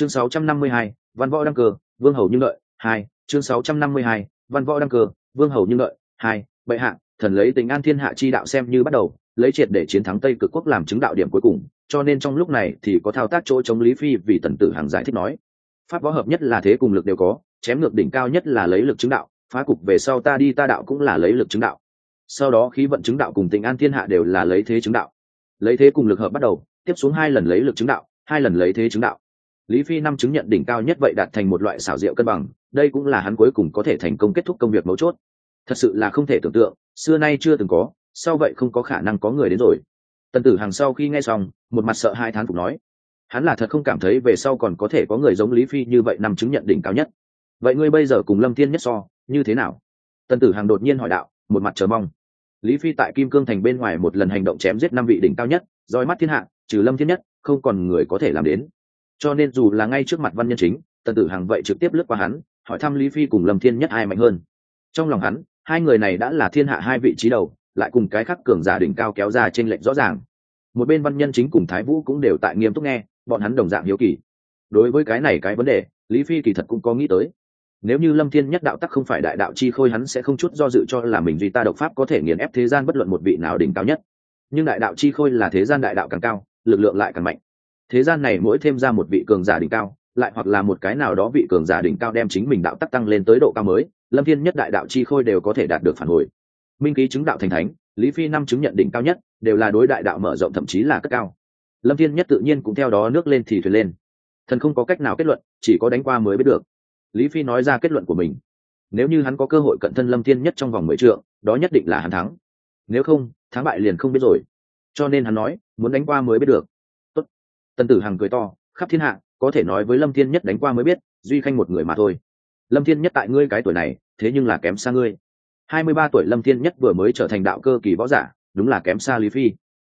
chương 652, văn võ đăng cơ vương hầu như lợi hai chương 652, văn võ đăng cơ vương hầu như lợi hai bệ hạ thần lấy tình an thiên hạ chi đạo xem như bắt đầu lấy triệt để chiến thắng tây cực quốc làm chứng đạo điểm cuối cùng cho nên trong lúc này thì có thao tác chỗ chống lý phi vì tần tử hàng giải thích nói. Pháp võ hợp nhất là thế cùng lực đều có chém ngược đỉnh cao nhất là lấy lực chứng đạo phá cục về sau ta đi ta đạo cũng là lấy lực chứng đạo. Sau đó khí vận chứng đạo cùng tình an thiên hạ đều là lấy thế chứng đạo. Lấy thế cùng lực hợp bắt đầu tiếp xuống hai lần lấy lực chứng đạo hai lần lấy thế chứng đạo lý phi năm chứng nhận đỉnh cao nhất vậy đạt thành một loại xảo diệu cân bằng, đây cũng là hắn cuối cùng có thể thành công kết thúc công việc mấu chốt. Thật sự là không thể tưởng tượng, xưa nay chưa từng có, sau vậy không có khả năng có người đến rồi. Tần tử hàng sau khi nghe xong, một mặt sợ hai thán phục nói, hắn là thật không cảm thấy về sau còn có thể có người giống lý phi như vậy năm chứng nhận đỉnh cao nhất. Vậy ngươi bây giờ cùng lâm thiên nhất so, như thế nào? Tần tử hàng đột nhiên hỏi đạo, một mặt chờ mong. Lý phi tại kim cương thành bên ngoài một lần hành động chém giết năm vị đỉnh cao nhất, roi mắt thiên hạ, trừ lâm thiên nhất, không còn người có thể làm đến cho nên dù là ngay trước mặt văn nhân chính, tần tử hàng vậy trực tiếp lướt qua hắn, hỏi thăm lý phi cùng lâm thiên nhất ai mạnh hơn. Trong lòng hắn, hai người này đã là thiên hạ hai vị trí đầu, lại cùng cái khắc cường giả đỉnh cao kéo ra trên lệnh rõ ràng. Một bên văn nhân chính cùng thái vũ cũng đều tại nghiêm túc nghe, bọn hắn đồng dạng hiếu kỳ. Đối với cái này cái vấn đề, lý phi kỳ thật cũng có nghĩ tới. Nếu như lâm thiên nhất đạo tắc không phải đại đạo chi khôi hắn sẽ không chút do dự cho là mình duy ta độc pháp có thể nghiền ép thế gian bất luận một vị nào đỉnh cao nhất. Nhưng đại đạo chi khôi là thế gian đại đạo càng cao, lực lượng lại càng mạnh thế gian này mỗi thêm ra một vị cường giả đỉnh cao, lại hoặc là một cái nào đó vị cường giả đỉnh cao đem chính mình đạo tắc tăng lên tới độ cao mới, lâm thiên nhất đại đạo chi khôi đều có thể đạt được phản hồi. Minh ký chứng đạo thành thánh, lý phi năm chứng nhận đỉnh cao nhất, đều là đối đại đạo mở rộng thậm chí là cất cao. Lâm thiên nhất tự nhiên cũng theo đó nước lên thì thuyền lên. Thần không có cách nào kết luận, chỉ có đánh qua mới biết được. Lý phi nói ra kết luận của mình. Nếu như hắn có cơ hội cận thân lâm thiên nhất trong vòng mười trượng, đó nhất định là hắn thắng. Nếu không, thắng bại liền không biết rồi. Cho nên hắn nói, muốn đánh qua mới biết được. Tân tử hằng cười to, khắp thiên hạ, có thể nói với lâm thiên nhất đánh qua mới biết, duy khanh một người mà thôi. Lâm thiên nhất tại ngươi cái tuổi này, thế nhưng là kém xa ngươi. Hai mươi ba tuổi lâm thiên nhất vừa mới trở thành đạo cơ kỳ võ giả, đúng là kém xa lý phi.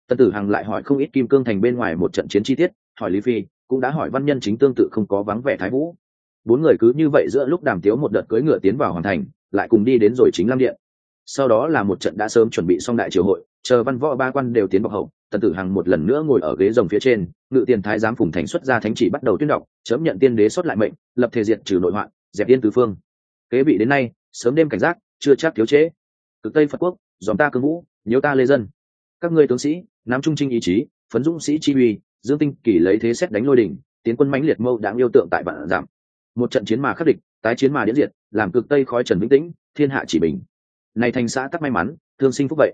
Tân tử hằng lại hỏi không ít kim cương thành bên ngoài một trận chiến chi tiết, hỏi lý phi, cũng đã hỏi văn nhân chính tương tự không có vắng vẻ thái vũ. Bốn người cứ như vậy giữa lúc đàm tiếu một đợt cưỡi ngựa tiến vào hoàn thành, lại cùng đi đến rồi chính lam điện. Sau đó là một trận đã sớm chuẩn bị xong đại triều hội, chờ văn võ ba quan đều tiến vào hậu tần tử hằng một lần nữa ngồi ở ghế rồng phía trên, ngự tiền thái giám phùng thành xuất ra thánh chỉ bắt đầu tuyên đọc chấm nhận tiên đế xuất lại mệnh, lập thể diện trừ nội hoạn, dẹp yên tứ phương. Kế bị đến nay, sớm đêm cảnh giác, chưa chắc thiếu chế. Cực tây phật quốc, dòm ta cương vũ nhớ ta lê dân. Các ngươi tướng sĩ, nắm trung trinh ý chí, phấn dũng sĩ chi uy, dương tinh kỳ lấy thế xét đánh lôi đỉnh, tiến quân mãnh liệt mâu đáng yêu tượng tại vạn giảm. Một trận chiến mà khắc địch, tái chiến mà điễn diệt, làm cực tây khói trần vĩnh tĩnh, thiên hạ chỉ bình. Này thành xã tắc may mắn, thương sinh phúc vậy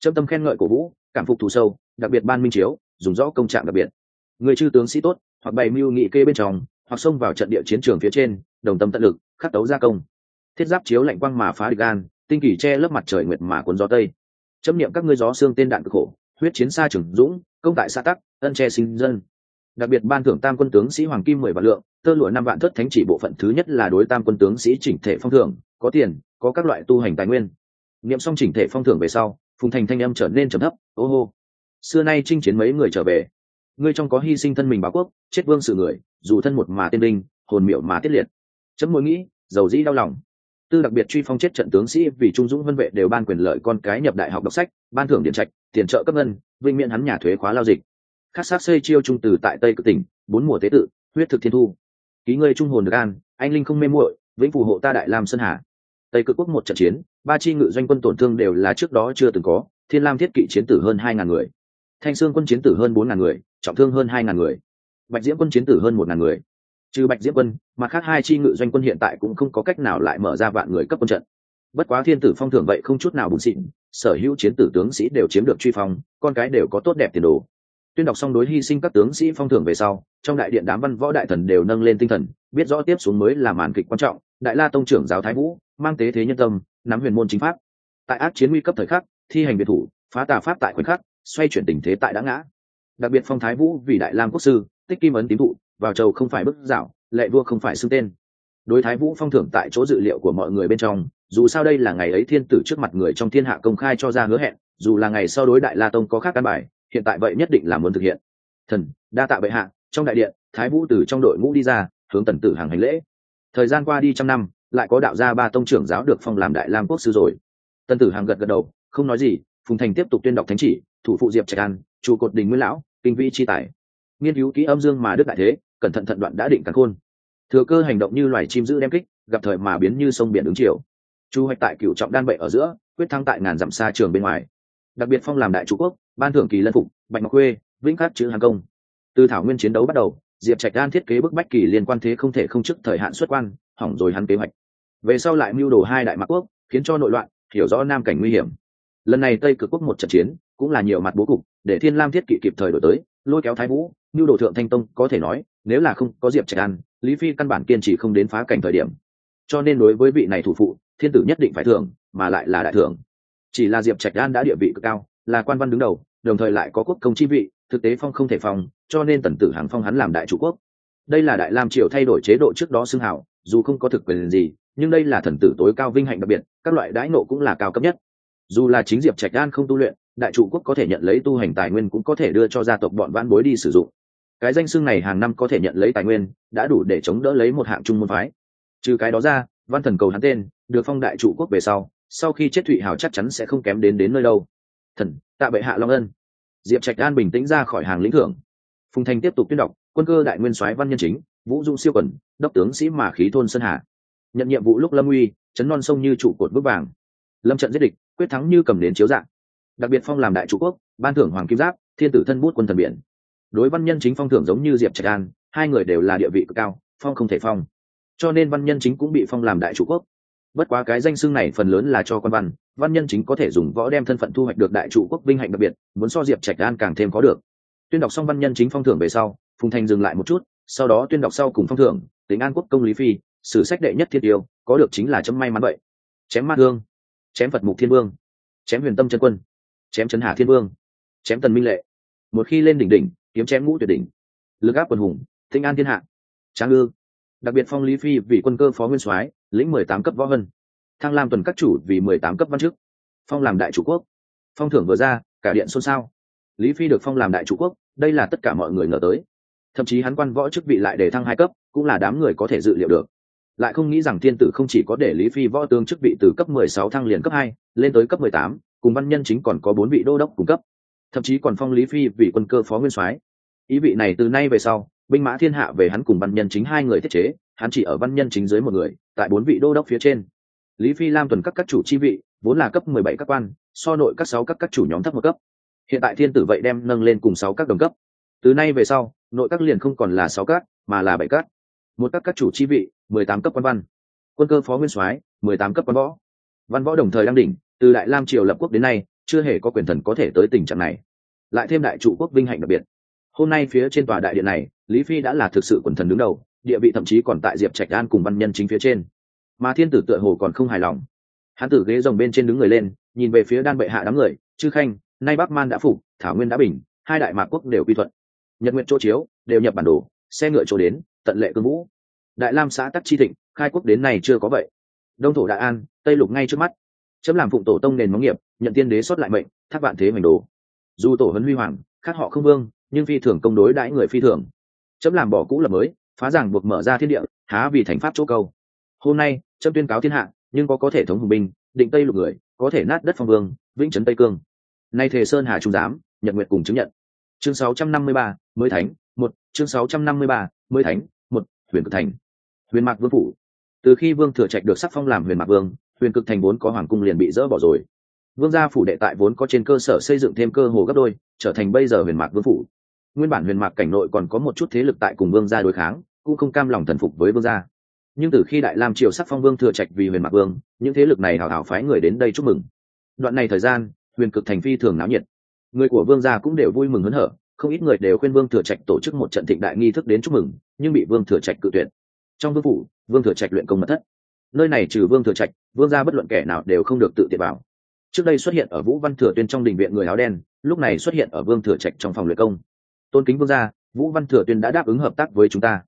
trâm tâm khen ngợi cổ vũ, cảm phục thù sâu, đặc biệt ban minh chiếu, dùng rõ công trạng đặc biệt. Người chư tướng sĩ tốt, hoặc bày mưu nghị kê bên trong, hoặc xông vào trận địa chiến trường phía trên, đồng tâm tận lực, khắc đấu gia công. Thiết giáp chiếu lạnh quang mà phá địch gan, tinh kỳ che lớp mặt trời nguyệt mà cuốn gió tây. Chấm niệm các ngươi gió xương tên đạn cực khổ, huyết chiến xa trường dũng, công tại xa tắc, ân che sinh dân. Đặc biệt ban thưởng tam quân tướng sĩ hoàng kim mười vạn lượng, tơ lụa năm vạn thất thánh chỉ bộ phận thứ nhất là đối tam quân tướng sĩ chỉnh thể phong thưởng, có tiền, có các loại tu hành tài nguyên. Niệm xong chỉnh thể phong thưởng về sau phùng thành thanh âm trở nên trầm thấp, ô hô. Xưa nay chinh chiến mấy người trở về, ngươi trong có hy sinh thân mình báo quốc, chết vương sự người, dù thân một mà tiên đinh hồn miệu mà tiết liệt. Chấm mối nghĩ dầu dĩ đau lòng. Tư đặc biệt truy phong chết trận tướng sĩ vì trung dũng vân vệ đều ban quyền lợi con cái nhập đại học đọc sách, ban thưởng điện trạch, tiền trợ cấp ngân, vinh miễn hắn nhà thuế khóa lao dịch. Khắc sát xây chiêu trung từ tại tây cực tỉnh, bốn mùa tế tự, huyết thực thiên thu. Ký ngươi trung hồn được an, anh linh không mê muội, vĩnh phù hộ ta đại lam sơn hà. Tây cực quốc một trận chiến ba chi ngự doanh quân tổn thương đều là trước đó chưa từng có, thiên lam thiết kỵ chiến tử hơn hai ngàn người. Thanh sương quân chiến tử hơn bốn ngàn người, trọng thương hơn hai ngàn người. Bạch diễm quân chiến tử hơn một ngàn người. Trừ bạch diễm quân, mặt khác hai chi ngự doanh quân hiện tại cũng không có cách nào lại mở ra vạn người cấp quân trận. Bất quá thiên tử phong thưởng vậy không chút nào bùn xịn, sở hữu chiến tử tướng sĩ đều chiếm được truy phong, con cái đều có tốt đẹp tiền đồ. Tuyên đọc xong đối hy sinh các tướng sĩ phong thưởng về sau, trong đại điện đám văn võ đại thần đều nâng lên tinh thần, biết rõ tiếp xuống mới là màn kịch quan trọng, đại la tông trưởng giáo thái vũ, mang tế thế nhân tâm nắm huyền môn chính pháp. Tại ác chiến nguy cấp thời khắc, thi hành biệt thủ, phá tà pháp tại khoảnh khắc, xoay chuyển tình thế tại đã ngã. Đặc biệt phong thái vũ vì đại lam quốc sư, tích kim ấn tín thụ, vào châu không phải bức dạo, lệ vua không phải xưng tên. Đối thái vũ phong thưởng tại chỗ dự liệu của mọi người bên trong, dù sao đây là ngày ấy thiên tử trước mặt người trong thiên hạ công khai cho ra hứa hẹn, dù là ngày sau đối đại la tông có khác căn bài, hiện tại vậy nhất định là muốn thực hiện. Thần, đa tạ bệ hạ, trong đại điện, thái vũ từ trong đội ngũ đi ra, hướng tần tử hàng hành lễ. Thời gian qua đi trăm năm lại có đạo gia ba tông trưởng giáo được phong làm đại lam quốc sư rồi. Tân tử hàng gật gật đầu, không nói gì, phùng thành tiếp tục tuyên đọc thánh chỉ, thủ phụ diệp trạch an, trụ cột đình nguyên lão, kinh vĩ chi tài. Nghiên cứu kỹ âm dương mà đức đại thế, cẩn thận thận đoạn đã định cắn khôn. Thừa cơ hành động như loài chim giữ đem kích, gặp thời mà biến như sông biển ứng chiều. Chu hoạch tại cựu trọng đan bệ ở giữa, quyết thắng tại ngàn dặm xa trường bên ngoài. Đặc biệt phong làm đại chủ quốc, ban thưởng kỳ lân phục, bạch ngọc khuê, vĩnh khắc chữ hàng công. Từ thảo nguyên chiến đấu bắt đầu, diệp trạch đan thiết kế bức bách kỳ liên quan thế không thể không chức thời hạn xuất quan, hỏng rồi hắn kế hoạch về sau lại mưu đồ hai đại mạc quốc, khiến cho nội loạn, hiểu rõ nam cảnh nguy hiểm. Lần này tây cực quốc một trận chiến, cũng là nhiều mặt bố cục, để thiên lam thiết kỵ kịp thời đổi tới, lôi kéo thái vũ, mưu đồ thượng thanh tông, có thể nói, nếu là không có diệp trạch an, lý phi căn bản kiên trì không đến phá cảnh thời điểm. Cho nên đối với vị này thủ phụ, thiên tử nhất định phải thưởng, mà lại là đại thưởng. Chỉ là diệp trạch an đã địa vị cực cao, là quan văn đứng đầu, đồng thời lại có quốc công chi vị, thực tế phong không thể phong cho nên tần tử hàng phong hắn làm đại chủ quốc. Đây là đại lam triều thay đổi chế độ trước đó xưng hảo, dù không có thực quyền gì nhưng đây là thần tử tối cao vinh hạnh đặc biệt, các loại đãi nộ cũng là cao cấp nhất. Dù là chính diệp trạch an không tu luyện, đại trụ quốc có thể nhận lấy tu hành tài nguyên cũng có thể đưa cho gia tộc bọn vãn bối đi sử dụng. Cái danh xưng này hàng năm có thể nhận lấy tài nguyên, đã đủ để chống đỡ lấy một hạng trung môn phái. Trừ cái đó ra, văn thần cầu hắn tên, được phong đại trụ quốc về sau sau khi chết thụy hào chắc chắn sẽ không kém đến đến nơi đâu. Thần, tạ bệ hạ long ân. Diệp trạch an bình tĩnh ra khỏi hàng lĩnh thưởng. Phùng thành tiếp tục tuyên đọc, quân cơ đại nguyên soái văn nhân chính, vũ dung siêu quần, đốc tướng sĩ mà khí thôn sơn hà nhận nhiệm vụ lúc lâm uy, chấn non sông như trụ cột bước vàng. Lâm trận giết địch, quyết thắng như cầm đến chiếu dạng. Đặc biệt phong làm đại trụ quốc, ban thưởng hoàng kim giáp, thiên tử thân bút quân thần biển. Đối văn nhân chính phong thưởng giống như diệp trạch an, hai người đều là địa vị cực cao, phong không thể phong. Cho nên văn nhân chính cũng bị phong làm đại trụ quốc. Bất quá cái danh xưng này phần lớn là cho quan văn văn nhân chính có thể dùng võ đem thân phận thu hoạch được đại trụ quốc vinh hạnh đặc biệt, muốn so diệp trạch an càng thêm có được. Tuyên đọc xong văn nhân chính phong thưởng về sau, phùng thành dừng lại một chút, sau đó tuyên đọc sau cùng phong thưởng, tính an quốc công lý phi sử sách đệ nhất thiên tiêu, có được chính là chấm may mắn vậy. Chém mát hương, chém phật mục thiên vương, chém huyền tâm chân quân, chém trấn hà thiên vương, chém tần minh lệ. Một khi lên đỉnh đỉnh, kiếm chém ngũ tuyệt đỉnh. Lực áp quần hùng, tinh an thiên hạ. Tráng ư đặc biệt phong lý phi vì quân cơ phó nguyên soái, lĩnh mười tám cấp võ vân thăng lam tuần các chủ vì mười tám cấp văn chức. Phong làm đại chủ quốc. Phong thưởng vừa ra, cả điện xôn xao. Lý phi được phong làm đại chủ quốc, đây là tất cả mọi người ngờ tới. Thậm chí hắn quan võ chức vị lại để thăng hai cấp, cũng là đám người có thể dự liệu được lại không nghĩ rằng thiên tử không chỉ có để lý phi võ tướng chức vị từ cấp mười sáu thăng liền cấp 2 lên tới cấp mười tám, cùng văn nhân chính còn có bốn vị đô đốc cung cấp. Thậm chí còn phong lý phi vị quân cơ phó nguyên soái. Ý vị này từ nay về sau, binh mã thiên hạ về hắn cùng văn nhân chính hai người thiết chế, hắn chỉ ở văn nhân chính dưới một người, tại bốn vị đô đốc phía trên. Lý phi lam tuần các các chủ chi vị, vốn là cấp mười bảy các quan, so nội các sáu các các chủ nhóm thấp một cấp. Hiện tại thiên tử vậy đem nâng lên cùng sáu các đồng cấp. Từ nay về sau, nội các liền không còn là sáu các, mà là bảy các một các các chủ chi vị, mười tám cấp quan văn. Quân cơ phó nguyên soái, mười tám cấp quan võ. Văn võ đồng thời đang đỉnh, từ đại lam triều lập quốc đến nay, chưa hề có quyền thần có thể tới tình trạng này. Lại thêm đại trụ quốc vinh hạnh đặc biệt. Hôm nay phía trên tòa đại điện này, lý phi đã là thực sự quần thần đứng đầu, địa vị thậm chí còn tại diệp trạch an cùng văn nhân chính phía trên. Mà thiên tử tựa hồ còn không hài lòng. Hán tử ghế rồng bên trên đứng người lên, nhìn về phía đan bệ hạ đám người, chư khanh, nay bắc man đã phục, thảo nguyên đã bình, hai đại mạc quốc đều quy thuận. Nhật nguyện chỗ chiếu, đều nhập bản đồ, xe ngựa chỗ đến tận lệ cương vũ. Đại lam xã tắc chi thịnh khai quốc đến nay chưa có vậy. Đông thổ đại an tây lục ngay trước mắt. Chấm làm phụng tổ tông nền móng nghiệp nhận tiên đế xuất lại mệnh thác vạn thế hoành đồ. Dù tổ huấn huy hoàng khác họ không vương nhưng phi thường công đối đãi người phi thường. Chấm làm bỏ cũ lập mới phá giảng buộc mở ra thiên địa há vì thành pháp chỗ câu. Hôm nay chấm tuyên cáo thiên hạ nhưng có có thể thống hùng binh định tây lục người có thể nát đất phong vương vĩnh trấn tây cương. Nay thề sơn hà trung giám nhật nguyện cùng chứng nhận. Chương 653, mới thánh một chương 653, mới thánh huyền cực thành. Huyền mạc vương phủ. Từ khi vương thừa trạch được sắc phong làm huyền mạc vương, huyền cực thành vốn có hoàng cung liền bị dỡ bỏ rồi. Vương gia phủ đệ tại vốn có trên cơ sở xây dựng thêm cơ hồ gấp đôi, trở thành bây giờ huyền mạc vương phủ. Nguyên bản huyền mạc cảnh nội còn có một chút thế lực tại cùng vương gia đối kháng, cũng không cam lòng thần phục với vương gia. Nhưng từ khi đại lam triều sắc phong vương thừa trạch vì huyền mạc vương, những thế lực này hào hào phái người đến đây chúc mừng. Đoạn này thời gian, huyền cực thành phi thường náo nhiệt. Người của vương gia cũng đều vui mừng hớn hở không ít người đều khuyên vương thừa trạch tổ chức một trận thịnh đại nghi thức đến chúc mừng, nhưng bị vương thừa trạch cự tuyệt. Trong vương phủ, vương thừa trạch luyện công mật thất. Nơi này trừ vương thừa trạch, vương gia bất luận kẻ nào đều không được tự tiện vào. Trước đây xuất hiện ở vũ văn thừa tuyên trong đình viện người áo đen, lúc này xuất hiện ở vương thừa trạch trong phòng luyện công. Tôn kính vương gia, vũ văn thừa tuyên đã đáp ứng hợp tác với chúng ta.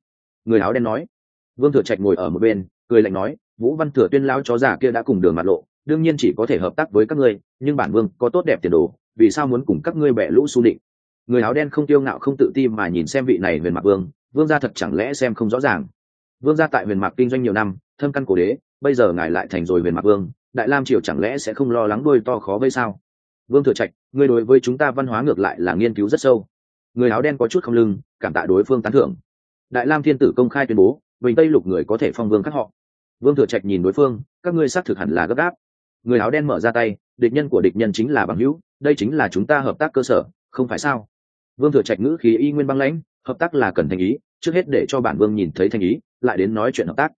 Người áo đen nói. Vương thừa trạch ngồi ở một bên, cười lạnh nói, vũ văn thừa tuyên lão chó già kia đã cùng đường mặt lộ, đương nhiên chỉ có thể hợp tác với các ngươi, nhưng bản vương có tốt đẹp tiền đồ, vì sao muốn cùng các ngươi bẻ lũ su định? Người áo đen không tiêu ngạo không tự ti mà nhìn xem vị này huyền mạc vương vương gia thật chẳng lẽ xem không rõ ràng. Vương gia tại huyền mạc kinh doanh nhiều năm, thâm căn cổ đế, bây giờ ngài lại thành rồi huyền mạc vương, đại lam triều chẳng lẽ sẽ không lo lắng đôi to khó vây sao? Vương thừa trạch, người đối với chúng ta văn hóa ngược lại là nghiên cứu rất sâu. Người áo đen có chút không lưng, cảm tạ đối phương tán thưởng. Đại lam thiên tử công khai tuyên bố, bình tây lục người có thể phong vương các họ. Vương thừa trạch nhìn đối phương, các ngươi xác thực hẳn là gấp gáp. Người áo đen mở ra tay, địch nhân của địch nhân chính là bằng hữu, đây chính là chúng ta hợp tác cơ sở, không phải sao? Vương thừa trạch ngữ khí y nguyên băng lãnh, hợp tác là cần thành ý, trước hết để cho bản vương nhìn thấy thành ý, lại đến nói chuyện hợp tác.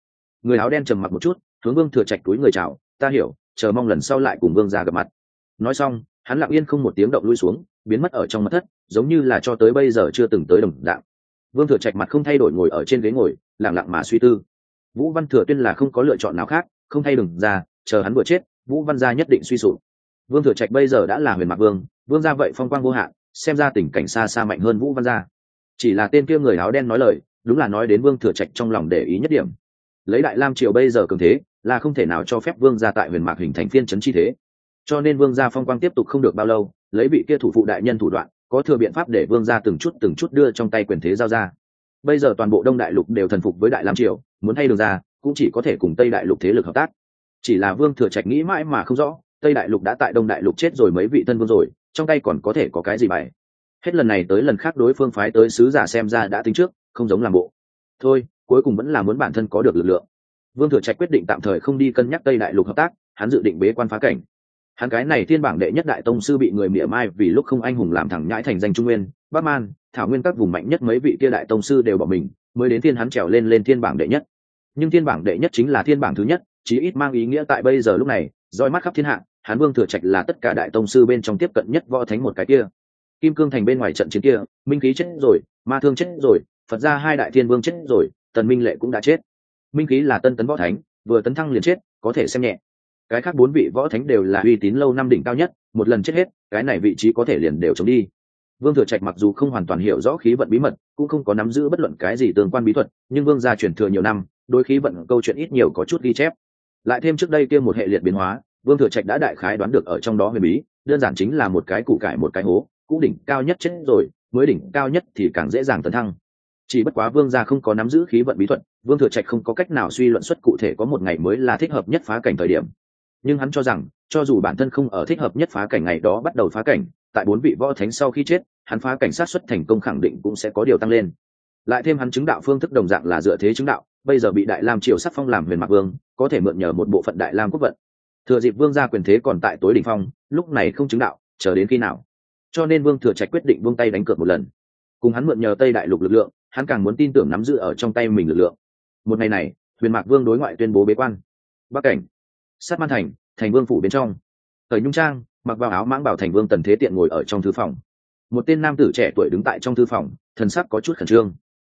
Người áo đen trầm mặc một chút, hướng vương thừa trạch túi người chào, ta hiểu, chờ mong lần sau lại cùng vương ra gặp mặt. Nói xong, hắn lặng yên không một tiếng động lui xuống, biến mất ở trong mặt thất, giống như là cho tới bây giờ chưa từng tới đồng dạng. Vương thừa trạch mặt không thay đổi ngồi ở trên ghế ngồi lẳng lặng mà suy tư. Vũ văn thừa tuyên là không có lựa chọn nào khác, không thay đừng ra chờ hắn vừa chết, vũ văn gia nhất định suy sụp. Vương thừa trạch bây giờ đã là huyền mạc vương vương gia vậy phong quang vô hạn xem ra tình cảnh xa xa mạnh hơn vũ văn gia. Chỉ là tên kia người áo đen nói lời, đúng là nói đến vương thừa trạch trong lòng để ý nhất điểm. Lấy đại lam triều bây giờ cường thế, là không thể nào cho phép vương gia tại huyền mạc hình thành phiên chấn chi thế. Cho nên vương gia phong quang tiếp tục không được bao lâu, lấy vị kia thủ phụ đại nhân thủ đoạn, có thừa biện pháp để vương gia từng chút từng chút đưa trong tay quyền thế giao ra. Bây giờ toàn bộ đông đại lục đều thần phục với đại lam triều, muốn hay đường ra, cũng chỉ có thể cùng tây đại lục thế lực hợp tác. Chỉ là vương thừa trạch nghĩ mãi mà không rõ, tây đại lục đã tại đông đại lục chết rồi mấy vị thân vương rồi trong tay còn có thể có cái gì bày hết lần này tới lần khác đối phương phái tới sứ giả xem ra đã tính trước, không giống làm bộ. Thôi, cuối cùng vẫn là muốn bản thân có được lực lượng. Vương thừa trạch quyết định tạm thời không đi cân nhắc tây đại lục hợp tác, hắn dự định bế quan phá cảnh. Hắn cái này thiên bảng đệ nhất đại tông sư bị người mỉa mai vì lúc không anh hùng làm thẳng nhãi thành danh trung nguyên, bắc man, thảo nguyên các vùng mạnh nhất mấy vị kia đại tông sư đều bỏ mình, mới đến thiên hắn trèo lên lên thiên bảng đệ nhất. Nhưng thiên bảng đệ nhất chính là thiên bảng thứ nhất, chí ít mang ý nghĩa tại bây giờ lúc này, roi mắt khắp thiên hạ Hán vương thừa trạch là tất cả đại tông sư bên trong tiếp cận nhất võ thánh một cái kia. Kim cương thành bên ngoài trận chiến kia, minh khí chết rồi, ma thương chết rồi, phật ra hai đại thiên vương chết rồi, tần minh lệ cũng đã chết. Minh khí là tân tấn võ thánh, vừa tấn thăng liền chết, có thể xem nhẹ. Cái khác bốn vị võ thánh đều là uy tín lâu năm đỉnh cao nhất, một lần chết hết, cái này vị trí có thể liền đều chống đi. Vương thừa trạch mặc dù không hoàn toàn hiểu rõ khí vận bí mật, cũng không có nắm giữ bất luận cái gì tương quan bí thuật, nhưng vương gia truyền thừa nhiều năm, đôi khí vận câu chuyện ít nhiều có chút ghi chép. Lại thêm trước đây kia một hệ liệt biến hóa vương thừa trạch đã đại khái đoán được ở trong đó huyền bí, đơn giản chính là một cái củ cải một cái hố cũ đỉnh cao nhất chết rồi, mới đỉnh cao nhất thì càng dễ dàng tấn thăng. Chỉ bất quá vương gia không có nắm giữ khí vận bí thuật, vương thừa trạch không có cách nào suy luận xuất cụ thể có một ngày mới là thích hợp nhất phá cảnh thời điểm. Nhưng hắn cho rằng, cho dù bản thân không ở thích hợp nhất phá cảnh ngày đó bắt đầu phá cảnh, tại bốn vị võ thánh sau khi chết, hắn phá cảnh sát xuất thành công khẳng định cũng sẽ có điều tăng lên. Lại thêm hắn chứng đạo phương thức đồng dạng là dựa thế chứng đạo, bây giờ bị đại lam triều sắc phong làm huyền mạc vương, có thể mượn nhờ một bộ phận đại lam quốc vận thừa dịp vương gia quyền thế còn tại tối đỉnh phong, lúc này không chứng đạo, chờ đến khi nào? Cho nên vương thừa trạch quyết định vương tay đánh cược một lần. Cùng hắn mượn nhờ tây đại lục lực lượng, hắn càng muốn tin tưởng nắm giữ ở trong tay mình lực lượng. Một ngày này, huyền mạc vương đối ngoại tuyên bố bế quan. Bắc cảnh, sát man thành thành vương phủ bên trong. Thời nhung trang, mặc vào áo mãng bảo thành vương tần thế tiện ngồi ở trong thư phòng. Một tên nam tử trẻ tuổi đứng tại trong thư phòng, thần sắc có chút khẩn trương.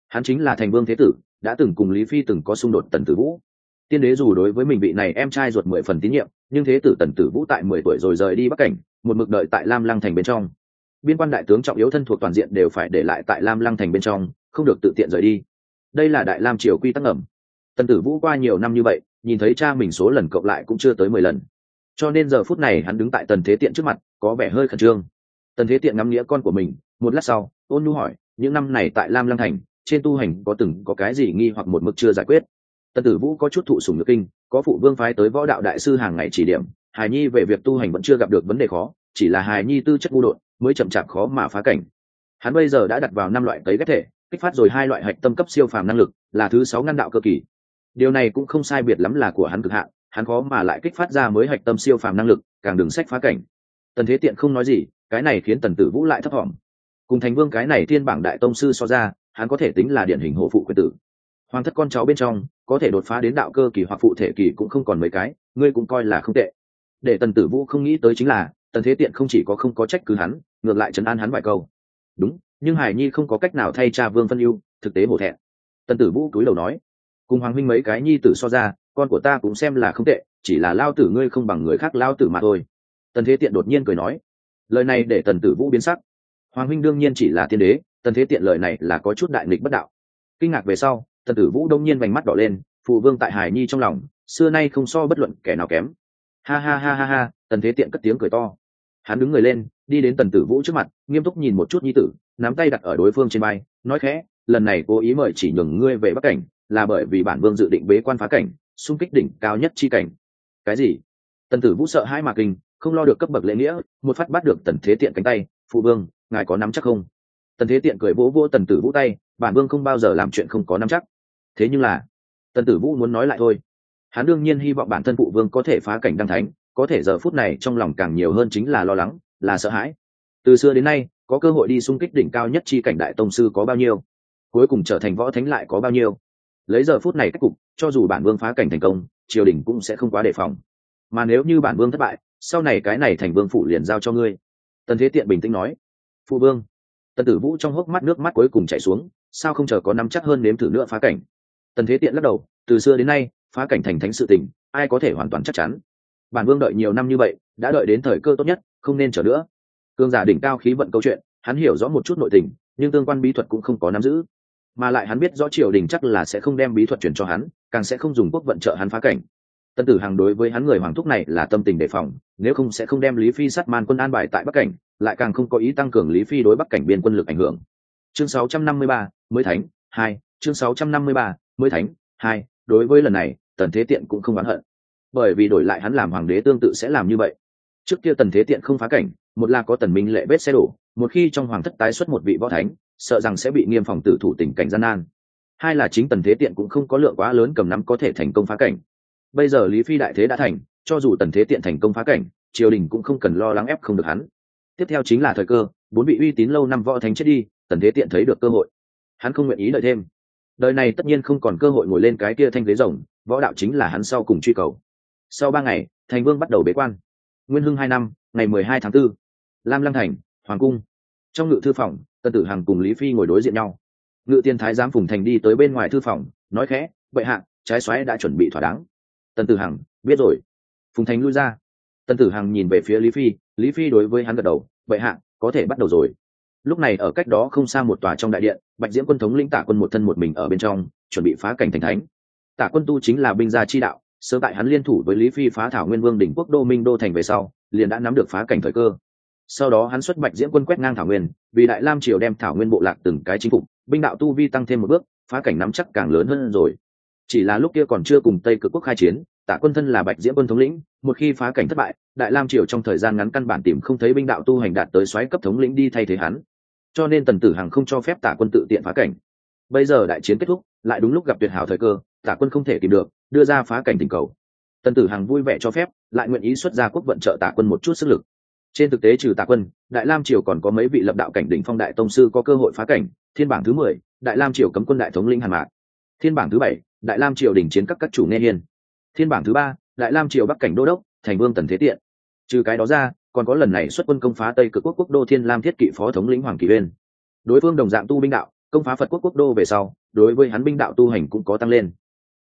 Hắn chính là thành vương thế tử, đã từng cùng lý phi từng có xung đột tần tử vũ tiên đế dù đối với mình vị này em trai ruột mười phần tín nhiệm, nhưng thế tử tần tử vũ tại mười tuổi rồi rời đi bắc cảnh, một mực đợi tại lam lăng thành bên trong. Biên quan đại tướng trọng yếu thân thuộc toàn diện đều phải để lại tại lam lăng thành bên trong, không được tự tiện rời đi. Đây là đại lam triều quy tắc ẩm tần tử vũ qua nhiều năm như vậy, nhìn thấy cha mình số lần cộng lại cũng chưa tới mười lần. Cho nên giờ phút này hắn đứng tại tần thế tiện trước mặt, có vẻ hơi khẩn trương. Tần thế tiện ngắm nghĩa con của mình, một lát sau, ôn nhu hỏi, những năm này tại lam lăng thành, trên tu hành có từng có cái gì nghi hoặc một mực chưa giải quyết? Tần tử vũ có chút thụ sùng nhược kinh, có phụ vương phái tới võ đạo đại sư hàng ngày chỉ điểm hài nhi về việc tu hành vẫn chưa gặp được vấn đề khó, chỉ là hài nhi tư chất ngu đột, mới chậm chạp khó mà phá cảnh. Hắn bây giờ đã đặt vào năm loại cấy ghép thể, kích phát rồi hai loại hạch tâm cấp siêu phàm năng lực, là thứ sáu ngăn đạo cơ kỳ. Điều này cũng không sai biệt lắm là của hắn cực hạn, hắn khó mà lại kích phát ra mới hạch tâm siêu phàm năng lực, càng đừng sách phá cảnh. Tần thế tiện không nói gì, cái này khiến tần tử vũ lại thấp thỏm. Cùng thành vương cái này thiên bảng đại tông sư so ra, hắn có thể tính là điển hình hộ phụ quyền tử. Hoàng thất con cháu bên trong có thể đột phá đến đạo cơ kỳ hoặc phụ thể kỳ cũng không còn mấy cái, ngươi cũng coi là không tệ. Để tần tử vũ không nghĩ tới chính là, tần thế tiện không chỉ có không có trách cứ hắn, ngược lại trấn an hắn vài câu. Đúng, nhưng hải nhi không có cách nào thay cha vương phân ưu, thực tế hổ thẹn. Tần tử vũ cúi đầu nói, cùng hoàng huynh mấy cái nhi tử so ra, con của ta cũng xem là không tệ, chỉ là lao tử ngươi không bằng người khác lao tử mà thôi. Tần thế tiện đột nhiên cười nói, lời này để tần tử vũ biến sắc. Hoàng huynh đương nhiên chỉ là thiên đế, tần thế tiện lời này là có chút đại nghịch bất đạo. Kinh ngạc về sau tần tử vũ đông nhiên vành mắt đỏ lên phụ vương tại hải nhi trong lòng, xưa nay không so bất luận kẻ nào kém. Ha ha ha ha ha, tần thế tiện cất tiếng cười to. Hắn đứng người lên, đi đến tần tử vũ trước mặt, nghiêm túc nhìn một chút nhi tử, nắm tay đặt ở đối phương trên bay nói khẽ, lần này cố ý mời chỉ nhường ngươi về bắc cảnh, là bởi vì bản vương dự định bế quan phá cảnh, xung kích đỉnh cao nhất chi cảnh. Cái gì? Tần tử vũ sợ hai mạc kinh, không lo được cấp bậc lễ nghĩa, một phát bắt được tần thế tiện cánh tay phụ vương, ngài có nắm chắc không? Tần thế tiện cười vỗ vỗ tần tử vũ tay, bản vương không bao giờ làm chuyện không có nắm chắc thế nhưng là, tần tử vũ muốn nói lại thôi. Hắn đương nhiên hy vọng bản thân phụ vương có thể phá cảnh đăng thánh, có thể giờ phút này trong lòng càng nhiều hơn chính là lo lắng, là sợ hãi. Từ xưa đến nay, có cơ hội đi xung kích đỉnh cao nhất chi cảnh đại tông sư có bao nhiêu? Cuối cùng trở thành võ thánh lại có bao nhiêu? Lấy giờ phút này cách cục, cho dù bản vương phá cảnh thành công, triều đình cũng sẽ không quá đề phòng. Mà nếu như bản vương thất bại, sau này cái này thành vương phủ liền giao cho ngươi. Tần thế tiện bình tĩnh nói. Phụ vương. Tần tử vũ trong hốc mắt nước mắt cuối cùng chảy xuống, sao không chờ có nắm chắc hơn nếm thử nữa phá cảnh? Tần thế tiện lắc đầu từ xưa đến nay phá cảnh thành thánh sự tình ai có thể hoàn toàn chắc chắn. Bản vương đợi nhiều năm như vậy đã đợi đến thời cơ tốt nhất không nên chờ nữa. Cương giả đỉnh cao khí vận câu chuyện hắn hiểu rõ một chút nội tình nhưng tương quan bí thuật cũng không có nắm giữ. Mà lại hắn biết rõ triều đình chắc là sẽ không đem bí thuật truyền cho hắn càng sẽ không dùng quốc vận trợ hắn phá cảnh. Tân tử hàng đối với hắn người hoàng thúc này là tâm tình đề phòng nếu không sẽ không đem lý phi sát man quân an bài tại bắc cảnh lại càng không có ý tăng cường lý phi đối bắc cảnh biên quân lực ảnh hưởng. Chương 653, mới thánh hai chương 653, mới thánh, hai, đối với lần này, tần thế tiện cũng không oán hận. Bởi vì đổi lại hắn làm hoàng đế tương tự sẽ làm như vậy. Trước kia tần thế tiện không phá cảnh, một là có tần minh lệ vết xe đổ, một khi trong hoàng thất tái xuất một vị võ thánh, sợ rằng sẽ bị nghiêm phòng tử thủ tình cảnh gian nan. Hai là chính tần thế tiện cũng không có lượng quá lớn cầm nắm có thể thành công phá cảnh. Bây giờ lý phi đại thế đã thành, cho dù tần thế tiện thành công phá cảnh, triều đình cũng không cần lo lắng ép không được hắn. Tiếp theo chính là thời cơ, bốn vị uy tín lâu năm võ thánh chết đi, tần thế tiện thấy được cơ hội. Hắn không nguyện ý đợi thêm đời này tất nhiên không còn cơ hội ngồi lên cái kia thanh ghế rồng, võ đạo chính là hắn sau cùng truy cầu. Sau ba ngày, thành vương bắt đầu bế quan. Nguyên hưng hai năm, ngày mười hai tháng 4. lam lăng thành, hoàng cung. Trong ngự thư phòng, tân tử hằng cùng lý phi ngồi đối diện nhau. Ngự tiên thái giám phùng thành đi tới bên ngoài thư phòng, nói khẽ vậy hạ, trái xoáy đã chuẩn bị thỏa đáng. Tân tử hằng, biết rồi. Phùng thành lui ra. Tân tử hằng nhìn về phía lý phi lý phi đối với hắn gật đầu vậy hạ, có thể bắt đầu rồi lúc này ở cách đó không xa một tòa trong đại điện, bạch diễm quân thống lĩnh tả quân một thân một mình ở bên trong, chuẩn bị phá cảnh thành thánh. Tả quân tu chính là binh gia chi đạo, sớm tại hắn liên thủ với lý phi phá thảo nguyên vương đỉnh quốc đô minh đô thành về sau, liền đã nắm được phá cảnh thời cơ. Sau đó hắn xuất bạch diễm quân quét ngang thảo nguyên, vì đại lam triều đem thảo nguyên bộ lạc từng cái chính phục, binh đạo tu vi tăng thêm một bước, phá cảnh nắm chắc càng lớn hơn rồi. Chỉ là lúc kia còn chưa cùng tây cực quốc khai chiến, tạ quân thân là bạch diễm quân thống lĩnh, một khi phá cảnh thất bại, đại lam triều trong thời gian ngắn căn bản tìm không thấy binh đạo tu hành đạt tới xoáy cấp thống lĩnh đi thay thế hắn cho nên tần tử hằng không cho phép tạ quân tự tiện phá cảnh. Bây giờ đại chiến kết thúc, lại đúng lúc gặp tuyệt hảo thời cơ tạ quân không thể tìm được, đưa ra phá cảnh tình cầu. Tần tử hằng vui vẻ cho phép, lại nguyện ý xuất ra quốc vận trợ tạ quân một chút sức lực. Trên thực tế trừ tạ quân, đại lam triều còn có mấy vị lập đạo cảnh đỉnh phong đại tông sư có cơ hội phá cảnh, thiên bảng thứ mười, đại lam triều cấm quân đại thống linh hàn mạc. Thiên bảng thứ bảy, đại lam triều đình chiến các các chủ nghe hiên. Thiên bảng thứ ba, đại lam triều bắc cảnh đô đốc, thành vương tần thế tiện. Trừ cái đó ra còn có lần này xuất quân công phá tây cực quốc quốc đô thiên lam thiết kỵ phó thống lĩnh hoàng kỳ uyên. Đối phương đồng dạng tu binh đạo, công phá phật quốc quốc đô về sau, đối với hắn binh đạo tu hành cũng có tăng lên.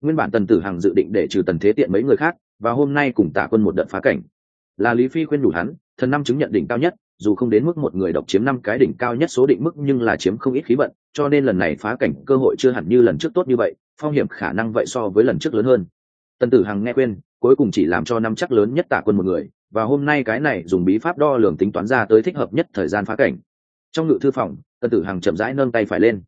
Nguyên bản tần tử hằng dự định để trừ tần thế tiện mấy người khác, và hôm nay cùng tả quân một đợt phá cảnh. Là lý phi khuyên đủ hắn, thần năm chứng nhận đỉnh cao nhất, dù không đến mức một người độc chiếm năm cái đỉnh cao nhất số định mức nhưng là chiếm không ít khí vận, cho nên lần này phá cảnh cơ hội chưa hẳn như lần trước tốt như vậy, phong hiểm khả năng vậy so với lần trước lớn hơn. Tần tử hằng nghe khuyên, cuối cùng chỉ làm cho năm chắc lớn nhất tả quân một người và hôm nay cái này dùng bí pháp đo lường tính toán ra tới thích hợp nhất thời gian phá cảnh. Trong ngự thư phòng, tần tử hằng chậm rãi nâng tay phải lên.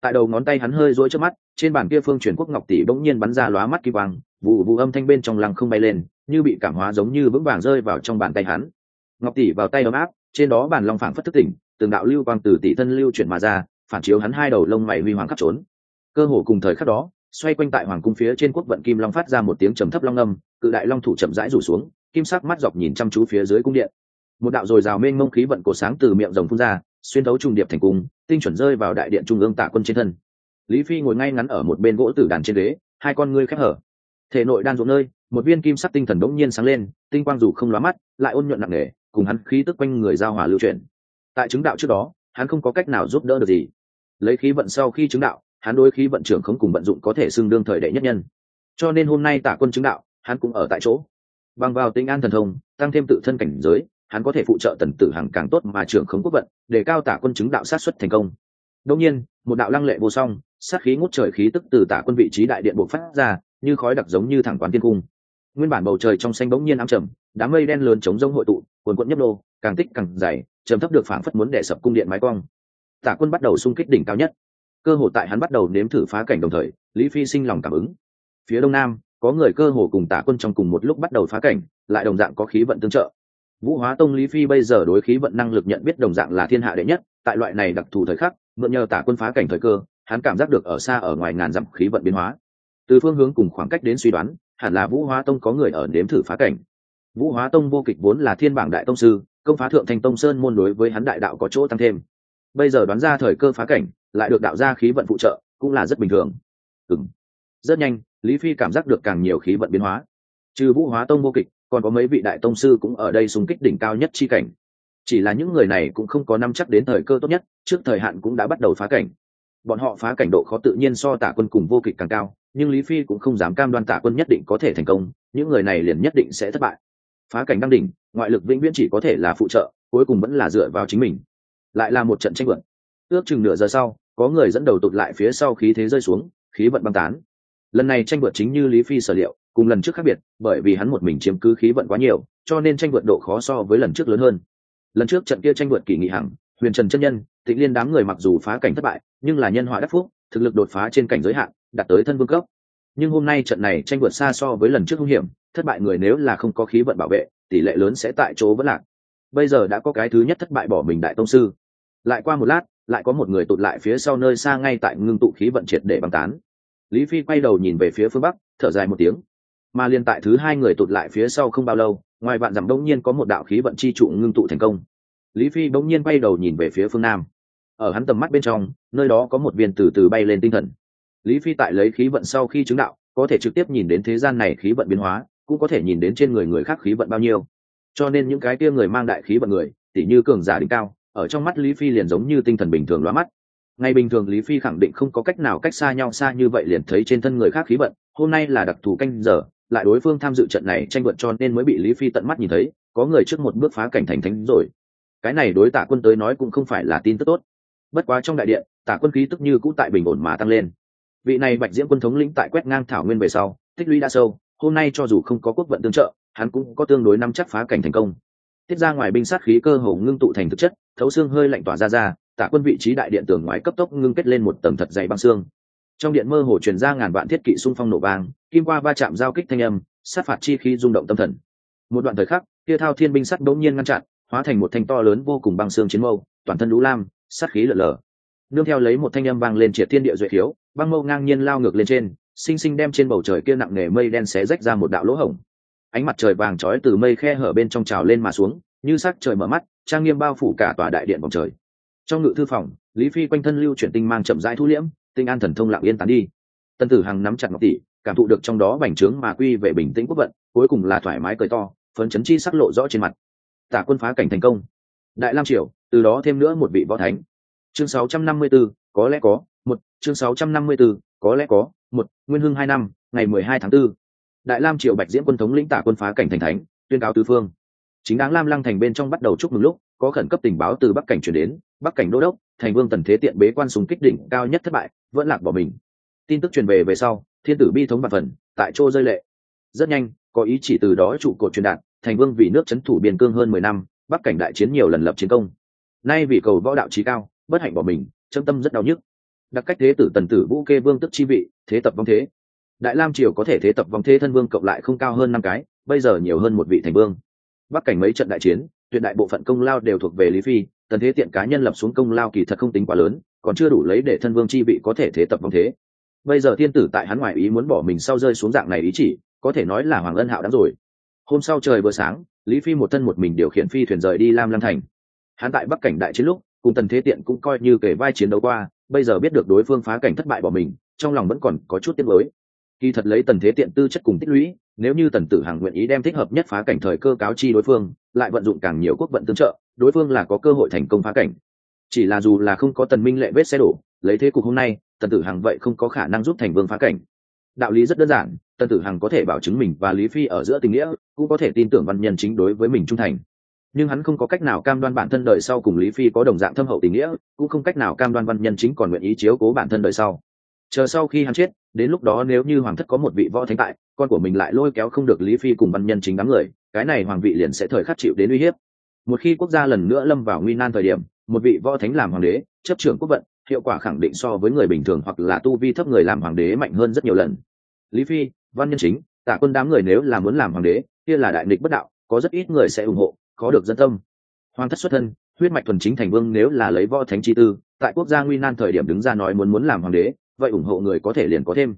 Tại đầu ngón tay hắn hơi rối trước mắt, trên bàn kia phương truyền quốc ngọc tỷ bỗng nhiên bắn ra lóa mắt kỳ quang, vụ vụ âm thanh bên trong lăng không bay lên, như bị cảm hóa giống như vững vàng rơi vào trong bàn tay hắn. Ngọc tỷ vào tay ấm áp, trên đó bàn long phảng phất thức tỉnh, từng đạo lưu quang từ tỷ thân lưu chuyển mà ra, phản chiếu hắn hai đầu lông mày huy hoàng khắp trốn. Cơ hồ cùng thời khắc đó, xoay quanh tại hoàng cung phía trên quốc vận kim long phát ra một tiếng trầm thấp long âm, cự đại long thủ chậm rãi rủ xuống kim sắc mắt dọc nhìn chăm chú phía dưới cung điện. Một đạo dồi dào mênh mông khí vận cổ sáng từ miệng rồng phun ra, xuyên thấu trùng điệp thành cung, tinh chuẩn rơi vào đại điện trung ương tạ quân trên thân. Lý phi ngồi ngay ngắn ở một bên gỗ tử đàn trên ghế, hai con ngươi khép hở. Thể nội đan ruộng nơi, một viên kim sắc tinh thần đống nhiên sáng lên, tinh quang dù không lóa mắt, lại ôn nhuận nặng nề, cùng hắn khí tức quanh người giao hòa lưu chuyển. Tại chứng đạo trước đó, hắn không có cách nào giúp đỡ được gì. Lấy khí vận sau khi chứng đạo, hắn đối khí vận trưởng không cùng vận dụng có thể xưng đương thời đệ nhất nhân. Cho nên hôm nay Tả quân chứng đạo, hắn cũng ở tại chỗ bằng vào tinh an thần thông, tăng thêm tự thân cảnh giới, hắn có thể phụ trợ tần tử hằng càng tốt mà trưởng khống quốc vận, để cao tả quân chứng đạo sát xuất thành công. Đông nhiên, một đạo lăng lệ vô song, sát khí ngút trời khí tức từ tả quân vị trí đại điện buộc phát ra, như khói đặc giống như thẳng quán tiên cung. Nguyên bản bầu trời trong xanh bỗng nhiên ám trầm, đám mây đen lớn chống rông hội tụ quần quận nhấp đô càng tích càng dày, trầm thấp được phảng phất muốn đè sập cung điện mái quang. Tả quân bắt đầu xung kích đỉnh cao nhất. Cơ hội tại hắn bắt đầu nếm thử phá cảnh đồng thời, lý phi sinh lòng cảm ứng. Phía đông nam có người cơ hồ cùng tả quân trong cùng một lúc bắt đầu phá cảnh, lại đồng dạng có khí vận tương trợ. Vũ hóa tông lý phi bây giờ đối khí vận năng lực nhận biết đồng dạng là thiên hạ đệ nhất, tại loại này đặc thù thời khắc, mượn nhờ tả quân phá cảnh thời cơ, hắn cảm giác được ở xa ở ngoài ngàn dặm khí vận biến hóa. Từ phương hướng cùng khoảng cách đến suy đoán, hẳn là vũ hóa tông có người ở nếm thử phá cảnh. Vũ hóa tông vô kịch vốn là thiên bảng đại tông sư, công phá thượng thành tông sơn môn đối với hắn đại đạo có chỗ tăng thêm. Bây giờ đoán ra thời cơ phá cảnh, lại được đạo ra khí vận phụ trợ, cũng là rất bình thường. Ừng rất nhanh lý phi cảm giác được càng nhiều khí vận biến hóa. Trừ vũ hóa tông vô kịch, còn có mấy vị đại tông sư cũng ở đây xung kích đỉnh cao nhất chi cảnh. Chỉ là những người này cũng không có năm chắc đến thời cơ tốt nhất, trước thời hạn cũng đã bắt đầu phá cảnh. Bọn họ phá cảnh độ khó tự nhiên so tả quân cùng vô kịch càng cao, nhưng lý phi cũng không dám cam đoan tả quân nhất định có thể thành công, những người này liền nhất định sẽ thất bại. Phá cảnh đăng đỉnh, ngoại lực vĩnh viễn chỉ có thể là phụ trợ, cuối cùng vẫn là dựa vào chính mình. Lại là một trận tranh luận. Ước chừng nửa giờ sau, có người dẫn đầu tụt lại phía sau khí thế rơi xuống, khí vận băng tán lần này tranh vượt chính như lý phi sở liệu, cùng lần trước khác biệt, bởi vì hắn một mình chiếm cứ khí vận quá nhiều, cho nên tranh vượt độ khó so với lần trước lớn hơn. Lần trước trận kia tranh vượt kỷ nghị hằng huyền trần chân nhân, tịnh liên đám người mặc dù phá cảnh thất bại, nhưng là nhân họa đắc phúc, thực lực đột phá trên cảnh giới hạn, đạt tới thân vương cấp. Nhưng hôm nay trận này tranh vượt xa so với lần trước hung hiểm, thất bại người nếu là không có khí vận bảo vệ, tỷ lệ lớn sẽ tại chỗ vẫn lạc. Bây giờ đã có cái thứ nhất thất bại bỏ mình đại tông sư. Lại qua một lát, lại có một người tụt lại phía sau nơi xa ngay tại ngưng tụ khí vận triệt để băng tán lý phi quay đầu nhìn về phía phương bắc, thở dài một tiếng. Mà liên tại thứ hai người tụt lại phía sau không bao lâu, ngoài vạn dặm đông nhiên có một đạo khí vận chi trụ ngưng tụ thành công. Lý phi bỗng nhiên quay đầu nhìn về phía phương nam. Ở hắn tầm mắt bên trong, nơi đó có một viên từ từ bay lên tinh thần. Lý phi tại lấy khí vận sau khi chứng đạo, có thể trực tiếp nhìn đến thế gian này khí vận biến hóa, cũng có thể nhìn đến trên người người khác khí vận bao nhiêu. Cho nên những cái kia người mang đại khí vận người, tỉ như cường giả đỉnh cao, ở trong mắt lý phi liền giống như tinh thần bình thường lóa mắt ngày bình thường lý phi khẳng định không có cách nào cách xa nhau xa như vậy liền thấy trên thân người khác khí vận, hôm nay là đặc thù canh giờ, lại đối phương tham dự trận này tranh luận cho nên mới bị lý phi tận mắt nhìn thấy, có người trước một bước phá cảnh thành thánh rồi. Cái này đối tạ quân tới nói cũng không phải là tin tức tốt. Bất quá trong đại điện, tạ quân khí tức như cũ tại bình ổn mà tăng lên. Vị này bạch diễm quân thống lĩnh tại quét ngang thảo nguyên về sau, tích lũy đã sâu, hôm nay cho dù không có quốc vận tương trợ, hắn cũng có tương đối năm chắc phá cảnh thành công. Tiết ra ngoài binh sát khí cơ hồ ngưng tụ thành thực chất, thấu xương hơi lạnh tỏa ra ra tạ quân vị trí đại điện tường ngoài cấp tốc ngưng kết lên một tầng thật dày băng xương. Trong điện mơ hồ truyền ra ngàn vạn thiết kỵ xung phong nổ vang, kim qua va chạm giao kích thanh âm, sát phạt chi khí rung động tâm thần. Một đoạn thời khắc kia thao thiên binh sắt đỗng nhiên ngăn chặn, hóa thành một thanh to lớn vô cùng băng xương chiến mâu, toàn thân lũ lam, sát khí lở lở. Nương theo lấy một thanh âm vang lên triệt thiên địa duệ thiếu băng mâu ngang nhiên lao ngược lên trên, xinh xinh đem trên bầu trời kia nặng nề mây đen xé rách ra một đạo lỗ hổng. Ánh mặt trời vàng trói từ mây khe hở bên trong trào lên mà xuống, như sắc trời mở mắt, trang nghiêm bao phủ cả tòa đại điện vòng trời trong ngự thư phòng lý phi quanh thân lưu chuyển tinh mang chậm rãi thu liễm tinh an thần thông lặng yên tán đi. Tân tử hằng nắm chặt ngọc tỷ cảm thụ được trong đó bành trướng mà quy về bình tĩnh quốc vận cuối cùng là thoải mái cười to phấn chấn chi sắc lộ rõ trên mặt. Tả quân phá cảnh thành công. Đại lam triều từ đó thêm nữa một vị võ thánh. Chương 654, có lẽ có một chương 654, có lẽ có một nguyên hưng hai năm ngày mười hai tháng 4. đại lam triều bạch diễn quân thống lĩnh tả quân phá cảnh thành thánh tuyên cáo tứ phương. Chính đáng lam lăng thành bên trong bắt đầu chúc mừng lúc có khẩn cấp tình báo từ bắc cảnh chuyển đến bắc cảnh đô đốc, thành vương tần thế tiện bế quan súng kích đỉnh cao nhất thất bại, vẫn lạc bỏ mình. Tin tức truyền về về sau, thiên tử bi thống và phần, tại chỗ rơi lệ. Rất nhanh, có ý chỉ từ đó trụ cột truyền đạt, thành vương vì nước c h ấ n thủ biên cương hơn mười năm, bắc cảnh đại chiến nhiều lần lập chiến công. Nay vì cầu võ đạo trí cao, bất hạnh bỏ mình, châm tâm rất đau nhức. Đặc cách thế tử tần tử vũ kê vương tức chi vị, thế tập vong thế. Đại lam triều có thể thế tập vong thế thân vương cộng lại không cao hơn năm cái, bây giờ nhiều hơn một vị thành vương. Bắc cảnh mấy trận đại chiến tuyệt đại bộ phận công lao đều thuộc về lý phi, tần thế tiện cá nhân lập xuống công lao kỳ thật không tính quá lớn, còn chưa đủ lấy để thân vương chi vị có thể thế tập vong thế. Bây giờ thiên tử tại hắn ngoại ý muốn bỏ mình sau rơi xuống dạng này ý chỉ, có thể nói là hoàng ân hạo đáng rồi. Hôm sau trời vừa sáng, lý phi một thân một mình điều khiển phi thuyền rời đi lam lăng thành. Hắn tại bắc cảnh đại chiến lúc, cùng tần thế tiện cũng coi như kể vai chiến đấu qua, bây giờ biết được đối phương phá cảnh thất bại bỏ mình, trong lòng vẫn còn có chút tiếc mới kỳ thật lấy tần thế tiện tư chất cùng tích lũy nếu như tần tử hằng nguyện ý đem thích hợp nhất phá cảnh thời cơ cáo chi đối phương, lại vận dụng càng nhiều quốc vận tương trợ, đối phương là có cơ hội thành công phá cảnh. Chỉ là dù là không có tần minh lệ vết xe đổ, lấy thế cục hôm nay, tần tử hằng vậy không có khả năng giúp thành vương phá cảnh. Đạo lý rất đơn giản, tần tử hằng có thể bảo chứng mình và lý phi ở giữa tình nghĩa, cũng có thể tin tưởng văn nhân chính đối với mình trung thành. Nhưng hắn không có cách nào cam đoan bản thân đời sau cùng lý phi có đồng dạng thâm hậu tình nghĩa, cũng không cách nào cam đoan văn nhân chính còn nguyện ý chiếu cố bản thân đời sau chờ sau khi hắn chết, đến lúc đó nếu như hoàng thất có một vị võ thánh tại, con của mình lại lôi kéo không được lý phi cùng văn nhân chính đám người, cái này hoàng vị liền sẽ thời khắc chịu đến uy hiếp. Một khi quốc gia lần nữa lâm vào nguy nan thời điểm, một vị võ thánh làm hoàng đế, chấp trưởng quốc vận, hiệu quả khẳng định so với người bình thường hoặc là tu vi thấp người làm hoàng đế mạnh hơn rất nhiều lần. Lý phi, văn nhân chính, tạ quân đám người nếu là muốn làm hoàng đế, kia là đại nghịch bất đạo, có rất ít người sẽ ủng hộ, khó được dân tâm. Hoàng thất xuất thân, huyết mạch thuần chính thành vương nếu là lấy võ thánh chi tư, tại quốc gia nguy nan thời điểm đứng ra nói muốn muốn làm hoàng đế vậy ủng hộ người có thể liền có thêm.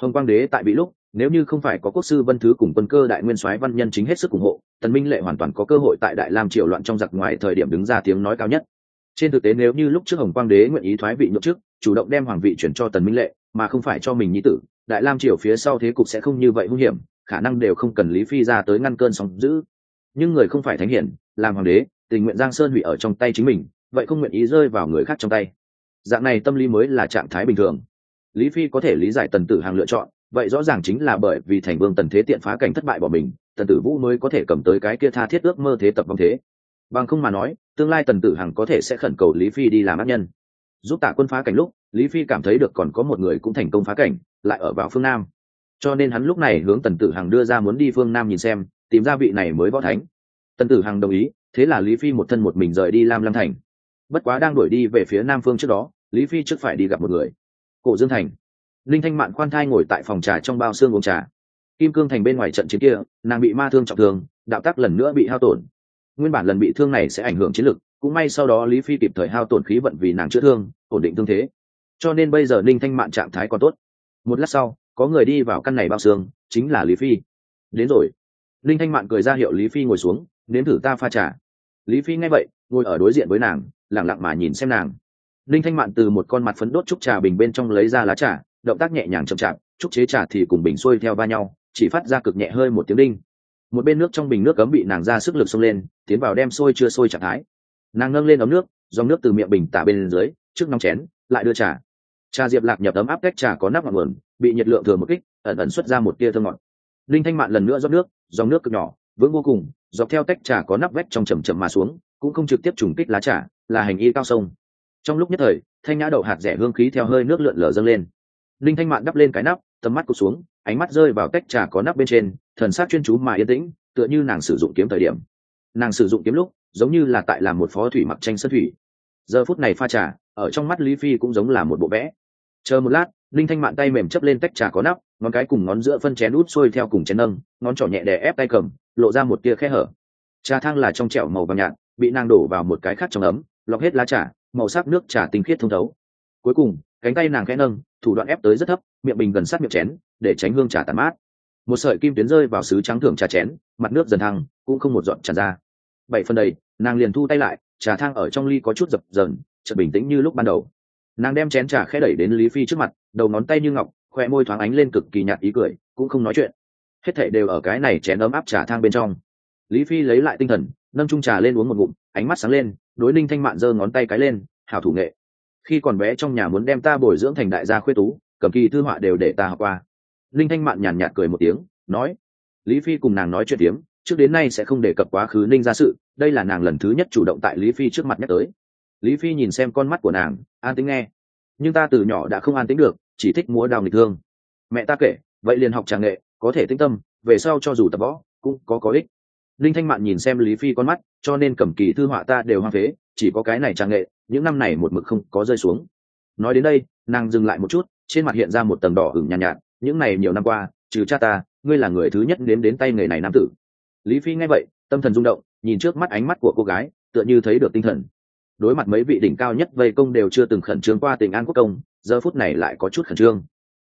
Hồng quang đế tại bị lúc, nếu như không phải có quốc sư vân thứ cùng quân cơ đại nguyên soái văn nhân chính hết sức ủng hộ, tần minh lệ hoàn toàn có cơ hội tại đại lam triều loạn trong giặc ngoài thời điểm đứng ra tiếng nói cao nhất. Trên thực tế nếu như lúc trước hồng quang đế nguyện ý thoái vị nhượng trước chủ động đem hoàng vị chuyển cho tần minh lệ, mà không phải cho mình nhi tử, đại lam triều phía sau thế cục sẽ không như vậy hung hiểm, khả năng đều không cần lý phi ra tới ngăn cơn sóng dữ. Nhưng người không phải thánh hiển, làm hoàng đế, tình nguyện giang sơn hủy ở trong tay chính mình, vậy không nguyện ý rơi vào người khác trong tay. Dạng này tâm lý mới là trạng thái bình thường lý phi có thể lý giải tần tử hàng lựa chọn, vậy rõ ràng chính là bởi vì thành vương tần thế tiện phá cảnh thất bại bỏ mình, tần tử vũ mới có thể cầm tới cái kia tha thiết ước mơ thế tập vong thế. Bằng không mà nói, tương lai tần tử hằng có thể sẽ khẩn cầu lý phi đi làm ác nhân. Giúp tạ quân phá cảnh lúc, lý phi cảm thấy được còn có một người cũng thành công phá cảnh, lại ở vào phương nam. Cho nên hắn lúc này hướng tần tử hằng đưa ra muốn đi phương nam nhìn xem, tìm ra vị này mới võ thánh. Tần tử hằng đồng ý, thế là lý phi một thân một mình rời đi lam lam thành. Bất quá đang đuổi đi về phía nam phương trước đó, lý phi trước phải đi gặp một người cổ dương thành. Linh thanh mạn khoan thai ngồi tại phòng trà trong bao xương uống trà. Kim cương thành bên ngoài trận chiến kia, nàng bị ma thương trọng thương, đạo tác lần nữa bị hao tổn. Nguyên bản lần bị thương này sẽ ảnh hưởng chiến lực, cũng may sau đó lý phi kịp thời hao tổn khí vận vì nàng chữa thương, ổn định thương thế. Cho nên bây giờ ninh thanh mạn trạng thái còn tốt. Một lát sau, có người đi vào căn này bao xương, chính là lý phi. Đến rồi. Ninh thanh mạn cười ra hiệu lý phi ngồi xuống, nếm thử ta pha trà. Lý phi nghe vậy, ngồi ở đối diện với nàng lẳng lặng mà nhìn xem nàng. Linh thanh mạn từ một con mặt phấn đốt trúc trà bình bên trong lấy ra lá trà, động tác nhẹ nhàng chậm chạp trúc chế trà thì cùng bình xuôi theo va nhau, chỉ phát ra cực nhẹ hơi một tiếng đinh. Một bên nước trong bình nước cấm bị nàng ra sức lực xông lên, tiến vào đem sôi chưa sôi trạng thái. Nàng nâng lên ấm nước, dòng nước từ miệng bình tả bên dưới, trước nóng chén, lại đưa trà. Trà diệp lạc nhập ấm áp cách trà có nắp ngọn nguồn, bị nhiệt lượng thừa một kích, ẩn ẩn xuất ra một tia thơm ngọt. Linh thanh mạn lần nữa rót nước, dòng nước cực nhỏ, vững vô cùng, dọc theo tách trà có nắp vách trong chầm chậm mà xuống, cũng không trực tiếp trùng kích lá trà, là hành y cao sông trong lúc nhất thời, thanh nhã đậu hạt rẻ hương khí theo hơi nước lượn lờ dâng lên. Linh thanh mạn đắp lên cái nắp, tầm mắt cụt xuống, ánh mắt rơi vào tách trà có nắp bên trên, thần sắc chuyên chú mà yên tĩnh, tựa như nàng sử dụng kiếm thời điểm. Nàng sử dụng kiếm lúc, giống như là tại làm một phó thủy mặc tranh sân thủy. Giờ phút này pha trà, ở trong mắt lý phi cũng giống là một bộ vẽ. Chờ một lát, linh thanh mạn tay mềm chấp lên tách trà có nắp, ngón cái cùng ngón giữa phân chén út sôi theo cùng chén nâng, ngón trỏ nhẹ đè ép tay cầm, lộ ra một tia khe hở. Trà thang là trong trẻo màu vàng nhạt, bị nàng đổ vào một cái khác trong ấm, lọc hết lá trà màu sắc nước trà tinh khiết thông thấu. Cuối cùng, cánh tay nàng khẽ nâng, thủ đoạn ép tới rất thấp, miệng bình gần sát miệng chén, để tránh hương trà tàn mát. Một sợi kim tuyến rơi vào sứ trắng thưởng trà chén, mặt nước dần thăng, cũng không một dọn tràn ra. Bảy phần đầy, nàng liền thu tay lại, trà thang ở trong ly có chút dập dần chợt bình tĩnh như lúc ban đầu. Nàng đem chén trà khẽ đẩy đến lý phi trước mặt, đầu ngón tay như ngọc, khoe môi thoáng ánh lên cực kỳ nhạt ý cười, cũng không nói chuyện. Hết thảy đều ở cái này chén ấm áp trà thang bên trong. Lý phi lấy lại tinh thần, nâng trung trà lên uống một ngụm ánh mắt sáng lên, đối ninh thanh mạn giơ ngón tay cái lên, hảo thủ nghệ. Khi còn bé trong nhà muốn đem ta bồi dưỡng thành đại gia khuê tú, cầm kỳ thư họa đều để ta học qua. Linh thanh mạn nhàn nhạt cười một tiếng, nói, lý phi cùng nàng nói chuyện tiếng trước đến nay sẽ không đề cập quá khứ ninh ra sự, đây là nàng lần thứ nhất chủ động tại lý phi trước mặt nhắc tới. Lý phi nhìn xem con mắt của nàng, an tính nghe, nhưng ta từ nhỏ đã không an tính được, chỉ thích múa đào nghịch thương. Mẹ ta kể, vậy liền học tràng nghệ, có thể tĩnh tâm, về sau cho dù tập võ, cũng có có ích linh thanh mạn nhìn xem lý phi con mắt cho nên cầm kỳ thư họa ta đều hoang phế chỉ có cái này trang nghệ những năm này một mực không có rơi xuống. Nói đến đây nàng dừng lại một chút trên mặt hiện ra một tầng đỏ hửng nhàn nhạt, nhạt những này nhiều năm qua trừ cha ta ngươi là người thứ nhất đến đến tay nghề này nam tử. Lý phi nghe vậy tâm thần rung động nhìn trước mắt ánh mắt của cô gái tựa như thấy được tinh thần. Đối mặt mấy vị đỉnh cao nhất vây công đều chưa từng khẩn trương qua tình an quốc công giờ phút này lại có chút khẩn trương.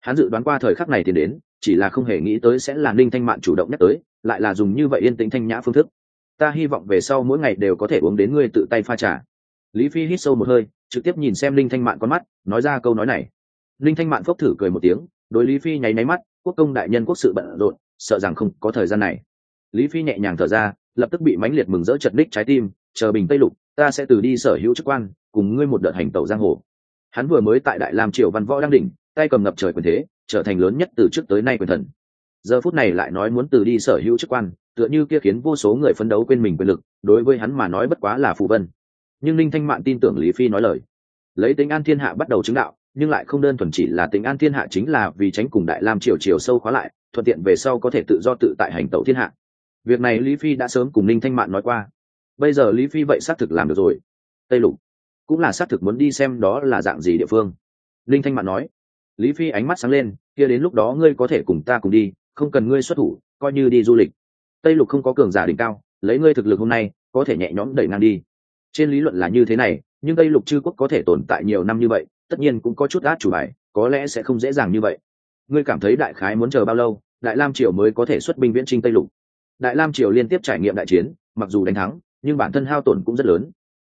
Hắn dự đoán qua thời khắc này tiến đến chỉ là không hề nghĩ tới sẽ là ninh thanh mạn chủ động nhắc tới lại là dùng như vậy yên tĩnh thanh nhã phương thức. Ta hy vọng về sau mỗi ngày đều có thể uống đến ngươi tự tay pha trà. Lý phi hít sâu một hơi, trực tiếp nhìn xem linh thanh mạn con mắt, nói ra câu nói này. Linh thanh mạn phốc thử cười một tiếng, đối lý phi nháy máy mắt, quốc công đại nhân quốc sự bận rộn, sợ rằng không có thời gian này. Lý phi nhẹ nhàng thở ra, lập tức bị mãnh liệt mừng rỡ chật ních trái tim, chờ bình tây lục, ta sẽ từ đi sở hữu chức quan, cùng ngươi một đợt hành tẩu giang hồ. Hắn vừa mới tại đại lam triều văn võ đang đỉnh, tay cầm ngập trời quyền thế, trở thành lớn nhất từ trước tới nay quyền thần giờ phút này lại nói muốn từ đi sở hữu chức quan, tựa như kia khiến vô số người phấn đấu quên mình quyền lực, đối với hắn mà nói bất quá là phù vân. Nhưng ninh thanh mạn tin tưởng lý phi nói lời. Lấy tính an thiên hạ bắt đầu chứng đạo, nhưng lại không đơn thuần chỉ là tính an thiên hạ chính là vì tránh cùng đại lam triều triều sâu khóa lại, thuận tiện về sau có thể tự do tự tại hành tẩu thiên hạ. Việc này lý phi đã sớm cùng ninh thanh mạn nói qua. Bây giờ lý phi vậy xác thực làm được rồi. Tây lục cũng là xác thực muốn đi xem đó là dạng gì địa phương. Linh thanh mạn nói, lý phi ánh mắt sáng lên, kia đến lúc đó ngươi có thể cùng ta cùng đi không cần ngươi xuất thủ, coi như đi du lịch. Tây lục không có cường giả đỉnh cao, lấy ngươi thực lực hôm nay, có thể nhẹ nhõm đẩy ngang đi. Trên lý luận là như thế này, nhưng tây lục chư quốc có thể tồn tại nhiều năm như vậy, tất nhiên cũng có chút át chủ bài, có lẽ sẽ không dễ dàng như vậy. Ngươi cảm thấy đại khái muốn chờ bao lâu, đại lam triều mới có thể xuất binh viễn trinh tây lục? Đại lam triều liên tiếp trải nghiệm đại chiến, mặc dù đánh thắng, nhưng bản thân hao tổn cũng rất lớn.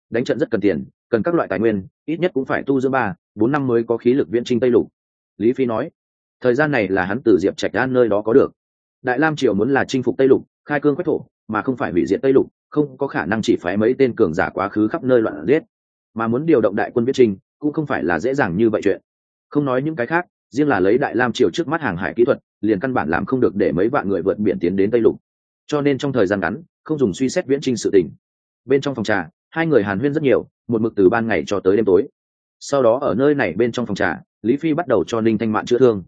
Đánh trận rất cần tiền, cần các loại tài nguyên, ít nhất cũng phải tu dưỡng ba, bốn năm mới có khí lực viễn trinh tây lục. Lý phi nói thời gian này là hắn từ diệp trạch đan nơi đó có được. Đại lam triều muốn là chinh phục tây lục, khai cương quách thổ, mà không phải hủy diệt tây lục, không có khả năng chỉ phái mấy tên cường giả quá khứ khắp nơi loạn giết. Mà muốn điều động đại quân viết trinh cũng không phải là dễ dàng như vậy chuyện. Không nói những cái khác, riêng là lấy đại lam triều trước mắt hàng hải kỹ thuật, liền căn bản làm không được để mấy vạn người vượt biển tiến đến tây lục. Cho nên trong thời gian ngắn, không dùng suy xét viễn trinh sự tình. Bên trong phòng trà, hai người hàn huyên rất nhiều, một mực từ ban ngày cho tới đêm tối. Sau đó ở nơi này bên trong phòng trà, lý phi bắt đầu cho ninh thanh mạn chữa thương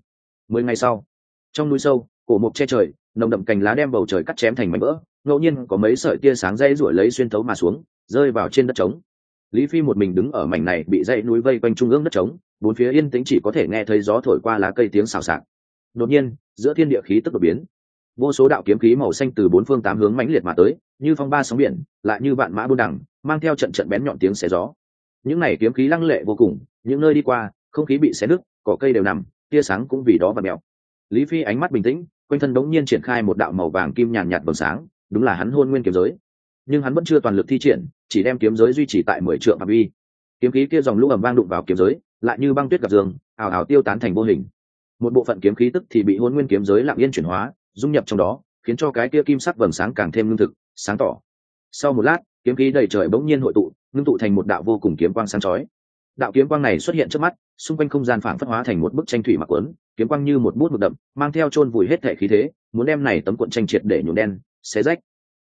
mười ngày sau, trong núi sâu, cổ mộc che trời, nồng đậm cành lá đem bầu trời cắt chém thành mảnh vỡ, ngẫu nhiên có mấy sợi tia sáng dây ruổi lấy xuyên thấu mà xuống, rơi vào trên đất trống. Lý phi một mình đứng ở mảnh này bị dãy núi vây quanh trung ương đất trống, bốn phía yên tĩnh chỉ có thể nghe thấy gió thổi qua lá cây tiếng xào xạc. Đột nhiên, giữa thiên địa khí tức đột biến. Vô số đạo kiếm khí màu xanh từ bốn phương tám hướng mãnh liệt mà tới, như phong ba sóng biển, lại như vạn mã buôn đẳng mang theo trận trận bén nhọn tiếng xé gió. Những này kiếm khí lăng lệ vô cùng, những nơi đi qua, không khí bị xé nứt, cỏ cây đều nằm tia sáng cũng vì đó và mèo lý phi ánh mắt bình tĩnh, quanh thân đống nhiên triển khai một đạo màu vàng kim nhàn nhạt vầng sáng, đúng là hắn hôn nguyên kiếm giới. Nhưng hắn vẫn chưa toàn lực thi triển, chỉ đem kiếm giới duy trì tại mười triệu phạm vi. Kiếm khí kia dòng lũ ẩm vang đụng vào kiếm giới, lại như băng tuyết gặp dương ảo ảo tiêu tán thành vô hình. Một bộ phận kiếm khí tức thì bị hôn nguyên kiếm giới lặng yên chuyển hóa, dung nhập trong đó, khiến cho cái kia kim sắc vầng sáng càng thêm lương thực, sáng tỏ. Sau một lát, kiếm khí đầy trời bỗng nhiên hội tụ, ngưng tụ thành một đạo vô cùng kiếm quang sáng chói đạo kiếm quang này xuất hiện trước mắt, xung quanh không gian phảng phất hóa thành một bức tranh thủy mặc quấn, kiếm quang như một bút một đậm, mang theo chôn vùi hết thể khí thế, muốn đem này tấm cuộn tranh triệt để nhuộm đen, xé rách.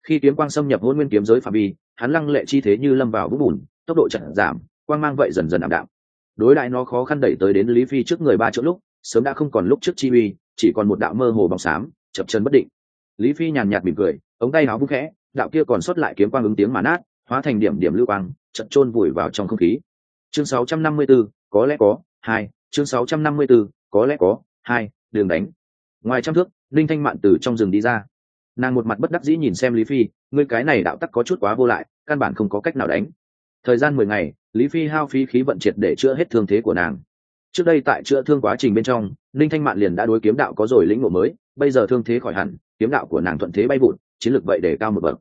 Khi kiếm quang xâm nhập hôn nguyên kiếm giới phạm vi, hắn lăng lệ chi thế như lâm vào vũng bùn, tốc độ chậm giảm, quang mang vậy dần dần ảm đạm. Đối đại nó khó khăn đẩy tới đến lý phi trước người ba chỗ lúc, sớm đã không còn lúc trước chi uy, chỉ còn một đạo mơ hồ bóng xám, chập chân bất định. Lý phi nhàn nhạt mỉm cười, ống tay áo vung khẽ, đạo kia còn sót lại kiếm quang ứng tiếng mà nát, hóa thành điểm điểm lưu quang chật chôn vùi vào trong không khí chương 654, có lẽ có hai chương 654, có lẽ có hai đường đánh. Ngoài trăm thước linh thanh mạn từ trong rừng đi ra. Nàng một mặt bất đắc dĩ nhìn xem lý phi ngươi cái này đạo tắc có chút quá vô lại căn bản không có cách nào đánh. Thời gian mười ngày lý phi hao phí khí vận triệt để chữa hết thương thế của nàng. Trước đây tại chữa thương quá trình bên trong linh thanh mạn liền đã đối kiếm đạo có rồi lĩnh ngộ mới bây giờ thương thế khỏi hẳn kiếm đạo của nàng thuận thế bay vụt chiến lược vậy để cao một bậc.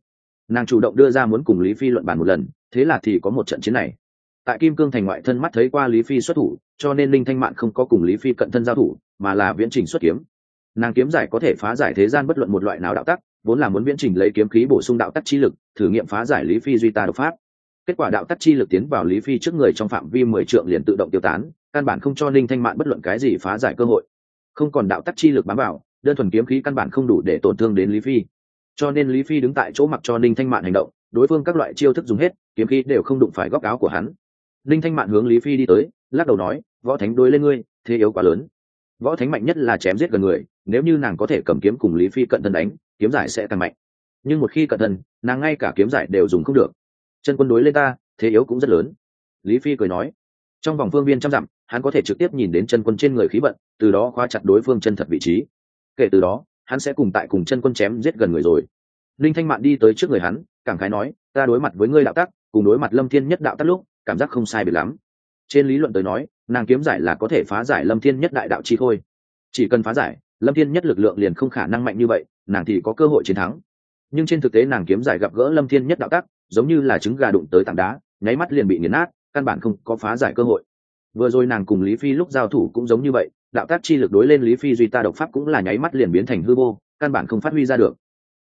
Nàng chủ động đưa ra muốn cùng lý phi luận bàn một lần thế là thì có một trận chiến này tại kim cương thành ngoại thân mắt thấy qua lý phi xuất thủ, cho nên linh thanh mạn không có cùng lý phi cận thân giao thủ, mà là viễn trình xuất kiếm. Nàng kiếm giải có thể phá giải thế gian bất luận một loại nào đạo tắc, vốn là muốn viễn trình lấy kiếm khí bổ sung đạo tắc chi lực, thử nghiệm phá giải lý phi duy ta độc pháp. Kết quả đạo tắc chi lực tiến vào lý phi trước người trong phạm vi mười trượng liền tự động tiêu tán, căn bản không cho linh thanh mạn bất luận cái gì phá giải cơ hội. Không còn đạo tắc chi lực bám vào, đơn thuần kiếm khí căn bản không đủ để tổn thương đến lý phi. Cho nên lý phi đứng tại chỗ mặc cho ninh thanh mạn hành động, đối phương các loại chiêu thức dùng hết, kiếm khí đều không đụng phải góc áo của hắn linh thanh mạn hướng lý phi đi tới, lắc đầu nói, võ thánh đối lên ngươi, thế yếu quá lớn. Võ thánh mạnh nhất là chém giết gần người, nếu như nàng có thể cầm kiếm cùng lý phi cận thân đánh, kiếm giải sẽ càng mạnh. Nhưng một khi cận thân, nàng ngay cả kiếm giải đều dùng không được. Chân quân đối lên ta, thế yếu cũng rất lớn. Lý phi cười nói. Trong vòng phương viên trăm dặm, hắn có thể trực tiếp nhìn đến chân quân trên người khí vận, từ đó khóa chặt đối phương chân thật vị trí. Kể từ đó, hắn sẽ cùng tại cùng chân quân chém giết gần người rồi. Linh thanh mạn đi tới trước người hắn, cảm khái nói, ta đối mặt với ngươi đạo tắc, cùng đối mặt lâm thiên nhất đạo tắc lúc cảm giác không sai biệt lắm. Trên lý luận tới nói, nàng kiếm giải là có thể phá giải lâm thiên nhất đại đạo chi khôi. Chỉ cần phá giải, lâm thiên nhất lực lượng liền không khả năng mạnh như vậy, nàng thì có cơ hội chiến thắng. Nhưng trên thực tế nàng kiếm giải gặp gỡ lâm thiên nhất đạo tắc, giống như là trứng gà đụng tới tảng đá, nháy mắt liền bị nghiền nát, căn bản không có phá giải cơ hội. Vừa rồi nàng cùng lý phi lúc giao thủ cũng giống như vậy, đạo tác chi lực đối lên lý phi duy ta độc pháp cũng là nháy mắt liền biến thành hư vô, căn bản không phát huy ra được.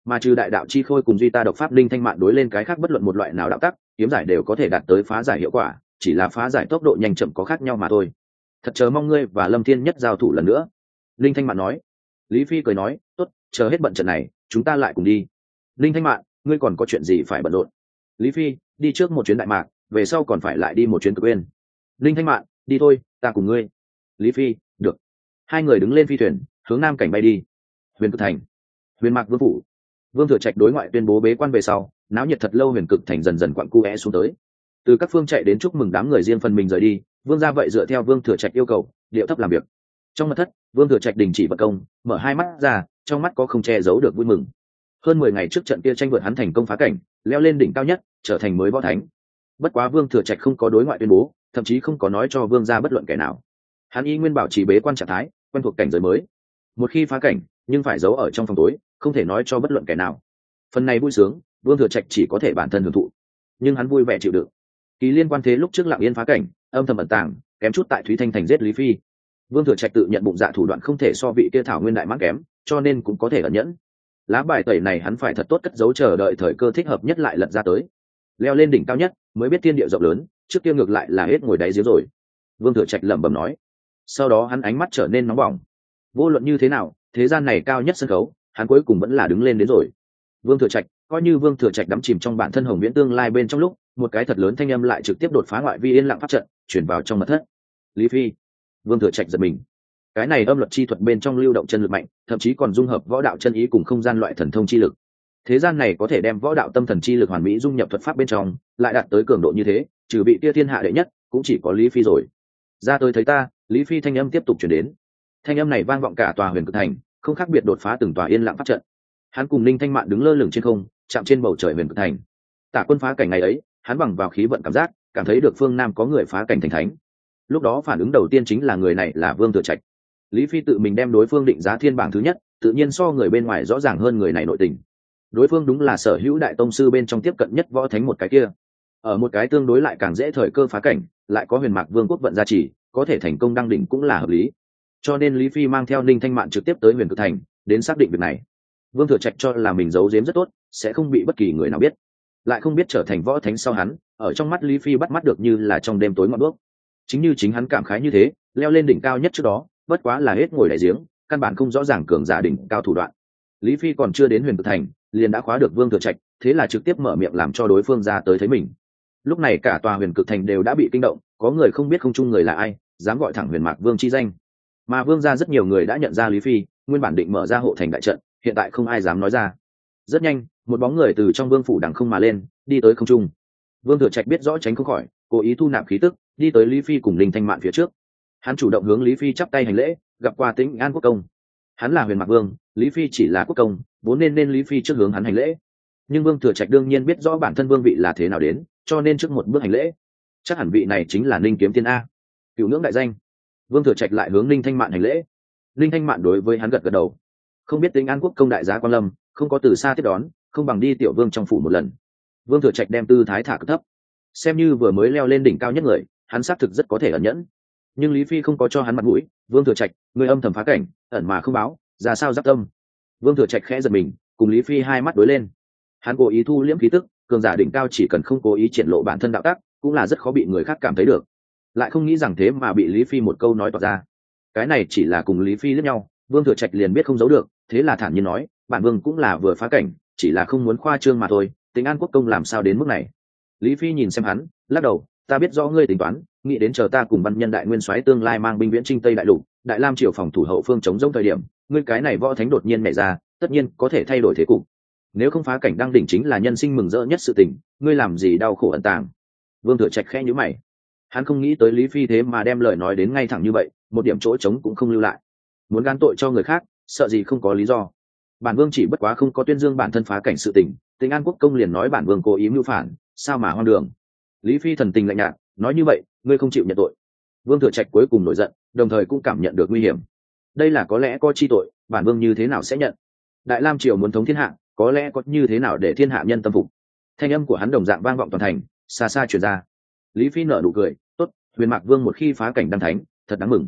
Mà trừ đại đạo chi khôi cùng duy ta độc pháp linh thanh mạn đối lên cái khác bất luận một loại nào đạo tắc yếm giải đều có thể đạt tới phá giải hiệu quả, chỉ là phá giải tốc độ nhanh chậm có khác nhau mà thôi. Thật chờ mong ngươi và lâm thiên nhất giao thủ lần nữa. Linh thanh mạn nói. Lý phi cười nói, tốt, chờ hết bận trận này, chúng ta lại cùng đi. Linh thanh mạn, ngươi còn có chuyện gì phải bận rộn? Lý phi, đi trước một chuyến đại mạc, về sau còn phải lại đi một chuyến cực uyên. Linh thanh mạn, đi thôi, ta cùng ngươi. Lý phi, được. Hai người đứng lên phi thuyền, hướng nam cảnh bay đi. Huyền cực thành. Huyền mạc vương phủ. Vương thừa trạch đối ngoại tuyên bố bế quan về sau náo nhiệt thật lâu huyền cực thành dần dần quặn cu é xuống tới. Từ các phương chạy đến chúc mừng đám người riêng phần mình rời đi, vương ra vậy dựa theo vương thừa trạch yêu cầu, điệu thấp làm việc. Trong mặt thất, vương thừa trạch đình chỉ vật công, mở hai mắt ra, trong mắt có không che giấu được vui mừng. Hơn mười ngày trước trận kia tranh vượt hắn thành công phá cảnh, leo lên đỉnh cao nhất, trở thành mới võ thánh. Bất quá vương thừa trạch không có đối ngoại tuyên bố, thậm chí không có nói cho vương ra bất luận kẻ nào. Hắn y nguyên bảo trì bế quan trạng thái, quen thuộc cảnh giới mới. Một khi phá cảnh, nhưng phải giấu ở trong phòng tối, không thể nói cho bất luận kẻ nào. Phần này vui sướng vương thừa trạch chỉ có thể bản thân hưởng thụ. Nhưng hắn vui vẻ chịu đựng. Kỳ liên quan thế lúc trước lạng yên phá cảnh, âm thầm ẩn tàng, kém chút tại thúy thanh thành giết lý phi. Vương thừa trạch tự nhận bụng dạ thủ đoạn không thể so vị kia thảo nguyên đại mắc kém, cho nên cũng có thể ẩn nhẫn. Lá bài tẩy này hắn phải thật tốt cất giấu chờ đợi thời cơ thích hợp nhất lại lật ra tới. Leo lên đỉnh cao nhất, mới biết thiên địa rộng lớn, trước kia ngược lại là hết ngồi đáy giếng rồi. Vương thừa trạch lẩm bẩm nói. Sau đó hắn ánh mắt trở nên nóng bỏng. Vô luận như thế nào, thế gian này cao nhất sân khấu, hắn cuối cùng vẫn là đứng lên đến rồi. Vương thừa trạch coi như vương thừa trạch đắm chìm trong bản thân hồng viễn tương lai bên trong lúc, một cái thật lớn thanh âm lại trực tiếp đột phá ngoại vi yên lặng pháp trận, chuyển vào trong mật thất. Lý phi. Vương thừa trạch giật mình. Cái này âm luật chi thuật bên trong lưu động chân lực mạnh, thậm chí còn dung hợp võ đạo chân ý cùng không gian loại thần thông chi lực. Thế gian này có thể đem võ đạo tâm thần chi lực hoàn mỹ dung nhập thuật pháp bên trong, lại đạt tới cường độ như thế, trừ bị tia thiên hạ đệ nhất, cũng chỉ có lý phi rồi. Ra tôi thấy ta, lý phi thanh âm tiếp tục chuyển đến. Thanh âm này vang vọng cả tòa huyền cực thành, không khác biệt đột phá từng tòa yên lặng phát trận. Hắn cùng Ninh thanh mạn đứng lơ lửng trên không chạm trên bầu trời huyền cực thành. Tả quân phá cảnh ngày ấy, hắn bằng vào khí vận cảm giác, cảm thấy được phương nam có người phá cảnh thành thánh. Lúc đó phản ứng đầu tiên chính là người này là vương thừa trạch. Lý phi tự mình đem đối phương định giá thiên bảng thứ nhất, tự nhiên so người bên ngoài rõ ràng hơn người này nội tình. Đối phương đúng là sở hữu đại tông sư bên trong tiếp cận nhất võ thánh một cái kia. Ở một cái tương đối lại càng dễ thời cơ phá cảnh, lại có huyền mạc vương quốc vận gia trì, có thể thành công đăng đỉnh cũng là hợp lý. Cho nên lý phi mang theo ninh thanh mạn trực tiếp tới huyền cực thành, đến xác định việc này. Vương thừa trạch cho là mình giấu giếm rất tốt sẽ không bị bất kỳ người nào biết. Lại không biết trở thành võ thánh sau hắn, ở trong mắt lý phi bắt mắt được như là trong đêm tối ngọn đuốc. Chính như chính hắn cảm khái như thế, leo lên đỉnh cao nhất trước đó, bất quá là hết ngồi đại giếng, căn bản không rõ ràng cường giả đỉnh cao thủ đoạn. Lý phi còn chưa đến huyền cực thành, liền đã khóa được vương thừa trạch, thế là trực tiếp mở miệng làm cho đối phương ra tới thấy mình. Lúc này cả tòa huyền cực thành đều đã bị kinh động, có người không biết không chung người là ai, dám gọi thẳng huyền mạc vương chi danh. Mà vương ra rất nhiều người đã nhận ra lý phi, nguyên bản định mở ra hộ thành đại trận, hiện tại không ai dám nói ra. Rất nhanh một bóng người từ trong vương phủ đằng không mà lên, đi tới không trung. Vương thừa trạch biết rõ tránh không khỏi, cố ý thu nạp khí tức, đi tới lý phi cùng linh thanh mạn phía trước. Hắn chủ động hướng lý phi chắp tay hành lễ, gặp qua tĩnh an quốc công. Hắn là huyền mạc vương, lý phi chỉ là quốc công, vốn nên nên lý phi trước hướng hắn hành lễ. Nhưng vương thừa trạch đương nhiên biết rõ bản thân vương vị là thế nào đến, cho nên trước một bước hành lễ. Chắc hẳn vị này chính là ninh kiếm tiên a. Cựu ngưỡng đại danh. Vương thừa trạch lại hướng ninh thanh mạn hành lễ. Ninh thanh mạn đối với hắn gật gật đầu. Không biết tính an quốc công đại giá quan lâm, không có từ xa tiếp đón không bằng đi tiểu vương trong phủ một lần. Vương thừa trạch đem tư thái thả cực thấp. Xem như vừa mới leo lên đỉnh cao nhất người, hắn xác thực rất có thể ẩn nhẫn. Nhưng lý phi không có cho hắn mặt mũi, vương thừa trạch, người âm thầm phá cảnh, ẩn mà không báo, ra sao giáp tâm? Vương thừa trạch khẽ giật mình, cùng lý phi hai mắt đối lên. Hắn cố ý thu liễm khí tức, cường giả đỉnh cao chỉ cần không cố ý triển lộ bản thân đạo tác, cũng là rất khó bị người khác cảm thấy được. Lại không nghĩ rằng thế mà bị lý phi một câu nói tỏ ra. Cái này chỉ là cùng lý phi lẫn nhau, vương thừa trạch liền biết không giấu được, thế là thản nhiên nói, bản vương cũng là vừa phá cảnh chỉ là không muốn khoa trương mà thôi tính an quốc công làm sao đến mức này? Lý phi nhìn xem hắn, lắc đầu, ta biết rõ ngươi tính toán, nghĩ đến chờ ta cùng văn nhân đại nguyên soái tương lai mang binh viễn trinh tây đại lục, đại lam triều phòng thủ hậu phương chống giống thời điểm, ngươi cái này võ thánh đột nhiên nảy ra, tất nhiên có thể thay đổi thế cục. Nếu không phá cảnh đăng đỉnh chính là nhân sinh mừng rỡ nhất sự tình, ngươi làm gì đau khổ ẩn tàng? Vương thừa trạch khẽ nhữ mày. Hắn không nghĩ tới lý phi thế mà đem lời nói đến ngay thẳng như vậy, một điểm chỗ trống cũng không lưu lại. Muốn gan tội cho người khác, sợ gì không có lý do bản vương chỉ bất quá không có tuyên dương bản thân phá cảnh sự tình tình an quốc công liền nói bản vương cố ý mưu phản, sao mà hoang đường? Lý phi thần tình lạnh nhạt, nói như vậy, ngươi không chịu nhận tội. Vương thừa trạch cuối cùng nổi giận, đồng thời cũng cảm nhận được nguy hiểm. Đây là có lẽ có chi tội, bản vương như thế nào sẽ nhận? Đại lam triều muốn thống thiên hạ, có lẽ có như thế nào để thiên hạ nhân tâm phục? Thanh âm của hắn đồng dạng vang vọng toàn thành, xa xa chuyển ra. Lý phi nở nụ cười, tốt, huyền mạc vương một khi phá cảnh đăng thánh, thật đáng mừng.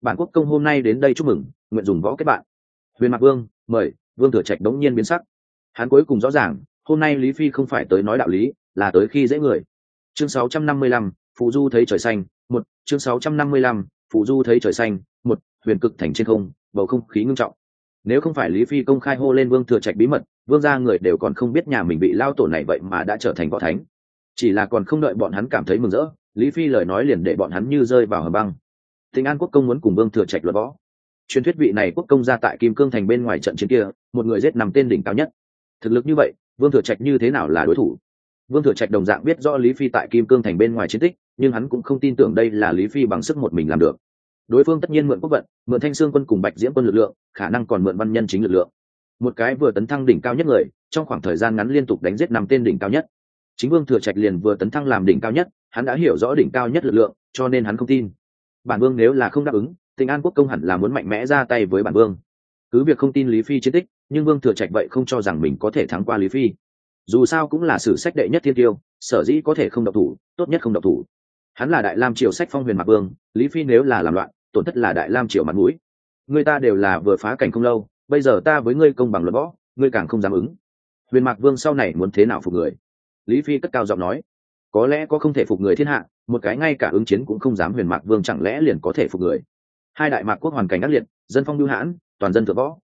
Bản quốc công hôm nay đến đây chúc mừng, nguyện dùng võ kết bạn. Huyền mạc vương, mời vương thừa trạch đống nhiên biến sắc. Hắn cuối cùng rõ ràng hôm nay lý phi không phải tới nói đạo lý là tới khi dễ người. Chương 655, phụ du thấy trời xanh một chương 655, phụ du thấy trời xanh một huyền cực thành trên không bầu không khí ngưng trọng. Nếu không phải lý phi công khai hô lên vương thừa trạch bí mật vương gia người đều còn không biết nhà mình bị lao tổ này vậy mà đã trở thành võ thánh. Chỉ là còn không đợi bọn hắn cảm thấy mừng rỡ lý phi lời nói liền để bọn hắn như rơi vào hầm băng. Thịnh an quốc công muốn cùng vương thừa trạch luật võ. Truyền thuyết vị này quốc công ra tại kim cương thành bên ngoài trận chiến kia một người giết nằm tên đỉnh cao nhất. Thực lực như vậy, vương thừa trạch như thế nào là đối thủ? Vương thừa trạch đồng dạng biết rõ lý phi tại kim cương thành bên ngoài chiến tích, nhưng hắn cũng không tin tưởng đây là lý phi bằng sức một mình làm được. Đối phương tất nhiên mượn quốc vận, mượn thanh sương quân cùng bạch diễm quân lực lượng, khả năng còn mượn văn nhân chính lực lượng. Một cái vừa tấn thăng đỉnh cao nhất người, trong khoảng thời gian ngắn liên tục đánh giết năm tên đỉnh cao nhất. Chính vương thừa trạch liền vừa tấn thăng làm đỉnh cao nhất, hắn đã hiểu rõ đỉnh cao nhất lực lượng, cho nên hắn không tin. Bản vương nếu là không đáp ứng tình an quốc công hẳn là muốn mạnh mẽ ra tay với bản vương. Cứ việc không tin lý phi chiến tích nhưng vương thừa trạch vậy không cho rằng mình có thể thắng qua lý phi. Dù sao cũng là sử sách đệ nhất thiên tiêu, sở dĩ có thể không độc thủ, tốt nhất không độc thủ. Hắn là đại lam triều sách phong huyền mạc vương, lý phi nếu là làm loạn, tổn thất là đại lam triều mặt mũi. Người ta đều là vừa phá cảnh không lâu, bây giờ ta với ngươi công bằng luật võ, ngươi càng không dám ứng. Huyền mạc vương sau này muốn thế nào phục người? Lý phi cất cao giọng nói, có lẽ có không thể phục người thiên hạ, một cái ngay cả ứng chiến cũng không dám huyền mạc vương chẳng lẽ liền có thể phục người. Hai đại mạc quốc hoàn cảnh ác liệt, dân phong lưu hãn, toàn dân thượng võ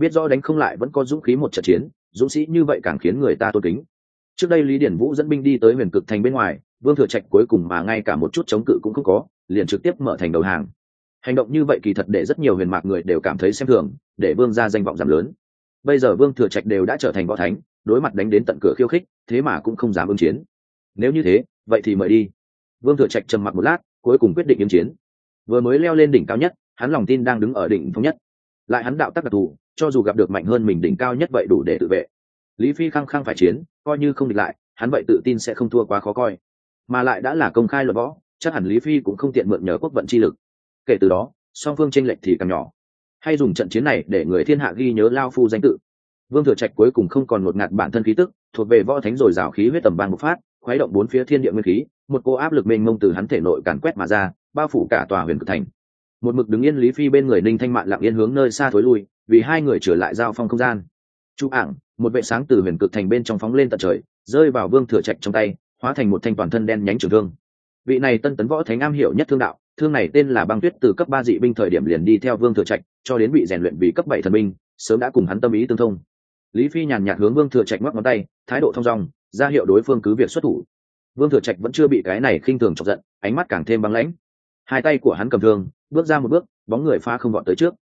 biết rõ đánh không lại vẫn có dũng khí một trận chiến, dũng sĩ như vậy càng khiến người ta tôn kính. Trước đây lý điển vũ dẫn binh đi tới huyền cực thành bên ngoài, vương thừa trạch cuối cùng mà ngay cả một chút chống cự cũng không có, liền trực tiếp mở thành đầu hàng. Hành động như vậy kỳ thật để rất nhiều huyền mạc người đều cảm thấy xem thường, để vương ra danh vọng giảm lớn. Bây giờ vương thừa trạch đều đã trở thành võ thánh, đối mặt đánh đến tận cửa khiêu khích, thế mà cũng không dám ứng chiến. Nếu như thế, vậy thì mời đi. Vương thừa trạch trầm mặc một lát, cuối cùng quyết định ứng chiến. Vừa mới leo lên đỉnh cao nhất, hắn lòng tin đang đứng ở đỉnh thống nhất. Lại hắn đạo tắc đặc thù cho dù gặp được mạnh hơn mình đỉnh cao nhất vậy đủ để tự vệ. Lý phi khăng khăng phải chiến, coi như không địch lại, hắn vậy tự tin sẽ không thua quá khó coi. Mà lại đã là công khai luật võ, chắc hẳn lý phi cũng không tiện mượn nhờ quốc vận chi lực. Kể từ đó, song phương tranh lệch thì càng nhỏ. Hay dùng trận chiến này để người thiên hạ ghi nhớ lao phu danh tự. Vương thừa trạch cuối cùng không còn ngột ngạt bản thân khí tức, thuộc về võ thánh rồi rào khí huyết tầm bang một phát, khuấy động bốn phía thiên địa nguyên khí, một cô áp lực mênh mông từ hắn thể nội càn quét mà ra, bao phủ cả tòa huyền cực thành. Một mực đứng yên lý phi bên người ninh thanh mạn lặng yên hướng nơi xa thối lui vì hai người trở lại giao phong không gian. Chú ảng, một vệ sáng từ huyền cực thành bên trong phóng lên tận trời, rơi vào vương thừa trạch trong tay, hóa thành một thanh toàn thân đen nhánh trường thương. Vị này tân tấn võ thánh am hiểu nhất thương đạo, thương này tên là băng tuyết từ cấp ba dị binh thời điểm liền đi theo vương thừa trạch, cho đến bị rèn luyện vì cấp bảy thần binh, sớm đã cùng hắn tâm ý tương thông. Lý phi nhàn nhạt hướng vương thừa trạch ngoắc ngón tay, thái độ thong dong, ra hiệu đối phương cứ việc xuất thủ. Vương thừa trạch vẫn chưa bị cái này khinh thường chọc giận, ánh mắt càng thêm băng lãnh. Hai tay của hắn cầm thương, bước ra một bước, bóng người pha không gọn tới trước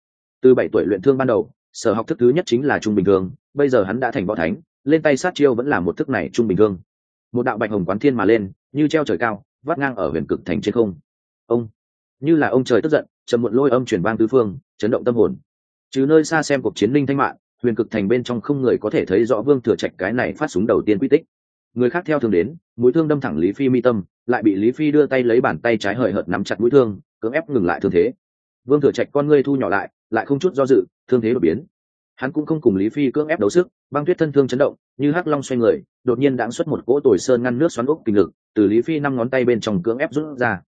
từ bảy tuổi luyện thương ban đầu, sở học thức thứ nhất chính là trung bình thường, bây giờ hắn đã thành võ thánh, lên tay sát chiêu vẫn là một thức này trung bình thường. Một đạo bạch hồng quán thiên mà lên, như treo trời cao, vắt ngang ở huyền cực thành trên không. Ông, như là ông trời tức giận trầm muộn lôi âm chuyển vang tứ phương, chấn động tâm hồn. Chứ nơi xa xem cuộc chiến linh thanh mạng huyền cực thành bên trong không người có thể thấy rõ vương thừa trạch cái này phát súng đầu tiên quy tích. Người khác theo thường đến, mũi thương đâm thẳng lý phi mi tâm, lại bị lý phi đưa tay lấy bàn tay trái hời hợt nắm chặt mũi thương, cưỡng ép ngừng lại thương thế. Vương thừa trạch con ngươi thu nhỏ lại lại không chút do dự, thương thế đột biến. Hắn cũng không cùng lý phi cưỡng ép đấu sức, băng tuyết thân thương chấn động, như hắc long xoay người, đột nhiên đãng xuất một cỗ tồi sơn ngăn nước xoắn úc kinh lực, từ lý phi năm ngón tay bên trong cưỡng ép rút ra.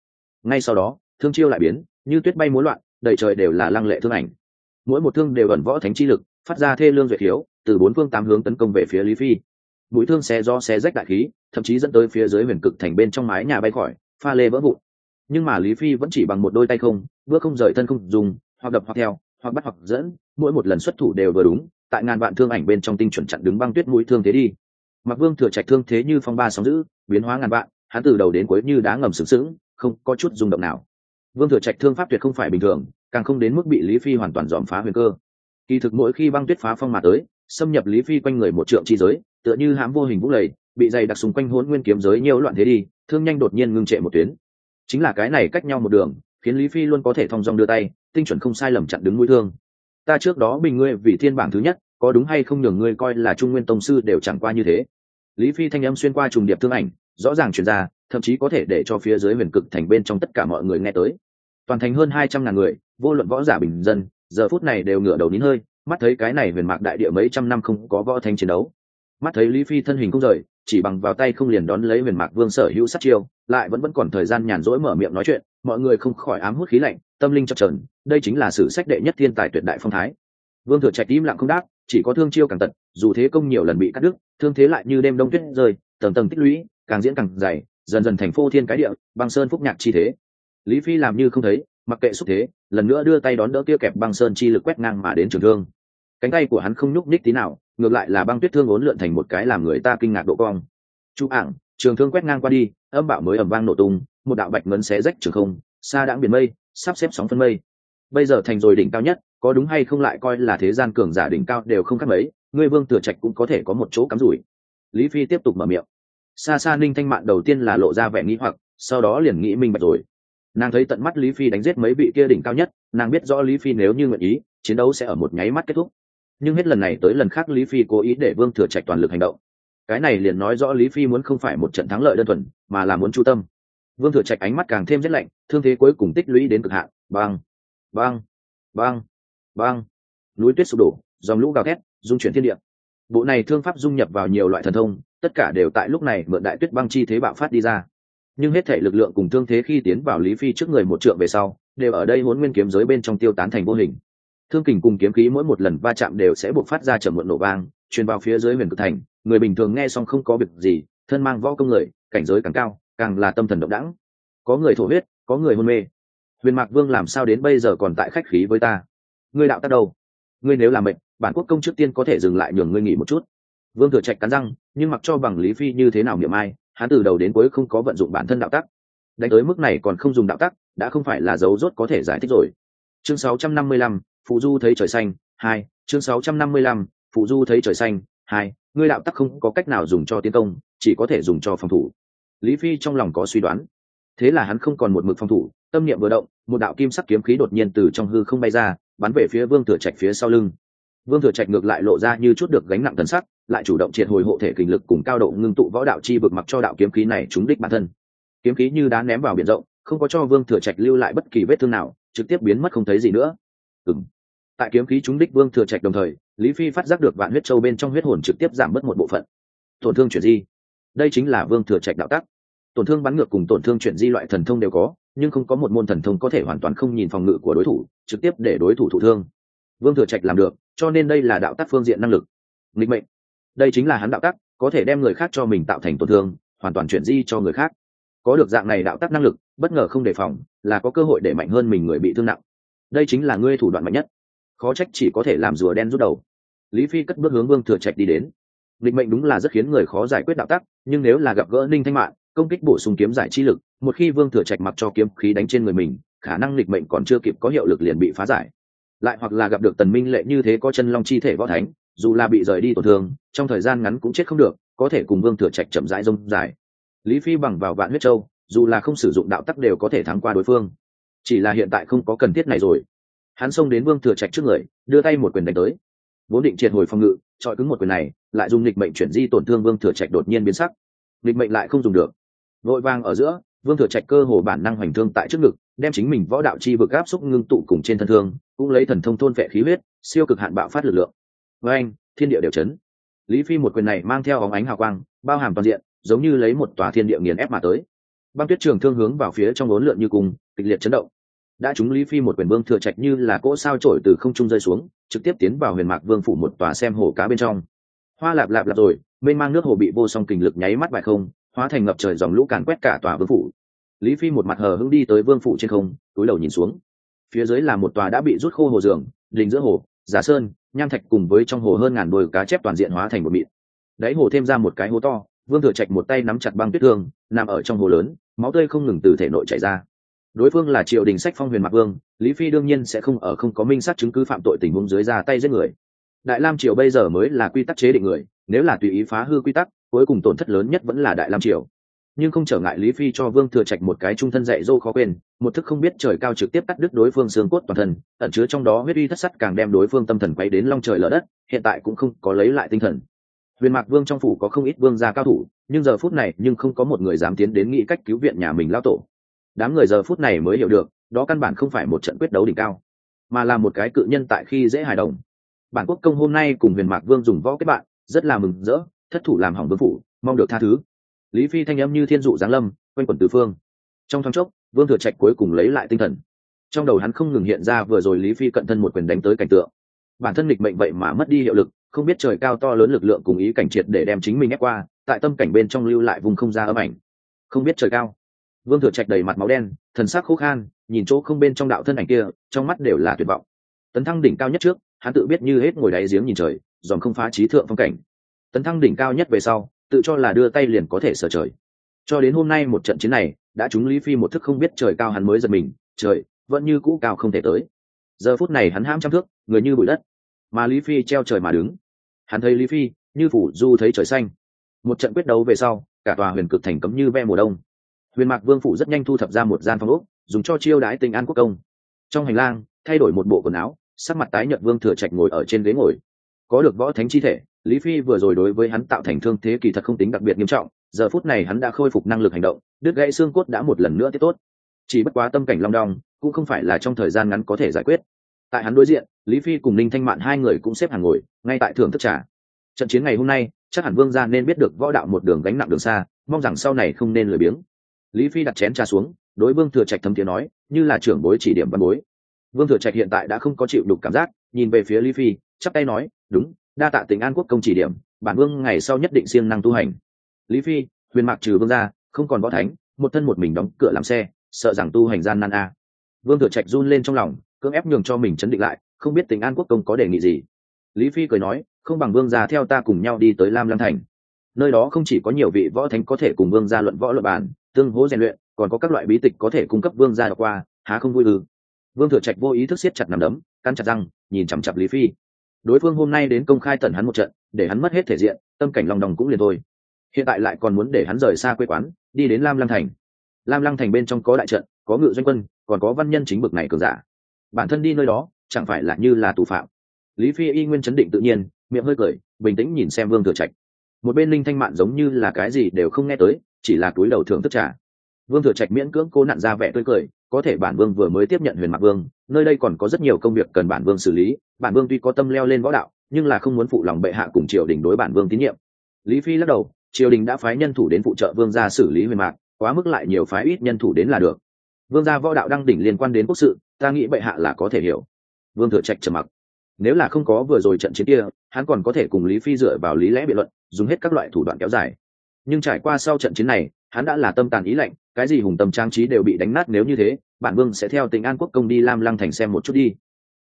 Ngay sau đó, thương chiêu lại biến, như tuyết bay múa loạn, đầy trời đều là lăng lệ thương ảnh. Mỗi một thương đều ẩn võ thánh chi lực, phát ra thê lương duệ thiếu từ bốn phương tám hướng tấn công về phía lý phi. Mũi thương xé do xé rách đại khí, thậm chí dẫn tới phía dưới huyền cực thành bên trong mái nhà bay khỏi, pha lê vỡ vụn. Nhưng mà lý phi vẫn chỉ bằng một đôi tay không, bước không rời thân không dùng, hoặc đập hoặc theo hoặc bắt hoặc dẫn, mỗi một lần xuất thủ đều vừa đúng, tại ngàn vạn thương ảnh bên trong tinh chuẩn chặn đứng băng tuyết mũi thương thế đi. Mặc vương thừa trạch thương thế như phong ba sóng giữ biến hóa ngàn vạn, hắn từ đầu đến cuối như đá ngầm sừng sững, không có chút rung động nào. Vương thừa trạch thương pháp tuyệt không phải bình thường, càng không đến mức bị lý phi hoàn toàn dòm phá huyền cơ. Kỳ thực mỗi khi băng tuyết phá phong mà tới, xâm nhập lý phi quanh người một trượng chi giới, tựa như hãm vô hình vũ lầy, bị dày đặc xung quanh hỗn nguyên kiếm giới nhiều loạn thế đi, thương nhanh đột nhiên ngưng trệ một tuyến. Chính là cái này cách nhau một đường, khiến lý phi luôn có thể thong dong đưa tay tinh chuẩn không sai lầm chặn đứng mũi thương. Ta trước đó bình ngươi vì thiên bảng thứ nhất, có đúng hay không nhường ngươi coi là trung nguyên tông sư đều chẳng qua như thế. Lý phi thanh âm xuyên qua trùng điệp thương ảnh, rõ ràng chuyển ra, thậm chí có thể để cho phía dưới huyền cực thành bên trong tất cả mọi người nghe tới. Toàn thành hơn hai trăm ngàn người, vô luận võ giả bình dân, giờ phút này đều ngửa đầu nín hơi, mắt thấy cái này huyền mạc đại địa mấy trăm năm không có võ thanh chiến đấu. Mắt thấy lý phi thân hình cũng rời, chỉ bằng vào tay không liền đón lấy huyền mạc vương sở hữu sát chiêu, lại vẫn vẫn còn thời gian nhàn rỗi mở miệng nói chuyện, mọi người không khỏi ám hút khí lạnh tâm linh chập trờn đây chính là sự sách đệ nhất thiên tài tuyệt đại phong thái. Vương thừa trạch im lặng không đáp, chỉ có thương chiêu càng tận, dù thế công nhiều lần bị cắt đứt, thương thế lại như đêm đông tuyết rơi, tầng tầng tích lũy, càng diễn càng dày, dần dần thành phô thiên cái địa, băng sơn phúc nhạc chi thế. Lý phi làm như không thấy, mặc kệ xúc thế, lần nữa đưa tay đón đỡ kia kẹp băng sơn chi lực quét ngang mà đến trường thương. Cánh tay của hắn không nhúc nhích tí nào, ngược lại là băng tuyết thương ốn lượn thành một cái làm người ta kinh ngạc độ cong. Chú ảng, trường thương quét ngang qua đi, âm bạo mới ầm vang nổ tung, một đạo bạch ngấn xé rách trường không, xa đãng biển mây sắp xếp sóng phân mây. Bây giờ thành rồi đỉnh cao nhất, có đúng hay không lại coi là thế gian cường giả đỉnh cao đều không khác mấy, ngươi vương thừa trạch cũng có thể có một chỗ cắm rủi. Lý phi tiếp tục mở miệng. Xa xa ninh thanh mạn đầu tiên là lộ ra vẻ nghĩ hoặc, sau đó liền nghĩ minh bạch rồi. Nàng thấy tận mắt lý phi đánh giết mấy vị kia đỉnh cao nhất, nàng biết rõ lý phi nếu như nguyện ý, chiến đấu sẽ ở một nháy mắt kết thúc. Nhưng hết lần này tới lần khác lý phi cố ý để vương thừa trạch toàn lực hành động. Cái này liền nói rõ lý phi muốn không phải một trận thắng lợi đơn thuần, mà là muốn chu tâm vương thừa trạch ánh mắt càng thêm rét lạnh, thương thế cuối cùng tích lũy đến cực hạn. Băng băng băng băng núi tuyết sụp đổ, dòng lũ gào thét dung chuyển thiên địa. Bộ này thương pháp dung nhập vào nhiều loại thần thông, tất cả đều tại lúc này mượn đại tuyết băng chi thế bạo phát đi ra. Nhưng hết thể lực lượng cùng thương thế khi tiến vào lý phi trước người một trượng về sau, đều ở đây huấn nguyên kiếm giới bên trong tiêu tán thành vô hình. Thương kình cùng kiếm khí mỗi một lần va chạm đều sẽ buộc phát ra trầm muộn nổ vang, truyền vào phía dưới huyền cực thành. Người bình thường nghe xong không có việc gì, thân mang võ công người, cảnh giới càng cao càng là tâm thần động đẳng. Có người thổ huyết có người hôn mê. Huyền mạc vương làm sao đến bây giờ còn tại khách khí với ta? Ngươi đạo tắc đâu? Ngươi nếu làm mệnh bản quốc công trước tiên có thể dừng lại nhường ngươi nghỉ một chút. Vương thừa trạch cắn răng nhưng mặc cho bằng lý phi như thế nào niệm ai hắn từ đầu đến cuối không có vận dụng bản thân đạo tắc. Đánh tới mức này còn không dùng đạo tắc đã không phải là dấu rốt có thể giải thích rồi. Chương 655, phụ du thấy trời xanh hai chương 655, phụ du thấy trời xanh hai ngươi đạo tắc không có cách nào dùng cho tiến công chỉ có thể dùng cho phòng thủ lý phi trong lòng có suy đoán. Thế là hắn không còn một mực phòng thủ, tâm niệm vừa động, một đạo kim sắc kiếm khí đột nhiên từ trong hư không bay ra, bắn về phía vương thừa trạch phía sau lưng. Vương thừa trạch ngược lại lộ ra như chút được gánh nặng thần sắc, lại chủ động triệt hồi hộ thể kình lực cùng cao độ ngưng tụ võ đạo chi vực mặc cho đạo kiếm khí này trúng đích bản thân. Kiếm khí như đá ném vào biển rộng, không có cho vương thừa trạch lưu lại bất kỳ vết thương nào, trực tiếp biến mất không thấy gì nữa. Ừng tại kiếm khí trúng đích vương thừa trạch đồng thời, lý phi phát giác được vạn huyết châu bên trong huyết hồn trực tiếp giảm mất một bộ phận. Tổn thương chuyển di đây chính là vương thừa trạch đạo tắc. Tổn thương bắn ngược cùng tổn thương chuyển di loại thần thông đều có, nhưng không có một môn thần thông có thể hoàn toàn không nhìn phòng ngự của đối thủ, trực tiếp để đối thủ thụ thương. Vương thừa trạch làm được, cho nên đây là đạo tắc phương diện năng lực. Nghịch mệnh. Đây chính là hắn đạo tắc, có thể đem người khác cho mình tạo thành tổn thương, hoàn toàn chuyển di cho người khác. Có được dạng này đạo tắc năng lực, bất ngờ không đề phòng, là có cơ hội để mạnh hơn mình người bị thương nặng. Đây chính là ngươi thủ đoạn mạnh nhất. Khó trách chỉ có thể làm rùa đen rút đầu. Lý phi cất bước hướng vương thừa trạch đi đến định mệnh đúng là rất khiến người khó giải quyết đạo tắc, nhưng nếu là gặp gỡ ninh thanh mạng công kích bổ sung kiếm giải chi lực, một khi vương thừa trạch mặc cho kiếm khí đánh trên người mình, khả năng lịch mệnh còn chưa kịp có hiệu lực liền bị phá giải. Lại hoặc là gặp được tần minh lệ như thế có chân long chi thể võ thánh, dù là bị rời đi tổn thương, trong thời gian ngắn cũng chết không được, có thể cùng vương thừa trạch chậm rãi rông dài. Lý phi bằng vào vạn huyết châu, dù là không sử dụng đạo tắc đều có thể thắng qua đối phương. Chỉ là hiện tại không có cần thiết này rồi. Hắn xông đến vương thừa trạch trước người, đưa tay một quyền đánh tới vốn định triệt hồi phòng ngự, chọi cứng một quyền này, lại dùng lịch mệnh chuyển di tổn thương vương thừa trạch đột nhiên biến sắc. Lịch mệnh lại không dùng được. Vội vàng ở giữa, vương thừa trạch cơ hồ bản năng hoành thương tại trước ngực, đem chính mình võ đạo chi vực áp xúc ngưng tụ cùng trên thân thương, cũng lấy thần thông thôn vệ khí huyết, siêu cực hạn bạo phát lực lượng. Với anh, thiên địa đều chấn. Lý phi một quyền này mang theo óng ánh hào quang, bao hàm toàn diện, giống như lấy một tòa thiên địa nghiền ép mà tới. Băng tuyết trường thương hướng vào phía trong bốn lượn như cùng, kịch liệt chấn động đã chúng lý phi một quyền vương thừa trạch như là cỗ sao trổi từ không trung rơi xuống, trực tiếp tiến vào huyền mạc vương phủ một tòa xem hồ cá bên trong. Hoa lạp lạp lạp rồi bên mang nước hồ bị vô song kình lực nháy mắt bài không, hóa thành ngập trời dòng lũ càn quét cả tòa vương phủ. Lý phi một mặt hờ hững đi tới vương phủ trên không, túi đầu nhìn xuống. Phía dưới là một tòa đã bị rút khô hồ giường, đình giữa hồ, giả sơn, nham thạch cùng với trong hồ hơn ngàn đôi cá chép toàn diện hóa thành một mịn. Đáy hồ thêm ra một cái hố to, vương thừa trạch một tay nắm chặt băng tuyết thương, nằm ở trong hồ lớn, máu tươi không ngừng từ thể nội chảy ra đối phương là triều đình sách phong huyền mạc vương, lý phi đương nhiên sẽ không ở không có minh sát chứng cứ phạm tội tình huống dưới ra tay giết người. Đại lam triều bây giờ mới là quy tắc chế định người, nếu là tùy ý phá hư quy tắc, cuối cùng tổn thất lớn nhất vẫn là đại lam triều. Nhưng không trở ngại lý phi cho vương thừa trạch một cái trung thân dạy dô khó quên, một thức không biết trời cao trực tiếp cắt đứt đối phương xương cốt toàn thân, ẩn chứa trong đó huyết uy thất sắt càng đem đối phương tâm thần quay đến long trời lở đất, hiện tại cũng không có lấy lại tinh thần. Huyền mạc vương trong phủ có không ít vương gia cao thủ, nhưng giờ phút này nhưng không có một người dám tiến đến nghĩ cách cứu viện nhà mình lao tổ đám người giờ phút này mới hiểu được, đó căn bản không phải một trận quyết đấu đỉnh cao, mà là một cái cự nhân tại khi dễ hài đồng. Bản quốc công hôm nay cùng huyền mạc vương dùng võ kết bạn, rất là mừng rỡ, thất thủ làm hỏng vương phủ, mong được tha thứ. Lý phi thanh âm như thiên dụ giáng lâm, quanh quẩn tứ phương. Trong thoáng chốc, vương thừa trạch cuối cùng lấy lại tinh thần. Trong đầu hắn không ngừng hiện ra vừa rồi lý phi cận thân một quyền đánh tới cảnh tượng. Bản thân nghịch mệnh vậy mà mất đi hiệu lực, không biết trời cao to lớn lực lượng cùng ý cảnh triệt để đem chính mình ép qua, tại tâm cảnh bên trong lưu lại vùng không ra âm ảnh. Không biết trời cao vương thừa trạch đầy mặt máu đen, thần sắc khô khan, nhìn chỗ không bên trong đạo thân ảnh kia, trong mắt đều là tuyệt vọng. Tấn thăng đỉnh cao nhất trước, hắn tự biết như hết ngồi đáy giếng nhìn trời, dòm không phá trí thượng phong cảnh. Tấn thăng đỉnh cao nhất về sau, tự cho là đưa tay liền có thể sở trời. Cho đến hôm nay một trận chiến này, đã trúng lý phi một thức không biết trời cao hắn mới giật mình, trời, vẫn như cũ cao không thể tới. Giờ phút này hắn ham trăm thước, người như bụi đất. Mà lý phi treo trời mà đứng. Hắn thấy lý phi, như phủ du thấy trời xanh. Một trận quyết đấu về sau, cả tòa huyền cực thành cấm như ve mùa đông huyền mạc vương phủ rất nhanh thu thập ra một gian phòng úc, dùng cho chiêu đái tình an quốc công. Trong hành lang thay đổi một bộ quần áo sắc mặt tái nhợt vương thừa trạch ngồi ở trên ghế ngồi. Có được võ thánh chi thể lý phi vừa rồi đối với hắn tạo thành thương thế kỳ thật không tính đặc biệt nghiêm trọng giờ phút này hắn đã khôi phục năng lực hành động đứt gãy xương cốt đã một lần nữa tiếp tốt. Chỉ bất quá tâm cảnh long đong cũng không phải là trong thời gian ngắn có thể giải quyết. Tại hắn đối diện lý phi cùng ninh thanh mạn hai người cũng xếp hàng ngồi ngay tại thưởng thức trà. Trận chiến ngày hôm nay chắc hẳn vương gia nên biết được võ đạo một đường gánh nặng đường xa mong rằng sau này không nên lười biếng lý phi đặt chén trà xuống, đối vương thừa trạch thấm tiếng nói, như là trưởng bối chỉ điểm văn bối. Vương thừa trạch hiện tại đã không có chịu đục cảm giác, nhìn về phía lý phi, chắp tay nói, đúng, đa tạ tỉnh an quốc công chỉ điểm, bản vương ngày sau nhất định siêng năng tu hành. Lý phi, huyền mạc trừ vương gia, không còn võ thánh, một thân một mình đóng cửa làm xe, sợ rằng tu hành gian nan a. Vương thừa trạch run lên trong lòng, cưỡng ép nhường cho mình chấn định lại, không biết tỉnh an quốc công có đề nghị gì. Lý phi cười nói, không bằng vương gia theo ta cùng nhau đi tới lam lăng thành. Nơi đó không chỉ có nhiều vị võ thánh có thể cùng vương gia luận võ luận bản tương hỗ rèn luyện, còn có các loại bí tịch có thể cung cấp vương gia qua, há không vui ư? Vương thừa trạch vô ý thức siết chặt nằm đấm căn chặt răng, nhìn chằm chặp lý phi. Đối phương hôm nay đến công khai tẩn hắn một trận, để hắn mất hết thể diện, tâm cảnh lòng đồng cũng liền thôi. Hiện tại lại còn muốn để hắn rời xa quê quán, đi đến lam lăng thành. Lam lăng thành bên trong có đại trận, có ngự doanh quân, còn có văn nhân chính bực này cường giả. Bản thân đi nơi đó, chẳng phải là như là tù phạm. Lý phi y nguyên chấn định tự nhiên, miệng hơi cười, bình tĩnh nhìn xem vương thừa trạch một bên linh thanh mạn giống như là cái gì đều không nghe tới, chỉ là túi đầu thưởng thức trả vương thừa trạch miễn cưỡng cô nặn ra vẻ tươi cười, có thể bản vương vừa mới tiếp nhận huyền mạc vương, nơi đây còn có rất nhiều công việc cần bản vương xử lý, bản vương tuy có tâm leo lên võ đạo, nhưng là không muốn phụ lòng bệ hạ cùng triều đình đối bản vương tín nhiệm. Lý phi lắc đầu, triều đình đã phái nhân thủ đến phụ trợ vương gia xử lý huyền mạc, quá mức lại nhiều phái ít nhân thủ đến là được. Vương gia võ đạo đang đỉnh liên quan đến quốc sự, ta nghĩ bệ hạ là có thể hiểu. Vương thừa trạch trầm mặc nếu là không có vừa rồi trận chiến kia hắn còn có thể cùng lý phi dựa vào lý lẽ biện luận dùng hết các loại thủ đoạn kéo dài. Nhưng trải qua sau trận chiến này hắn đã là tâm tàn ý lạnh cái gì hùng tâm trang trí đều bị đánh nát nếu như thế bản vương sẽ theo tỉnh an quốc công đi lam lăng thành xem một chút đi.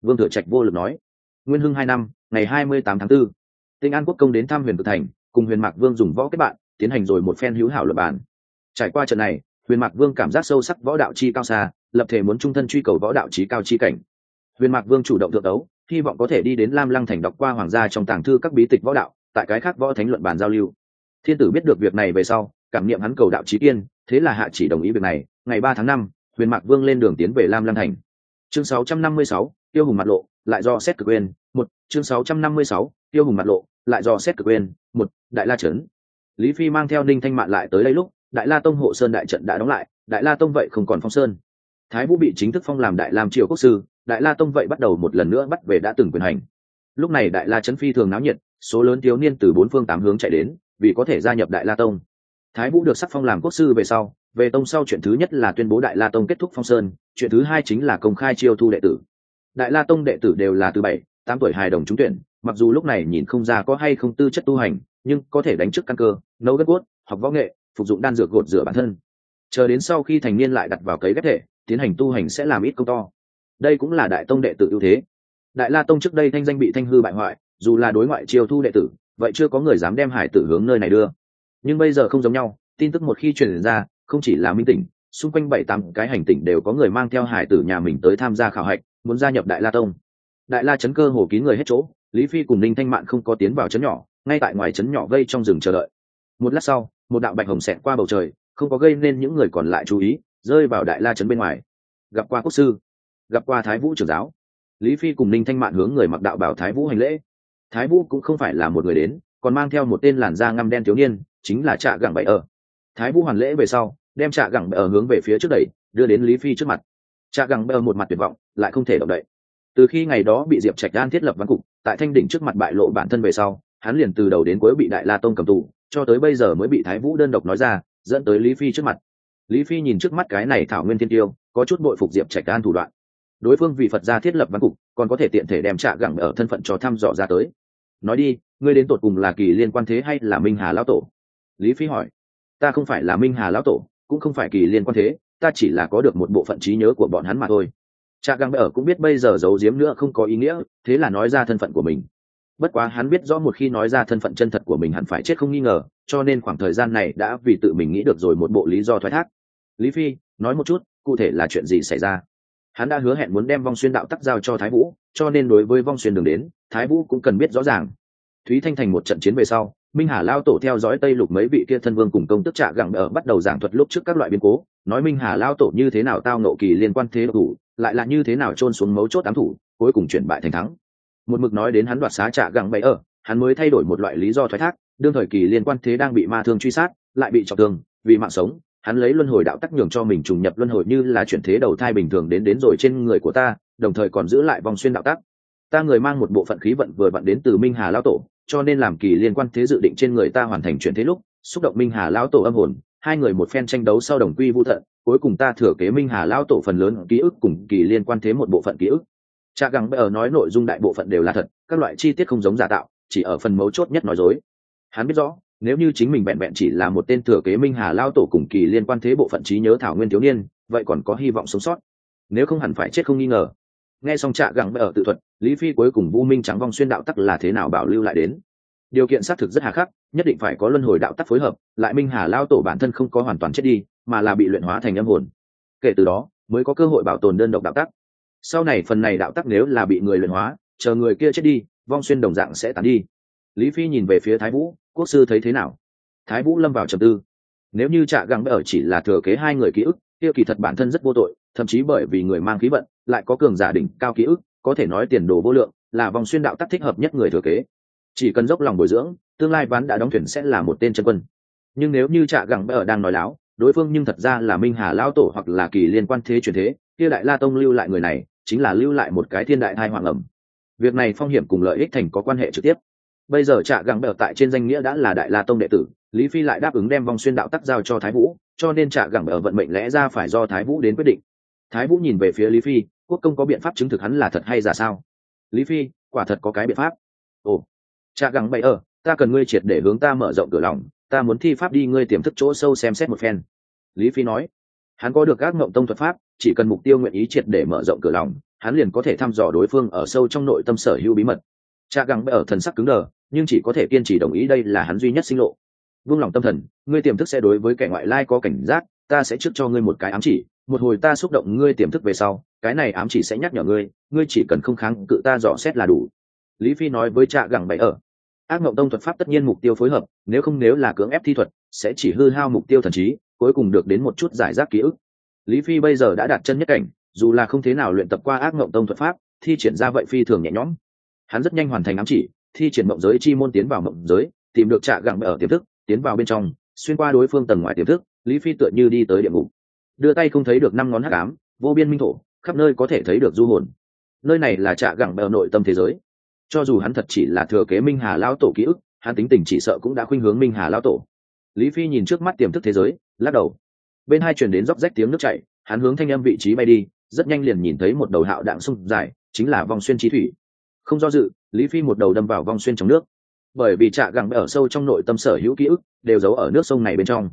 Vương thừa trạch vô lực nói. Nguyên hưng hai năm ngày hai mươi tám tháng 4, tỉnh an quốc công đến thăm huyền cực thành cùng huyền mạc vương dùng võ kết bạn tiến hành rồi một phen hữu hảo lập bản trải qua trận này huyền mạc vương cảm giác sâu sắc võ đạo chi cao xa lập thể muốn trung thân truy cầu võ đạo trí cao chi cảnh. Huyền mạc vương chủ động thượng đấu hy vọng có thể đi đến lam lăng thành đọc qua hoàng gia trong tàng thư các bí tịch võ đạo tại cái khác võ thánh luận bàn giao lưu. Thiên tử biết được việc này về sau cảm niệm hắn cầu đạo trí tiên thế là hạ chỉ đồng ý việc này. Ngày ba tháng năm huyền mạc vương lên đường tiến về lam lăng thành. Chương 656, tiêu hùng mặt lộ lại do xét cực quên một. Chương 656, tiêu hùng mặt lộ lại do xét cực quên một. Đại la trấn. Lý phi mang theo ninh thanh mạn lại tới đây lúc đại la tông hộ sơn đại trận đã đóng lại đại la tông vậy không còn phong sơn. Thái vũ bị chính thức phong làm đại lam triều quốc sư đại la tông vậy bắt đầu một lần nữa bắt về đã từng quyền hành. Lúc này đại la trấn phi thường náo nhiệt, số lớn thiếu niên từ bốn phương tám hướng chạy đến, vì có thể gia nhập đại la tông. Thái vũ được sắc phong làm quốc sư về sau, về tông sau chuyện thứ nhất là tuyên bố đại la tông kết thúc phong sơn, chuyện thứ hai chính là công khai chiêu thu đệ tử. Đại la tông đệ tử đều là từ bảy, tám tuổi hài đồng trúng tuyển, mặc dù lúc này nhìn không ra có hay không tư chất tu hành, nhưng có thể đánh trước căn cơ, nấu gất cốt, học võ nghệ, phục dụng đan dược gột rửa bản thân. Chờ đến sau khi thành niên lại đặt vào cấy ghép thể, tiến hành tu hành sẽ làm ít công to đây cũng là đại tông đệ tử ưu thế. Đại la tông trước đây thanh danh bị thanh hư bại hoại, dù là đối ngoại chiêu thu đệ tử, vậy chưa có người dám đem hải tử hướng nơi này đưa. Nhưng bây giờ không giống nhau, tin tức một khi truyền ra, không chỉ là minh tỉnh, xung quanh bảy tám cái hành tỉnh đều có người mang theo hải tử nhà mình tới tham gia khảo hạch, muốn gia nhập đại la tông. Đại la chấn cơ hồ kín người hết chỗ, lý phi cùng ninh thanh mạn không có tiến vào chấn nhỏ, ngay tại ngoài chấn nhỏ gây trong rừng chờ đợi. Một lát sau, một đạo bạch hồng xẹt qua bầu trời, không có gây nên những người còn lại chú ý, rơi vào đại la chấn bên ngoài. Gặp qua quốc sư gặp qua thái vũ trưởng giáo. Lý phi cùng ninh thanh mạn hướng người mặc đạo bảo thái vũ hành lễ. Thái vũ cũng không phải là một người đến, còn mang theo một tên làn da ngăm đen thiếu niên, chính là trạ gẳng bậy ở. Thái vũ hoàn lễ về sau, đem trạ gẳng bậy ở hướng về phía trước đẩy, đưa đến lý phi trước mặt. Trạ gẳng bậy ở một mặt tuyệt vọng, lại không thể động đậy. Từ khi ngày đó bị diệp trạch đan thiết lập văn cục, tại thanh đỉnh trước mặt bại lộ bản thân về sau, hắn liền từ đầu đến cuối bị đại la tông cầm tù, cho tới bây giờ mới bị thái vũ đơn độc nói ra, dẫn tới lý phi trước mặt. Lý phi nhìn trước mắt cái này thảo nguyên thiên tiêu, có chút bội phục diệp trạch đan thủ đoạn đối phương vì phật gia thiết lập văn cục, còn có thể tiện thể đem trạ gẳng ở thân phận cho thăm dò ra tới. Nói đi, ngươi đến tột cùng là kỳ liên quan thế hay là minh hà lão tổ? Lý phi hỏi. Ta không phải là minh hà lão tổ, cũng không phải kỳ liên quan thế, ta chỉ là có được một bộ phận trí nhớ của bọn hắn mà thôi. Cha găng ở cũng biết bây giờ giấu giếm nữa không có ý nghĩa, thế là nói ra thân phận của mình. Bất quá hắn biết rõ một khi nói ra thân phận chân thật của mình hẳn phải chết không nghi ngờ, cho nên khoảng thời gian này đã vì tự mình nghĩ được rồi một bộ lý do thoái thác. Lý phi, nói một chút, cụ thể là chuyện gì xảy ra? Hắn đã hứa hẹn muốn đem vong xuyên đạo tắc giao cho thái vũ, cho nên đối với vong xuyên đường đến, thái vũ cũng cần biết rõ ràng. Thúy thanh thành một trận chiến về sau, minh hà lao tổ theo dõi tây lục mấy vị kia thân vương cùng công tức trạ gặng ở bắt đầu giảng thuật lúc trước các loại biến cố, nói minh hà lao tổ như thế nào tao nộ kỳ liên quan thế thủ, lại là như thế nào trôn xuống mấu chốt ám thủ, cuối cùng chuyển bại thành thắng. Một mực nói đến hắn đoạt xá trạ gặng bậy ở, hắn mới thay đổi một loại lý do thoái thác, đương thời kỳ liên quan thế đang bị ma thương truy sát, lại bị trọng thương, vì mạng sống hắn lấy luân hồi đạo tắc nhường cho mình trùng nhập luân hồi như là chuyển thế đầu thai bình thường đến đến rồi trên người của ta, đồng thời còn giữ lại vòng xuyên đạo tắc. Ta người mang một bộ phận khí vận vừa vặn đến từ minh hà lao tổ, cho nên làm kỳ liên quan thế dự định trên người ta hoàn thành chuyển thế lúc, xúc động minh hà lao tổ âm hồn, hai người một phen tranh đấu sau đồng quy vũ thận cuối cùng ta thừa kế minh hà lao tổ phần lớn ký ức cùng kỳ liên quan thế một bộ phận ký ức. Cha gắng bây ở nói nội dung đại bộ phận đều là thật, các loại chi tiết không giống giả tạo, chỉ ở phần mấu chốt nhất nói dối. Hắn biết rõ nếu như chính mình vẹn vẹn chỉ là một tên thừa kế minh hà lao tổ cùng kỳ liên quan thế bộ phận trí nhớ thảo nguyên thiếu niên, vậy còn có hy vọng sống sót. Nếu không hẳn phải chết không nghi ngờ. Nghe xong trạ gặng ở tự thuật, lý phi cuối cùng vu minh trắng vong xuyên đạo tắc là thế nào bảo lưu lại đến. Điều kiện xác thực rất hà khắc, nhất định phải có luân hồi đạo tắc phối hợp, lại minh hà lao tổ bản thân không có hoàn toàn chết đi, mà là bị luyện hóa thành âm hồn. Kể từ đó, mới có cơ hội bảo tồn đơn độc đạo tắc. Sau này phần này đạo tắc nếu là bị người luyện hóa, chờ người kia chết đi, vong xuyên đồng dạng sẽ tán đi. Lý phi nhìn về phía thái vũ quốc sư thấy thế nào? Thái vũ lâm vào trầm tư. Nếu như trạ găng ở chỉ là thừa kế hai người ký ức, kia kỳ thật bản thân rất vô tội, thậm chí bởi vì người mang khí vận, lại có cường giả đỉnh cao ký ức, có thể nói tiền đồ vô lượng, là vòng xuyên đạo tắc thích hợp nhất người thừa kế. Chỉ cần dốc lòng bồi dưỡng, tương lai ván đã đóng thuyền sẽ là một tên chân quân. Nhưng nếu như trạ gẳng ở đang nói láo, đối phương nhưng thật ra là minh hà lao tổ hoặc là kỳ liên quan thế truyền thế, kia đại la tông lưu lại người này, chính là lưu lại một cái thiên đại thai hoàng ẩm việc này phong hiểm cùng lợi ích thành có quan hệ trực tiếp bây giờ trạ gẳng bèo tại trên danh nghĩa đã là đại la tông đệ tử, lý phi lại đáp ứng đem vong xuyên đạo tắc giao cho thái vũ, cho nên trạ gẳng bèo vận mệnh lẽ ra phải do thái vũ đến quyết định. Thái vũ nhìn về phía lý phi, quốc công có biện pháp chứng thực hắn là thật hay giả sao? Lý phi, quả thật có cái biện pháp. Ồ, trạ gẳng bậy ở ta cần ngươi triệt để hướng ta mở rộng cửa lòng, ta muốn thi pháp đi ngươi tiềm thức chỗ sâu xem xét một phen. Lý phi nói, hắn có được các ngộng tông thuật pháp, chỉ cần mục tiêu nguyện ý triệt để mở rộng cửa lòng, hắn liền có thể thăm dò đối phương ở sâu trong nội tâm sở hữu bí mật. Cha găng ở thần sắc cứng đờ nhưng chỉ có thể kiên trì đồng ý đây là hắn duy nhất sinh lộ. Vung lòng tâm thần, ngươi tiềm thức sẽ đối với kẻ ngoại lai có cảnh giác, ta sẽ trước cho ngươi một cái ám chỉ, một hồi ta xúc động ngươi tiềm thức về sau, cái này ám chỉ sẽ nhắc nhở ngươi ngươi chỉ cần không kháng cự ta dò xét là đủ. Lý phi nói với trạ gẳng bậy ở, ác mộng tông thuật pháp tất nhiên mục tiêu phối hợp, nếu không nếu là cưỡng ép thi thuật, sẽ chỉ hư hao mục tiêu thần trí, cuối cùng được đến một chút giải rác ký ức. Lý phi bây giờ đã đạt chân nhất cảnh, dù là không thế nào luyện tập qua ác mộng tông thuật pháp, thi triển ra vậy phi thường nhẹ nhõm. Hắn rất nhanh hoàn thành ám chỉ thi triển mộng giới chi môn tiến vào mộng giới, tìm được trạ gặng ở tiềm thức, tiến vào bên trong, xuyên qua đối phương tầng ngoài tiềm thức, lý phi tựa như đi tới địa ngục. Đưa tay không thấy được năm ngón hắc ám, vô biên minh thổ, khắp nơi có thể thấy được du hồn. Nơi này là trạ gặng bèo nội tâm thế giới. Cho dù hắn thật chỉ là thừa kế minh hà lao tổ ký ức, hắn tính tình chỉ sợ cũng đã khuynh hướng minh hà lao tổ. Lý phi nhìn trước mắt tiềm thức thế giới, lắc đầu. Bên hai chuyển đến róc rách tiếng nước chảy, hắn hướng thanh âm vị trí bay đi, rất nhanh liền nhìn thấy một đầu hạo đạn sung dài, chính là vòng xuyên trí thủy không do dự, lý phi một đầu đâm vào vòng xuyên trong nước. Bởi vì trạ gẳng ở sâu trong nội tâm sở hữu ký ức đều giấu ở nước sông này bên trong.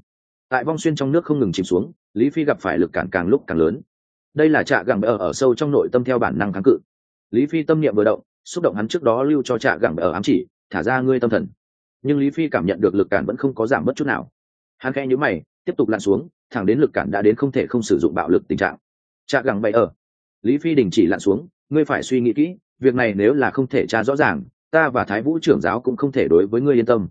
Tại vong xuyên trong nước không ngừng chìm xuống, lý phi gặp phải lực cản càng lúc càng lớn. Đây là trạ gẳng ở ở sâu trong nội tâm theo bản năng kháng cự. Lý phi tâm niệm vừa động, xúc động hắn trước đó lưu cho trạ gẳng ở ám chỉ, thả ra ngươi tâm thần. Nhưng lý phi cảm nhận được lực cản vẫn không có giảm bất chút nào. Hắn khẽ nhíu mày, tiếp tục lặn xuống, thẳng đến lực cản đã đến không thể không sử dụng bạo lực tình trạng. Trạ gẳng bậy ở. Lý phi đình chỉ lặn xuống, ngươi phải suy nghĩ kỹ việc này nếu là không thể tra rõ ràng ta và thái vũ trưởng giáo cũng không thể đối với ngươi yên tâm.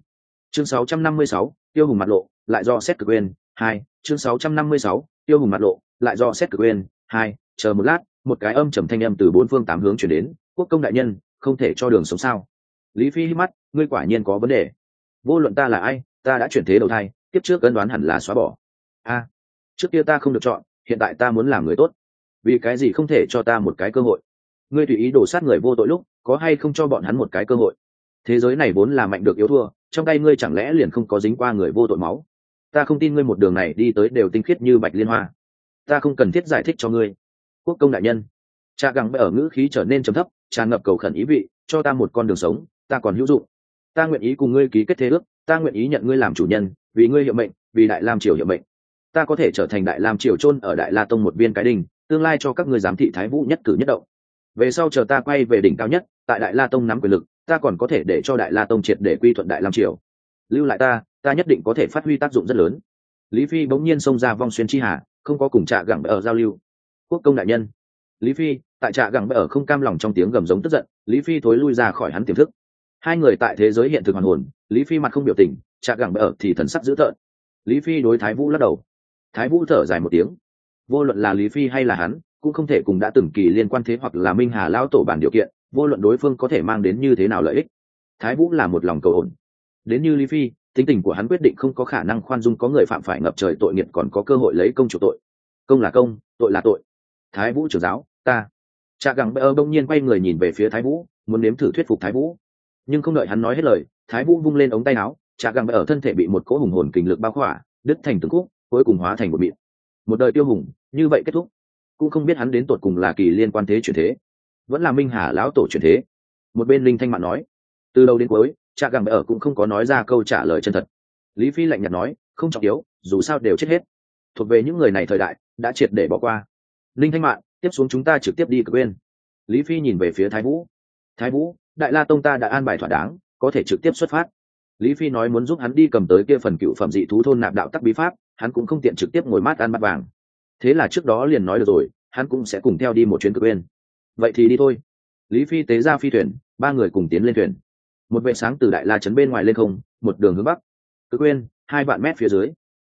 Chương 656, tiêu hùng mặt lộ lại do xét cực quên hai chương 656, tiêu hùng mặt lộ lại do xét cực quên hai chờ một lát một cái âm trầm thanh âm từ bốn phương tám hướng chuyển đến quốc công đại nhân không thể cho đường sống sao? Lý phi hít mắt ngươi quả nhiên có vấn đề. Vô luận ta là ai ta đã chuyển thế đầu thai tiếp trước ân đoán hẳn là xóa bỏ. A trước kia ta không được chọn hiện tại ta muốn làm người tốt. Vì cái gì không thể cho ta một cái cơ hội? Ngươi tùy ý đổ sát người vô tội lúc, có hay không cho bọn hắn một cái cơ hội? Thế giới này vốn là mạnh được yếu thua, trong tay ngươi chẳng lẽ liền không có dính qua người vô tội máu? Ta không tin ngươi một đường này đi tới đều tinh khiết như bạch liên hoa. Ta không cần thiết giải thích cho ngươi. Quốc công đại nhân, cha gắng ở ngữ khí trở nên trầm thấp tràn ngập cầu khẩn ý vị, cho ta một con đường sống, ta còn hữu dụng. Ta nguyện ý cùng ngươi ký kết thế ước, ta nguyện ý nhận ngươi làm chủ nhân, vì ngươi hiệu mệnh, vì đại lam triều hiệu mệnh. Ta có thể trở thành đại lam triều chôn ở đại la tông một viên cái đình tương lai cho các ngươi giám thị thái vũ nhất cử nhất động về sau chờ ta quay về đỉnh cao nhất, tại đại la tông nắm quyền lực, ta còn có thể để cho đại la tông triệt để quy thuận đại lam triều. Lưu lại ta ta nhất định có thể phát huy tác dụng rất lớn. Lý phi bỗng nhiên xông ra vong xuyên chi hà, không có cùng trạ gẳng ở giao lưu. Quốc công đại nhân. Lý phi, tại trạ gẳng ở không cam lòng trong tiếng gầm giống tức giận, lý phi thối lui ra khỏi hắn tiềm thức. Hai người tại thế giới hiện thực hoàn hồn, lý phi mặt không biểu tình, trạ gẳng ở thì thần sắc dữ tợn. Lý phi đối thái vũ lắc đầu. Thái vũ thở dài một tiếng. Vô luận là lý phi hay là hắn cũng không thể cùng đã từng kỳ liên quan thế hoặc là minh hà lão tổ bản điều kiện, vô luận đối phương có thể mang đến như thế nào lợi ích. Thái vũ là một lòng cầu ổn. Đến như lý phi, tính tình của hắn quyết định không có khả năng khoan dung có người phạm phải ngập trời tội nghiệp còn có cơ hội lấy công chủ tội. Công là công, tội là tội. Thái vũ trưởng giáo, ta. Cha gẳng bơ bỗng nhiên quay người nhìn về phía thái vũ, muốn nếm thử thuyết phục thái vũ. Nhưng không đợi hắn nói hết lời, thái vũ vung lên ống tay áo cha gẳng bơ ở thân thể bị một cỗ hùng hồn kình lực bao khỏa, đứt thành từng khúc, cuối cùng hóa thành một miệng. Một đời tiêu hùng, như vậy kết thúc cũng không biết hắn đến tột cùng là kỳ liên quan thế chuyển thế, vẫn là minh hà lão tổ chuyển thế. Một bên linh thanh mạn nói, từ đầu đến cuối cha gẳng ở cũng không có nói ra câu trả lời chân thật. Lý phi lạnh nhạt nói, không trọng yếu, dù sao đều chết hết. Thuộc về những người này thời đại, đã triệt để bỏ qua. Linh thanh mạn, tiếp xuống chúng ta trực tiếp đi cực bên lý phi nhìn về phía thái vũ. Thái vũ, đại la tông ta đã an bài thỏa đáng, có thể trực tiếp xuất phát. Lý phi nói muốn giúp hắn đi cầm tới kia phần cựu phẩm dị thú thôn nạp đạo tắc bí pháp, hắn cũng không tiện trực tiếp ngồi mát ăn bát vàng thế là trước đó liền nói được rồi, hắn cũng sẽ cùng theo đi một chuyến cực bên. Vậy thì đi thôi. Lý phi tế ra phi thuyền, ba người cùng tiến lên thuyền. Một vệ sáng từ đại la trấn bên ngoài lên không, một đường hướng bắc. Cực quên hai vạn mét phía dưới.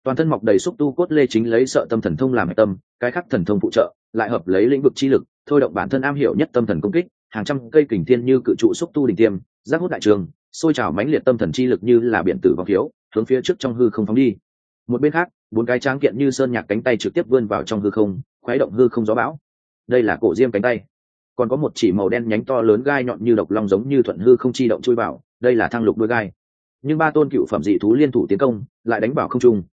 Toàn thân mọc đầy xúc tu cốt lê chính lấy sợ tâm thần thông làm tâm, cái khắc thần thông phụ trợ, lại hợp lấy lĩnh vực chi lực, thôi động bản thân am hiểu nhất tâm thần công kích, hàng trăm cây kình thiên như cự trụ xúc tu đỉnh tiêm giác hút đại trường xôi trào mãnh liệt tâm thần chi lực như là biển tử vòng thiếu, hướng phía trước trong hư không phóng đi. Một bên khác bốn cái tráng kiện như sơn nhạc cánh tay trực tiếp vươn vào trong hư không khoái động hư không gió bão. Đây là cổ diêm cánh tay. Còn có một chỉ màu đen nhánh to lớn gai nhọn như độc long giống như thuận hư không chi động chui vào, đây là thăng lục đôi gai. Nhưng ba tôn cựu phẩm dị thú liên thủ tiến công, lại đánh bảo không trung.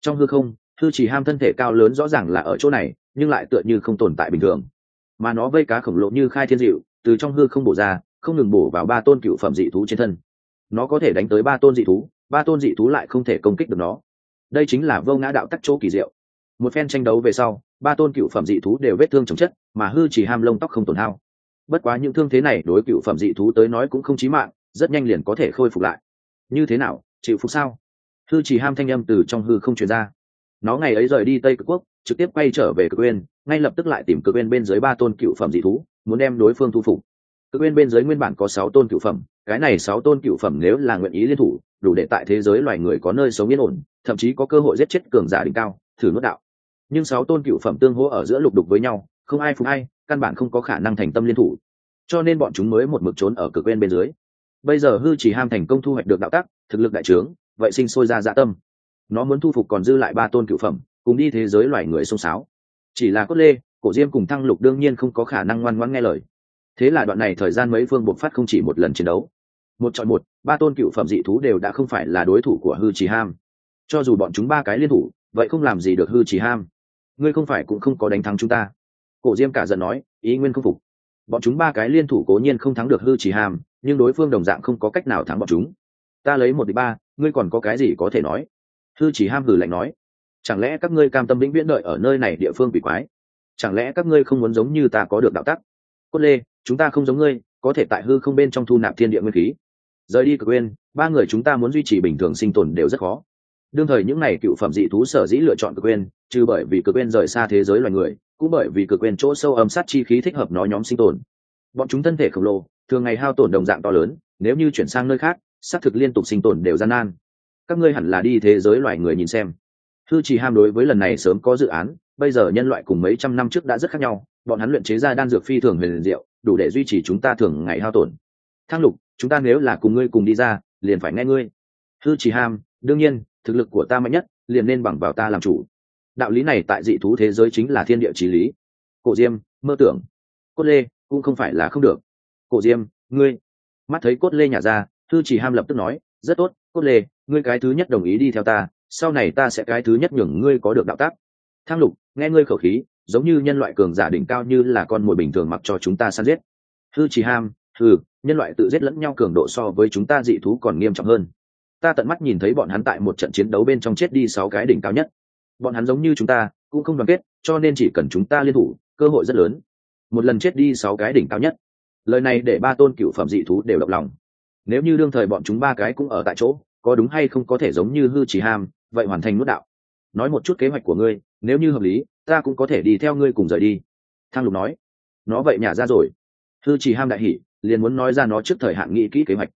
Trong hư không, hư chỉ ham thân thể cao lớn rõ ràng là ở chỗ này, nhưng lại tựa như không tồn tại bình thường. Mà nó vây cá khổng lồ như khai thiên dịu từ trong hư không bổ ra, không ngừng bổ vào ba tôn cựu phẩm dị thú trên thân. Nó có thể đánh tới ba tôn dị thú, ba tôn dị thú lại không thể công kích được nó đây chính là vô ngã đạo tắc chỗ kỳ diệu. Một phen tranh đấu về sau, ba tôn cựu phẩm dị thú đều vết thương chồng chất, mà hư chỉ ham lông tóc không tổn hao. Bất quá những thương thế này đối cựu phẩm dị thú tới nói cũng không chí mạng, rất nhanh liền có thể khôi phục lại. Như thế nào, chịu phục sao? Hư chỉ ham thanh âm từ trong hư không truyền ra. Nó ngày ấy rời đi tây cực quốc, trực tiếp quay trở về cực uyên ngay lập tức lại tìm cực uyên bên dưới ba tôn cựu phẩm dị thú, muốn đem đối phương thu phục. Cực uyên bên dưới nguyên bản có sáu tôn cựu phẩm, cái này sáu tôn cựu phẩm nếu là nguyện ý liên thủ, đủ để tại thế giới loài người có nơi sống yên ổn thậm chí có cơ hội giết chết cường giả đỉnh cao, thử nuốt đạo. Nhưng sáu tôn cựu phẩm tương hỗ ở giữa lục đục với nhau, không ai phục ai, căn bản không có khả năng thành tâm liên thủ. Cho nên bọn chúng mới một mực trốn ở cực bên bên dưới. Bây giờ hư chỉ ham thành công thu hoạch được đạo tắc, thực lực đại trướng, vậy sinh sôi ra dạ tâm. Nó muốn thu phục còn dư lại ba tôn cựu phẩm, cùng đi thế giới loài người xông xáo. Chỉ là cốt lê, cổ diêm cùng thăng lục đương nhiên không có khả năng ngoan ngoãn nghe lời. Thế là đoạn này thời gian mấy phương bộc phát không chỉ một lần chiến đấu. Một chọn một, ba tôn cựu phẩm dị thú đều đã không phải là đối thủ của hư trì ham cho dù bọn chúng ba cái liên thủ, vậy không làm gì được hư trì ham. Ngươi không phải cũng không có đánh thắng chúng ta. Cổ diêm cả giận nói, ý nguyên không phục. Bọn chúng ba cái liên thủ cố nhiên không thắng được hư trì ham, nhưng đối phương đồng dạng không có cách nào thắng bọn chúng. Ta lấy một đi ba, ngươi còn có cái gì có thể nói? Hư chỉ ham hử lạnh nói, chẳng lẽ các ngươi cam tâm vĩnh viễn đợi ở nơi này địa phương bị quái? Chẳng lẽ các ngươi không muốn giống như ta có được đạo tắc? Cốt lê, chúng ta không giống ngươi, có thể tại hư không bên trong thu nạp thiên địa nguyên khí. Rời đi cực quên ba người chúng ta muốn duy trì bình thường sinh tồn đều rất khó đương thời những này cựu phẩm dị thú sở dĩ lựa chọn cực quên, trừ bởi vì cực quên rời xa thế giới loài người, cũng bởi vì cực quên chỗ sâu âm sát chi khí thích hợp nó nhóm sinh tồn. Bọn chúng thân thể khổng lồ, thường ngày hao tổn đồng dạng to lớn, nếu như chuyển sang nơi khác, xác thực liên tục sinh tồn đều gian nan. Các ngươi hẳn là đi thế giới loài người nhìn xem. Thư trì ham đối với lần này sớm có dự án, bây giờ nhân loại cùng mấy trăm năm trước đã rất khác nhau, bọn hắn luyện chế ra đan dược phi thường huyền diệu, đủ để duy trì chúng ta thường ngày hao tổn. Thang lục, chúng ta nếu là cùng ngươi cùng đi ra, liền phải nghe ngươi. Thư trì ham, đương nhiên thực lực của ta mạnh nhất, liền nên bằng vào ta làm chủ. Đạo lý này tại dị thú thế giới chính là thiên địa trí lý. Cổ diêm, mơ tưởng. Cốt lê, cũng không phải là không được. Cổ diêm, ngươi. Mắt thấy cốt lê nhả ra, thư chỉ ham lập tức nói, rất tốt, cốt lê, ngươi cái thứ nhất đồng ý đi theo ta, sau này ta sẽ cái thứ nhất nhường ngươi có được đạo tác. Thang lục, nghe ngươi khẩu khí, giống như nhân loại cường giả đỉnh cao như là con mồi bình thường mặc cho chúng ta săn giết. Thư chỉ ham thư nhân loại tự giết lẫn nhau cường độ so với chúng ta dị thú còn nghiêm trọng hơn ta tận mắt nhìn thấy bọn hắn tại một trận chiến đấu bên trong chết đi sáu cái đỉnh cao nhất. Bọn hắn giống như chúng ta, cũng không đoàn kết, cho nên chỉ cần chúng ta liên thủ, cơ hội rất lớn. Một lần chết đi sáu cái đỉnh cao nhất. Lời này để ba tôn cựu phẩm dị thú đều động lòng. Nếu như đương thời bọn chúng ba cái cũng ở tại chỗ, có đúng hay không có thể giống như hư chỉ ham, vậy hoàn thành nuốt đạo. Nói một chút kế hoạch của ngươi, nếu như hợp lý, ta cũng có thể đi theo ngươi cùng rời đi. Thang lục nói. Nó vậy nhả ra rồi. Hư chỉ ham đại hỉ, liền muốn nói ra nó trước thời hạn nghĩ kỹ kế hoạch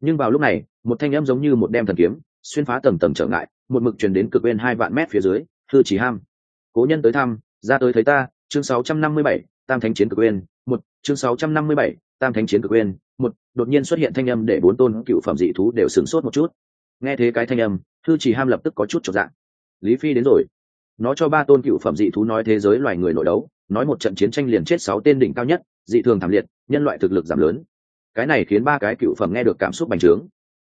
nhưng vào lúc này một thanh âm giống như một đem thần kiếm xuyên phá tầng tầng trở ngại một mực truyền đến cực bên hai vạn mét phía dưới hư chỉ ham cố nhân tới thăm ra tới thấy ta chương 657, tam thánh chiến cực bên một chương 657, tam thánh chiến cực bên một đột nhiên xuất hiện thanh âm để bốn tôn cựu phẩm dị thú đều sửng sốt một chút. Nghe thế cái thanh âm thư chỉ ham lập tức có chút trọn dạng. Lý phi đến rồi. Nó cho ba tôn cựu phẩm dị thú nói thế giới loài người nội đấu nói một trận chiến tranh liền chết sáu tên đỉnh cao nhất dị thường thảm liệt nhân loại thực lực giảm lớn cái này khiến ba cái cựu phẩm nghe được cảm xúc bành trướng.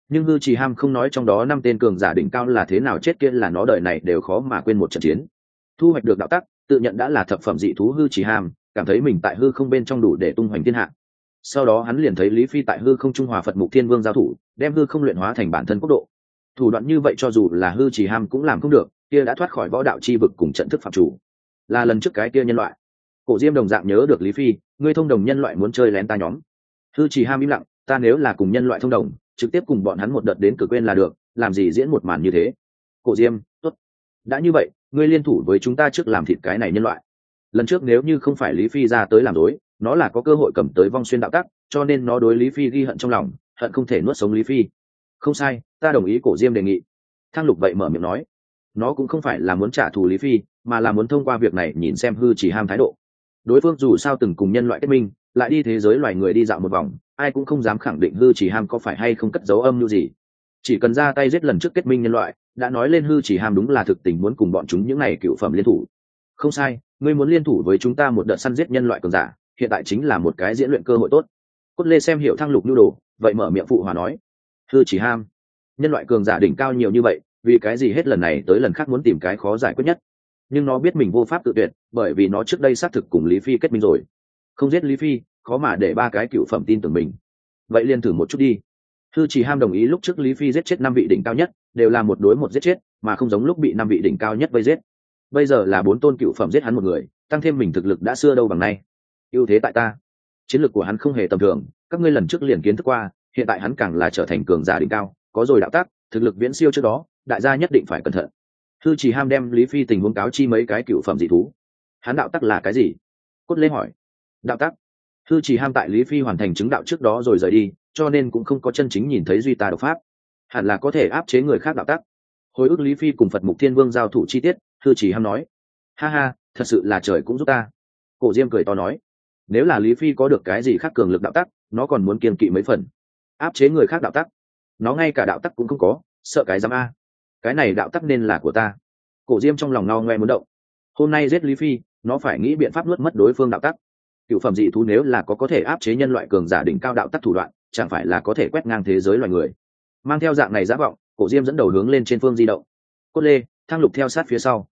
Nhưng hư trì ham không nói trong đó năm tên cường giả đỉnh cao là thế nào chết kia là nó đời này đều khó mà quên một trận chiến. Thu hoạch được đạo tắc, tự nhận đã là thập phẩm dị thú hư trì ham, cảm thấy mình tại hư không bên trong đủ để tung hoành thiên hạ. Sau đó hắn liền thấy lý phi tại hư không trung hòa phật mục thiên vương giao thủ, đem hư không luyện hóa thành bản thân quốc độ. Thủ đoạn như vậy cho dù là hư trì ham cũng làm không được, kia đã thoát khỏi võ đạo chi vực cùng trận thức phạm chủ. Là lần trước cái kia nhân loại. Cổ diêm đồng dạng nhớ được lý phi, ngươi thông đồng nhân loại muốn chơi lén ta nhóm hư chỉ ham im lặng, ta nếu là cùng nhân loại thông đồng, trực tiếp cùng bọn hắn một đợt đến cửa quên là được, làm gì diễn một màn như thế? Cổ diêm, tốt. Đã như vậy, ngươi liên thủ với chúng ta trước làm thịt cái này nhân loại. Lần trước nếu như không phải lý phi ra tới làm đối, nó là có cơ hội cầm tới vong xuyên đạo tắc, cho nên nó đối lý phi ghi hận trong lòng, hận không thể nuốt sống lý phi. Không sai, ta đồng ý, cổ diêm đề nghị. Thang lục vậy mở miệng nói. Nó cũng không phải là muốn trả thù lý phi, mà là muốn thông qua việc này nhìn xem hư chỉ ham thái độ. Đối phương dù sao từng cùng nhân loại kết minh lại đi thế giới loài người đi dạo một vòng, ai cũng không dám khẳng định hư chỉ ham có phải hay không cất dấu âm mưu gì. Chỉ cần ra tay giết lần trước kết minh nhân loại, đã nói lên hư chỉ ham đúng là thực tình muốn cùng bọn chúng những n à y cựu phẩm liên thủ. Không sai, ngươi muốn liên thủ với chúng ta một đợt săn giết nhân loại cường giả, hiện tại chính là một cái diễn luyện cơ hội tốt. Cốt lê xem hiểu thăng lục nhu đồ, vậy mở miệng phụ hòa nói. Hư chỉ ham, nhân loại cường giả đỉnh cao nhiều như vậy, vì cái gì hết lần này tới lần khác muốn tìm cái khó giải quyết nhất? Nhưng nó biết mình vô pháp tự tuyệt, bởi vì nó trước đây xác thực cùng lý phi kết minh rồi không giết lý phi, khó mà để ba cái cựu phẩm tin tưởng mình. Vậy liền thử một chút đi. Thư chỉ ham đồng ý lúc trước lý phi giết chết năm vị đỉnh cao nhất, đều là một đối một giết chết, mà không giống lúc bị năm vị đỉnh cao nhất vây giết. Bây giờ là bốn tôn cựu phẩm giết hắn một người, tăng thêm mình thực lực đã xưa đâu bằng nay. Ưu thế tại ta. Chiến lược của hắn không hề tầm thường, các ngươi lần trước liền kiến thức qua, hiện tại hắn càng là trở thành cường giả đỉnh cao, có rồi đạo tác, thực lực viễn siêu trước đó, đại gia nhất định phải cẩn thận. Thư chỉ ham đem lý phi tình huống cáo chi mấy cái cựu phẩm dị thú. Hắn đạo tắc là cái gì? Cốt lê hỏi đạo tắc. Thư chỉ ham tại lý phi hoàn thành chứng đạo trước đó rồi rời đi, cho nên cũng không có chân chính nhìn thấy duy ta độc pháp. Hẳn là có thể áp chế người khác đạo tắc. Hồi ức lý phi cùng phật mục thiên vương giao thủ chi tiết thư chỉ ham nói, ha ha, thật sự là trời cũng giúp ta. Cổ diêm cười to nói, nếu là lý phi có được cái gì khác cường lực đạo tắc, nó còn muốn kiên kỵ mấy phần. Áp chế người khác đạo tắc. Nó ngay cả đạo tắc cũng không có, sợ cái dám a. Cái này đạo tắc nên là của ta. Cổ diêm trong lòng ngao ngoe muốn động. Hôm nay giết lý phi, nó phải nghĩ biện pháp nuốt mất đối phương đạo tắc cựu phẩm dị thú nếu là có có thể áp chế nhân loại cường giả đỉnh cao đạo tắc thủ đoạn, chẳng phải là có thể quét ngang thế giới loài người. Mang theo dạng này giả vọng, cổ diêm dẫn đầu hướng lên trên phương di động. Cốt lê, thang lục theo sát phía sau.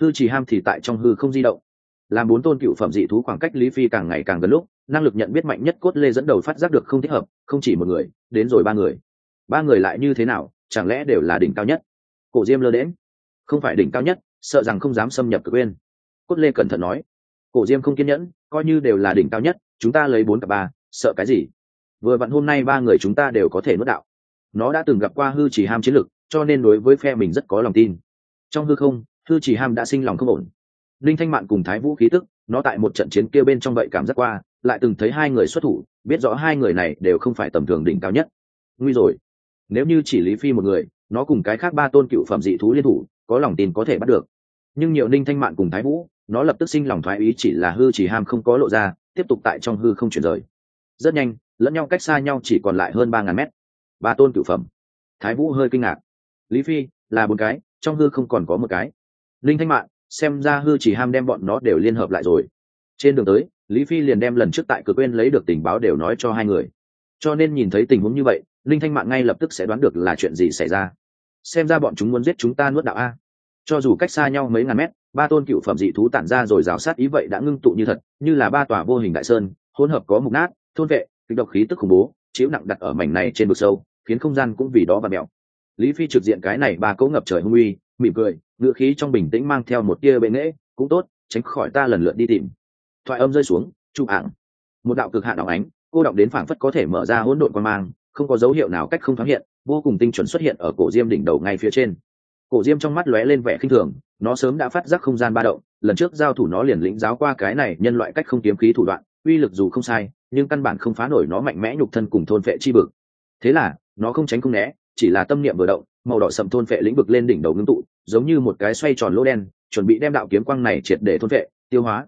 Hư chỉ ham thì tại trong hư không di động. Làm bốn tôn cựu phẩm dị thú khoảng cách lý phi càng ngày càng gần lúc, năng lực nhận biết mạnh nhất cốt lê dẫn đầu phát giác được không thích hợp, không chỉ một người, đến rồi ba người. Ba người lại như thế nào, chẳng lẽ đều là đỉnh cao nhất? Cổ diêm lơ đễm không phải đỉnh cao nhất, sợ rằng không dám xâm nhập cực quên cốt lê cẩn thận nói. Cổ diêm không kiên nhẫn coi như đều là đỉnh cao nhất, chúng ta lấy bốn cặp ba, sợ cái gì? Vừa vặn hôm nay ba người chúng ta đều có thể nuốt đạo. Nó đã từng gặp qua hư chỉ ham chiến lực, cho nên đối với phe mình rất có lòng tin. Trong hư không, hư chỉ ham đã sinh lòng không ổn. Linh thanh mạn cùng thái vũ khí tức, nó tại một trận chiến kia bên trong vậy cảm giác qua, lại từng thấy hai người xuất thủ, biết rõ hai người này đều không phải tầm thường đỉnh cao nhất. Nguy rồi. Nếu như chỉ lý phi một người, nó cùng cái khác ba tôn cựu phẩm dị thú liên thủ, có lòng tin có thể bắt được. Nhưng nhiều ninh thanh mạn cùng thái vũ nó lập tức sinh lòng thoái ý chỉ là hư chỉ ham không có lộ ra, tiếp tục tại trong hư không chuyển rời. Rất nhanh, lẫn nhau cách xa nhau chỉ còn lại hơn ba ngàn mét. Ba tôn cửu phẩm. Thái vũ hơi kinh ngạc. Lý phi, là bốn cái, trong hư không còn có một cái. Linh thanh mạng xem ra hư chỉ ham đem bọn nó đều liên hợp lại rồi. Trên đường tới, lý phi liền đem lần trước tại cửa quên lấy được tình báo đều nói cho hai người. Cho nên nhìn thấy tình huống như vậy, linh thanh mạng ngay lập tức sẽ đoán được là chuyện gì xảy ra. Xem ra bọn chúng muốn giết chúng ta nuốt đạo a. Cho dù cách xa nhau mấy ngàn mét ba tôn cựu phẩm dị thú tản ra rồi rào sát ý vậy đã ngưng tụ như thật, như là ba tòa vô hình đại sơn, hỗn hợp có mục nát, thôn vệ, kịch độc khí tức khủng bố, chiếu nặng đặt ở mảnh này trên vực sâu, khiến không gian cũng vì đó và mẹo lý phi trực diện cái này ba cỗ ngập trời hung uy, mỉm cười ngựa khí trong bình tĩnh mang theo một tia bệ nghễ cũng tốt, tránh khỏi ta lần lượt đi tìm. Thoại âm rơi xuống chụp ảng. Một đạo cực hạn ảo ánh, cô động đến phảng phất có thể mở ra hỗn độn quan mang, không có dấu hiệu nào cách không thoáng hiện, vô cùng tinh chuẩn xuất hiện ở cổ diêm đỉnh đầu ngay phía trên cổ diêm trong mắt lóe lên vẻ khinh thường, nó sớm đã phát giác không gian ba động, lần trước giao thủ nó liền lĩnh giáo qua cái này nhân loại cách không kiếm khí thủ đoạn, uy lực dù không sai, nhưng căn bản không phá nổi nó mạnh mẽ nhục thân cùng thôn vệ chi bực. Thế là, nó không tránh không né, chỉ là tâm niệm vừa động, màu đỏ sậm thôn vệ lĩnh vực lên đỉnh đầu ngưng tụ, giống như một cái xoay tròn lỗ đen, chuẩn bị đem đạo kiếm quang này triệt để thôn vệ tiêu hóa.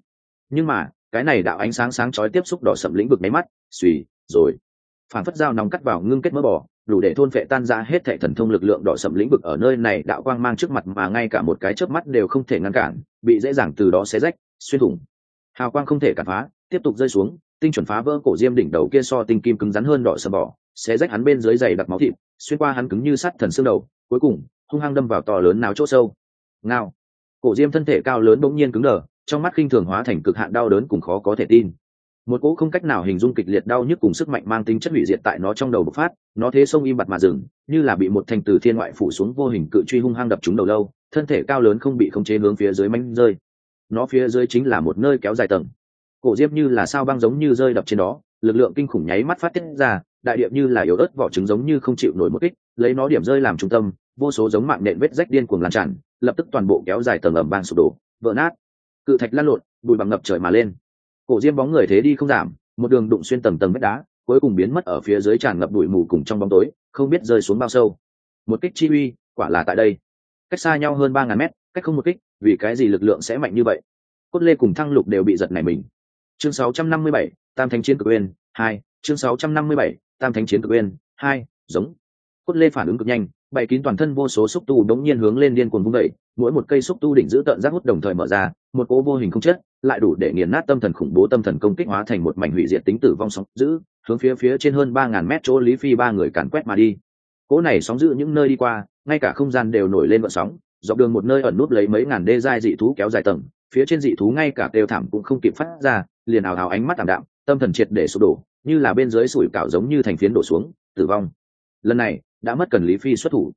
Nhưng mà, cái này đạo ánh sáng sáng chói tiếp xúc đỏ sậm lĩnh vực máy mắt, suy, rồi, phản phất dao nóng cắt vào ngưng kết mỡ bò đủ để thôn phệ tan ra hết thệ thần thông lực lượng đỏ sậm lĩnh vực ở nơi này, đạo quang mang trước mặt mà ngay cả một cái chớp mắt đều không thể ngăn cản, bị dễ dàng từ đó xé rách, xuyên thủng. Hào quang không thể cản phá, tiếp tục rơi xuống, tinh chuẩn phá vỡ cổ diêm đỉnh đầu kia so tinh kim cứng rắn hơn đỏ sầm bỏ xé rách hắn bên dưới dày đặc máu thịt, xuyên qua hắn cứng như sắt thần xương đầu, cuối cùng, hung hăng đâm vào to lớn nào chỗ sâu. Ngao. Cổ diêm thân thể cao lớn bỗng nhiên cứng đờ, trong mắt khinh thường hóa thành cực hạn đau đớn cùng khó có thể tin một cỗ không cách nào hình dung kịch liệt đau nhức cùng sức mạnh mang tính chất hủy diệt tại nó trong đầu bộc phát, nó thế sông im bặt mà dừng, như là bị một thành từ thiên ngoại phủ xuống vô hình cự truy hung hăng đập trúng đầu lâu, thân thể cao lớn không bị khống chế hướng phía dưới manh rơi. Nó phía dưới chính là một nơi kéo dài tầng. Cổ diếp như là sao băng giống như rơi đập trên đó, lực lượng kinh khủng nháy mắt phát tiết ra, đại điệp như là yếu ớt vỏ trứng giống như không chịu nổi một kích, lấy nó điểm rơi làm trung tâm, vô số giống mạng nện vết rách điên cuồng lan tràn, lập tức toàn bộ kéo dài tầng ẩm bang sụp đổ, vỡ nát. Cự thạch lăn lộn, bụi bằng ngập trời mà lên cổ diêm bóng người thế đi không giảm một đường đụng xuyên tầng tầng vách đá cuối cùng biến mất ở phía dưới tràn ngập bụi mù cùng trong bóng tối không biết rơi xuống bao sâu. Một kích chi uy quả là tại đây. Cách xa nhau hơn ba ngàn mét cách không một kích vì cái gì lực lượng sẽ mạnh như vậy? Cốt lê cùng thăng lục đều bị giật này mình. Chương 657, tam thánh chiến cực uyên hai chương 657, tam thánh chiến cực uyên hai giống. Cốt lê phản ứng cực nhanh bày kín toàn thân vô số xúc tu đống nhiên hướng lên điên cuồng vung đẩy mỗi một cây xúc tu đỉnh giữ tận giác hút đồng thời mở ra, một cỗ vô hình không chất lại đủ để nghiền nát tâm thần khủng bố tâm thần công kích hóa thành một mảnh hủy diệt tính tử vong sóng giữ, hướng phía phía trên hơn ba ngàn mét chỗ lý phi ba người càn quét mà đi. Cỗ này sóng giữ những nơi đi qua, ngay cả không gian đều nổi lên vận sóng, dọc đường một nơi ẩn nút lấy mấy ngàn đê giai dị thú kéo dài tầng, phía trên dị thú ngay cả kêu thảm cũng không kịp phát ra, liền ào hào ánh mắt ảm đạm, tâm thần triệt để sụp đổ, như là bên dưới sủi cảo giống như thành phiến đổ xuống, tử vong. Lần này đã mất cần lý phi xuất thủ.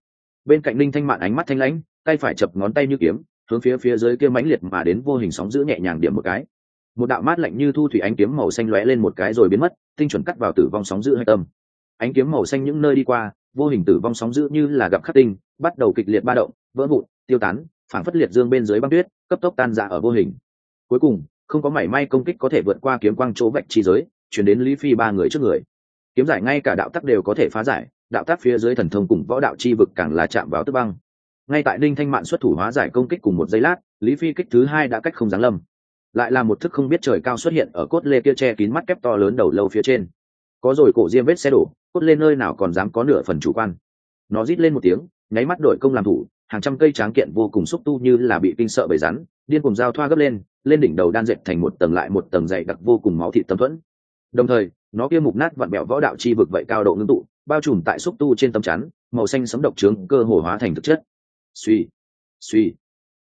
Bên cạnh linh thanh mạn ánh mắt thanh lãnh, tay phải chập ngón tay như kiếm, hướng phía phía dưới kia mãnh liệt mà đến vô hình sóng giữ nhẹ nhàng điểm một cái. Một đạo mát lạnh như thu thủy ánh kiếm màu xanh lóe lên một cái rồi biến mất, tinh chuẩn cắt vào tử vong sóng giữ hay tâm. Ánh kiếm màu xanh những nơi đi qua, vô hình tử vong sóng giữ như là gặp khắc tinh, bắt đầu kịch liệt ba động, vỡ vụn, tiêu tán phản phất liệt dương bên dưới băng tuyết, cấp tốc tan ra ở vô hình. Cuối cùng, không có mảy may công kích có thể vượt qua kiếm quang chỗ vạch chi giới, chuyển đến lý phi ba người trước người. Kiếm giải ngay cả đạo tắc đều có thể phá giải đạo tác phía dưới thần thông cùng võ đạo chi vực càng là chạm vào tức băng. Ngay tại đinh thanh mạn xuất thủ hóa giải công kích cùng một giây lát, lý phi kích thứ hai đã cách không giáng lâm. Lại là một thức không biết trời cao xuất hiện ở cốt lê kia che kín mắt kép to lớn đầu lâu phía trên. Có rồi cổ diêm vết xe đổ, cốt lê nơi nào còn dám có nửa phần chủ quan. Nó rít lên một tiếng, nháy mắt đội công làm thủ, hàng trăm cây tráng kiện vô cùng xúc tu như là bị kinh sợ bởi rắn, điên cùng dao thoa gấp lên lên đỉnh đầu đan dệt thành một tầng lại một tầng dày đặc vô cùng máu thịt tâm thuẫn. Đồng thời, nó kia mục nát vặn bẹo võ đạo chi vực vậy cao độ ngưng tụ bao trùm tại xúc tu trên tấm chắn, màu xanh sấm độc trướng cơ hồ hóa thành thực chất. Suy suy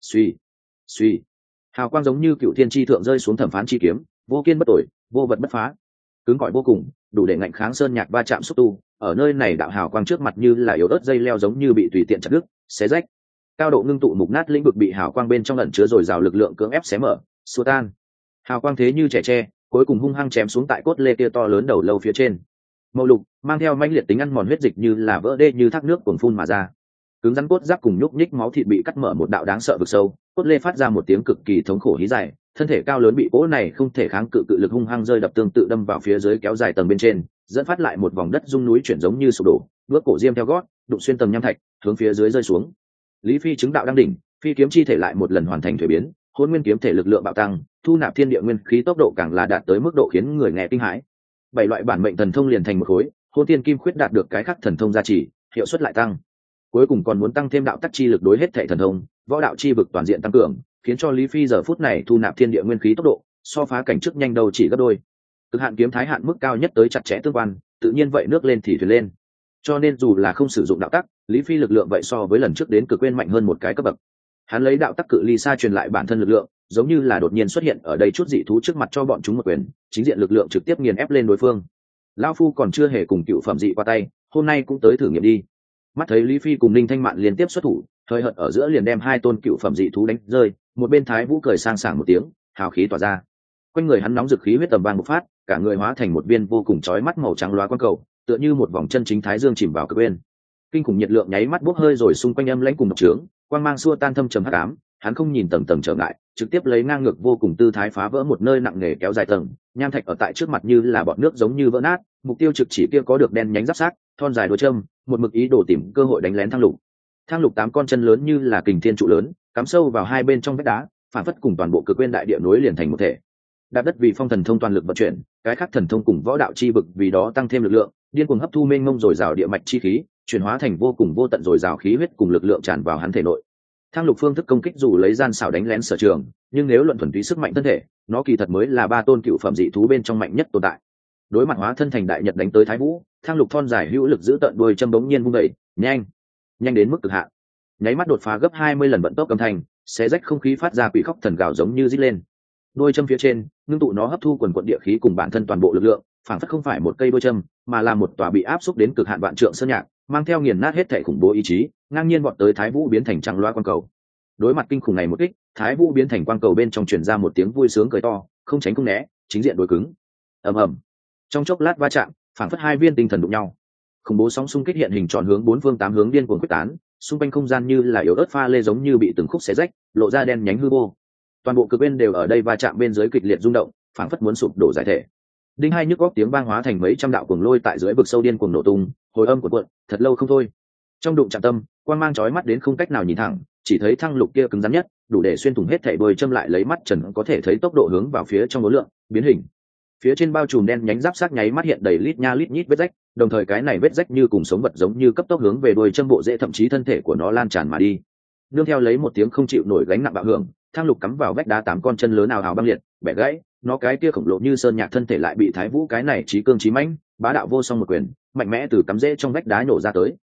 suy suy. Hào quang giống như cựu thiên tri thượng rơi xuống thẩm phán chi kiếm, vô kiên bất tội, vô vật bất phá. Cứng cỏi vô cùng, đủ để ngạnh kháng sơn nhạc va chạm xúc tu, ở nơi này đạo hào quang trước mặt như là yếu ớt dây leo giống như bị tùy tiện chặt đứt, xé rách. Cao độ ngưng tụ mục nát lĩnh vực bị hào quang bên trong lẩn chứa dồi dào lực lượng cưỡng ép xé mở, xua tan. Hào quang thế như trẻ tre, cuối cùng hung hăng chém xuống tại cốt lê kia to lớn đầu lâu phía trên màu lục, mang theo manh liệt tính ăn mòn huyết dịch như là vỡ đê như thác nước cuồn phun mà ra. Cứng rắn cốt giáp cùng nhúc nhích máu thịt bị cắt mở một đạo đáng sợ vực sâu, cốt lê phát ra một tiếng cực kỳ thống khổ hí dài, thân thể cao lớn bị cỗ này không thể kháng cự cự lực hung hăng rơi đập tương tự đâm vào phía dưới kéo dài tầng bên trên, dẫn phát lại một vòng đất rung núi chuyển giống như sụp đổ, bước cổ diêm theo gót, đụng xuyên tầng nham thạch, hướng phía dưới rơi xuống. Lý phi chứng đạo đang đỉnh, phi kiếm chi thể lại một lần hoàn thành thuế biến, hôn nguyên kiếm thể lực lượng bạo tăng, thu nạp thiên địa nguyên khí tốc độ càng là đạt tới mức độ khiến người nghe kinh hãi bảy loại bản mệnh thần thông liền thành một khối, hôn tiên kim khuyết đạt được cái khắc thần thông gia trì, hiệu suất lại tăng. Cuối cùng còn muốn tăng thêm đạo tắc chi lực đối hết thệ thần thông, võ đạo chi vực toàn diện tăng cường, khiến cho lý phi giờ phút này thu nạp thiên địa nguyên khí tốc độ, so phá cảnh trước nhanh đầu chỉ gấp đôi. Cực hạn kiếm thái hạn mức cao nhất tới chặt chẽ tương quan, tự nhiên vậy nước lên thì thuyền lên. Cho nên dù là không sử dụng đạo tắc, lý phi lực lượng vậy so với lần trước đến cực quên mạnh hơn một cái cấp bậc. Hắn lấy đạo tắc cự ly xa truyền lại bản thân lực lượng giống như là đột nhiên xuất hiện ở đây chút dị thú trước mặt cho bọn chúng một quyền, chính diện lực lượng trực tiếp nghiền ép lên đối phương. Lao phu còn chưa hề cùng cựu phẩm dị qua tay, hôm nay cũng tới thử nghiệm đi. Mắt thấy lý phi cùng ninh thanh mạn liên tiếp xuất thủ thời hận ở giữa liền đem hai tôn cựu phẩm dị thú đánh rơi, một bên thái vũ cười sang sảng một tiếng, hào khí tỏa ra. Quanh người hắn nóng dực khí huyết tầm vang một phát, cả người hóa thành một viên vô cùng chói mắt màu trắng loá quang cầu, tựa như một vòng chân chính thái dương chìm vào cực bên. Kinh khủng nhiệt lượng nháy mắt bốc hơi rồi xung quanh âm lãnh cùng độc trướng quang mang xua tan thâm trầm hắc ám hắn không nhìn tầng tầng trở ngại, trực tiếp lấy ngang ngược vô cùng tư thái phá vỡ một nơi nặng nề kéo dài tầng, nham thạch ở tại trước mặt như là bọn nước giống như vỡ nát, mục tiêu trực chỉ kia có được đen nhánh giáp sát, thon dài đôi châm, một mực ý đồ tìm cơ hội đánh lén thang lục. Thang lục tám con chân lớn như là kình thiên trụ lớn, cắm sâu vào hai bên trong vách đá, phản phất cùng toàn bộ cực quên đại địa núi liền thành một thể. Đạp đất vì phong thần thông toàn lực vận chuyển, cái khác thần thông cùng võ đạo chi vực vì đó tăng thêm lực lượng, điên cuồng hấp thu mênh mông dồi dào địa mạch chi khí, chuyển hóa thành vô cùng vô tận dồi dào khí huyết cùng lực lượng tràn vào hắn thể nội thang lục phương thức công kích dù lấy gian xảo đánh lén sở trường, nhưng nếu luận thuần túy sức mạnh thân thể, nó kỳ thật mới là ba tôn cựu phẩm dị thú bên trong mạnh nhất tồn tại. Đối mặt hóa thân thành đại nhật đánh tới thái vũ, thang lục thon dài hữu lực giữ tận đuôi châm bỗng nhiên vung đẩy nhanh nhanh đến mức cực hạn. Nháy mắt đột phá gấp hai mươi lần vận tốc âm thanh, xé rách không khí phát ra quỷ khóc thần gào giống như rít lên. Đôi châm phía trên, ngưng tụ nó hấp thu quần quận địa khí cùng bản thân toàn bộ lực lượng phản phất không phải một cây đôi châm, mà là một tòa bị áp xúc đến cực hạn vạn trượng sơn nhạc mang theo nghiền nát hết thể khủng bố ý chí, ngang nhiên bọn tới thái vũ biến thành trăng loa quang cầu. Đối mặt kinh khủng này một kích, thái vũ biến thành quang cầu bên trong truyền ra một tiếng vui sướng cười to, không tránh không né, chính diện đối cứng. Ầm ầm. Trong chốc lát va chạm, phản phất hai viên tinh thần đụng nhau. Khủng bố sóng xung kích hiện hình tròn hướng bốn phương tám hướng điên cuồng quyết tán, xung quanh không gian như là yếu ớt pha lê giống như bị từng khúc xé rách, lộ ra đen nhánh hư vô. Toàn bộ cực bên đều ở đây va chạm bên dưới kịch liệt rung động phảng phất muốn sụp đổ giải thể. Đinh hai nhức góc tiếng vang hóa thành mấy trăm đạo cuồng lôi tại dưới vực sâu điên cuồng nổ tung hồi âm của cuộn, thật lâu không thôi. Trong đụng chạm tâm quan mang chói mắt đến không cách nào nhìn thẳng, chỉ thấy thăng lục kia cứng rắn nhất, đủ để xuyên thủng hết thảy bơi châm lại lấy mắt trần có thể thấy tốc độ hướng vào phía trong đối lượng, biến hình. Phía trên bao trùm đen nhánh giáp sát nháy mắt hiện đầy lít nha lít nhít vết rách, đồng thời cái này vết rách như cùng sống vật giống như cấp tốc hướng về đuôi châm bộ dễ thậm chí thân thể của nó lan tràn mà đi. Nương theo lấy một tiếng không chịu nổi gánh nặng bạo hưởng thang lục cắm vào vách đá tám con chân lớn nào hào băng liệt, bẻ gãy, nó cái kia khổng lồ như sơn nhạc thân thể lại bị thái vũ cái này trí cương trí mãnh bá đạo vô song một quyền, mạnh mẽ từ cắm rễ trong vách đá nổ ra tới.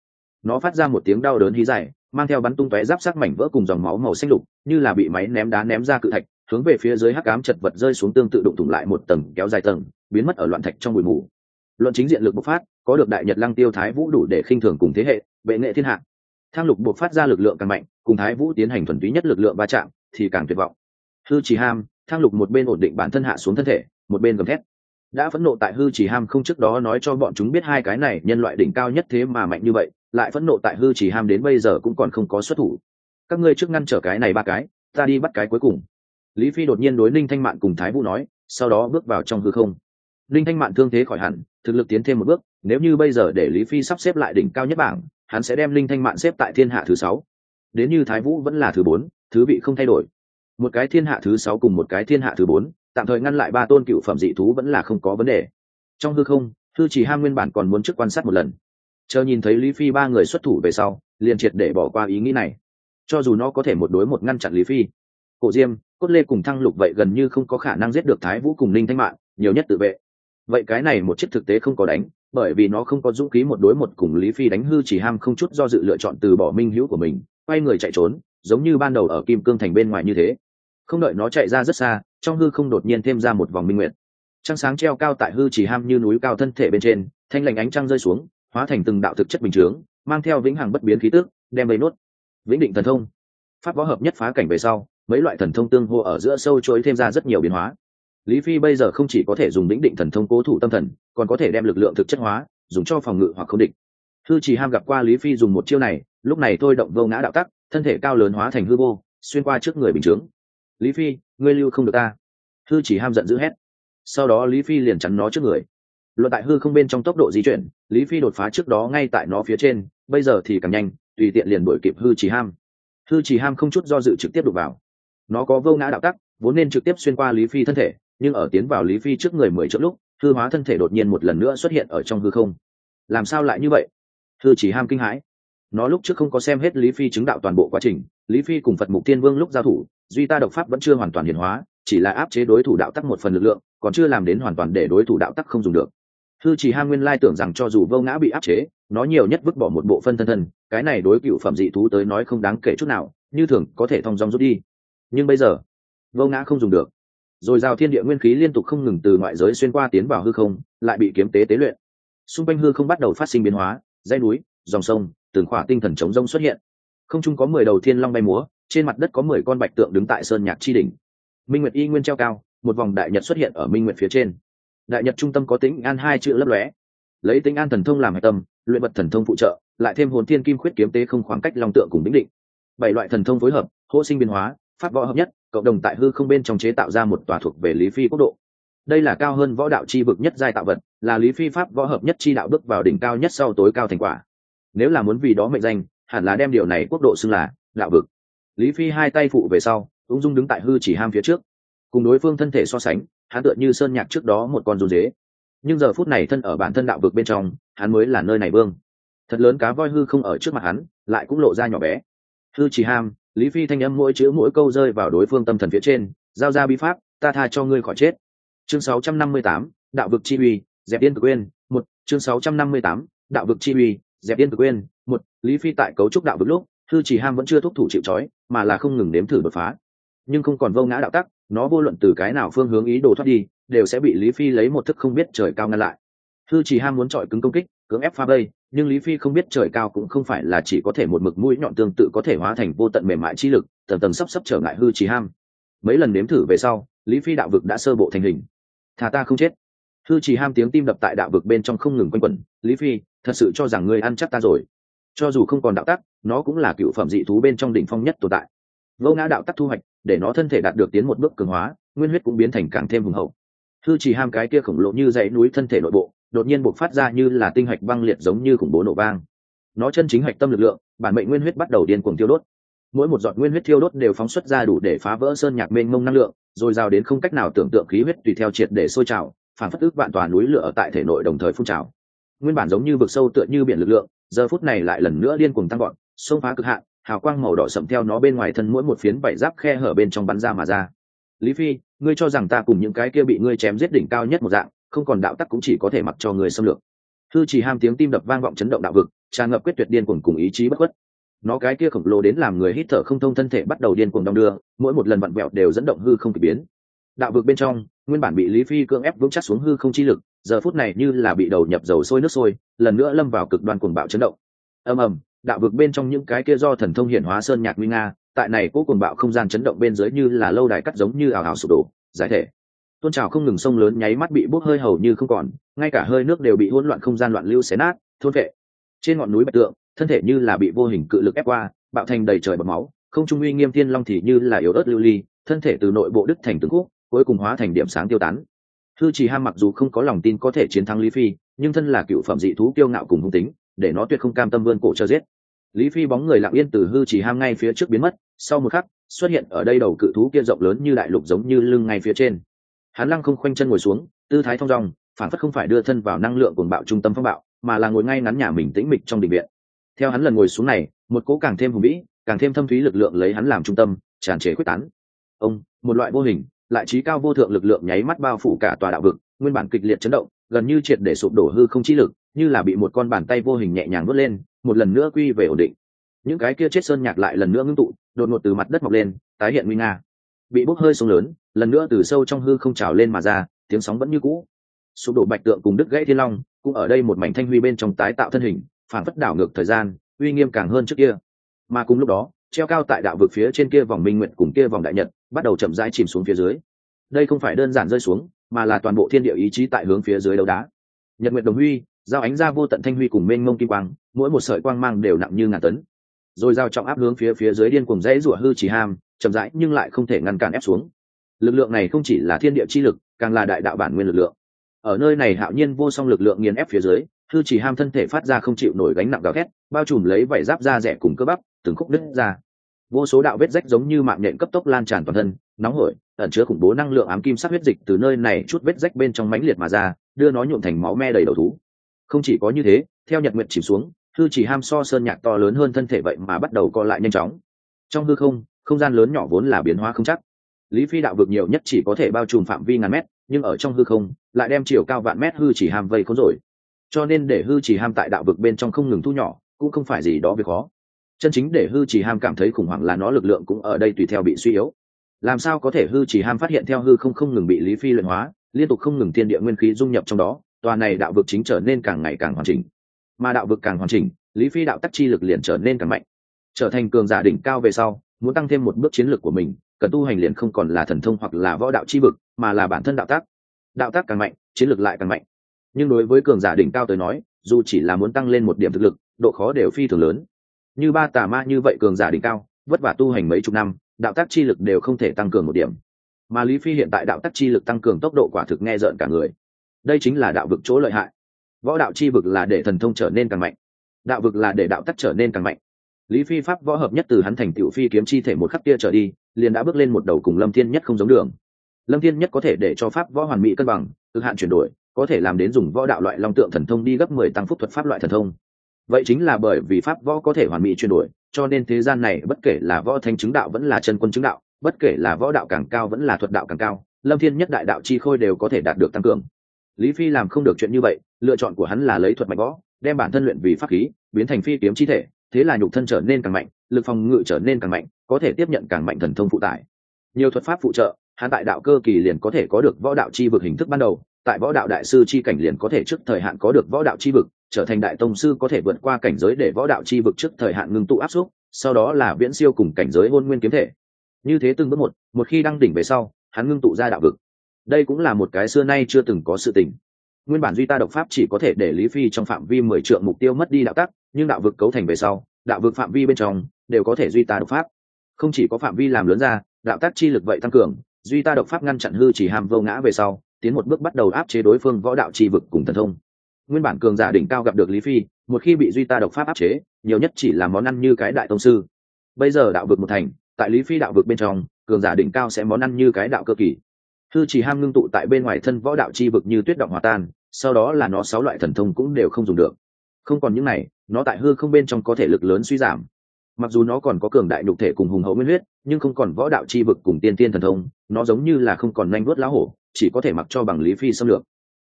Nó phát ra một tiếng đau đớn hí dài, mang theo bắn tung tóe giáp sắc mảnh vỡ cùng dòng máu màu xanh lục, như là bị máy ném đá ném ra cự thạch, hướng về phía dưới hắc ám chật vật rơi xuống tương tự đụng thủng lại một tầng kéo dài tầng, biến mất ở loạn thạch trong bụi mù. Luận chính diện lực bộc phát, có được đại nhật lăng tiêu thái vũ đủ để khinh thường cùng thế hệ vệ nghệ thiên hạ. Thang lục bộc phát ra lực lượng càng mạnh, cùng thái vũ tiến hành thuần túy nhất lực lượng va chạm, thì càng tuyệt vọng. Hư chỉ ham, thang lục một bên ổn định bản thân hạ xuống thân thể, một bên gầm thét đã phẫn nộ tại hư chỉ ham không trước đó nói cho bọn chúng biết hai cái này nhân loại đỉnh cao nhất thế mà mạnh như vậy, lại phẫn nộ tại hư chỉ ham đến bây giờ cũng còn không có xuất thủ. Các ngươi trước ngăn trở cái này ba cái, ta đi bắt cái cuối cùng. Lý phi đột nhiên đối ninh thanh mạn cùng thái vũ nói, sau đó bước vào trong hư không. Ninh thanh mạn thương thế khỏi hẳn, thực lực tiến thêm một bước, nếu như bây giờ để lý phi sắp xếp lại đỉnh cao nhất bảng, hắn sẽ đem linh thanh mạn xếp tại thiên hạ thứ sáu. Đến như thái vũ vẫn là thứ bốn, thứ vị không thay đổi. Một cái thiên hạ thứ sáu cùng một cái thiên hạ thứ bốn tạm thời ngăn lại ba tôn cựu phẩm dị thú vẫn là không có vấn đề. Trong hư không, thư chỉ ham nguyên bản còn muốn trước quan sát một lần. Chờ nhìn thấy lý phi ba người xuất thủ về sau, liền triệt để bỏ qua ý nghĩ này. Cho dù nó có thể một đối một ngăn chặn lý phi, cổ diêm, cốt lê cùng thăng lục vậy gần như không có khả năng giết được thái vũ cùng linh thanh mạng nhiều nhất tự vệ. Vậy cái này một chiếc thực tế không có đánh, bởi vì nó không có dũng khí một đối một cùng lý phi đánh hư chỉ ham không chút do dự lựa chọn từ bỏ minh hữu của mình, quay người chạy trốn, giống như ban đầu ở kim cương thành bên ngoài như thế. Không đợi nó chạy ra rất xa trong hư không đột nhiên thêm ra một vòng minh nguyện trăng sáng treo cao tại hư chỉ ham như núi cao thân thể bên trên, thanh lành ánh trăng rơi xuống, hóa thành từng đạo thực chất bình chướng, mang theo vĩnh hằng bất biến khí tước đem lấy nốt. Vĩnh định thần thông. Pháp võ hợp nhất phá cảnh về sau, mấy loại thần thông tương hô ở giữa sâu chối thêm ra rất nhiều biến hóa. Lý phi bây giờ không chỉ có thể dùng vĩnh định thần thông cố thủ tâm thần, còn có thể đem lực lượng thực chất hóa, dùng cho phòng ngự hoặc không địch. Hư chỉ ham gặp qua lý phi dùng một chiêu này, lúc này thôi động vô ngã đạo tắc, thân thể cao lớn hóa thành hư vô, xuyên qua trước người bình chướng lý phi, ngươi lưu không được ta. Hư chỉ ham giận dữ hét. Sau đó lý phi liền chắn nó trước người. Luận tại hư không bên trong tốc độ di chuyển, lý phi đột phá trước đó ngay tại nó phía trên, bây giờ thì càng nhanh, tùy tiện liền đổi kịp hư chỉ ham. Hư chỉ ham không chút do dự trực tiếp đục vào. Nó có vô ngã đạo tắc, vốn nên trực tiếp xuyên qua lý phi thân thể, nhưng ở tiến vào lý phi trước người mười chỗ lúc, hư hóa thân thể đột nhiên một lần nữa xuất hiện ở trong hư không. Làm sao lại như vậy? Hư chỉ ham kinh hãi nó lúc trước không có xem hết lý phi chứng đạo toàn bộ quá trình, lý phi cùng phật mục tiên vương lúc giao thủ, duy ta độc pháp vẫn chưa hoàn toàn hiển hóa, chỉ là áp chế đối thủ đạo tắc một phần lực lượng, còn chưa làm đến hoàn toàn để đối thủ đạo tắc không dùng được. Hư chỉ ham nguyên lai tưởng rằng cho dù vô ngã bị áp chế, nó nhiều nhất vứt bỏ một bộ phân thân thân, cái này đối cựu phẩm dị thú tới nói không đáng kể chút nào, như thường, có thể thong dong rút đi. Nhưng bây giờ, vô ngã không dùng được. Rồi giao thiên địa nguyên khí liên tục không ngừng từ ngoại giới xuyên qua tiến vào hư không, lại bị kiếm tế tế luyện. Xung quanh hư không bắt đầu phát sinh biến hóa, dãy núi, dòng sông từng khỏa tinh thần chống rông xuất hiện. Không chung có mười đầu thiên long bay múa, trên mặt đất có mười con bạch tượng đứng tại sơn nhạc chi đỉnh. Minh nguyệt y nguyên treo cao, một vòng đại nhật xuất hiện ở minh nguyệt phía trên. Đại nhật trung tâm có tính an hai chữ lấp lóe. Lấy tính an thần thông làm hạch tâm, luyện vật thần thông phụ trợ, lại thêm hồn thiên kim khuyết kiếm tế không khoảng cách long tượng cùng định định. Bảy loại thần thông phối hợp hỗ sinh biến hóa, pháp võ hợp nhất, cộng đồng tại hư không bên trong chế tạo ra một tòa thuộc về lý phi quốc độ. Đây là cao hơn võ đạo chi vực nhất giai tạo vật, là lý phi pháp võ hợp nhất chi đạo bước vào đỉnh cao nhất sau tối cao thành quả nếu là muốn vì đó mệnh danh hẳn là đem điều này quốc độ xưng là đạo vực. Lý phi hai tay phụ về sau ung dung đứng tại hư chỉ ham phía trước. Cùng đối phương thân thể so sánh hắn tựa như sơn nhạc trước đó một con run dế. Nhưng giờ phút này thân ở bản thân đạo vực bên trong hắn mới là nơi này vương. Thật lớn cá voi hư không ở trước mặt hắn lại cũng lộ ra nhỏ bé. Hư chỉ ham lý phi thanh âm mỗi chữ mỗi câu rơi vào đối phương tâm thần phía trên giao ra bi pháp ta tha cho ngươi khỏi chết. Chương 658, đạo vực chi uy dẹp yên cực quên một chương 658, đạo vực chi uy dẹp yên cực quên, một, lý phi tại cấu trúc đạo vực lúc, hư chỉ ham vẫn chưa thúc thủ chịu trói, mà là không ngừng nếm thử đột phá. Nhưng không còn vô ngã đạo tắc, nó vô luận từ cái nào phương hướng ý đồ thoát đi, đều sẽ bị lý phi lấy một thức không biết trời cao ngăn lại. Hư chỉ ham muốn chọi cứng công kích, cưỡng ép pha bây nhưng lý phi không biết trời cao cũng không phải là chỉ có thể một mực mũi nhọn tương tự có thể hóa thành vô tận mềm mại chi lực, tầng tầng sắp sắp trở ngại hư chỉ ham. Mấy lần nếm thử về sau, lý phi đạo vực đã sơ bộ thành hình. Thà ta không chết. Hư chỉ ham tiếng tim đập tại đạo vực bên trong không ngừng quanh quẩn. Lý phi thật sự cho rằng ngươi ăn chắc ta rồi. Cho dù không còn đạo tắc, nó cũng là cựu phẩm dị thú bên trong đỉnh phong nhất tồn tại. Vô ngã đạo tắc thu hoạch, để nó thân thể đạt được tiến một bước cường hóa, nguyên huyết cũng biến thành càng thêm hùng hậu. Thư chỉ ham cái kia khổng lồ như dãy núi thân thể nội bộ, đột nhiên bộc phát ra như là tinh hạch băng liệt giống như khủng bố nổ vang. Nó chân chính hạch tâm lực lượng, bản mệnh nguyên huyết bắt đầu điên cuồng tiêu đốt. Mỗi một giọt nguyên huyết thiêu đốt đều phóng xuất ra đủ để phá vỡ sơn nhạc mênh mông năng lượng, rồi rào đến không cách nào tưởng tượng khí huyết tùy theo triệt để sôi trào, phản phất ước vạn tòa núi lửa ở tại thể nội đồng thời phun trào nguyên bản giống như vực sâu tựa như biển lực lượng, giờ phút này lại lần nữa điên cuồng tăng gọn xông phá cực hạn, hào quang màu đỏ sậm theo nó bên ngoài thân mỗi một phiến vảy giáp khe hở bên trong bắn ra mà ra. Lý phi, ngươi cho rằng ta cùng những cái kia bị ngươi chém giết đỉnh cao nhất một dạng, không còn đạo tắc cũng chỉ có thể mặc cho người xâm lược. Thư chỉ ham tiếng tim đập vang vọng chấn động đạo vực, tràn ngập quyết tuyệt điên cuồng cùng ý chí bất khuất. Nó cái kia khổng lồ đến làm người hít thở không thông thân thể bắt đầu điên cuồng đong đưa, mỗi một lần vặn vẹo đều dẫn động hư không k ỳ biến. Đạo vực bên trong, nguyên bản bị lý phi cưỡng ép vững chắc xuống hư không chi lực giờ phút này như là bị đầu nhập dầu sôi nước sôi, lần nữa lâm vào cực đoan cuồng bạo chấn động. Ầm ầm, đạo vực bên trong những cái kia do thần thông hiển hóa sơn nhạc nguy nga, tại này cố cuồng bạo không gian chấn động bên dưới như là lâu đài cắt giống như ảo ảo sụp đổ, giải thể. Tôn trào không ngừng sông lớn nháy mắt bị bốc hơi hầu như không còn, ngay cả hơi nước đều bị hỗn loạn không gian loạn lưu xé nát, thôn vệ. Trên ngọn núi bạch tượng, thân thể như là bị vô hình cự lực ép qua, bạo thành đầy trời bọt máu, không trung uy nghiêm thiên long thì như là yếu ớt lưu ly, thân thể từ nội bộ đứt thành từng khúc, cuối cùng hóa thành điểm sáng tiêu tán thư chỉ ham mặc dù không có lòng tin có thể chiến thắng lý phi, nhưng thân là cựu phẩm dị thú kiêu ngạo cùng hung tính, để nó tuyệt không cam tâm vươn cổ cho giết. Lý phi bóng người lặng yên từ hư chỉ ham ngay phía trước biến mất, sau một khắc, xuất hiện ở đây đầu cự thú kia rộng lớn như đại lục giống như lưng ngay phía trên. Hắn lăng không khoanh chân ngồi xuống, tư thái thong dong, phản phất không phải đưa thân vào năng lượng cuồng bạo trung tâm phong bạo, mà là ngồi ngay ngắn nhà mình tĩnh mịch trong đình viện. Theo hắn lần ngồi xuống này, một cỗ càng thêm hùng vĩ, càng thêm thâm thúy lực lượng lấy hắn làm trung tâm, tràn trề quyết tán. Ông, một loại vô hình lại trí cao vô thượng lực lượng nháy mắt bao phủ cả tòa đạo vực, nguyên bản kịch liệt chấn động, gần như triệt để sụp đổ hư không chi lực, như là bị một con bàn tay vô hình nhẹ nhàng vớt lên, một lần nữa quy về ổn định. Những cái kia chết sơn nhạc lại lần nữa ngưng tụ, đột ngột từ mặt đất mọc lên, tái hiện nguy nga. Bị bốc hơi sông lớn, lần nữa từ sâu trong hư không trào lên mà ra, tiếng sóng vẫn như cũ. Sụp đổ bạch tượng cùng đứt gãy thiên long, cũng ở đây một mảnh thanh huy bên trong tái tạo thân hình, phản phất đảo ngược thời gian, uy nghiêm càng hơn trước kia. Mà cùng lúc đó, treo cao tại đạo vực phía trên kia vòng minh nguyện cùng kia vòng đại nhật bắt đầu chậm rãi chìm xuống phía dưới. Đây không phải đơn giản rơi xuống, mà là toàn bộ thiên địa ý chí tại hướng phía dưới đấu đá. Nhật nguyện đồng huy, giao ánh ra vô tận thanh huy cùng mênh mông kim quang, mỗi một sợi quang mang đều nặng như ngàn tấn. Rồi giao trọng áp hướng phía phía dưới điên cùng dãy rủa hư chỉ ham, chậm rãi nhưng lại không thể ngăn cản ép xuống. Lực lượng này không chỉ là thiên địa chi lực, càng là đại đạo bản nguyên lực lượng. Ở nơi này hạo nhiên vô song lực lượng nghiền ép phía dưới, hư chỉ ham thân thể phát ra không chịu nổi gánh nặng gào thét, bao trùm lấy vảy giáp da rẻ cùng cơ bắp, từng khúc đứt ra vô số đạo vết rách giống như mạng nhện cấp tốc lan tràn toàn thân, nóng hổi, ẩn chứa khủng bố năng lượng ám kim sắc huyết dịch từ nơi này chút vết rách bên trong mãnh liệt mà ra, đưa nó nhuộm thành máu me đầy đầu thú. Không chỉ có như thế, theo nhật nguyện chìm xuống, hư chỉ ham so sơn nhạc to lớn hơn thân thể vậy mà bắt đầu co lại nhanh chóng. Trong hư không không gian lớn nhỏ vốn là biến hóa không chắc. Lý phi đạo vực nhiều nhất chỉ có thể bao trùm phạm vi ngàn mét, nhưng ở trong hư không, lại đem chiều cao vạn mét hư chỉ ham vây khốn rồi. Cho nên để hư chỉ ham tại đạo vực bên trong không ngừng thu nhỏ, cũng không phải gì đó việc khó chân chính để hư chỉ ham cảm thấy khủng hoảng là nó lực lượng cũng ở đây tùy theo bị suy yếu. Làm sao có thể hư chỉ ham phát hiện theo hư không không ngừng bị lý phi luyện hóa, liên tục không ngừng tiên địa nguyên khí dung nhập trong đó, tòa này đạo vực chính trở nên càng ngày càng hoàn chỉnh. Mà đạo vực càng hoàn chỉnh, lý phi đạo tắc chi lực liền trở nên càng mạnh. Trở thành cường giả đỉnh cao về sau, muốn tăng thêm một bước chiến lược của mình, cần tu hành liền không còn là thần thông hoặc là võ đạo chi vực, mà là bản thân đạo tác đạo tác càng mạnh, chiến lược lại càng mạnh. Nhưng đối với cường giả đỉnh cao tới nói, dù chỉ là muốn tăng lên một điểm thực lực, độ khó đều phi thường lớn như ba tà ma như vậy cường giả đỉnh cao, vất vả tu hành mấy chục năm, đạo tác chi lực đều không thể tăng cường một điểm. Mà lý phi hiện tại đạo tác chi lực tăng cường tốc độ quả thực nghe rợn cả người. Đây chính là đạo vực chỗ lợi hại. Võ đạo chi vực là để thần thông trở nên càng mạnh. Đạo vực là để đạo tắc trở nên càng mạnh. Lý phi pháp võ hợp nhất từ hắn thành tựu phi kiếm chi thể một khắc kia trở đi, liền đã bước lên một đầu cùng lâm thiên nhất không giống đường. Lâm thiên nhất có thể để cho pháp võ hoàn mỹ cân bằng, cực hạn chuyển đổi, có thể làm đến dùng võ đạo loại long tượng thần thông đi gấp mười tăng phúc thuật pháp loại thần thông vậy chính là bởi vì pháp võ có thể hoàn mỹ chuyển đổi, cho nên thế gian này bất kể là võ thanh chứng đạo vẫn là chân quân chứng đạo, bất kể là võ đạo càng cao vẫn là thuật đạo càng cao, lâm thiên nhất đại đạo chi khôi đều có thể đạt được tăng cường. Lý phi làm không được chuyện như vậy, lựa chọn của hắn là lấy thuật mạnh võ, đem bản thân luyện vì pháp khí, biến thành phi kiếm chi thể, thế là nhục thân trở nên càng mạnh, lực phòng ngự trở nên càng mạnh, có thể tiếp nhận càng mạnh thần thông phụ tải. Nhiều thuật pháp phụ trợ, hắn tại đạo cơ kỳ liền có thể có được võ đạo chi vực hình thức ban đầu, tại võ đạo đại sư chi cảnh liền có thể trước thời hạn có được võ đạo chi vực trở thành đại tông sư có thể vượt qua cảnh giới để võ đạo chi vực trước thời hạn ngưng tụ áp xúc, sau đó là viễn siêu cùng cảnh giới hôn nguyên kiếm thể. Như thế từng bước một một khi đăng đỉnh về sau, hắn ngưng tụ ra đạo vực. Đây cũng là một cái xưa nay chưa từng có sự tình. Nguyên bản duy ta độc pháp chỉ có thể để lý phi trong phạm vi mười triệu mục tiêu mất đi đạo tắc, nhưng đạo vực cấu thành về sau, đạo vực phạm vi bên trong đều có thể duy ta độc pháp. Không chỉ có phạm vi làm lớn ra, đạo tác chi lực vậy tăng cường, duy ta độc pháp ngăn chặn hư chỉ ham vô ngã về sau, tiến một bước bắt đầu áp chế đối phương võ đạo chi vực cùng thần thông nguyên bản cường giả đỉnh cao gặp được lý phi, một khi bị duy ta độc pháp áp chế, nhiều nhất chỉ là món ăn như cái đại tông sư. Bây giờ đạo vực một thành, tại lý phi đạo vực bên trong, cường giả đỉnh cao sẽ món ăn như cái đạo cơ kỳ. Thư chỉ ham ngưng tụ tại bên ngoài thân võ đạo chi vực như tuyết động hòa tan, sau đó là nó sáu loại thần thông cũng đều không dùng được. Không còn những này, nó tại hư không bên trong có thể lực lớn suy giảm. Mặc dù nó còn có cường đại nhục thể cùng hùng hậu nguyên huyết, nhưng không còn võ đạo chi vực cùng tiên tiên thần thông, nó giống như là không còn nhanh vuốt lá hổ, chỉ có thể mặc cho bằng lý phi xâm lược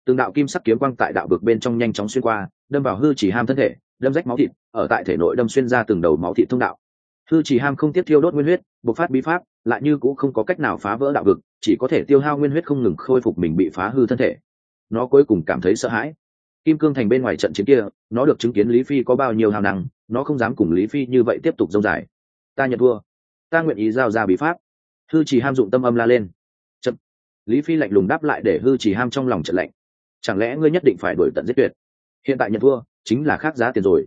từng đạo kim sắc kiếm quang tại đạo vực bên trong nhanh chóng xuyên qua, đâm vào hư chỉ ham thân thể, đâm rách máu thịt, ở tại thể nội đâm xuyên ra từng đầu máu thịt thông đạo. Hư chỉ ham không tiếp thiêu đốt nguyên huyết, bộc phát bí pháp, lại như cũng không có cách nào phá vỡ đạo vực, chỉ có thể tiêu hao nguyên huyết không ngừng khôi phục mình bị phá hư thân thể. Nó cuối cùng cảm thấy sợ hãi. Kim cương thành bên ngoài trận chiến kia, nó được chứng kiến lý phi có bao nhiêu hào năng nó không dám cùng lý phi như vậy tiếp tục dông dài. Ta nhận thua. Ta nguyện ý giao ra bí pháp. Hư chỉ ham dụng tâm âm la lên. Chậm. lý phi lạnh lùng đáp lại để hư chỉ ham trong lòng trận lạnh chẳng lẽ ngươi nhất định phải đổi tận giết tuyệt? Hiện tại nhận thua, chính là khác giá tiền rồi.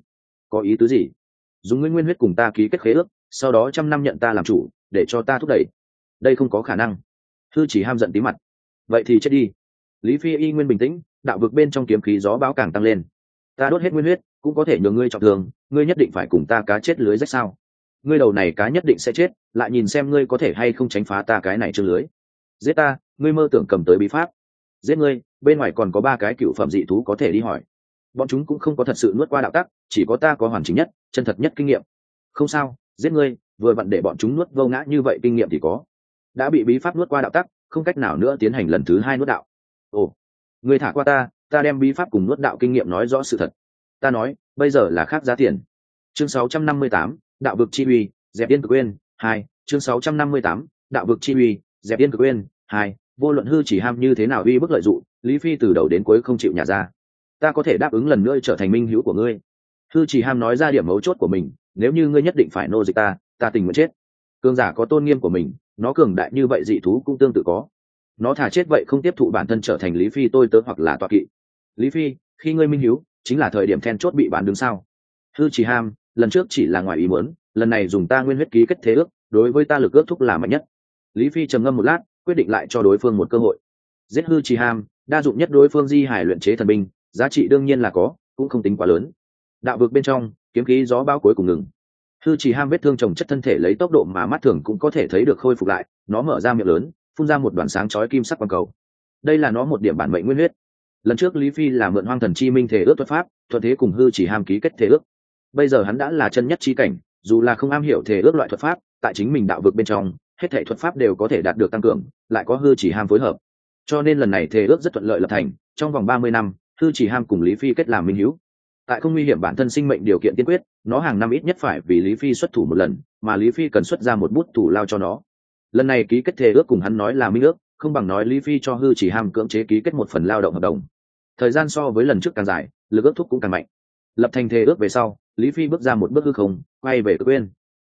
Có ý tứ gì? Dùng ngươi nguyên huyết cùng ta ký kết khế ước, sau đó trăm năm nhận ta làm chủ, để cho ta thúc đẩy. Đây không có khả năng. Thư chỉ ham giận tí mặt. Vậy thì chết đi. Lý phi y nguyên bình tĩnh, đạo vực bên trong kiếm khí gió bão càng tăng lên. Ta đốt hết nguyên huyết, cũng có thể nhờ ngươi trọng thương, ngươi nhất định phải cùng ta cá chết lưới rách sao? Ngươi đầu này cá nhất định sẽ chết, lại nhìn xem ngươi có thể hay không tránh phá ta cái này chưa lưới. Giết ta, ngươi mơ tưởng cầm tới bí pháp giết ngươi bên ngoài còn có ba cái cựu phẩm dị thú có thể đi hỏi. Bọn chúng cũng không có thật sự nuốt qua đạo tắc chỉ có ta có hoàn chỉnh nhất chân thật nhất kinh nghiệm. Không sao giết ngươi vừa vặn để bọn chúng nuốt vô ngã như vậy kinh nghiệm thì có. Đã bị bí pháp nuốt qua đạo tắc không cách nào nữa tiến hành lần thứ hai nuốt đạo. Ồ ngươi thả qua ta ta đem bí pháp cùng nuốt đạo kinh nghiệm nói rõ sự thật. Ta nói bây giờ là khác giá tiền. Chương 658, đạo vực chi uy dẹp yên cực quên hai. Chương 658, đạo vực chi uy dẹp yên cực quên hai vô luận hư chỉ ham như thế nào uy bức lợi dụng, lý phi từ đầu đến cuối không chịu nhả ra. Ta có thể đáp ứng lần nữa trở thành minh hữu của ngươi. Hư chỉ ham nói ra điểm mấu chốt của mình, nếu như ngươi nhất định phải nô dịch ta ta tình nguyện chết. Cường giả có tôn nghiêm của mình, nó cường đại như vậy dị thú cũng tương tự có. Nó thả chết vậy không tiếp thụ bản thân trở thành lý phi tôi tớ hoặc là toạ kỵ. Lý phi, khi ngươi minh hiếu chính là thời điểm then chốt bị bán đứng sao? Hư chỉ ham, lần trước chỉ là ngoài ý muốn, lần này dùng ta nguyên huyết ký kết thế ước, đối với ta lực ước thúc là mạnh nhất. Lý phi trầm ngâm một lát quyết định lại cho đối phương một cơ hội. Giết hư trì ham, đa dụng nhất đối phương di hải luyện chế thần binh, giá trị đương nhiên là có, cũng không tính quá lớn. Đạo vực bên trong, kiếm khí gió bao cuối cùng ngừng. Hư trì ham vết thương trồng chất thân thể lấy tốc độ mà mắt thường cũng có thể thấy được khôi phục lại, nó mở ra miệng lớn, phun ra một đoàn sáng chói kim sắc quang cầu. Đây là nó một điểm bản mệnh nguyên huyết. Lần trước lý phi là mượn hoang thần chi minh thể ước thuật pháp, thuận thế cùng hư chỉ ham ký kết thể ước. Bây giờ hắn đã là chân nhất chi cảnh, dù là không am hiểu thể ước loại thuật pháp, tại chính mình đạo vực bên trong hết thể thuật pháp đều có thể đạt được tăng cường, lại có hư chỉ ham phối hợp. Cho nên lần này thề ước rất thuận lợi lập thành, trong vòng ba mươi năm, hư chỉ ham cùng lý phi kết làm minh hữu. Tại không nguy hiểm bản thân sinh mệnh điều kiện tiên quyết, nó hàng năm ít nhất phải vì lý phi xuất thủ một lần, mà lý phi cần xuất ra một bút thủ lao cho nó. Lần này ký kết thề ước cùng hắn nói là minh ước, không bằng nói lý phi cho hư chỉ ham cưỡng chế ký kết một phần lao động hợp đồng. Thời gian so với lần trước càng dài, lực ước thúc cũng càng mạnh. Lập thành thề ước về sau, lý phi bước ra một bước hư không, quay về quên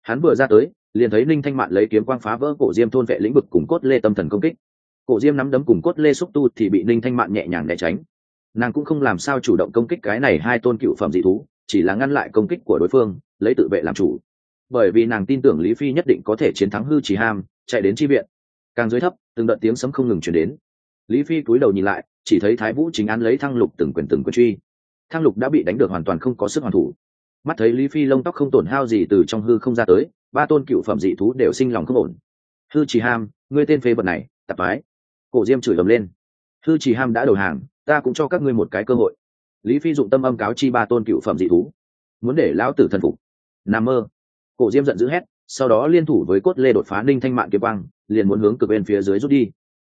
hắn vừa ra tới, liền thấy ninh thanh mạn lấy kiếm quang phá vỡ cổ diêm thôn vệ lĩnh vực cùng cốt lê tâm thần công kích. Cổ diêm nắm đấm cùng cốt lê xúc tu thì bị ninh thanh mạn nhẹ nhàng né tránh. Nàng cũng không làm sao chủ động công kích cái này hai tôn cựu phẩm dị thú, chỉ là ngăn lại công kích của đối phương, lấy tự vệ làm chủ. Bởi vì nàng tin tưởng lý phi nhất định có thể chiến thắng hư chỉ ham, chạy đến chi viện. Càng dưới thấp, từng đợt tiếng sấm không ngừng chuyển đến. Lý phi cúi đầu nhìn lại, chỉ thấy thái vũ chính án lấy thăng lục từng quyền từng quyền truy. Thăng lục đã bị đánh được hoàn toàn không có sức hoàn thủ mắt thấy lý phi lông tóc không tổn hao gì từ trong hư không ra tới, ba tôn cựu phẩm dị thú đều sinh lòng không ổn. Hư chỉ ham, ngươi tên phế vật này, tạp ái cổ diêm chửi ầm lên. Hư chỉ ham đã đầu hàng, ta cũng cho các ngươi một cái cơ hội. Lý phi dụng tâm âm cáo chi ba tôn cựu phẩm dị thú. Muốn để lão tử thần phục. N mơ. Cổ diêm giận dữ hét, sau đó liên thủ với cốt lê đột phá ninh thanh mạng kiếm băng liền muốn hướng cực bên phía dưới rút đi.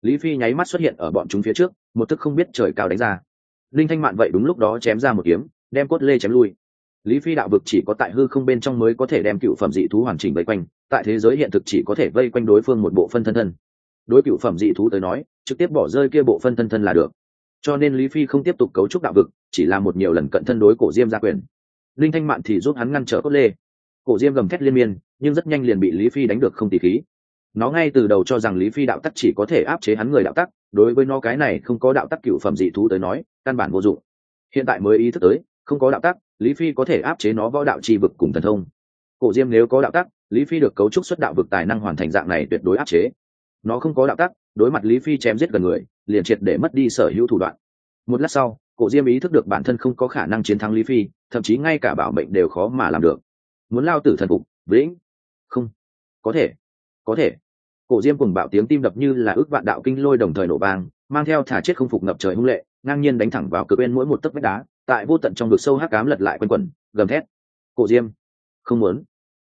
Lý phi nháy mắt xuất hiện ở bọn chúng phía trước, một thức không biết trời cao đánh ra. Ninh thanh mạn vậy đúng lúc đó chém ra một kiếm, đem cốt lê chém lui lý phi đạo vực chỉ có tại hư không bên trong mới có thể đem cựu phẩm dị thú hoàn chỉnh vây quanh, tại thế giới hiện thực chỉ có thể vây quanh đối phương một bộ phân thân thân. Đối cựu phẩm dị thú tới nói, trực tiếp bỏ rơi kia bộ phân thân thân là được. Cho nên lý phi không tiếp tục cấu trúc đạo vực, chỉ là một nhiều lần cận thân đối cổ diêm gia quyền. Linh thanh mạn thì giúp hắn ngăn trở cốt lê. Cổ diêm gầm thét liên miên, nhưng rất nhanh liền bị lý phi đánh được không tỷ khí. Nó ngay từ đầu cho rằng lý phi đạo tắc chỉ có thể áp chế hắn người đạo tắc, đối với nó cái này không có đạo tắc cựu phẩm dị thú tới nói, căn bản vô dụng. Hiện tại mới ý thức tới, không có đạo tắc lý phi có thể áp chế nó võ đạo tri vực cùng thần thông. Cổ diêm nếu có đạo tắc, lý phi được cấu trúc xuất đạo vực tài năng hoàn thành dạng này tuyệt đối áp chế. Nó không có đạo tắc, đối mặt lý phi chém giết gần người, liền triệt để mất đi sở hữu thủ đoạn. Một lát sau, cổ diêm ý thức được bản thân không có khả năng chiến thắng lý phi, thậm chí ngay cả bảo mệnh đều khó mà làm được. Muốn lao tử thần phục, vĩnh? Không. Có thể. Có thể. Cổ diêm cùng bạo tiếng tim đập như là ước vạn đạo kinh lôi đồng thời nổ vang, mang theo thả chết không phục ngập trời hung lệ ngang nhiên đánh thẳng vào cực bên mỗi một tấc vách đá, tại vô tận trong vực sâu hắc cám lật lại quanh quẩn, gầm thét. Cổ diêm, không muốn.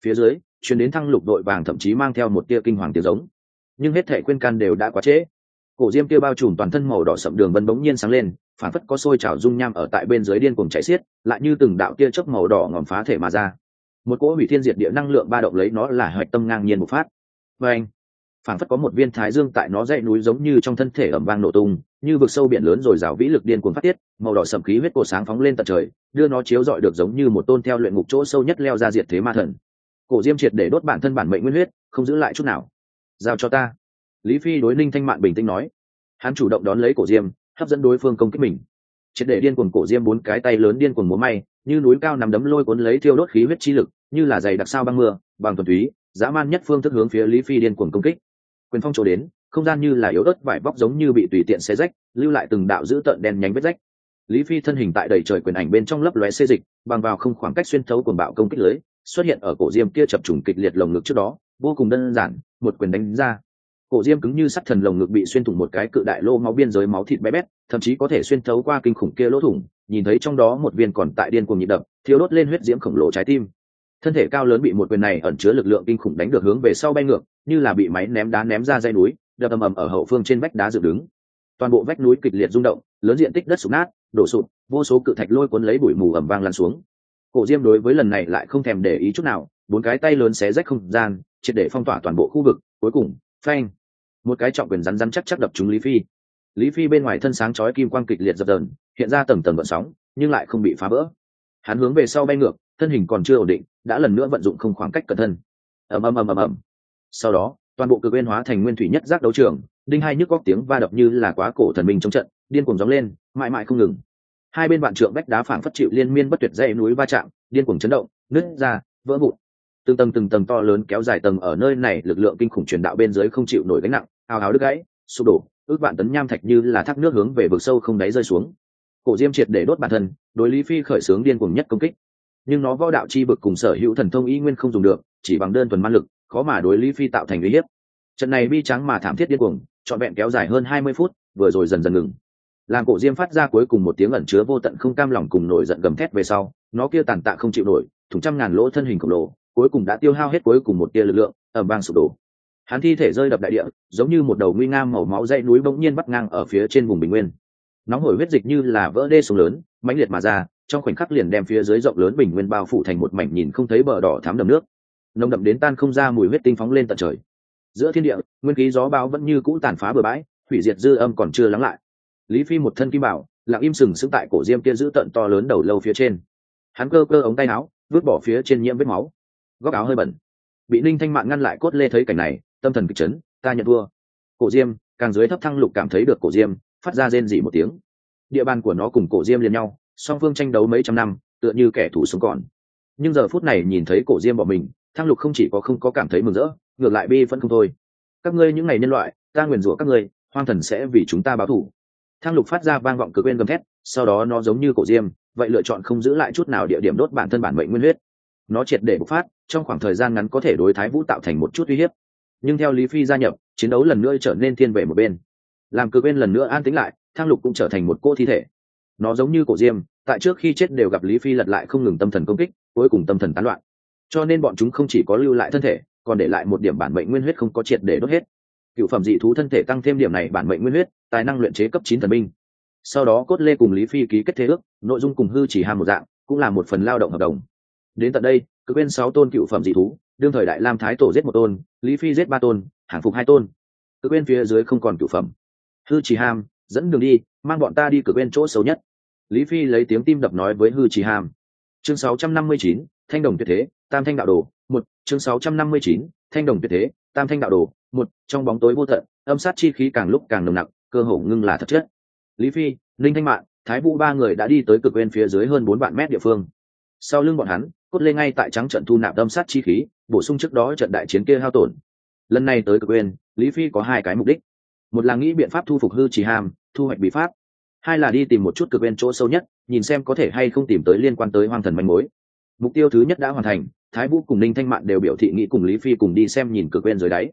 Phía dưới chuyến đến thăng lục đội vàng thậm chí mang theo một tia kinh hoàng tiếng giống. Nhưng hết thể quên can đều đã quá trễ. Cổ diêm kia bao trùm toàn thân màu đỏ sậm đường vân bỗng nhiên sáng lên, phản phất có sôi trào dung nham ở tại bên dưới điên cuồng chảy xiết, lại như từng đạo tia chớp màu đỏ ngòm phá thể mà ra. Một cỗ hủy thiên diệt địa năng lượng ba động lấy nó là hoạch tâm ngang nhiên một phát. Và anh, phản phất có một viên thái dương tại nó dãy núi giống như trong thân thể ẩm vang nổ tung như vực sâu biển lớn rồi rào vĩ lực điên cuồng phát tiết, màu đỏ sầm khí huyết cổ sáng phóng lên tận trời, đưa nó chiếu dọi được giống như một tôn theo luyện ngục chỗ sâu nhất leo ra diệt thế ma thần. Cổ diêm triệt để đốt bản thân bản mệnh nguyên huyết, không giữ lại chút nào. Giao cho ta. Lý phi đối ninh thanh mạn bình tĩnh nói. Hắn chủ động đón lấy cổ diêm, hấp dẫn đối phương công kích mình. Triệt để điên cuồng cổ diêm bốn cái tay lớn điên cuồng múa may, như núi cao nằm đấm lôi cuốn lấy thiêu đốt khí huyết chi lực, như là giày đặc sao băng mưa, bằng thuần túy, dã man nhất phương thức hướng phía lý phi điên cuồng công kích. Quyền phong trổ đến không gian như là yếu ớt, vải vóc giống như bị tùy tiện xé rách, lưu lại từng đạo dữ tợn đen nhánh vết rách. Lý phi thân hình tại đầy trời quyền ảnh bên trong lấp lóe xê dịch, bằng vào không khoảng cách xuyên thấu quần bạo công kích lưới, xuất hiện ở cổ diêm kia chập trùng kịch liệt lồng ngực trước đó, vô cùng đơn giản, một quyền đánh ra. Cổ diêm cứng như sắt thần lồng ngực bị xuyên thủng một cái cự đại lô máu biên giới máu thịt bé bét, thậm chí có thể xuyên thấu qua kinh khủng kia lỗ thủng, nhìn thấy trong đó một viên còn tại điên cuồng nhịp đập thiếu đốt lên huyết diễm khổng lồ trái tim. Thân thể cao lớn bị một quyền này ẩn chứa lực lượng kinh khủng đánh được hướng về sau bay ngược, như là bị máy ném đá ném ra dây núi đập ầm ầm ở hậu phương trên vách đá dựng đứng. Toàn bộ vách núi kịch liệt rung động, lớn diện tích đất sụp nát, đổ sụp, vô số cự thạch lôi cuốn lấy bụi mù ẩm vang lăn xuống. Cổ diêm đối với lần này lại không thèm để ý chút nào, bốn cái tay lớn xé rách không gian, triệt để phong tỏa toàn bộ khu vực, cuối cùng, phanh, một cái trọng quyền rắn rắn chắc chắc đập trúng lý phi. Lý phi bên ngoài thân sáng chói kim quang kịch liệt dập dờn, hiện ra tầng tầng vận sóng, nhưng lại không bị phá vỡ. Hắn hướng về sau bay ngược, thân hình còn chưa ổn định, đã lần nữa vận dụng không khoảng cách cẩn thân. Ầm ầm ầm ầm ầm. Sau đó toàn bộ cực bên hóa thành nguyên thủy nhất giác đấu trường, đinh hai nhức góc tiếng va đập như là quá cổ thần minh trong trận, điên cuồng gióng lên, mãi mãi không ngừng. Hai bên vạn trượng bách đá phảng phất chịu liên miên bất tuyệt dây núi va chạm, điên cuồng chấn động, nứt ra, vỡ vụn. Từng tầng từng tầng to lớn kéo dài tầng ở nơi này, lực lượng kinh khủng truyền đạo bên dưới không chịu nổi gánh nặng, hào hào đứt gãy, sụp đổ, ước vạn tấn nham thạch như là thác nước hướng về vực sâu không đáy rơi xuống. Cổ diêm triệt để đốt bản thân, đối lý phi khởi xướng điên cuồng nhất công kích. Nhưng nó võ đạo chi vực cùng sở hữu thần thông y nguyên không dùng được, chỉ bằng đơn thuần man lực khó mà đối lý phi tạo thành uy hiếp. Trận này bi trắng mà thảm thiết điên cuồng, trọn vẹn kéo dài hơn hai mươi phút, vừa rồi dần dần ngừng. Làm cổ diêm phát ra cuối cùng một tiếng ẩn chứa vô tận không cam lòng cùng nổi giận gầm thét về sau, nó kia tàn tạ không chịu nổi, thủng trăm ngàn lỗ thân hình khổng lồ, cuối cùng đã tiêu hao hết cuối cùng một tia lực lượng ẩm vang sụp đổ. Hắn thi thể rơi đập đại địa, giống như một đầu nguy nga màu máu dãy núi bỗng nhiên bắt ngang ở phía trên vùng bình nguyên. Nóng hổi huyết dịch như là vỡ đê sông lớn, mãnh liệt mà ra, trong khoảnh khắc liền đem phía dưới rộng lớn bình nguyên bao phủ thành một mảnh nhìn không thấy bờ đỏ thám đầm nước nồng đậm đến tan không ra mùi huyết tinh phóng lên tận trời. Giữa thiên địa, nguyên khí gió bão vẫn như cũ tàn phá bừa bãi, hủy diệt dư âm còn chưa lắng lại. Lý phi một thân kim bảo, lặng im sừng sững tại cổ diêm kia giữ tận to lớn đầu lâu phía trên. Hắn cơ cơ ống tay áo, vứt bỏ phía trên nhiễm vết máu. Góc áo hơi bẩn. Bị ninh thanh mạn ngăn lại cốt lê thấy cảnh này, tâm thần kịch chấn, ta nhận thua. Cổ diêm, càng dưới thấp thăng lục cảm thấy được cổ diêm, phát ra rên dỉ một tiếng. Địa bàn của nó cùng cổ diêm liền nhau, song phương tranh đấu mấy trăm năm, tựa như kẻ thù sống còn. Nhưng giờ phút này nhìn thấy cổ diêm bỏ mình Thang lục không chỉ có không có cảm thấy mừng rỡ, ngược lại bi vẫn không thôi. Các ngươi những ngày nhân loại, ta nguyền rủa các ngươi, hoang thần sẽ vì chúng ta báo thù. Thang lục phát ra vang vọng cực bên gầm thét, sau đó nó giống như cổ diêm, vậy lựa chọn không giữ lại chút nào địa điểm đốt bản thân bản mệnh nguyên huyết. Nó triệt để bộc phát, trong khoảng thời gian ngắn có thể đối thái vũ tạo thành một chút uy hiếp. Nhưng theo lý phi gia nhập, chiến đấu lần nữa trở nên thiên về một bên. Làm cực bên lần nữa an tính lại thang lục cũng trở thành một cô thi thể. Nó giống như cổ diêm, tại trước khi chết đều gặp lý phi lật lại không ngừng tâm thần công kích, cuối cùng tâm thần tán loạn cho nên bọn chúng không chỉ có lưu lại thân thể còn để lại một điểm bản mệnh nguyên huyết không có triệt để đốt hết. Cựu phẩm dị thú thân thể tăng thêm điểm này bản mệnh nguyên huyết tài năng luyện chế cấp chín thần binh. Sau đó cốt lê cùng lý phi ký kết thế ước nội dung cùng hư chỉ hàm một dạng cũng là một phần lao động hợp đồng. Đến tận đây cứ bên sáu tôn cựu phẩm dị thú đương thời đại lam thái tổ giết một tôn lý phi giết ba tôn hàng phục hai tôn. Cứ bên phía dưới không còn cựu phẩm. Hư chỉ ham dẫn đường đi mang bọn ta đi cửa bên chỗ xấu nhất. Lý phi lấy tiếng tim đập nói với hư chỉ ham chương 659, thanh đồng tuyệt thế tam thanh đạo đồ một chương 659, thanh đồng tuyệt thế tam thanh đạo đồ một trong bóng tối vô tận âm sát chi khí càng lúc càng nồng nặc cơ hồ ngưng là thật chất. Lý phi Ninh thanh mạn thái vũ ba người đã đi tới cực bên phía dưới hơn bốn vạn mét địa phương. Sau lưng bọn hắn cốt lê ngay tại trắng trận thu nạp âm sát chi khí bổ sung trước đó trận đại chiến kia hao tổn. Lần này tới cực bên lý phi có hai cái mục đích. Một là nghĩ biện pháp thu phục hư trì hàm thu hoạch bị pháp. Hai là đi tìm một chút cực bên chỗ sâu nhất nhìn xem có thể hay không tìm tới liên quan tới hoang thần manh mối mục tiêu thứ nhất đã hoàn thành, thái vũ cùng ninh thanh mạn đều biểu thị nghĩ cùng lý phi cùng đi xem nhìn cực bên dưới đáy.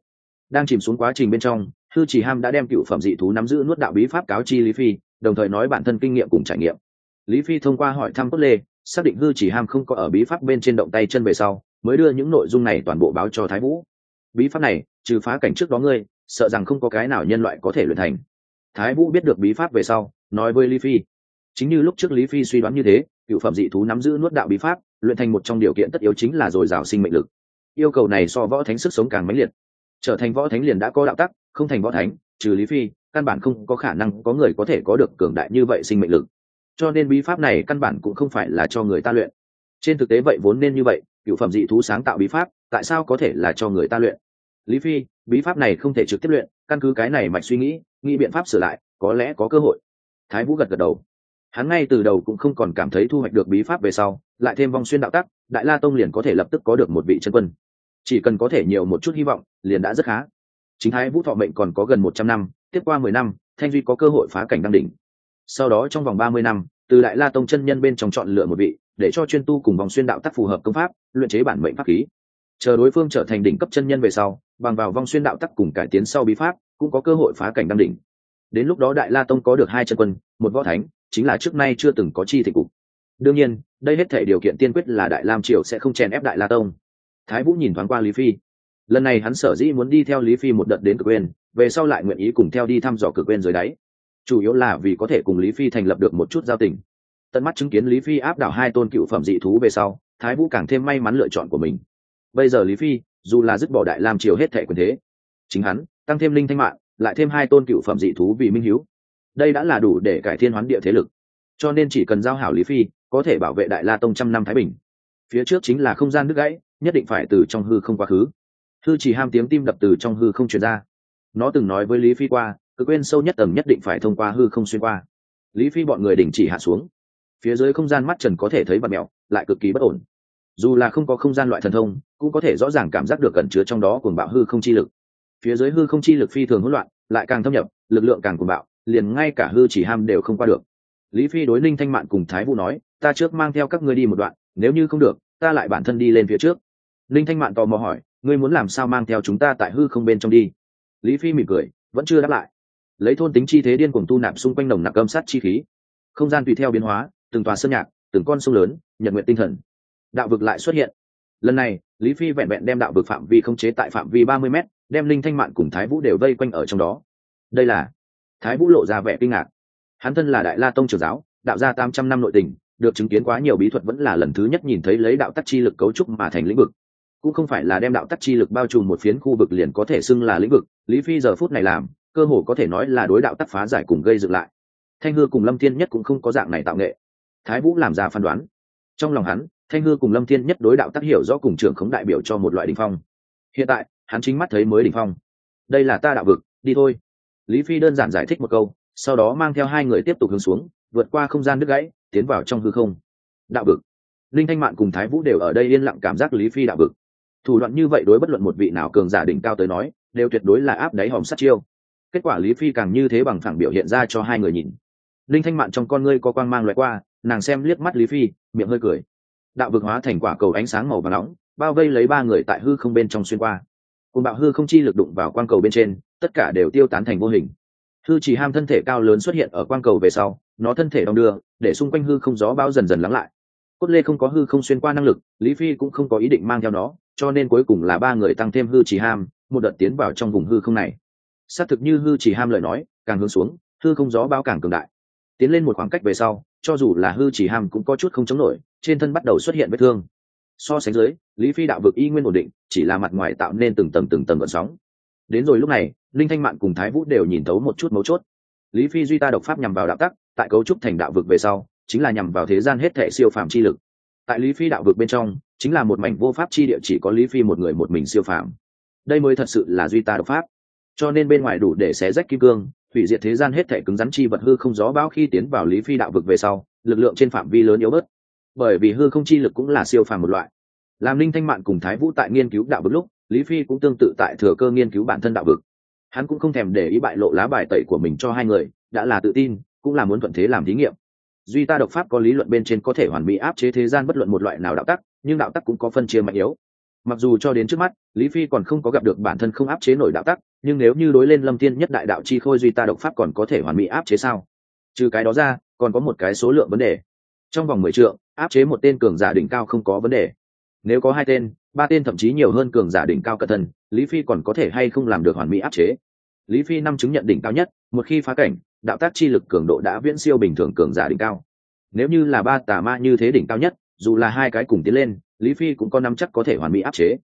Đang chìm xuống quá trình bên trong, hư chỉ ham đã đem cựu phẩm dị thú nắm giữ nuốt đạo bí pháp cáo chi lý phi, đồng thời nói bản thân kinh nghiệm cùng trải nghiệm. Lý phi thông qua hỏi thăm Cốt lê, xác định hư chỉ ham không có ở bí pháp bên trên động tay chân về sau, mới đưa những nội dung này toàn bộ báo cho thái vũ. Bí pháp này, trừ phá cảnh trước đó ngươi, sợ rằng không có cái nào nhân loại có thể luyện thành. Thái vũ biết được bí pháp về sau, nói với lý phi. Chính như lúc trước lý phi suy đoán như thế cựu phẩm dị thú nắm giữ nuốt đạo bí pháp, luyện thành một trong điều kiện tất yếu chính là dồi dào sinh mệnh lực. Yêu cầu này so võ thánh sức sống càng mãnh liệt. Trở thành võ thánh liền đã có đạo tắc, không thành võ thánh, trừ lý phi, căn bản không có khả năng có người có thể có được cường đại như vậy sinh mệnh lực. Cho nên bí pháp này căn bản cũng không phải là cho người ta luyện. Trên thực tế vậy vốn nên như vậy, cựu phẩm dị thú sáng tạo bí pháp, tại sao có thể là cho người ta luyện? Lý phi, bí pháp này không thể trực tiếp luyện, căn cứ cái này mạch suy nghĩ nghĩ biện pháp sửa lại, có lẽ có cơ hội. Thái vũ gật gật đầu hắn ngay từ đầu cũng không còn cảm thấy thu hoạch được bí pháp về sau, lại thêm vong xuyên đạo tắc, đại la tông liền có thể lập tức có được một vị chân quân. Chỉ cần có thể nhiều một chút hy vọng, liền đã rất khá. Chính thái vũ thọ mệnh còn có gần một trăm năm, tiếp qua mười năm, thanh duy có cơ hội phá cảnh đăng đỉnh. Sau đó trong vòng ba mươi năm, từ đại la tông chân nhân bên trong chọn lựa một vị, để cho chuyên tu cùng vòng xuyên đạo tắc phù hợp công pháp, luyện chế bản mệnh pháp khí. Chờ đối phương trở thành đỉnh cấp chân nhân về sau, bằng vào vong xuyên đạo tắc cùng cải tiến sau bí pháp, cũng có cơ hội phá cảnh đăng đỉnh đến lúc đó đại la tông có được hai chân quân, một võ thánh, chính là trước nay chưa từng có chi thị cục. Đương nhiên, đây hết thể điều kiện tiên quyết là đại lam triều sẽ không chèn ép đại la tông. Thái vũ nhìn thoáng qua lý phi. Lần này hắn sở dĩ muốn đi theo lý phi một đợt đến cực quên về sau lại nguyện ý cùng theo đi thăm dò cực quên dưới đáy. Chủ yếu là vì có thể cùng lý phi thành lập được một chút giao tình. Tận mắt chứng kiến lý phi áp đảo hai tôn cựu phẩm dị thú về sau, thái vũ càng thêm may mắn lựa chọn của mình. Bây giờ lý phi, dù là dứt bỏ đại lam triều hết thẻ quyền thế, chính hắn, tăng thêm linh thanh mạng lại thêm hai tôn cựu phẩm dị thú vì minh hiếu. Đây đã là đủ để cải thiên hoán địa thế lực. Cho nên chỉ cần giao hảo lý phi, có thể bảo vệ đại la tông trăm năm thái bình. Phía trước chính là không gian nước gãy, nhất định phải từ trong hư không quá khứ. Hư chỉ ham tiếng tim đập từ trong hư không truyền ra. Nó từng nói với lý phi qua, cứ quên sâu nhất tầng nhất định phải thông qua hư không xuyên qua. Lý phi bọn người đình chỉ hạ xuống. Phía dưới không gian mắt trần có thể thấy vật mẹo lại cực kỳ bất ổn. Dù là không có không gian loại thần thông, cũng có thể rõ ràng cảm giác được cẩn chứa trong đó cuồng bạo hư không chi lực phía dưới hư không chi lực phi thường hỗn loạn, lại càng thâm nhập, lực lượng càng cuồng bạo, liền ngay cả hư chỉ ham đều không qua được. Lý phi đối ninh thanh mạn cùng thái vũ nói, ta trước mang theo các ngươi đi một đoạn, nếu như không được, ta lại bản thân đi lên phía trước. Ninh thanh mạn tò mò hỏi, ngươi muốn làm sao mang theo chúng ta tại hư không bên trong đi? Lý phi mỉm cười, vẫn chưa đáp lại. Lấy thôn tính chi thế điên cuồng tu nạp xung quanh nồng nặc âm sát chi khí. Không gian tùy theo biến hóa, từng tòa sơn nhạc, từng con sông lớn, nhật nguyện tinh thần. Đạo vực lại xuất hiện. Lần này, lý phi vẹn vẹn đem đạo vực phạm vi không chế tại phạm vi ba mươi m đem linh thanh mạn cùng thái vũ đều vây quanh ở trong đó. Đây là, thái vũ lộ ra vẻ kinh ngạc. Hắn thân là đại la tông trường giáo, đạo gia tám trăm năm nội tình, được chứng kiến quá nhiều bí thuật vẫn là lần thứ nhất nhìn thấy lấy đạo tắc chi lực cấu trúc mà thành lĩnh vực. Cũng không phải là đem đạo tắc chi lực bao trùm một phiến khu vực liền có thể xưng là lĩnh vực, lý phi giờ phút này làm, cơ hồ có thể nói là đối đạo tắc phá giải cùng gây dựng lại. Thanh hư cùng lâm thiên nhất cũng không có dạng này tạo nghệ. Thái vũ làm ra phán đoán. Trong lòng hắn, thanh hư cùng lâm thiên nhất đối đạo tác hiểu rõ cùng trưởng khống đại biểu cho một loại đình phong. Hiện tại hắn chính mắt thấy mới đỉnh phong. Đây là ta đạo vực, đi thôi. Lý phi đơn giản giải thích một câu, sau đó mang theo hai người tiếp tục hướng xuống, vượt qua không gian đứt gãy, tiến vào trong hư không. Đạo vực. Linh thanh mạn cùng thái vũ đều ở đây yên lặng cảm giác lý phi đạo vực. Thủ đoạn như vậy đối bất luận một vị nào cường giả đỉnh cao tới nói, đều tuyệt đối là áp đáy hòm sát chiêu. Kết quả lý phi càng như thế bằng phẳng biểu hiện ra cho hai người nhìn. Linh thanh mạn trong con ngươi có quang mang loại qua, nàng xem liếc mắt lý phi, miệng hơi cười. Đạo vực hóa thành quả cầu ánh sáng màu và nóng, bao vây lấy ba người tại hư không bên trong xuyên qua cùng bạo hư không chi lực đụng vào quang cầu bên trên, tất cả đều tiêu tán thành vô hình. Hư chỉ ham thân thể cao lớn xuất hiện ở quang cầu về sau, nó thân thể đong đưa, để xung quanh hư không gió bão dần dần lắng lại. Cốt lê không có hư không xuyên qua năng lực, lý phi cũng không có ý định mang theo nó, cho nên cuối cùng là ba người tăng thêm hư chỉ ham, một đợt tiến vào trong vùng hư không này. Xác thực như hư chỉ ham lời nói, càng hướng xuống, hư không gió bão càng cường đại. Tiến lên một khoảng cách về sau, cho dù là hư chỉ ham cũng có chút không chống nổi, trên thân bắt đầu xuất hiện vết thương so sánh dưới, lý phi đạo vực y nguyên ổn định, chỉ là mặt ngoài tạo nên từng tầng từng tầng vận sóng. Đến rồi lúc này, linh thanh mạn cùng thái vũ đều nhìn thấu một chút mấu chốt. Lý phi duy ta độc pháp nhằm vào đạo tắc, tại cấu trúc thành đạo vực về sau, chính là nhằm vào thế gian hết thể siêu phàm chi lực. Tại lý phi đạo vực bên trong, chính là một mảnh vô pháp chi địa chỉ có lý phi một người một mình siêu phàm. Đây mới thật sự là duy ta độc pháp. Cho nên bên ngoài đủ để xé rách kim cương, hủy diệt thế gian hết thể cứng rắn chi vật hư không gió bão khi tiến vào lý phi đạo vực về sau, lực lượng trên phạm vi lớn yếu bớt bởi vì hư không chi lực cũng là siêu phàm một loại. Làm linh thanh mạn cùng thái vũ tại nghiên cứu đạo vực lúc, lý phi cũng tương tự tại thừa cơ nghiên cứu bản thân đạo vực. Hắn cũng không thèm để ý bại lộ lá bài tẩy của mình cho hai người, đã là tự tin, cũng là muốn thuận thế làm thí nghiệm. Duy ta độc pháp có lý luận bên trên có thể hoàn mỹ áp chế thế gian bất luận một loại nào đạo tắc, nhưng đạo tắc cũng có phân chia mạnh yếu. Mặc dù cho đến trước mắt, lý phi còn không có gặp được bản thân không áp chế nổi đạo tắc, nhưng nếu như đối lên lâm tiên nhất đại đạo chi khôi duy ta độc pháp còn có thể hoàn mỹ áp chế sao? Trừ cái đó ra, còn có một cái số lượng vấn đề trong vòng mười trượng, áp chế một tên cường giả đỉnh cao không có vấn đề. Nếu có hai tên, ba tên thậm chí nhiều hơn cường giả đỉnh cao cận thân lý phi còn có thể hay không làm được hoàn mỹ áp chế? Lý phi năm chứng nhận đỉnh cao nhất, một khi phá cảnh, đạo tác chi lực cường độ đã viễn siêu bình thường cường giả đỉnh cao. Nếu như là ba tà ma như thế đỉnh cao nhất, dù là hai cái cùng tiến lên, lý phi cũng có năm chắc có thể hoàn mỹ áp chế.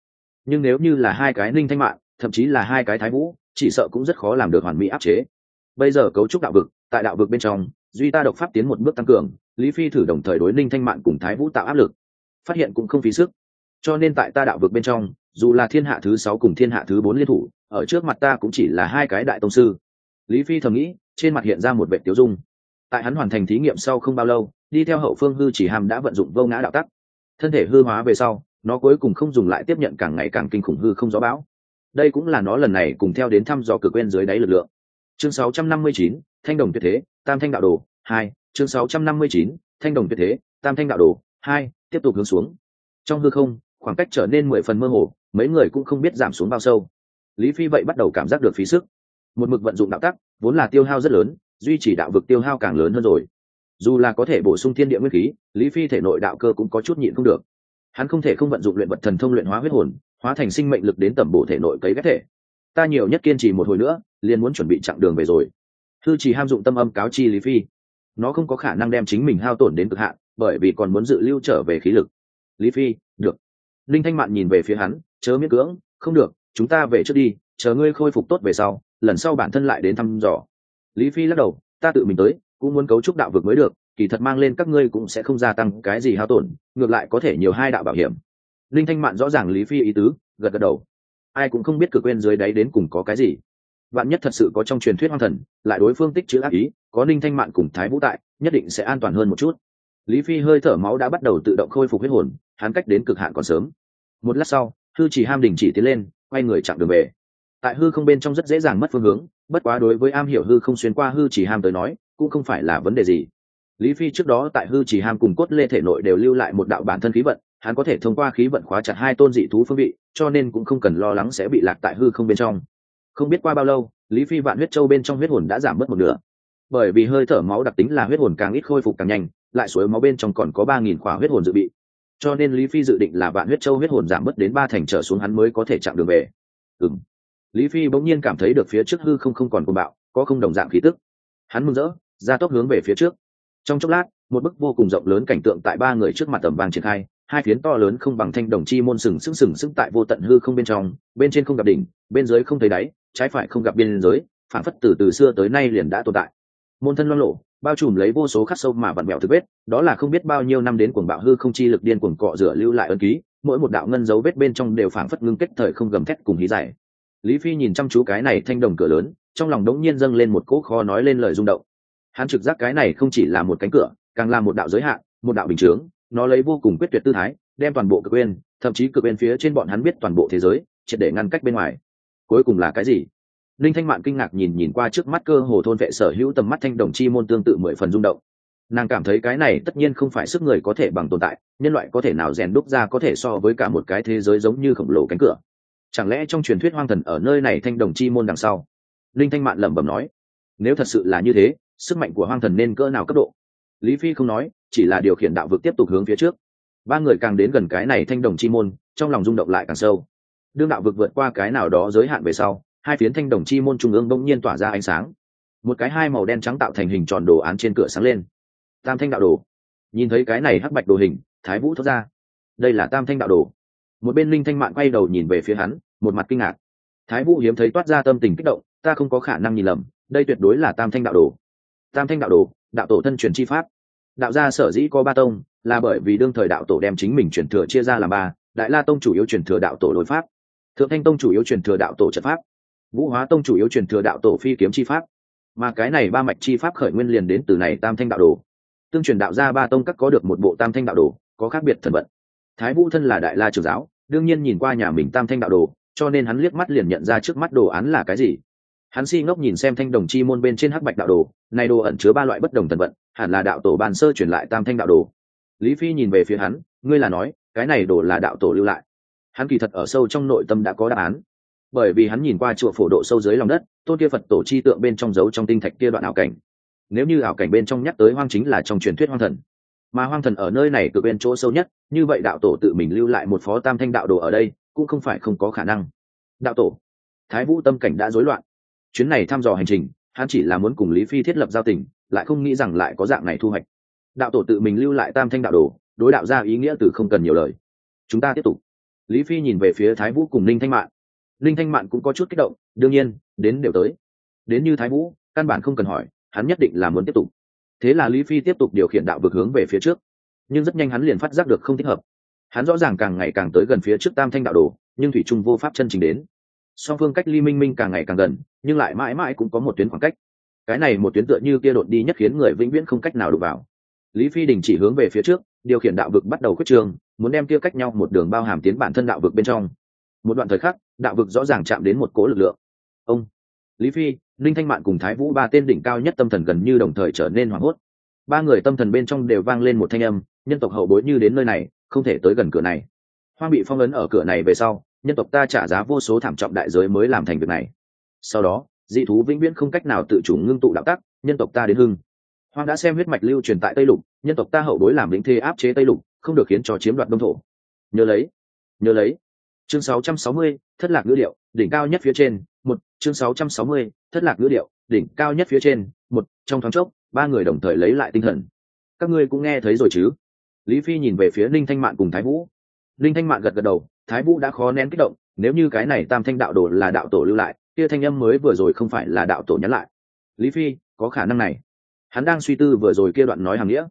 Nhưng nếu như là hai cái ninh thanh mạng, thậm chí là hai cái thái vũ, chỉ sợ cũng rất khó làm được hoàn mỹ áp chế. Bây giờ cấu trúc đạo vực, tại đạo vực bên trong, duy ta độc pháp tiến một bước tăng cường lý phi thử đồng thời đối ninh thanh Mạn cùng thái vũ tạo áp lực. Phát hiện cũng không phí sức. Cho nên tại ta đạo vực bên trong dù là thiên hạ thứ sáu cùng thiên hạ thứ bốn liên thủ ở trước mặt ta cũng chỉ là hai cái đại tông sư. Lý phi thầm nghĩ trên mặt hiện ra một vệ tiêu dung. Tại hắn hoàn thành thí nghiệm sau không bao lâu đi theo hậu phương hư chỉ hàm đã vận dụng vô ngã đạo tắc. Thân thể hư hóa về sau nó cuối cùng không dùng lại tiếp nhận càng ngày càng kinh khủng hư không gió bão. Đây cũng là nó lần này cùng theo đến thăm dò cực quen dưới đáy lực lượng. Chương 659, thanh đồng tuyệt thế tam thanh đạo đồ hai chương 659, thanh đồng tuyệt thế tam thanh đạo đồ hai tiếp tục hướng xuống. Trong hư không khoảng cách trở nên mười phần mơ hồ mấy người cũng không biết giảm xuống bao sâu. Lý phi vậy bắt đầu cảm giác được phí sức. Một mực vận dụng đạo tắc vốn là tiêu hao rất lớn duy trì đạo vực tiêu hao càng lớn hơn rồi. Dù là có thể bổ sung thiên địa nguyên khí lý phi thể nội đạo cơ cũng có chút nhịn không được. Hắn không thể không vận dụng luyện vật thần thông luyện hóa huyết hồn hóa thành sinh mệnh lực đến tẩm bổ thể nội cấy ghép thể. Ta nhiều nhất kiên trì một hồi nữa liền muốn chuẩn bị chặng đường về rồi. Thư chỉ ham dụng tâm âm cáo chi lý phi nó không có khả năng đem chính mình hao tổn đến cực hạn, bởi vì còn muốn dự lưu trở về khí lực. Lý phi, được. Linh thanh mạn nhìn về phía hắn, chớ miễn cưỡng, không được, chúng ta về trước đi, chờ ngươi khôi phục tốt về sau, lần sau bản thân lại đến thăm dò. Lý phi lắc đầu, ta tự mình tới, cũng muốn cấu trúc đạo vực mới được, kỳ thật mang lên các ngươi cũng sẽ không gia tăng cái gì hao tổn, ngược lại có thể nhiều hai đạo bảo hiểm. Linh thanh mạn rõ ràng lý phi ý tứ, gật gật đầu. Ai cũng không biết cực quên dưới đáy đến cùng có cái gì bạn nhất thật sự có trong truyền thuyết hoang thần, lại đối phương tích chữ ác ý, có ninh thanh mạn cùng thái vũ tại, nhất định sẽ an toàn hơn một chút. Lý phi hơi thở máu đã bắt đầu tự động khôi phục huyết hồn, hắn cách đến cực hạn còn sớm. Một lát sau, hư chỉ ham đình chỉ tiến lên, quay người chặn đường về. Tại hư không bên trong rất dễ dàng mất phương hướng, bất quá đối với am hiểu hư không xuyên qua hư chỉ ham tới nói, cũng không phải là vấn đề gì. Lý phi trước đó tại hư chỉ ham cùng cốt lê thể nội đều lưu lại một đạo bản thân khí vận, hắn có thể thông qua khí vận khóa chặt hai tôn dị thú phương vị, cho nên cũng không cần lo lắng sẽ bị lạc tại hư không bên trong không biết qua bao lâu, lý phi vạn huyết châu bên trong huyết hồn đã giảm mất một nửa. Bởi vì hơi thở máu đặc tính là huyết hồn càng ít khôi phục càng nhanh, lại suối máu bên trong còn có ba nghìn khỏa huyết hồn dự bị. Cho nên lý phi dự định là vạn huyết châu huyết hồn giảm mất đến ba thành trở xuống hắn mới có thể chặn đường về. Ừ lý phi bỗng nhiên cảm thấy được phía trước hư không không còn côn bạo, có không đồng dạng khí tức. Hắn mừng rỡ, ra tốc hướng về phía trước. Trong chốc lát, một bức vô cùng rộng lớn cảnh tượng tại ba người trước mặt tầm vàng triển khai hai phiến to lớn không bằng thanh đồng chi môn sừng sững sừng sững tại vô tận hư không bên trong, bên trên không gặp đỉnh, bên dưới không thấy đáy, trái phải không gặp biên giới phản phất từ từ xưa tới nay liền đã tồn tại. Môn thân loan lộ bao trùm lấy vô số khắc sâu mà vặn mẹo thực vết, đó là không biết bao nhiêu năm đến cuồng bạo hư không chi lực điên cuồng cọ rửa lưu lại ân ký, mỗi một đạo ngân dấu vết bên trong đều phảng phất ngưng kết thời không gầm thét cùng hí giải lý phi nhìn chăm chú cái này thanh đồng cửa lớn, trong lòng đống nhiên dâng lên một cỗ kho nói lên lời rung động. Hắn trực giác cái này không chỉ là một cánh cửa, càng là một đạo giới hạn, một đạo bình chướng nó lấy vô cùng quyết tuyệt tư thái, đem toàn bộ cực bên, thậm chí cực bên phía trên bọn hắn biết toàn bộ thế giới, triệt để ngăn cách bên ngoài. Cuối cùng là cái gì? Linh thanh mạn kinh ngạc nhìn nhìn qua trước mắt cơ hồ thôn vệ sở hữu tầm mắt thanh đồng chi môn tương tự mười phần rung động. Nàng cảm thấy cái này tất nhiên không phải sức người có thể bằng tồn tại, nhân loại có thể nào rèn đúc ra có thể so với cả một cái thế giới giống như khổng lồ cánh cửa. Chẳng lẽ trong truyền thuyết hoang thần ở nơi này thanh đồng chi môn đằng sau? Linh thanh mạn lẩm bẩm nói, nếu thật sự là như thế, sức mạnh của hoang thần nên cỡ nào cấp độ? Lý phi không nói, chỉ là điều khiển đạo vực tiếp tục hướng phía trước. Ba người càng đến gần cái này thanh đồng chi môn, trong lòng rung động lại càng sâu. Đương đạo vực vượt qua cái nào đó giới hạn về sau, hai phiến thanh đồng chi môn trung ương bỗng nhiên tỏa ra ánh sáng. Một cái hai màu đen trắng tạo thành hình tròn đồ án trên cửa sáng lên. Tam thanh đạo đồ. Nhìn thấy cái này hắc bạch đồ hình, thái vũ thốt ra. Đây là tam thanh đạo đồ. Một bên linh thanh mạng quay đầu nhìn về phía hắn, một mặt kinh ngạc. Thái vũ hiếm thấy toát ra tâm tình kích động, ta không có khả năng nhìn lầm, đây tuyệt đối là tam thanh đạo đồ. Tam thanh đạo đồ đạo tổ thân truyền chi pháp. Đạo gia sở dĩ có ba tông là bởi vì đương thời đạo tổ đem chính mình truyền thừa chia ra làm ba, đại la tông chủ yếu truyền thừa đạo tổ đối pháp, thượng thanh tông chủ yếu truyền thừa đạo tổ trận pháp, vũ hóa tông chủ yếu truyền thừa đạo tổ phi kiếm chi pháp. Mà cái này ba mạch chi pháp khởi nguyên liền đến từ này tam thanh đạo đồ. Tương truyền đạo gia ba tông các có được một bộ tam thanh đạo đồ, có khác biệt thần vận. Thái vũ thân là đại la trường giáo, đương nhiên nhìn qua nhà mình tam thanh đạo đồ, cho nên hắn liếc mắt liền nhận ra trước mắt đồ án là cái gì hắn si ngốc nhìn xem thanh đồng chi môn bên trên hắc bạch đạo đồ, này đồ ẩn chứa ba loại bất đồng thần vận, hẳn là đạo tổ bàn sơ truyền lại tam thanh đạo đồ. Lý phi nhìn về phía hắn, ngươi là nói, cái này đồ là đạo tổ lưu lại. Hắn kỳ thật ở sâu trong nội tâm đã có đáp án. Bởi vì hắn nhìn qua chùa phổ độ sâu dưới lòng đất, tôn kia phật tổ chi tượng bên trong dấu trong tinh thạch kia đoạn ảo cảnh. Nếu như ảo cảnh bên trong nhắc tới hoang chính là trong truyền thuyết hoang thần. Mà hoang thần ở nơi này cực bên chỗ sâu nhất, như vậy đạo tổ tự mình lưu lại một phó tam thanh đạo đồ ở đây, cũng không phải không có khả năng. Đạo tổ. Thái vũ tâm cảnh đã rối loạn chuyến này thăm dò hành trình, hắn chỉ là muốn cùng lý phi thiết lập giao tình, lại không nghĩ rằng lại có dạng này thu hoạch. Đạo tổ tự mình lưu lại tam thanh đạo đồ, đối đạo ra ý nghĩa từ không cần nhiều lời. Chúng ta tiếp tục. Lý phi nhìn về phía thái vũ cùng ninh thanh mạn. Ninh thanh mạn cũng có chút kích động, đương nhiên, đến đều tới. Đến như thái vũ, căn bản không cần hỏi, hắn nhất định là muốn tiếp tục. Thế là lý phi tiếp tục điều khiển đạo vực hướng về phía trước. Nhưng rất nhanh hắn liền phát giác được không thích hợp. Hắn rõ ràng càng ngày càng tới gần phía trước tam thanh đạo đồ, nhưng thủy trung vô pháp chân trình đến song phương cách ly minh minh càng ngày càng gần, nhưng lại mãi mãi cũng có một tuyến khoảng cách. Cái này một tuyến tựa như kia đột đi nhất khiến người vĩnh viễn không cách nào đụng vào. Lý phi đình chỉ hướng về phía trước, điều khiển đạo vực bắt đầu khuyết trường, muốn đem kia cách nhau một đường bao hàm tiến bản thân đạo vực bên trong. Một đoạn thời khắc, đạo vực rõ ràng chạm đến một cố lực lượng. Ông, lý phi linh thanh mạn cùng thái vũ ba tên đỉnh cao nhất tâm thần gần như đồng thời trở nên hoảng hốt. Ba người tâm thần bên trong đều vang lên một thanh âm, nhân tộc hậu bối như đến nơi này, không thể tới gần cửa này. Hoang bị phong ấn ở cửa này về sau nhân tộc ta trả giá vô số thảm trọng đại giới mới làm thành việc này. Sau đó dị thú vĩnh viễn không cách nào tự chủ ngưng tụ đạo tắc nhân tộc ta đến hưng. Hoang đã xem huyết mạch lưu truyền tại tây lục nhân tộc ta hậu bối làm lĩnh thê áp chế tây lục không được khiến cho chiếm đoạt đông thổ. Nhớ lấy nhớ lấy. Chương 660, thất lạc ngữ điệu đỉnh cao nhất phía trên một. Chương 660, thất lạc ngữ điệu đỉnh cao nhất phía trên một. Trong thoáng chốc ba người đồng thời lấy lại tinh thần. Các ngươi cũng nghe thấy rồi chứ? Lý phi nhìn về phía ninh thanh mạn cùng thái vũ. Ninh thanh mạn gật gật đầu thái vũ đã khó nén kích động, nếu như cái này tam thanh đạo đồ là đạo tổ lưu lại, kia thanh âm mới vừa rồi không phải là đạo tổ nhắn lại. Lý phi, có khả năng này. Hắn đang suy tư vừa rồi kia đoạn nói hàng nghĩa.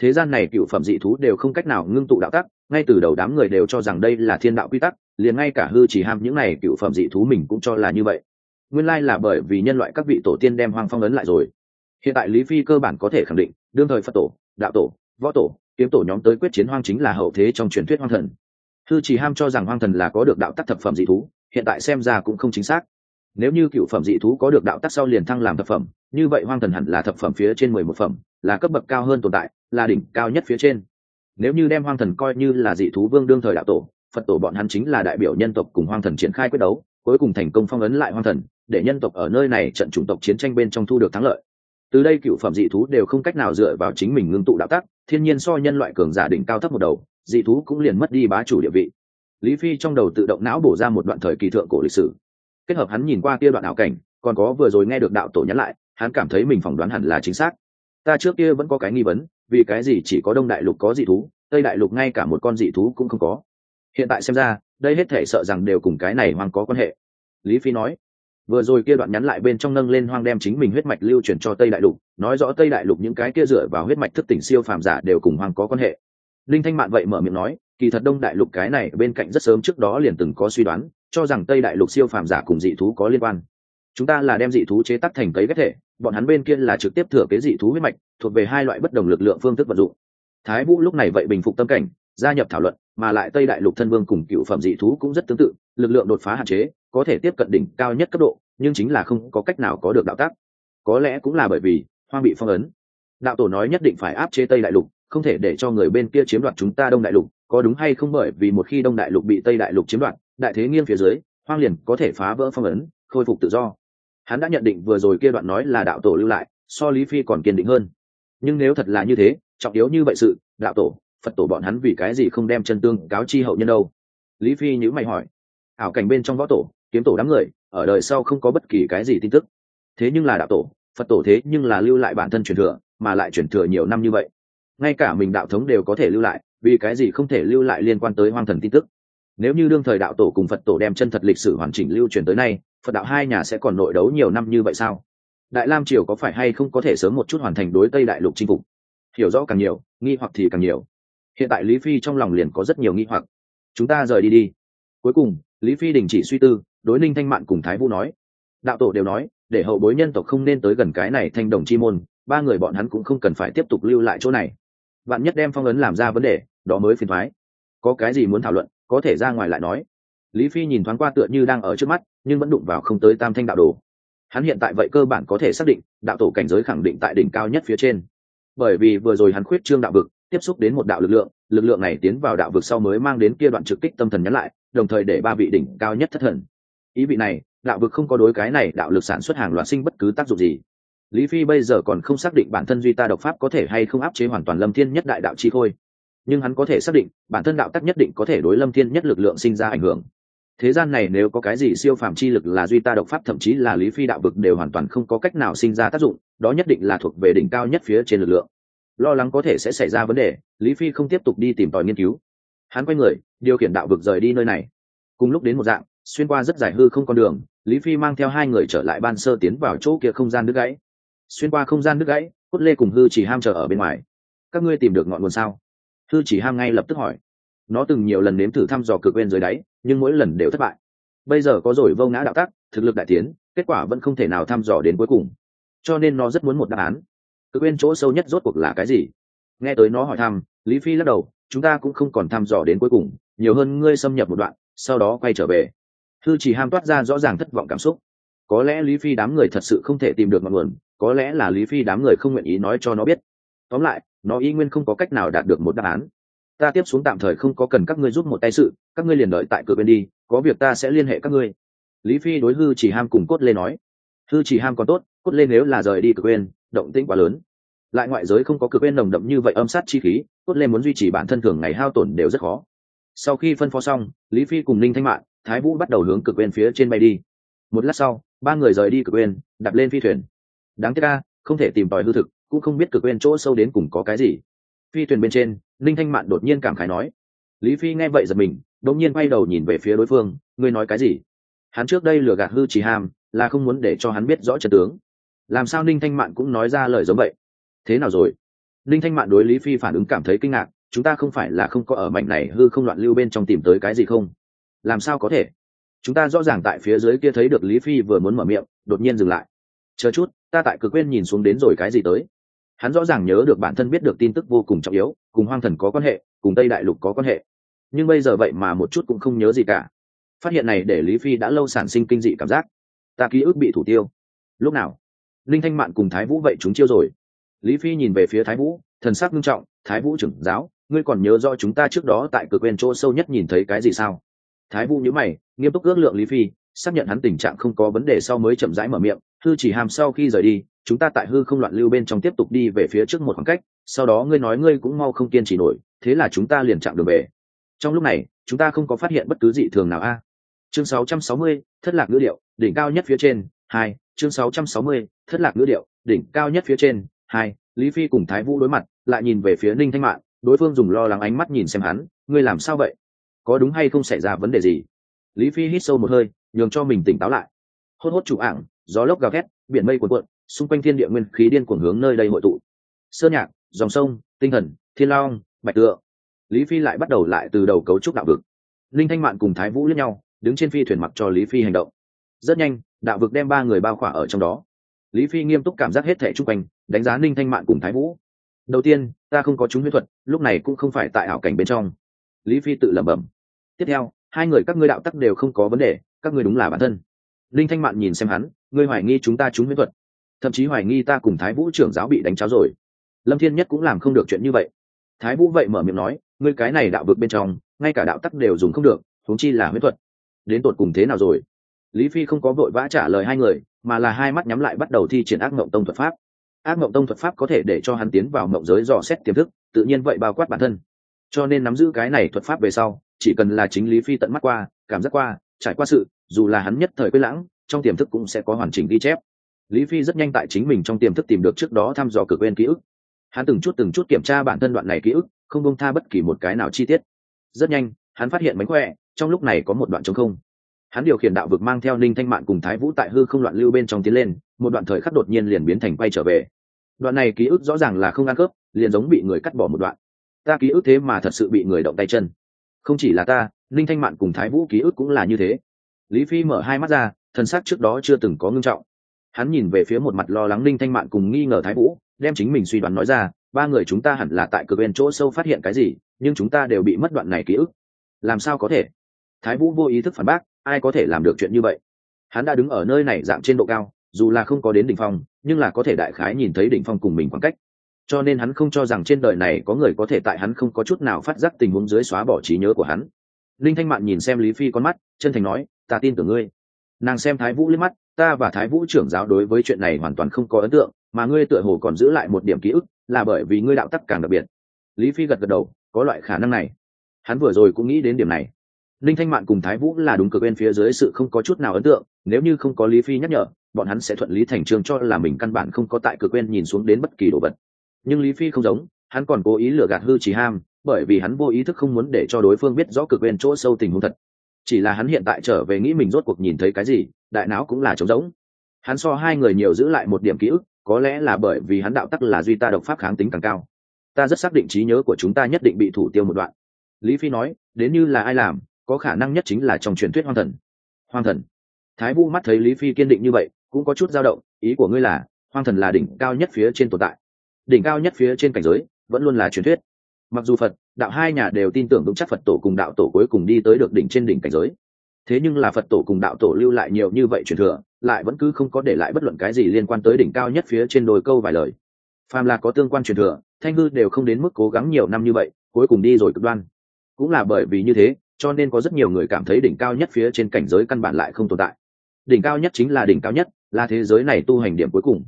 Thế gian này cựu phẩm dị thú đều không cách nào ngưng tụ đạo tắc, ngay từ đầu đám người đều cho rằng đây là thiên đạo quy tắc, liền ngay cả hư chỉ ham những này cựu phẩm dị thú mình cũng cho là như vậy. Nguyên lai là bởi vì nhân loại các vị tổ tiên đem hoang phong ấn lại rồi. Hiện tại lý phi cơ bản có thể khẳng định, đương thời phật tổ, đạo tổ, võ tổ, kiếm tổ nhóm tới quyết chiến hoang chính là hậu thế trong truyền thuyết hoang thần thư chỉ ham cho rằng hoang thần là có được đạo tắc thập phẩm dị thú, hiện tại xem ra cũng không chính xác. Nếu như cựu phẩm dị thú có được đạo tắc sau liền thăng làm thập phẩm, như vậy hoang thần hẳn là thập phẩm phía trên mười một phẩm, là cấp bậc cao hơn tồn tại, là đỉnh cao nhất phía trên. Nếu như đem hoang thần coi như là dị thú vương đương thời đạo tổ, phật tổ bọn hắn chính là đại biểu nhân tộc cùng hoang thần triển khai quyết đấu, cuối cùng thành công phong ấn lại hoang thần, để nhân tộc ở nơi này trận chủng tộc chiến tranh bên trong thu được thắng lợi. Từ đây cựu phẩm dị thú đều không cách nào dựa vào chính mình ngưng tụ đạo tắc, thiên nhiên so nhân loại cường giả đỉnh cao thấp một đầu dị thú cũng liền mất đi bá chủ địa vị. Lý phi trong đầu tự động não bổ ra một đoạn thời kỳ thượng cổ lịch sử. Kết hợp hắn nhìn qua kia đoạn ảo cảnh, còn có vừa rồi nghe được đạo tổ nhắn lại, hắn cảm thấy mình phỏng đoán hẳn là chính xác. Ta trước kia vẫn có cái nghi vấn, vì cái gì chỉ có đông đại lục có dị thú, tây đại lục ngay cả một con dị thú cũng không có. Hiện tại xem ra, đây hết thể sợ rằng đều cùng cái này hoang có quan hệ. Lý phi nói, vừa rồi kia đoạn nhắn lại bên trong nâng lên hoang đem chính mình huyết mạch lưu truyền cho tây đại lục, nói rõ tây đại lục những cái kia dựa vào huyết mạch thức tỉnh siêu phàm giả đều cùng hoang có quan hệ linh thanh mạn vậy mở miệng nói, kỳ thật đông đại lục cái này bên cạnh rất sớm trước đó liền từng có suy đoán, cho rằng tây đại lục siêu phàm giả cùng dị thú có liên quan. Chúng ta là đem dị thú chế tác thành cấy ghép thể, bọn hắn bên kia là trực tiếp thừa kế dị thú huyết mạch, thuộc về hai loại bất đồng lực lượng phương thức vận dụng. Thái vũ lúc này vậy bình phục tâm cảnh, gia nhập thảo luận, mà lại tây đại lục thân vương cùng cựu phẩm dị thú cũng rất tương tự, lực lượng đột phá hạn chế, có thể tiếp cận đỉnh cao nhất cấp độ, nhưng chính là không có cách nào có được đạo tác. Có lẽ cũng là bởi vì hoang bị phong ấn. Đạo tổ nói nhất định phải áp chế tây đại lục không thể để cho người bên kia chiếm đoạt chúng ta đông đại lục, có đúng hay không bởi vì một khi đông đại lục bị tây đại lục chiếm đoạt, đại thế nghiêng phía dưới, hoang liền có thể phá vỡ phong ấn, khôi phục tự do. Hắn đã nhận định vừa rồi kia đoạn nói là đạo tổ lưu lại, so lý phi còn kiên định hơn. Nhưng nếu thật là như thế, trọng yếu như vậy sự, đạo tổ, phật tổ bọn hắn vì cái gì không đem chân tương cáo chi hậu nhân đâu? Lý phi nhữ mày hỏi. Ảo cảnh bên trong võ tổ, kiếm tổ đám người, ở đời sau không có bất kỳ cái gì tin tức. Thế nhưng là đạo tổ, phật tổ thế nhưng là lưu lại bản thân truyền thừa, mà lại truyền thừa nhiều năm như vậy ngay cả mình đạo thống đều có thể lưu lại, vì cái gì không thể lưu lại liên quan tới hoang thần tin tức? Nếu như đương thời đạo tổ cùng phật tổ đem chân thật lịch sử hoàn chỉnh lưu truyền tới nay, phật đạo hai nhà sẽ còn nội đấu nhiều năm như vậy sao? Đại lam triều có phải hay không có thể sớm một chút hoàn thành đối tây đại lục chinh phục? Hiểu rõ càng nhiều, nghi hoặc thì càng nhiều. Hiện tại lý phi trong lòng liền có rất nhiều nghi hoặc. Chúng ta rời đi đi. Cuối cùng, lý phi đình chỉ suy tư, đối ninh thanh mạn cùng thái vũ nói. Đạo tổ đều nói, để hậu bối nhân tộc không nên tới gần cái này thanh đồng chi môn, ba người bọn hắn cũng không cần phải tiếp tục lưu lại chỗ này bạn nhất đem phong ấn làm ra vấn đề, đó mới phiền thoái có cái gì muốn thảo luận, có thể ra ngoài lại nói. Lý phi nhìn thoáng qua tựa như đang ở trước mắt, nhưng vẫn đụng vào không tới tam thanh đạo đồ. Hắn hiện tại vậy cơ bản có thể xác định, đạo tổ cảnh giới khẳng định tại đỉnh cao nhất phía trên. Bởi vì vừa rồi hắn khuyết trương đạo vực, tiếp xúc đến một đạo lực lượng lực lượng này tiến vào đạo vực sau mới mang đến kia đoạn trực kích tâm thần nhắn lại, đồng thời để ba vị đỉnh cao nhất thất thần. Ý vị này, đạo vực không có đối cái này đạo lực sản xuất hàng loạt sinh bất cứ tác dụng gì lý phi bây giờ còn không xác định bản thân duy ta độc pháp có thể hay không áp chế hoàn toàn lâm thiên nhất đại đạo chi khôi. Nhưng hắn có thể xác định, bản thân đạo tắc nhất định có thể đối lâm thiên nhất lực lượng sinh ra ảnh hưởng. Thế gian này nếu có cái gì siêu phàm chi lực là duy ta độc pháp, thậm chí là lý phi đạo vực đều hoàn toàn không có cách nào sinh ra tác dụng, đó nhất định là thuộc về đỉnh cao nhất phía trên lực lượng. Lo lắng có thể sẽ xảy ra vấn đề, lý phi không tiếp tục đi tìm tòi nghiên cứu. Hắn quay người, điều khiển đạo vực rời đi nơi này. Cùng lúc đến một dạng, xuyên qua rất dài hư không con đường, lý phi mang theo hai người trở lại ban sơ tiến vào chỗ kia không gian đứt gãy xuyên qua không gian đứt gãy, cốt lê cùng hư chỉ ham chờ ở bên ngoài. Các ngươi tìm được ngọn nguồn sao? Hư chỉ ham ngay lập tức hỏi. Nó từng nhiều lần nếm thử thăm dò cực bên dưới đáy, nhưng mỗi lần đều thất bại. Bây giờ có rồi vô ngã đạo tắc, thực lực đại tiến, kết quả vẫn không thể nào thăm dò đến cuối cùng. Cho nên nó rất muốn một đáp án. Cực bên chỗ sâu nhất rốt cuộc là cái gì? Nghe tới nó hỏi thăm, lý phi lắc đầu, chúng ta cũng không còn thăm dò đến cuối cùng, nhiều hơn ngươi xâm nhập một đoạn, sau đó quay trở về. Thư chỉ ham toát ra rõ ràng thất vọng cảm xúc. Có lẽ lý phi đám người thật sự không thể tìm được ngọn nguồn có lẽ là lý phi đám người không nguyện ý nói cho nó biết. Tóm lại, nó y nguyên không có cách nào đạt được một đáp án. Ta tiếp xuống tạm thời không có cần các ngươi giúp một tay sự, các ngươi liền đợi tại cửa bên đi, có việc ta sẽ liên hệ các ngươi. Lý phi đối hư chỉ ham cùng cốt lê nói. Hư chỉ ham còn tốt, cốt lê nếu là rời đi cực bên động tĩnh quá lớn. Lại ngoại giới không có cực bên nồng đậm như vậy âm sát chi khí, cốt lê muốn duy trì bản thân thường ngày hao tổn đều rất khó. Sau khi phân phó xong, lý phi cùng ninh thanh mạng thái vũ bắt đầu hướng cực bên phía trên bay đi. Một lát sau, ba người rời đi cực bên đặt lên phi thuyền đáng tiếc ca không thể tìm tòi hư thực, cũng không biết cực bên chỗ sâu đến cùng có cái gì. Phi thuyền bên trên, ninh thanh mạn đột nhiên cảm khái nói. Lý phi nghe vậy giật mình đột nhiên quay đầu nhìn về phía đối phương, ngươi nói cái gì? Hắn trước đây lừa gạt hư chỉ ham, là không muốn để cho hắn biết rõ trận tướng. Làm sao ninh thanh mạn cũng nói ra lời giống vậy? Thế nào rồi? Ninh thanh mạn đối lý phi phản ứng cảm thấy kinh ngạc, chúng ta không phải là không có ở mảnh này hư không loạn lưu bên trong tìm tới cái gì không? Làm sao có thể? Chúng ta rõ ràng tại phía dưới kia thấy được lý phi vừa muốn mở miệng, đột nhiên dừng lại chờ chút, ta tại cực quên nhìn xuống đến rồi cái gì tới. Hắn rõ ràng nhớ được bản thân biết được tin tức vô cùng trọng yếu, cùng hoang thần có quan hệ, cùng tây đại lục có quan hệ. Nhưng bây giờ vậy mà một chút cũng không nhớ gì cả. Phát hiện này để lý phi đã lâu sản sinh kinh dị cảm giác. Ta ký ức bị thủ tiêu. Lúc nào? Linh thanh mạn cùng thái vũ vậy chúng chiêu rồi. Lý phi nhìn về phía thái vũ, thần sắc nghiêm trọng, thái vũ trưởng giáo, ngươi còn nhớ rõ chúng ta trước đó tại cực quên chỗ sâu nhất nhìn thấy cái gì sao? Thái vũ nhớ mày, nghiêm túc ước lượng lý phi, xác nhận hắn tình trạng không có vấn đề sau mới chậm rãi mở miệng hư chỉ hàm sau khi rời đi chúng ta tại hư không loạn lưu bên trong tiếp tục đi về phía trước một khoảng cách sau đó ngươi nói ngươi cũng mau không kiên trì nổi thế là chúng ta liền chạm đường về. Trong lúc này chúng ta không có phát hiện bất cứ dị thường nào a. Chương 660, thất lạc ngữ điệu đỉnh cao nhất phía trên hai chương 660, thất lạc ngữ điệu đỉnh cao nhất phía trên hai lý phi cùng thái vũ đối mặt lại nhìn về phía ninh thanh mạn đối phương dùng lo lắng ánh mắt nhìn xem hắn ngươi làm sao vậy? Có đúng hay không xảy ra vấn đề gì? Lý phi hít sâu một hơi nhường cho mình tỉnh táo lại. Hốt hốt chủ ảng gió lốc gào thét, biển mây cuồn cuộn, xung quanh thiên địa nguyên khí điên cuồng hướng nơi đây hội tụ. Sơn nhạc, dòng sông, tinh thần, thiên long, bạch tượng lý phi lại bắt đầu lại từ đầu cấu trúc đạo vực. Linh thanh mạn cùng thái vũ lẫn nhau, đứng trên phi thuyền mặc cho lý phi hành động. Rất nhanh, đạo vực đem ba người bao khỏa ở trong đó. Lý phi nghiêm túc cảm giác hết thẻ chung quanh, đánh giá ninh thanh mạn cùng thái vũ. Đầu tiên, ta không có chúng huyết thuật, lúc này cũng không phải tại ảo cảnh bên trong. Lý phi tự lẩm bẩm. Tiếp theo, hai người các ngươi đạo tắc đều không có vấn đề, các ngươi đúng là bản thân linh thanh mạn nhìn xem hắn, ngươi hoài nghi chúng ta chúng miễn thuật. Thậm chí hoài nghi ta cùng thái vũ trưởng giáo bị đánh cháo rồi. Lâm thiên nhất cũng làm không được chuyện như vậy. Thái vũ vậy mở miệng nói, ngươi cái này đạo vực bên trong, ngay cả đạo tắc đều dùng không được thúng chi là huyết thuật. Đến tột cùng thế nào rồi? Lý phi không có vội vã trả lời hai người, mà là hai mắt nhắm lại bắt đầu thi triển ác mộng tông thuật pháp. Ác mộng tông thuật pháp có thể để cho hắn tiến vào mộng giới dò xét tiềm thức, tự nhiên vậy bao quát bản thân. Cho nên nắm giữ cái này thuật pháp về sau, chỉ cần là chính lý phi tận mắt qua, cảm giác qua, trải qua sự dù là hắn nhất thời quên lãng, trong tiềm thức cũng sẽ có hoàn chỉnh ghi chép. Lý phi rất nhanh tại chính mình trong tiềm thức tìm được trước đó thăm dò cực quên ký ức. Hắn từng chút từng chút kiểm tra bản thân đoạn này ký ức, không bông tha bất kỳ một cái nào chi tiết. Rất nhanh, hắn phát hiện mánh khỏe, trong lúc này có một đoạn trống không. Hắn điều khiển đạo vực mang theo ninh thanh mạn cùng thái vũ tại hư không loạn lưu bên trong tiến lên, một đoạn thời khắc đột nhiên liền biến thành quay trở về. Đoạn này ký ức rõ ràng là không ăn khớp, liền giống bị người cắt bỏ một đoạn. Ta ký ức thế mà thật sự bị người động tay chân. Không chỉ là ta, ninh thanh mạn cùng thái vũ ký ức cũng là như thế lý phi mở hai mắt ra thân xác trước đó chưa từng có ngưng trọng. Hắn nhìn về phía một mặt lo lắng Linh thanh mạn cùng nghi ngờ thái vũ, đem chính mình suy đoán nói ra, ba người chúng ta hẳn là tại cực bên chỗ sâu phát hiện cái gì, nhưng chúng ta đều bị mất đoạn này ký ức. Làm sao có thể? Thái vũ vô ý thức phản bác, ai có thể làm được chuyện như vậy? Hắn đã đứng ở nơi này dạng trên độ cao, dù là không có đến đỉnh phong, nhưng là có thể đại khái nhìn thấy đỉnh phong cùng mình khoảng cách. Cho nên hắn không cho rằng trên đời này có người có thể tại hắn không có chút nào phát giác tình huống dưới xóa bỏ trí nhớ của hắn linh thanh mạn nhìn xem lý phi con mắt, chân thành nói, ta tin tưởng ngươi. Nàng xem thái vũ liếc mắt, ta và thái vũ trưởng giáo đối với chuyện này hoàn toàn không có ấn tượng, mà ngươi tựa hồ còn giữ lại một điểm ký ức, là bởi vì ngươi đạo tắc càng đặc biệt. Lý phi gật gật đầu, có loại khả năng này. Hắn vừa rồi cũng nghĩ đến điểm này. Linh thanh mạn cùng thái vũ là đúng cực bên phía dưới sự không có chút nào ấn tượng, nếu như không có lý phi nhắc nhở, bọn hắn sẽ thuận lý thành trường cho là mình căn bản không có tại cực bên nhìn xuống đến bất kỳ đồ vật. Nhưng lý phi không giống, hắn còn cố ý lừa gạt hư trí ham bởi vì hắn vô ý thức không muốn để cho đối phương biết rõ cực bên chỗ sâu tình huống thật. Chỉ là hắn hiện tại trở về nghĩ mình rốt cuộc nhìn thấy cái gì, đại não cũng là trống rỗng. Hắn so hai người nhiều giữ lại một điểm ký ức, có lẽ là bởi vì hắn đạo tắc là duy ta độc pháp kháng tính càng cao. Ta rất xác định trí nhớ của chúng ta nhất định bị thủ tiêu một đoạn. Lý phi nói, đến như là ai làm, có khả năng nhất chính là trong truyền thuyết hoang thần. Hoang thần. Thái vũ mắt thấy lý phi kiên định như vậy, cũng có chút dao động, ý của ngươi là, hoang thần là đỉnh cao nhất phía trên tồn tại. Đỉnh cao nhất phía trên cảnh giới, vẫn luôn là truyền thuyết mặc dù phật, đạo hai nhà đều tin tưởng vững chắc phật tổ cùng đạo tổ cuối cùng đi tới được đỉnh trên đỉnh cảnh giới. Thế nhưng là phật tổ cùng đạo tổ lưu lại nhiều như vậy truyền thừa, lại vẫn cứ không có để lại bất luận cái gì liên quan tới đỉnh cao nhất phía trên đồi câu vài lời. Phàm là có tương quan truyền thừa, thanh hư đều không đến mức cố gắng nhiều năm như vậy, cuối cùng đi rồi cực đoan. Cũng là bởi vì như thế, cho nên có rất nhiều người cảm thấy đỉnh cao nhất phía trên cảnh giới căn bản lại không tồn tại. Đỉnh cao nhất chính là đỉnh cao nhất, là thế giới này tu hành điểm cuối cùng.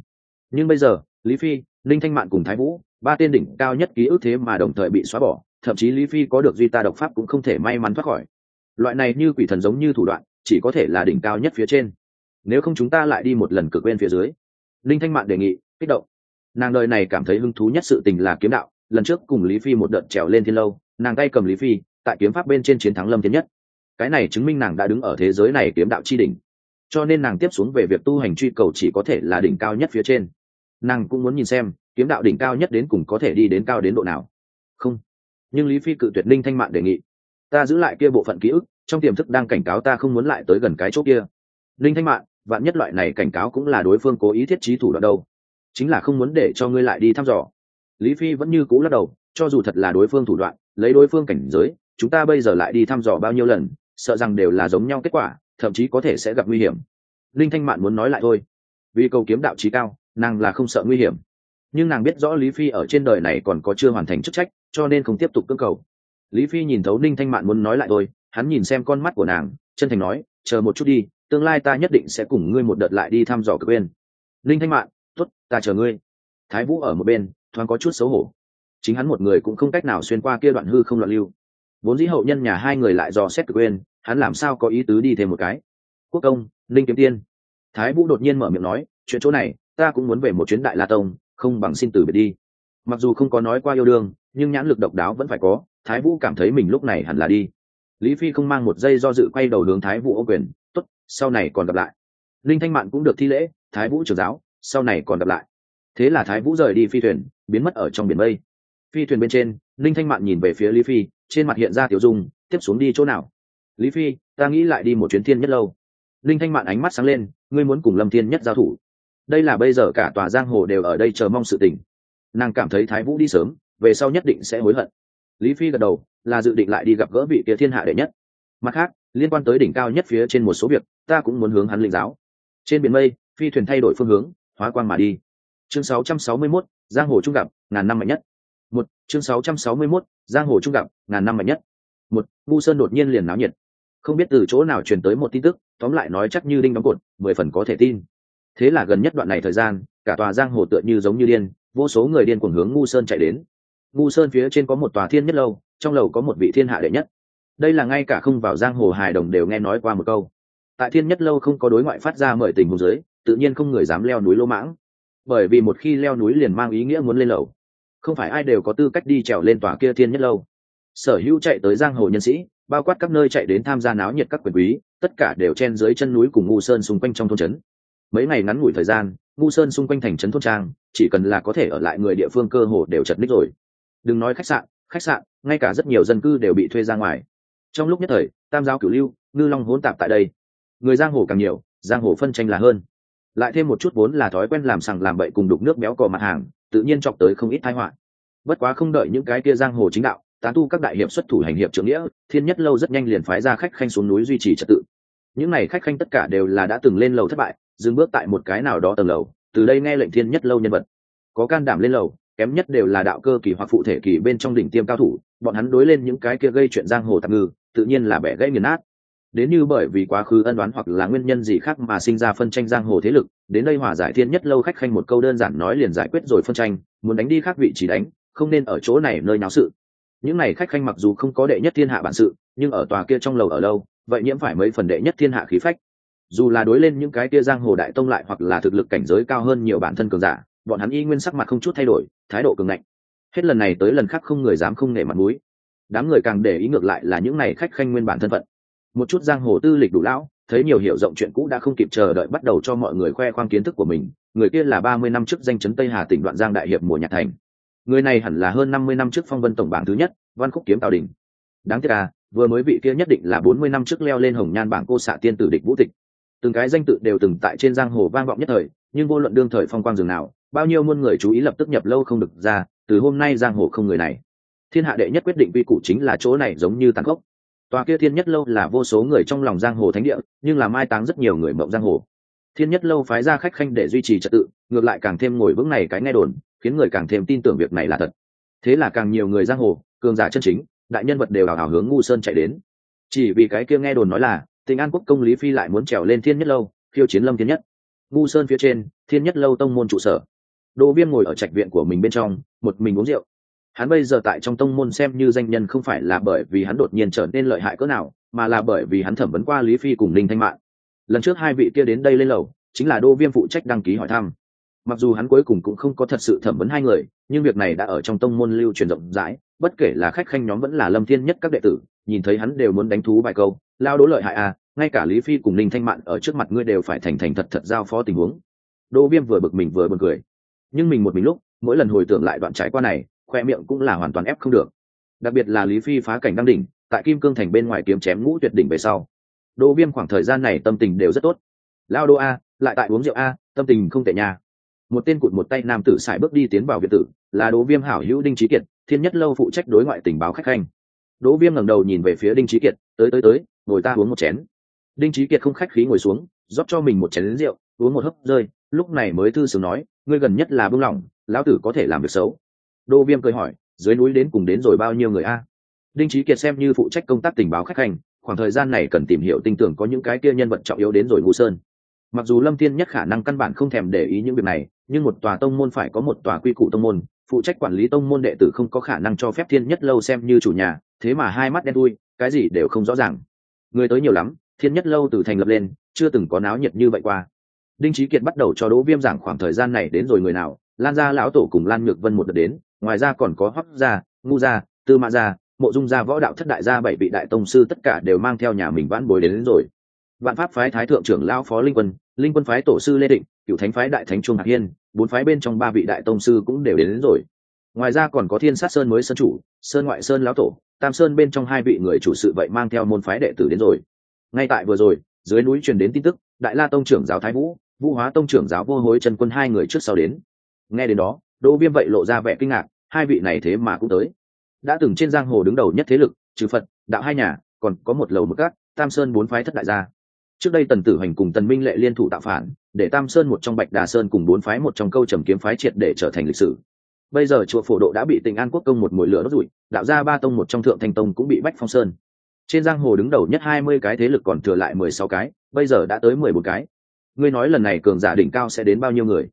Nhưng bây giờ, lý phi, linh thanh mạn cùng thái vũ ba tên đỉnh cao nhất ký ức thế mà đồng thời bị xóa bỏ, thậm chí lý phi có được duy ta độc pháp cũng không thể may mắn thoát khỏi. Loại này như quỷ thần giống như thủ đoạn, chỉ có thể là đỉnh cao nhất phía trên. Nếu không chúng ta lại đi một lần cực bên phía dưới. Linh thanh mạn đề nghị, kích động. Nàng đời này cảm thấy hứng thú nhất sự tình là kiếm đạo, lần trước cùng lý phi một đợt trèo lên thiên lâu, nàng tay cầm lý phi, tại kiếm pháp bên trên chiến thắng lâm thiên nhất. Cái này chứng minh nàng đã đứng ở thế giới này kiếm đạo chi đỉnh. Cho nên nàng tiếp xuống về việc tu hành truy cầu chỉ có thể là đỉnh cao nhất phía trên. Nàng cũng muốn nhìn xem kiếm đạo đỉnh cao nhất đến cùng có thể đi đến cao đến độ nào? Không. Nhưng lý phi cự tuyệt ninh thanh mạn đề nghị. Ta giữ lại kia bộ phận ký ức, trong tiềm thức đang cảnh cáo ta không muốn lại tới gần cái chỗ kia. Ninh thanh mạn, vạn nhất loại này cảnh cáo cũng là đối phương cố ý thiết trí thủ đoạn đâu. Chính là không muốn để cho ngươi lại đi thăm dò. Lý phi vẫn như cũ lắc đầu, cho dù thật là đối phương thủ đoạn, lấy đối phương cảnh giới, chúng ta bây giờ lại đi thăm dò bao nhiêu lần, sợ rằng đều là giống nhau kết quả, thậm chí có thể sẽ gặp nguy hiểm. Linh thanh mạn muốn nói lại thôi. Vì cầu kiếm đạo trí cao, nàng là không sợ nguy hiểm nhưng nàng biết rõ lý phi ở trên đời này còn có chưa hoàn thành chức trách, cho nên không tiếp tục cưỡng cầu. Lý phi nhìn thấu ninh thanh mạn muốn nói lại tôi hắn nhìn xem con mắt của nàng, chân thành nói, chờ một chút đi, tương lai ta nhất định sẽ cùng ngươi một đợt lại đi thăm dò cực bên ninh thanh mạn t ố t ta chờ ngươi. Thái vũ ở một bên, thoáng có chút xấu hổ. Chính hắn một người cũng không cách nào xuyên qua kia đoạn hư không loạn lưu. Vốn dĩ hậu nhân nhà hai người lại dò xét cực bên hắn làm sao có ý tứ đi thêm một cái? Quốc công, ninh kiếm tiên. Thái vũ đột nhiên mở miệng nói, chuyện chỗ này, ta cũng muốn về một chuyến đại la tông không bằng xin từ biệt đi. Mặc dù không có nói qua yêu đương, nhưng nhãn lực độc đáo vẫn phải có, thái vũ cảm thấy mình lúc này hẳn là đi. Lý phi không mang một giây do dự quay đầu hướng thái vũ ô quyền t ố t sau này còn gặp lại. Linh thanh mạn cũng được thi lễ, thái vũ trưởng giáo, sau này còn gặp lại. Thế là thái vũ rời đi phi thuyền, biến mất ở trong biển mây. Phi thuyền bên trên, linh thanh mạn nhìn về phía lý phi, trên mặt hiện ra tiểu dung, tiếp xuống đi chỗ nào? Lý phi, ta nghĩ lại đi một chuyến thiên nhất lâu. Linh thanh mạn ánh mắt sáng lên, ngươi muốn cùng lâm thiên nhất giao thủ? Đây là bây giờ cả tòa giang hồ đều ở đây chờ mong sự tình. Nàng cảm thấy thái vũ đi sớm về sau nhất định sẽ hối hận. Lý phi gật đầu là dự định lại đi gặp gỡ vị kia thiên hạ đệ nhất. Mặt khác liên quan tới đỉnh cao nhất phía trên một số việc ta cũng muốn hướng hắn linh giáo. Trên biển mây phi thuyền thay đổi phương hướng hóa quang mà đi. Chương 661, giang hồ trung gặp ngàn năm mạnh nhất. Một chương 661, giang hồ trung gặp ngàn năm mạnh nhất. Một vu sơn đột nhiên liền náo nhiệt. Không biết từ chỗ nào truyền tới một tin tức tóm lại nói chắc như đinh đóng cột mười phần có thể tin thế là gần nhất đoạn này thời gian, cả tòa giang hồ tựa như giống như điên, vô số người điên cuồng hướng ngu sơn chạy đến. Ngu sơn phía trên có một tòa thiên nhất lâu, trong lầu có một vị thiên hạ đệ nhất. Đây là ngay cả không vào giang hồ hài đồng đều nghe nói qua một câu. Tại thiên nhất lâu không có đối ngoại phát ra mời tình hồ dưới tự nhiên không người dám leo núi lỗ mãng. Bởi vì một khi leo núi liền mang ý nghĩa muốn lên lầu. Không phải ai đều có tư cách đi trèo lên tòa kia thiên nhất lâu. Sở hữu chạy tới giang hồ nhân sĩ, bao quát các nơi chạy đến tham gia náo nhiệt các quyền quý, tất cả đều chen dưới chân núi cùng ngu sơn xung quanh trong thôn trấn mấy ngày ngắn ngủi thời gian, ngu sơn xung quanh thành trấn thôn trang, chỉ cần là có thể ở lại người địa phương cơ hồ đều chật ních rồi. Đừng nói khách sạn khách sạn, ngay cả rất nhiều dân cư đều bị thuê ra ngoài. Trong lúc nhất thời, tam giáo cửu lưu, ngư long hỗn tạp tại đây. Người giang hồ càng nhiều, giang hồ phân tranh là hơn. Lại thêm một chút vốn là thói quen làm sằng làm bậy cùng đục nước béo cò mặt hàng, tự nhiên chọc tới không ít thái họa. Bất quá không đợi những cái kia giang hồ chính đạo, tán tu các đại hiệp xuất thủ hành hiệp trưởng nghĩa, thiên nhất lâu rất nhanh liền phái ra khách khanh xuống núi duy trì trật tự. Những n à y khách khanh tất cả đều là đã từng lên lầu thất bại dừng bước tại một cái nào đó tầng lầu, từ đây nghe lệnh thiên nhất lâu nhân vật. Có can đảm lên lầu, kém nhất đều là đạo cơ kỳ hoặc phụ thể kỳ bên trong đỉnh tiêm cao thủ, bọn hắn đối lên những cái kia gây chuyện giang hồ tạm ngư, tự nhiên là bẻ gãy nghiền nát. Đến như bởi vì quá khứ ân đoán hoặc là nguyên nhân gì khác mà sinh ra phân tranh giang hồ thế lực, đến đây hòa giải thiên nhất lâu khách khanh một câu đơn giản nói liền giải quyết rồi phân tranh, muốn đánh đi khác vị trí đánh, không nên ở chỗ này nơi náo sự. Những này khách khanh mặc dù không có đệ nhất thiên hạ bản sự, nhưng ở tòa kia trong lầu ở lâu, vậy nhiễm phải mấy phần đệ nhất thiên hạ khí phách dù là đối lên những cái kia giang hồ đại tông lại hoặc là thực lực cảnh giới cao hơn nhiều bản thân cường giả, bọn hắn y nguyên sắc mặt không chút thay đổi, thái độ cường ngạnh. Hết lần này tới lần khác không người dám không nể mặt mũi. Đám người càng để ý ngược lại là những này khách khanh nguyên bản thân phận. Một chút giang hồ tư lịch đủ lão, thấy nhiều hiểu rộng chuyện cũ đã không kịp chờ đợi bắt đầu cho mọi người khoe khoang kiến thức của mình, người kia là ba mươi năm trước danh chấn tây hà tỉnh đoạn giang đại hiệp mùa nhạc thành. Người này hẳn là hơn năm mươi năm trước phong vân tổng bảng thứ nhất, văn khúc kiếm tào đình. Đáng tiếc à vừa mới vị kia nhất định là bốn mươi năm trước leo lên hồng nhan bảng cô xạ tiên tử địch vũ tịch từng cái danh tự đều từng tại trên giang hồ vang vọng nhất thời, nhưng vô luận đương thời phong quang dường nào, bao nhiêu muôn người chú ý lập tức nhập lâu không được ra, từ hôm nay giang hồ không người này. Thiên hạ đệ nhất quyết định quy củ chính là chỗ này giống như tàn khốc. Tòa kia thiên nhất lâu là vô số người trong lòng giang hồ thánh địa, nhưng là mai táng rất nhiều người mộng giang hồ. Thiên nhất lâu phái ra khách khanh để duy trì trật tự, ngược lại càng thêm ngồi vững này cái nghe đồn, khiến người càng thêm tin tưởng việc này là thật. Thế là càng nhiều người giang hồ, cường giả chân chính, đại nhân vật đều đào hào hướng ngu sơn chạy đến. Chỉ vì cái kia nghe đồn nói là tình an quốc công lý phi lại muốn trèo lên thiên nhất lâu, khiêu chiến lâm thiên nhất. Ngu sơn phía trên, thiên nhất lâu tông môn trụ sở. Đỗ viêm ngồi ở trạch viện của mình bên trong, một mình uống rượu. Hắn bây giờ tại trong tông môn xem như danh nhân không phải là bởi vì hắn đột nhiên trở nên lợi hại cỡ nào, mà là bởi vì hắn thẩm vấn qua lý phi cùng Ninh thanh mạng lần trước hai vị kia đến đây lên lầu, chính là đô viêm phụ trách đăng ký hỏi thăm. Mặc dù hắn cuối cùng cũng không có thật sự thẩm vấn hai người, nhưng việc này đã ở trong tông môn lưu truyền rộng rãi, bất kể là khách khanh nhóm vẫn là lâm thiên nhất các đệ tử, nhìn thấy hắn đều muốn đánh thú vài câu lao đố lợi hại à ngay cả lý phi cùng Ninh thanh mạn ở trước mặt ngươi đều phải thành thành thật thật giao phó tình huống. Đỗ viêm vừa bực mình vừa buồn cười. Nhưng mình một mình lúc, mỗi lần hồi tưởng lại đoạn trải qua này, khoe miệng cũng là hoàn toàn ép không được. Đặc biệt là lý phi phá cảnh đăng đỉnh, tại kim cương thành bên ngoài kiếm chém ngũ tuyệt đỉnh về sau. Đỗ viêm khoảng thời gian này tâm tình đều rất tốt. Lao đô a, lại tại uống rượu a, tâm tình không tệ nha. Một tên cụt một tay nam tử xài bước đi tiến vào việt tử, là đỗ viêm hảo hữu đinh trí kiệt, thiên nhất lâu phụ trách đối ngoại tình báo khách khanh đỗ viêm ngẩng đầu nhìn về phía đinh trí kiệt, tới tới tới, ngồi ta uống một chén. Đinh trí kiệt không khách khí ngồi xuống, rót cho mình một chén lính rượu, uống một hớp, rơi. Lúc này mới thư sướng nói, ngươi gần nhất là bưng lỏng, lão tử có thể làm việc xấu. Đỗ viêm cười hỏi, dưới núi đến cùng đến rồi bao nhiêu người a? Đinh trí kiệt xem như phụ trách công tác tình báo khách hành, khoảng thời gian này cần tìm hiểu tin tưởng có những cái kia nhân vật trọng yếu đến rồi ngu sơn. Mặc dù lâm thiên nhất khả năng căn bản không thèm để ý những việc này, nhưng một tòa tông môn phải có một tòa quy củ tông môn, phụ trách quản lý tông môn đệ tử không có khả năng cho phép thiên nhất lâu xem như chủ nhà thế mà hai mắt đen thui cái gì đều không rõ ràng. Người tới nhiều lắm thiên nhất lâu từ thành lập lên chưa từng có náo nhiệt như vậy qua. Đinh trí kiệt bắt đầu cho đỗ viêm giảng khoảng thời gian này đến rồi người nào lan gia lão tổ cùng lan nhược vân một đợt đến ngoài ra còn có hoắc gia ngu gia tư mã gia mộ dung gia võ đạo thất đại gia bảy vị đại tông sư tất cả đều mang theo nhà mình vãn bối đến, đến rồi. Vạn pháp phái thái thượng trưởng lão phó linh quân linh quân phái tổ sư lê định cựu thánh phái đại thánh trung hạc hiên bốn phái bên trong ba vị đại tông sư cũng đều đến, đến rồi. Ngoài ra còn có thiên sát sơn mới sơn chủ sơn ngoại sơn lão tổ tam sơn bên trong hai vị người chủ sự vậy mang theo môn phái đệ tử đến rồi. Ngay tại vừa rồi, dưới núi truyền đến tin tức, đại la tông trưởng giáo thái vũ vũ hóa tông trưởng giáo vô hối trần quân hai người trước sau đến. Nghe đến đó, đỗ viêm vậy lộ ra vẻ kinh ngạc, hai vị này thế mà cũng tới. Đã từng trên giang hồ đứng đầu nhất thế lực, trừ phật, đạo hai nhà, còn có một lầu một cát tam sơn bốn phái thất đại gia. Trước đây tần tử hành cùng tần minh lệ liên thủ tạo phản, để tam sơn một trong bạch đà sơn cùng bốn phái một trong câu trầm kiếm phái triệt để trở thành lịch sử bây giờ chùa phổ độ đã bị tỉnh an quốc công một mùi lửa đốt rụi đạo gia ba tông một trong thượng thành tông cũng bị bách phong sơn. Trên giang hồ đứng đầu nhất hai mươi cái thế lực còn thừa lại mười sáu cái, bây giờ đã tới mười bốn cái. Ngươi nói lần này cường giả đỉnh cao sẽ đến bao nhiêu người?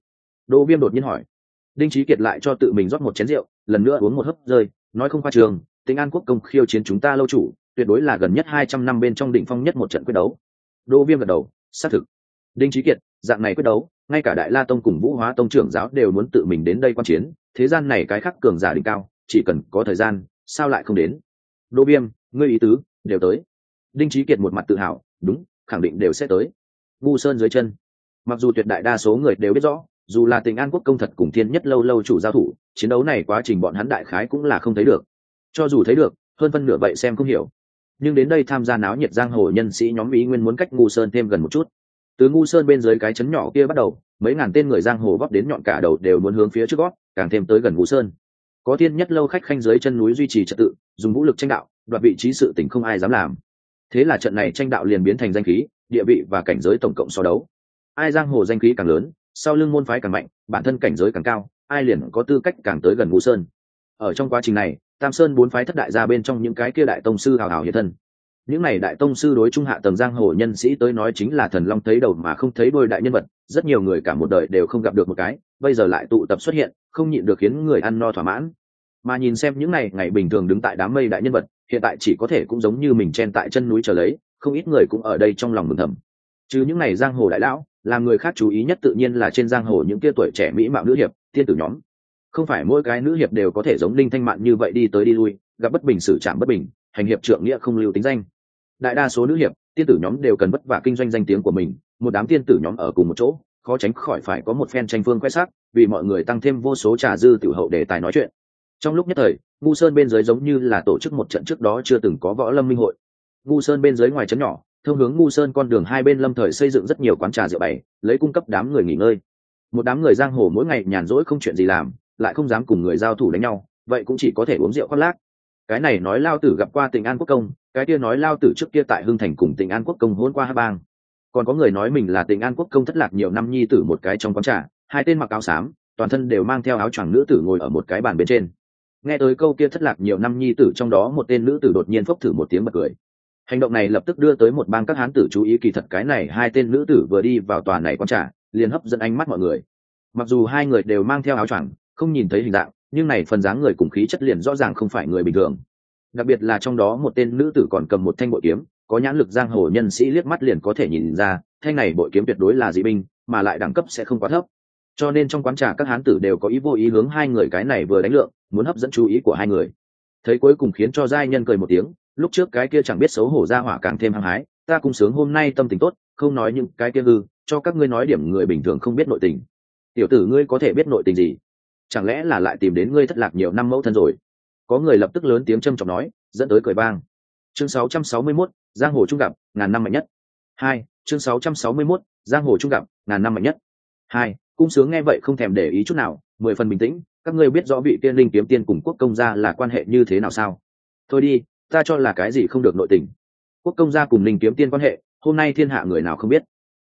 Đỗ viêm đột nhiên hỏi. Đinh trí kiệt lại cho tự mình rót một chén rượu, lần nữa uống một hớp rơi, nói không qua trường tính an quốc công khiêu chiến chúng ta lâu chủ, tuyệt đối là gần nhất hai trăm năm bên trong đỉnh phong nhất một trận quyết đấu. Đỗ viêm gật đầu, xác thực. Đinh trí kiệt, dạng này quyết đấu ngay cả đại la tông cùng vũ hóa tông trưởng giáo đều muốn tự mình đến đây quan chiến, thế gian này cái khác cường giả đỉnh cao, chỉ cần có thời gian, sao lại không đến? Đô viêm, ngươi ý tứ, đều tới. Đinh trí kiệt một mặt tự hào, đúng, khẳng định đều sẽ tới. Ngu sơn dưới chân. Mặc dù tuyệt đại đa số người đều biết rõ, dù là tình an quốc công thật cùng thiên nhất lâu lâu chủ giao thủ, chiến đấu này quá trình bọn hắn đại khái cũng là không thấy được. Cho dù thấy được, hơn phân nửa vậy xem không hiểu. Nhưng đến đây tham gia náo nhiệt giang hồ nhân sĩ nhóm ý nguyên muốn cách ngu sơn thêm gần một chút từ ngu sơn bên dưới cái chấn nhỏ kia bắt đầu, mấy ngàn tên người giang hồ bóp đến nhọn cả đầu đều muốn hướng phía trước gót, càng thêm tới gần ngu sơn. Có thiên nhất lâu khách khanh dưới chân núi duy trì trật tự, dùng vũ lực tranh đạo, đoạt vị trí sự tình không ai dám làm. Thế là trận này tranh đạo liền biến thành danh khí, địa vị và cảnh giới tổng cộng so đấu. Ai giang hồ danh khí càng lớn, sau lưng môn phái càng mạnh, bản thân cảnh giới càng cao, ai liền có tư cách càng tới gần ngũ sơn. Ở trong quá trình này, tam sơn bốn phái thất đại ra bên trong những cái kia đại tông sư hào hào hiện thân những này đại tông sư đối trung hạ tầng giang hồ nhân sĩ tới nói chính là thần long thấy đầu mà không thấy đôi đại nhân vật, rất nhiều người cả một đời đều không gặp được một cái, bây giờ lại tụ tập xuất hiện, không nhịn được khiến người ăn no thỏa mãn. Mà nhìn xem những này, ngày bình thường đứng tại đám mây đại nhân vật, hiện tại chỉ có thể cũng giống như mình chen tại chân núi trở lấy, không ít người cũng ở đây trong lòng mừng thầm. Chứ những này giang hồ đại lão, là người khác chú ý nhất tự nhiên là trên giang hồ những kia tuổi trẻ mỹ mạo nữ hiệp, tiên tử nhóm. Không phải mỗi cái nữ hiệp đều có thể giống linh thanh mạn như vậy đi tới đi lui, gặp bất bình xử trạm bất bình, hành hiệp trượng nghĩa không lưu tính danh đại đa số nữ hiệp, tiên tử nhóm đều cần vất vả kinh doanh danh tiếng của mình, một đám tiên tử nhóm ở cùng một chỗ, khó tránh khỏi phải có một phen tranh phương quét sắc, vì mọi người tăng thêm vô số trà dư tiểu hậu để tài nói chuyện. Trong lúc nhất thời, ngu sơn bên dưới giống như là tổ chức một trận trước đó chưa từng có võ lâm minh hội. Ngu sơn bên dưới ngoài trấn nhỏ, thông hướng ngu sơn con đường hai bên lâm thời xây dựng rất nhiều quán trà rượu bày, lấy cung cấp đám người nghỉ ngơi. Một đám người giang hồ mỗi ngày nhàn rỗi không chuyện gì làm, lại không dám cùng người giao thủ đánh nhau, vậy cũng chỉ có thể uống rượu khoác lác. Cái này nói lao tử gặp qua tình an quốc công cái kia nói lao tử trước kia tại hưng thành cùng tỉnh an quốc công hôn qua hai bang. Còn có người nói mình là tỉnh an quốc công thất lạc nhiều năm nhi tử một cái trong quán trà hai tên mặc áo xám toàn thân đều mang theo áo choàng nữ tử ngồi ở một cái bàn bên trên. Nghe tới câu kia thất lạc nhiều năm nhi tử trong đó một tên nữ tử đột nhiên phốc thử một tiếng bật cười. Hành động này lập tức đưa tới một bang các hán tử chú ý kỳ thật cái này hai tên nữ tử vừa đi vào tòa này quán trà, liền hấp dẫn ánh mắt mọi người. Mặc dù hai người đều mang theo áo choàng không nhìn thấy hình dạng nhưng này phần dáng người cùng khí chất liền rõ ràng không phải người bình thường đặc biệt là trong đó một tên nữ tử còn cầm một thanh bội kiếm, có nhãn lực giang hồ nhân sĩ liếc mắt liền có thể nhìn ra, thanh này bội kiếm tuyệt đối là dị binh, mà lại đẳng cấp sẽ không quá thấp. Cho nên trong quán trà các hán tử đều có ý vô ý hướng hai người cái này vừa đánh lượng, muốn hấp dẫn chú ý của hai người. Thấy cuối cùng khiến cho giai nhân cười một tiếng, lúc trước cái kia chẳng biết xấu hổ ra hỏa càng thêm hăng hái, ta cũng sướng, hôm nay tâm tình tốt, không nói những cái kia hư, cho các ngươi nói điểm người bình thường không biết nội tình. Tiểu tử ngươi có thể biết nội tình gì? Chẳng lẽ là lại tìm đến ngươi thất lạc nhiều năm mẫu thân rồi? Có người lập tức lớn tiếng trầm trọng nói dẫn tới cười bang chương 661, giang hồ trung gặp ngàn năm mạnh nhất. Hai chương 661, giang hồ trung gặp ngàn năm mạnh nhất. Hai cung sướng nghe vậy không thèm để ý chút nào mười phần bình tĩnh các ngươi biết rõ vị tiên linh kiếm tiên cùng quốc công gia là quan hệ như thế nào sao? Thôi đi ta cho là cái gì không được nội tình. Quốc công gia cùng linh kiếm tiên quan hệ hôm nay thiên hạ người nào không biết.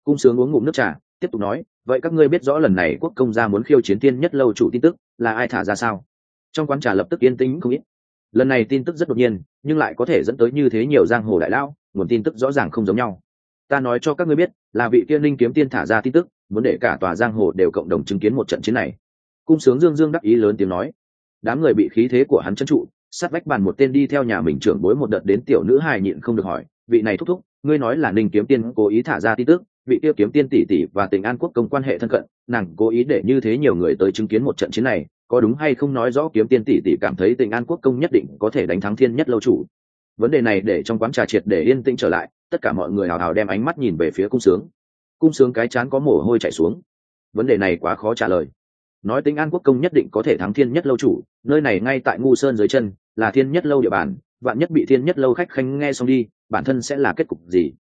Cung sướng uống ngụm nước trà tiếp tục nói vậy các ngươi biết rõ lần này quốc công gia muốn khiêu chiến tiên nhất lâu chủ tin tức là ai thả ra sao? Trong quán trà lập tức yên tĩnh không ít. Lần này tin tức rất đột nhiên, nhưng lại có thể dẫn tới như thế nhiều giang hồ đại lão, nguồn tin tức rõ ràng không giống nhau. Ta nói cho các ngươi biết, là vị tiên linh kiếm tiên thả ra tin tức, muốn để cả tòa giang hồ đều cộng đồng chứng kiến một trận chiến này. Cung sướng dương dương đắc ý lớn tiếng nói. Đám người bị khí thế của hắn chân trụ, sát vách bàn một tên đi theo nhà mình trưởng bối một đợt đến tiểu nữ hài nhịn không được hỏi, vị này thúc thúc, ngươi nói là ninh kiếm tiên cố ý thả ra tin tức, vị tiêu kiếm tiên tỷ tỷ và tình an quốc công quan hệ thân cận, nàng cố ý để như thế nhiều người tới chứng kiến một trận chiến này có đúng hay không nói rõ kiếm tiên tỷ tỷ cảm thấy tình an quốc công nhất định có thể đánh thắng thiên nhất lâu chủ. Vấn đề này để trong quán trà triệt để yên tĩnh trở lại, tất cả mọi người hào hào đem ánh mắt nhìn về phía cung sướng. Cung sướng cái chán có mồ hôi chảy xuống. Vấn đề này quá khó trả lời. Nói tính an quốc công nhất định có thể thắng thiên nhất lâu chủ, nơi này ngay tại ngu sơn dưới chân, là thiên nhất lâu địa bàn, vạn nhất bị thiên nhất lâu khách khanh nghe xong đi, bản thân sẽ là kết cục gì?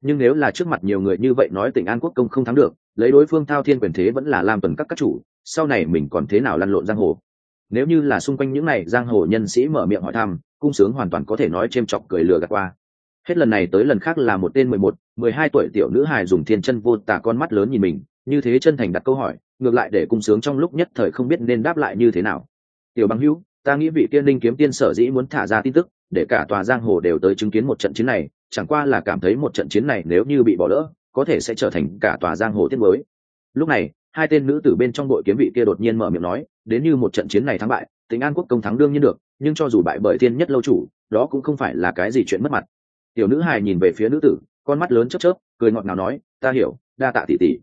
Nhưng nếu là trước mặt nhiều người như vậy nói tỉnh an quốc công không thắng được, lấy đối phương thao thiên quyền thế vẫn là làm tuần các các chủ sau này mình còn thế nào lăn lộn giang hồ? Nếu như là xung quanh những này giang hồ nhân sĩ mở miệng hỏi thăm, cung sướng hoàn toàn có thể nói c h ê m chọc cười lừa gạt qua. Hết lần này tới lần khác là một tên mười một, mười hai tuổi tiểu nữ hài dùng thiên chân vô tả con mắt lớn nhìn mình, như thế chân thành đặt câu hỏi, ngược lại để cung sướng trong lúc nhất thời không biết nên đáp lại như thế nào. Tiểu bằng hữu, ta nghĩ vị tiên linh kiếm tiên sở dĩ muốn thả ra tin tức, để cả tòa giang hồ đều tới chứng kiến một trận chiến này, chẳng qua là cảm thấy một trận chiến này nếu như bị bỏ lỡ, có thể sẽ trở thành cả tòa giang hồ tiết mới lúc này hai tên nữ tử bên trong đội kiếm vị kia đột nhiên mở miệng nói, đến như một trận chiến này thắng bại tính an quốc công thắng đương nhiên được, nhưng cho dù bại bởi thiên nhất lâu chủ, đó cũng không phải là cái gì chuyện mất mặt. Tiểu nữ hài nhìn về phía nữ tử, con mắt lớn chớp chớp, cười ngọt ngào nói, ta hiểu, đa tạ tỷ tỷ.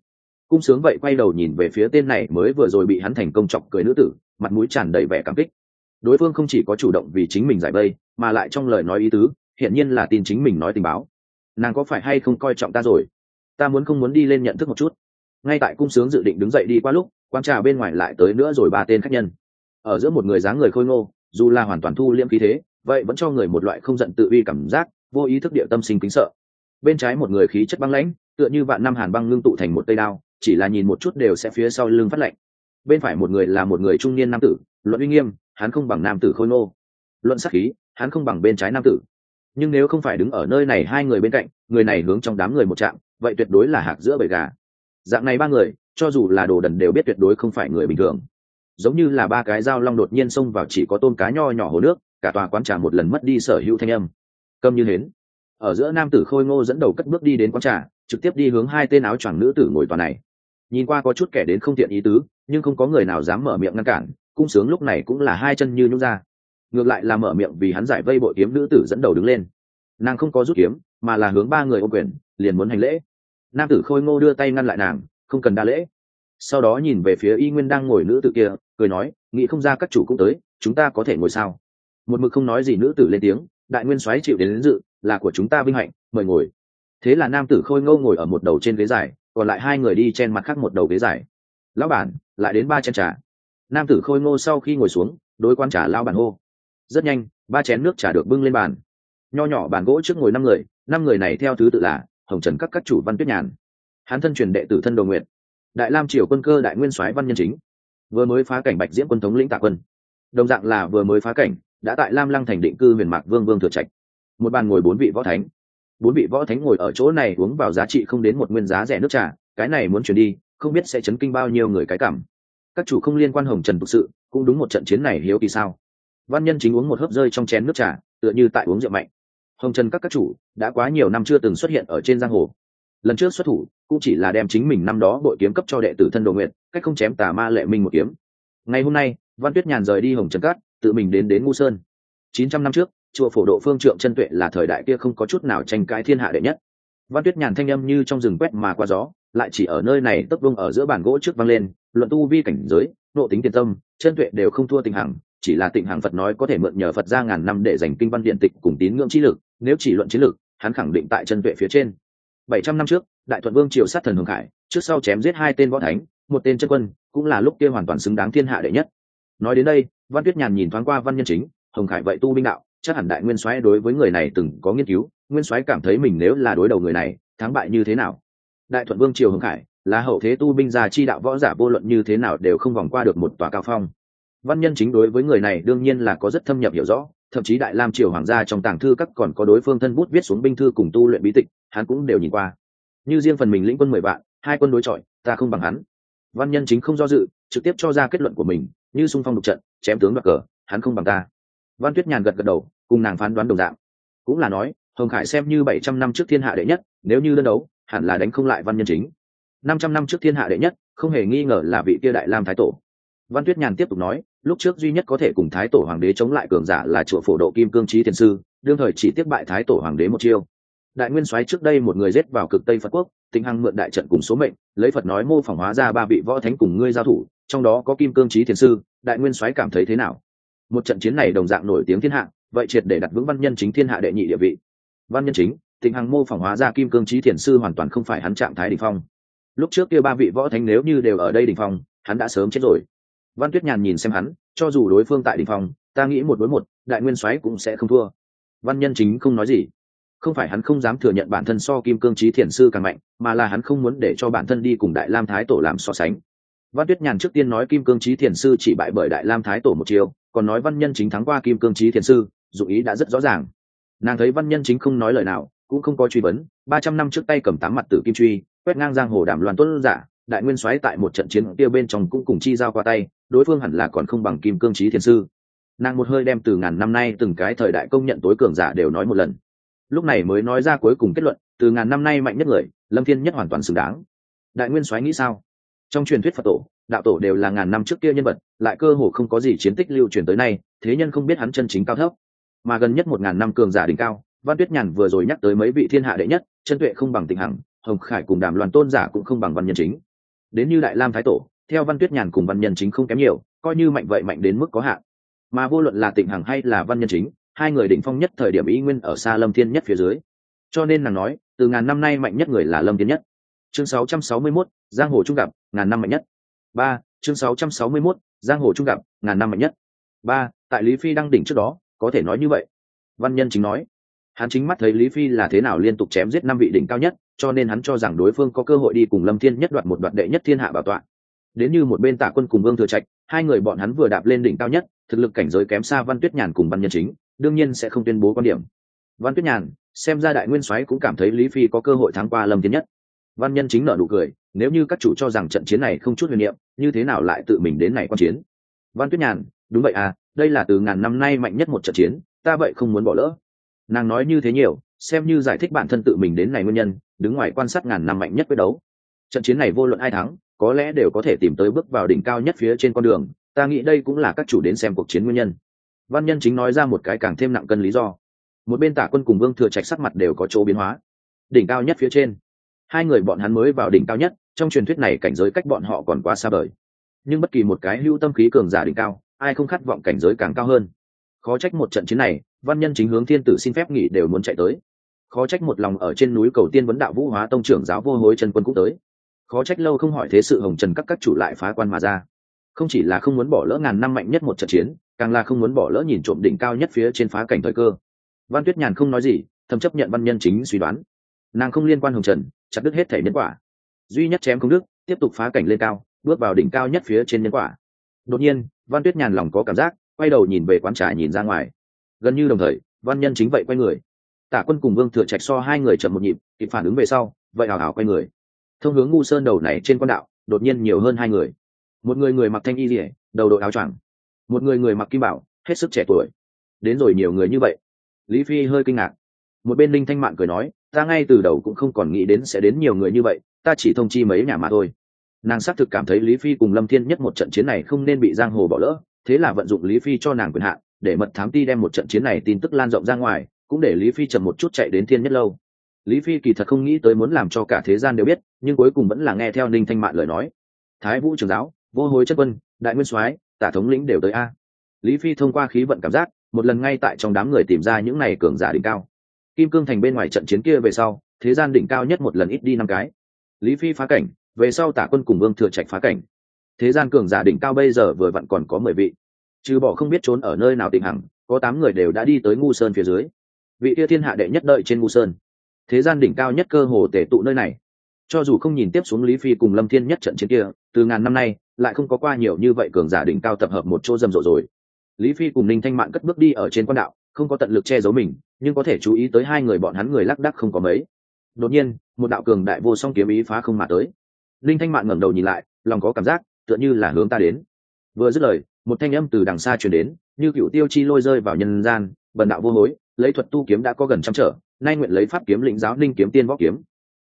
Cung sướng vậy quay đầu nhìn về phía tên này mới vừa rồi bị hắn thành công chọc cười nữ tử, mặt mũi tràn đầy vẻ cảm kích. Đối phương không chỉ có chủ động vì chính mình giải vây, mà lại trong lời nói ý tứ hiện nhiên là tin chính mình nói tình báo. Nàng có phải hay không coi trọng ta rồi? Ta muốn không muốn đi lên nhận thức một chút ngay tại cung sướng dự định đứng dậy đi qua lúc quan trà bên ngoài lại tới nữa rồi ba tên khách nhân. Ở giữa một người dáng người khôi ngô, dù là hoàn toàn thu liêm khí thế, vậy vẫn cho người một loại không giận tự uy cảm giác, vô ý thức địa tâm sinh kính sợ. Bên trái một người khí chất băng lãnh, tựa như vạn năm hàn băng ngưng tụ thành một cây đao, chỉ là nhìn một chút đều sẽ phía sau lưng phát lạnh. Bên phải một người là một người trung niên nam tử, luận uy nghiêm, hắn không bằng nam tử khôi ngô. Luận sắc khí, hắn không bằng bên trái nam tử. Nhưng nếu không phải đứng ở nơi này hai người bên cạnh, người này hướng trong đám người một trạm, vậy tuyệt đối là hạc giữa bầy gà dạng này ba người, cho dù là đồ đần đều biết tuyệt đối không phải người bình thường. Giống như là ba cái dao long đột nhiên xông vào chỉ có tôm cá nho nhỏ hồ nước, cả tòa quán trà một lần mất đi sở hữu thanh âm. Câm như hến. Ở giữa nam tử khôi ngô dẫn đầu cất bước đi đến quán trà, trực tiếp đi hướng hai tên áo choàng nữ tử ngồi tòa này. Nhìn qua có chút kẻ đến không tiện ý tứ, nhưng không có người nào dám mở miệng ngăn cản, cung sướng lúc này cũng là hai chân như nhúc ra. Ngược lại là mở miệng vì hắn giải vây bội kiếm nữ tử dẫn đầu đứng lên. Nàng không có rút kiếm, mà là hướng ba người ô quyền, liền muốn hành lễ nam tử khôi ngô đưa tay ngăn lại nàng không cần đa lễ. Sau đó nhìn về phía y nguyên đang ngồi nữ tử kia cười nói nghĩ không ra các chủ cũng tới chúng ta có thể ngồi sao? Một mực không nói gì nữ tử lên tiếng đại nguyên soái chịu đến, đến dự là của chúng ta vinh hạnh mời ngồi. Thế là nam tử khôi ngô ngồi ở một đầu trên ghế dài còn lại hai người đi trên mặt khác một đầu ghế dài. Lão bản lại đến ba chén trà. Nam tử khôi ngô sau khi ngồi xuống đối quan trà lao bản hô. Rất nhanh ba chén nước trà được bưng lên bàn. Nho nhỏ bàn gỗ trước ngồi năm người năm người này theo thứ tự là hồng trần các các chủ văn tuyết nhàn. Hán thân truyền đệ tử thân đồ nguyện đại lam triều quân cơ đại nguyên soái văn nhân chính. Vừa mới phá cảnh bạch diễm quân thống lĩnh tạ quân. Đồng dạng là vừa mới phá cảnh, đã tại lam lăng thành định cư huyền mạc vương vương thừa trạch. Một bàn ngồi bốn vị võ thánh. Bốn vị võ thánh ngồi ở chỗ này uống vào giá trị không đến một nguyên giá rẻ nước trà, cái này muốn chuyển đi, không biết sẽ chấn kinh bao nhiêu người cái cảm. Các chủ không liên quan hồng trần thực sự, cũng đúng một trận chiến này hiếu kỳ sao? Văn nhân chính uống một hớp rơi trong chén nước trà, tựa như tại uống rượu mạnh hồng trần các các chủ đã quá nhiều năm chưa từng xuất hiện ở trên giang hồ. Lần trước xuất thủ cũng chỉ là đem chính mình năm đó bội kiếm cấp cho đệ tử thân đồ nguyện, cách không chém tà ma lệ minh một kiếm. Ngày hôm nay, văn tuyết nhàn rời đi hồng trần cát, tự mình đến đến ngu sơn. Chín trăm năm trước, chùa phổ độ phương trượng chân tuệ là thời đại kia không có chút nào tranh cãi thiên hạ đệ nhất. Văn tuyết nhàn thanh âm như trong rừng quét mà qua gió, lại chỉ ở nơi này tấp vông ở giữa bàn gỗ trước văng lên, luận tu vi cảnh giới, nộ tính tiền tâm, chân tuệ đều không thua tình hằng chỉ là tịnh hàng phật nói có thể mượn nhờ phật ra ngàn năm để giành kinh văn điện tịch cùng tín ngưỡng trí lực, nếu chỉ luận chiến lực, hắn khẳng định tại chân tuệ phía trên. Bảy trăm năm trước, đại thuận vương triều sát thần hồng khải, trước sau chém giết hai tên võ thánh, một tên chân quân, cũng là lúc kia hoàn toàn xứng đáng thiên hạ đệ nhất. Nói đến đây, văn tuyết nhàn nhìn thoáng qua văn nhân chính, hồng khải vậy tu binh đạo, chắc hẳn đại nguyên soái đối với người này từng có nghiên cứu, nguyên soái cảm thấy mình nếu là đối đầu người này, thắng bại như thế nào? Đại thuận vương triều hồng khải, là hậu thế tu binh già chi đạo võ giả vô luận như thế nào đều không vòng qua được một tòa cao phong văn nhân chính đối với người này đương nhiên là có rất thâm nhập hiểu rõ, thậm chí đại lam triều hoàng gia trong tàng thư các còn có đối phương thân bút viết xuống binh thư cùng tu luyện bí tịch, hắn cũng đều nhìn qua. Như riêng phần mình lĩnh quân mười vạn, hai quân đối chọi, ta không bằng hắn. Văn nhân chính không do dự, trực tiếp cho ra kết luận của mình, như xung phong đục trận, chém tướng đoạt cờ, hắn không bằng ta. Văn tuyết nhàn gật gật đầu, cùng nàng phán đoán đồng dạng. Cũng là nói, hồng khải xem như bảy trăm năm trước thiên hạ đệ nhất, nếu như đơn đấu, hẳn là đánh không lại văn nhân chính. Năm trăm năm trước thiên hạ đệ nhất, không hề nghi ngờ là vị kia đại lam thái tổ văn tuyết nhàn tiếp tục nói, lúc trước duy nhất có thể cùng thái tổ hoàng đế chống lại cường giả là chùa phổ độ kim cương trí thiền sư, đương thời chỉ tiếp bại thái tổ hoàng đế một chiêu. Đại nguyên soái trước đây một người giết vào cực tây phật quốc Tinh Hăng mượn đại trận cùng số mệnh, lấy phật nói mô phỏng hóa ra ba vị võ thánh cùng ngươi giao thủ, trong đó có kim cương trí thiền sư, đại nguyên soái cảm thấy thế nào? Một trận chiến này đồng dạng nổi tiếng thiên hạ, vậy triệt để đặt vững văn nhân chính thiên hạ đệ nhị địa vị. Văn nhân chính tĩnh hằng mô phỏng hóa ra kim cương trí thiền sư hoàn toàn không phải hắn trạng thái đỉnh phong. Lúc trước kia ba vị võ thánh nếu như đều ở đây đỉnh phong, hắn đã sớm chết rồi văn tuyết nhàn nhìn xem hắn cho dù đối phương tại đỉnh phòng, ta nghĩ một đối một đại nguyên soái cũng sẽ không thua. Văn nhân chính không nói gì. Không phải hắn không dám thừa nhận bản thân so kim cương trí thiền sư càng mạnh mà là hắn không muốn để cho bản thân đi cùng đại lam thái tổ làm so sánh. Văn tuyết nhàn trước tiên nói kim cương trí thiền sư chỉ bại bởi đại lam thái tổ một chiều còn nói văn nhân chính thắng qua kim cương trí thiền sư dụng ý đã rất rõ ràng. Nàng thấy văn nhân chính không nói lời nào cũng không có truy vấn ba trăm năm trước tay cầm tám mặt tử kim truy quét ngang giang hồ đàm loan tuấn giả đại nguyên soái tại một trận chiến kia bên trong cũng cùng chi giao qua tay, đối phương hẳn là còn không bằng kim cương trí thiền sư. Nàng một hơi đem từ ngàn năm nay từng cái thời đại công nhận tối cường giả đều nói một lần. Lúc này mới nói ra cuối cùng kết luận, từ ngàn năm nay mạnh nhất người, lâm thiên nhất hoàn toàn xứng đáng. Đại nguyên soái nghĩ sao? Trong truyền thuyết phật tổ, đạo tổ đều là ngàn năm trước kia nhân vật, lại cơ hồ không có gì chiến tích lưu truyền tới nay, thế nhân không biết hắn chân chính cao thấp. Mà gần nhất một ngàn năm cường giả đỉnh cao, văn tuyết nhàn vừa rồi nhắc tới mấy vị thiên hạ đệ nhất, chân tuệ không bằng tịnh hằng, hồng khải cùng đàm loàn tôn giả cũng không bằng văn nhân chính đến như đại lam thái tổ theo văn tuyết nhàn cùng văn nhân chính không kém nhiều coi như mạnh vậy mạnh đến mức có hạn. Mà vô luận là tịnh hằng hay là văn nhân chính hai người đỉnh phong nhất thời điểm ý nguyên ở xa lâm thiên nhất phía dưới. Cho nên nàng nói từ ngàn năm nay mạnh nhất người là lâm thiên nhất. Chương 661, giang hồ trung gặp ngàn năm mạnh nhất. Ba chương 661, giang hồ trung gặp ngàn năm mạnh nhất. Ba tại lý phi đăng đỉnh trước đó có thể nói như vậy. Văn nhân chính nói hắn chính mắt thấy lý phi là thế nào liên tục chém giết năm vị đỉnh cao nhất, cho nên hắn cho rằng đối phương có cơ hội đi cùng lâm thiên nhất đoạt một đoạt đệ nhất thiên hạ bảo tọa. Đến như một bên tạ quân cùng vương thừa trạch, hai người bọn hắn vừa đạp lên đỉnh cao nhất, thực lực cảnh giới kém xa văn tuyết nhàn cùng văn nhân chính, đương nhiên sẽ không tuyên bố quan điểm. Văn tuyết nhàn, xem ra đại nguyên soái cũng cảm thấy lý phi có cơ hội thắng qua lâm thiên nhất. Văn nhân chính nở nụ cười, nếu như các chủ cho rằng trận chiến này không chút huyền niệm, như thế nào lại tự mình đến này quan chiến? Văn tuyết nhàn, đúng vậy à đây là từ ngàn năm nay mạnh nhất một trận chiến, ta vậy không muốn bỏ lỡ nàng nói như thế nhiều, xem như giải thích bản thân tự mình đến này nguyên nhân, đứng ngoài quan sát ngàn năm mạnh nhất quyết đấu. Trận chiến này vô luận ai thắng, có lẽ đều có thể tìm tới bước vào đỉnh cao nhất phía trên con đường, ta nghĩ đây cũng là các chủ đến xem cuộc chiến nguyên nhân. Văn nhân chính nói ra một cái càng thêm nặng cân lý do. Một bên tả quân cùng vương thừa trạch sắc mặt đều có chỗ biến hóa. Đỉnh cao nhất phía trên. Hai người bọn hắn mới vào đỉnh cao nhất, trong truyền thuyết này cảnh giới cách bọn họ còn quá xa vời. Nhưng bất kỳ một cái hữu tâm khí cường giả đỉnh cao, ai không khát vọng cảnh giới càng cao hơn? Khó trách một trận chiến này văn nhân chính hướng thiên tử xin phép nghỉ đều muốn chạy tới. Khó trách một lòng ở trên núi cầu tiên vấn đạo vũ hóa tông trưởng giáo vô hối Trần quân cũng tới. Khó trách lâu không hỏi thế sự hồng trần các các chủ lại phá quan mà ra. Không chỉ là không muốn bỏ lỡ ngàn năm mạnh nhất một trận chiến, càng là không muốn bỏ lỡ nhìn trộm đỉnh cao nhất phía trên phá cảnh thời cơ. Văn tuyết nhàn không nói gì, thầm chấp nhận văn nhân chính suy đoán. Nàng không liên quan hồng trần, chặt đứt hết thể nhân quả. Duy nhất chém không đức, tiếp tục phá cảnh lên cao, bước vào đỉnh cao nhất phía trên nhân quả. Đột nhiên, văn tuyết nhàn lòng có cảm giác, quay đầu nhìn về quán trà nhìn ra ngoài gần như đồng thời, văn nhân chính vậy quay người. Tả quân cùng vương thừa trạch so hai người chậm một nhịp, kịp phản ứng về sau, vậy hào hào quay người. Thông hướng ngu sơn đầu này trên quan đạo, đột nhiên nhiều hơn hai người. Một người người mặc thanh y rỉa đầu đội áo choàng. Một người người mặc kim bảo, hết sức trẻ tuổi. Đến rồi nhiều người như vậy. Lý phi hơi kinh ngạc. Một bên linh thanh mạn cười nói, ta ngay từ đầu cũng không còn nghĩ đến sẽ đến nhiều người như vậy, ta chỉ thông chi mấy nhà mà thôi. Nàng xác thực cảm thấy lý phi cùng lâm thiên nhất một trận chiến này không nên bị giang hồ bỏ lỡ, thế là vận dụng lý phi cho nàng quyền hạn để mật thám ti đem một trận chiến này tin tức lan rộng ra ngoài, cũng để lý phi chậm một chút chạy đến thiên nhất lâu. Lý phi kỳ thật không nghĩ tới muốn làm cho cả thế gian đều biết, nhưng cuối cùng vẫn là nghe theo ninh thanh mạn lời nói. Thái vũ trường giáo, vô hối chất quân, đại nguyên soái, tả thống lĩnh đều tới a. Lý phi thông qua khí vận cảm giác, một lần ngay tại trong đám người tìm ra những này cường giả đỉnh cao. Kim cương thành bên ngoài trận chiến kia về sau, thế gian đỉnh cao nhất một lần ít đi năm cái. Lý phi phá cảnh, về sau tả quân cùng vương thừa trạch phá cảnh. Thế gian cường giả đỉnh cao bây giờ vừa vặn còn có mười vị trừ bỏ không biết trốn ở nơi nào tịnh hằng có tám người đều đã đi tới ngu sơn phía dưới. Vị kia thiên hạ đệ nhất đợi trên ngu sơn. Thế gian đỉnh cao nhất cơ hồ tể tụ nơi này. Cho dù không nhìn tiếp xuống lý phi cùng lâm thiên nhất trận chiến kia, từ ngàn năm nay, lại không có qua nhiều như vậy cường giả đỉnh cao tập hợp một chỗ rầm rộ rồi. Lý phi cùng ninh thanh mạn cất bước đi ở trên quan đạo, không có tận lực che giấu mình, nhưng có thể chú ý tới hai người bọn hắn người lác đắc không có mấy. Đột nhiên, một đạo cường đại vô song kiếm ý phá không mà tới. Linh thanh mạn ngẩng đầu nhìn lại, lòng có cảm giác, tựa như là hướng ta đến. Vừa dứt lời một thanh âm từ đằng xa truyền đến, như cựu tiêu chi lôi rơi vào nhân gian, bần đạo vô hối, lấy thuật tu kiếm đã có gần trăm trở, nay nguyện lấy pháp kiếm lĩnh giáo ninh kiếm tiên võ kiếm.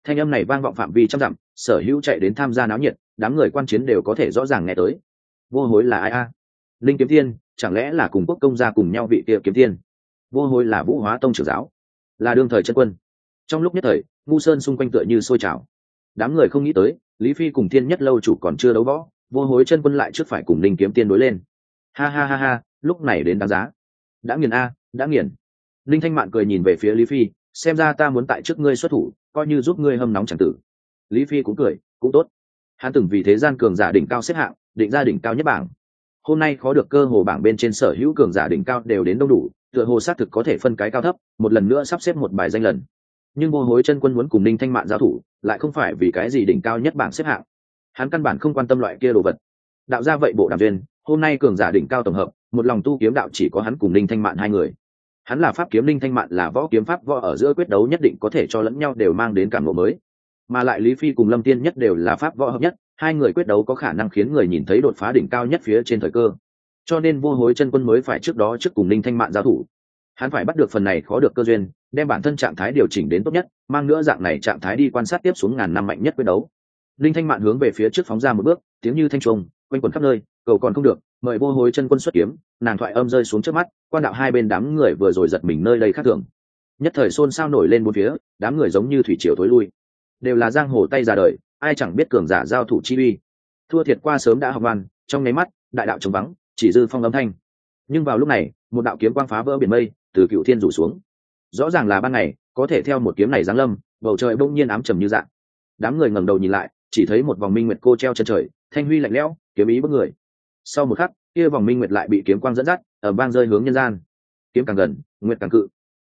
Thanh âm này vang vọng phạm vi trăm dặm, sở hữu chạy đến tham gia náo nhiệt, đám người quan chiến đều có thể rõ ràng nghe tới. Vô hối là ai a? Linh kiếm tiên, chẳng lẽ là cùng quốc công gia cùng nhau vị kia kiếm tiên? Vô hối là vũ hóa tông trưởng giáo, là đương thời chân quân. Trong lúc nhất thời, ngu sơn xung quanh tựa như sôi trào. Đám người không nghĩ tới, lý phi cùng thiên nhất lâu chủ còn chưa đấu võ vô hối chân quân lại trước phải cùng linh kiếm tiên đối lên. Ha ha ha ha, lúc này đến đáng giá. Đã nghiền a, đã nghiền. Linh thanh mạn cười nhìn về phía lý phi, xem ra ta muốn tại trước ngươi xuất thủ, coi như giúp ngươi hâm nóng chẳng tử. Lý phi cũng cười, cũng tốt. Hắn từng vì thế gian cường giả đỉnh cao xếp hạng, định ra đỉnh cao nhất bảng. Hôm nay khó được cơ hồ bảng bên trên sở hữu cường giả đỉnh cao đều đến đông đủ, tựa hồ xác thực có thể phân cái cao thấp, một lần nữa sắp xếp một bài danh lần. Nhưng vô hối chân quân muốn cùng ninh thanh mạn giao thủ, lại không phải vì cái gì đỉnh cao nhất bảng xếp hạng hắn căn bản không quan tâm loại kia đồ vật. Đạo ra vậy bộ đàm viên hôm nay cường giả đỉnh cao tổng hợp, một lòng tu kiếm đạo chỉ có hắn cùng ninh thanh mạn hai người. Hắn là pháp kiếm, ninh thanh mạn là võ kiếm pháp võ ở giữa quyết đấu nhất định có thể cho lẫn nhau đều mang đến cảm ngộ mới. Mà lại lý phi cùng lâm tiên nhất đều là pháp võ hợp nhất, hai người quyết đấu có khả năng khiến người nhìn thấy đột phá đỉnh cao nhất phía trên thời cơ. Cho nên vô hối chân quân mới phải trước đó trước cùng ninh thanh mạn giao thủ. Hắn phải bắt được phần này khó được cơ duyên, đem bản thân trạng thái điều chỉnh đến tốt nhất, mang nữa dạng này trạng thái đi quan sát tiếp xuống ngàn năm mạnh nhất quyết đấu linh thanh mạn hướng về phía trước phóng ra một bước, tiếng như thanh trùng, quanh quẩn khắp nơi, cầu còn không được, mời vô hối chân quân xuất kiếm, nàng thoại âm rơi xuống trước mắt, quan đạo hai bên đám người vừa rồi giật mình nơi đây khác thường. Nhất thời xôn xao nổi lên bốn phía, đám người giống như thủy triều thối lui. Đều là giang hồ tay ra đời, ai chẳng biết cường giả giao thủ chi uy. Thua thiệt qua sớm đã học văn, trong nháy mắt, đại đạo trống vắng, chỉ dư phong âm thanh. Nhưng vào lúc này, một đạo kiếm quang phá vỡ biển mây, từ cựu thiên rủ xuống. Rõ ràng là ban ngày, có thể theo một kiếm này giáng lâm, bầu trời bỗng nhiên ám trầm như dạng. Đám người ngẩng đầu nhìn lại chỉ thấy một vòng minh nguyệt cô treo chân trời, thanh huy lạnh lẽo, kiếm ý bất người. Sau một khắc, kia vòng minh nguyệt lại bị kiếm quang dẫn dắt ở bang rơi hướng nhân gian. Kiếm càng gần, nguyệt càng cự.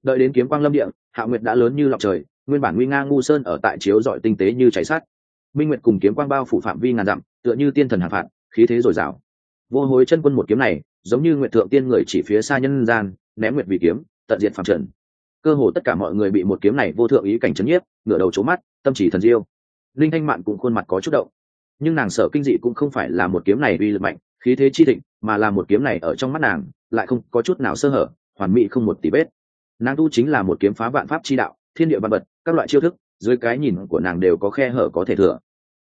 Đợi đến kiếm quang lâm địa, hạ nguyệt đã lớn như lọc trời, nguyên bản nguy nga ngu sơn ở tại chiếu dọi tinh tế như cháy sát minh nguyệt cùng kiếm quang bao phủ phạm vi ngàn dặm, tựa như tiên thần hạ phạt, khí thế dồi dào. Vô hối chân quân một kiếm này, giống như nguyệt thượng tiên người chỉ phía xa nhân gian, ném nguyệt vì kiếm, tận diện phạm trần. Cơ hồ tất cả mọi người bị một kiếm này vô thượng ý cảnh chấn nhiếp, ngửa đầu trố mắt, tâm chỉ thần diêu linh thanh mạn cũng khuôn mặt có chút động. Nhưng nàng sợ kinh dị cũng không phải là một kiếm này uy lực mạnh, khí thế chi thịnh, mà là một kiếm này ở trong mắt nàng, lại không có chút nào sơ hở, hoàn mỹ không một tí vết. Nàng tu chính là một kiếm phá vạn pháp chi đạo, thiên địa văn vật, các loại chiêu thức, dưới cái nhìn của nàng đều có khe hở có thể thừa.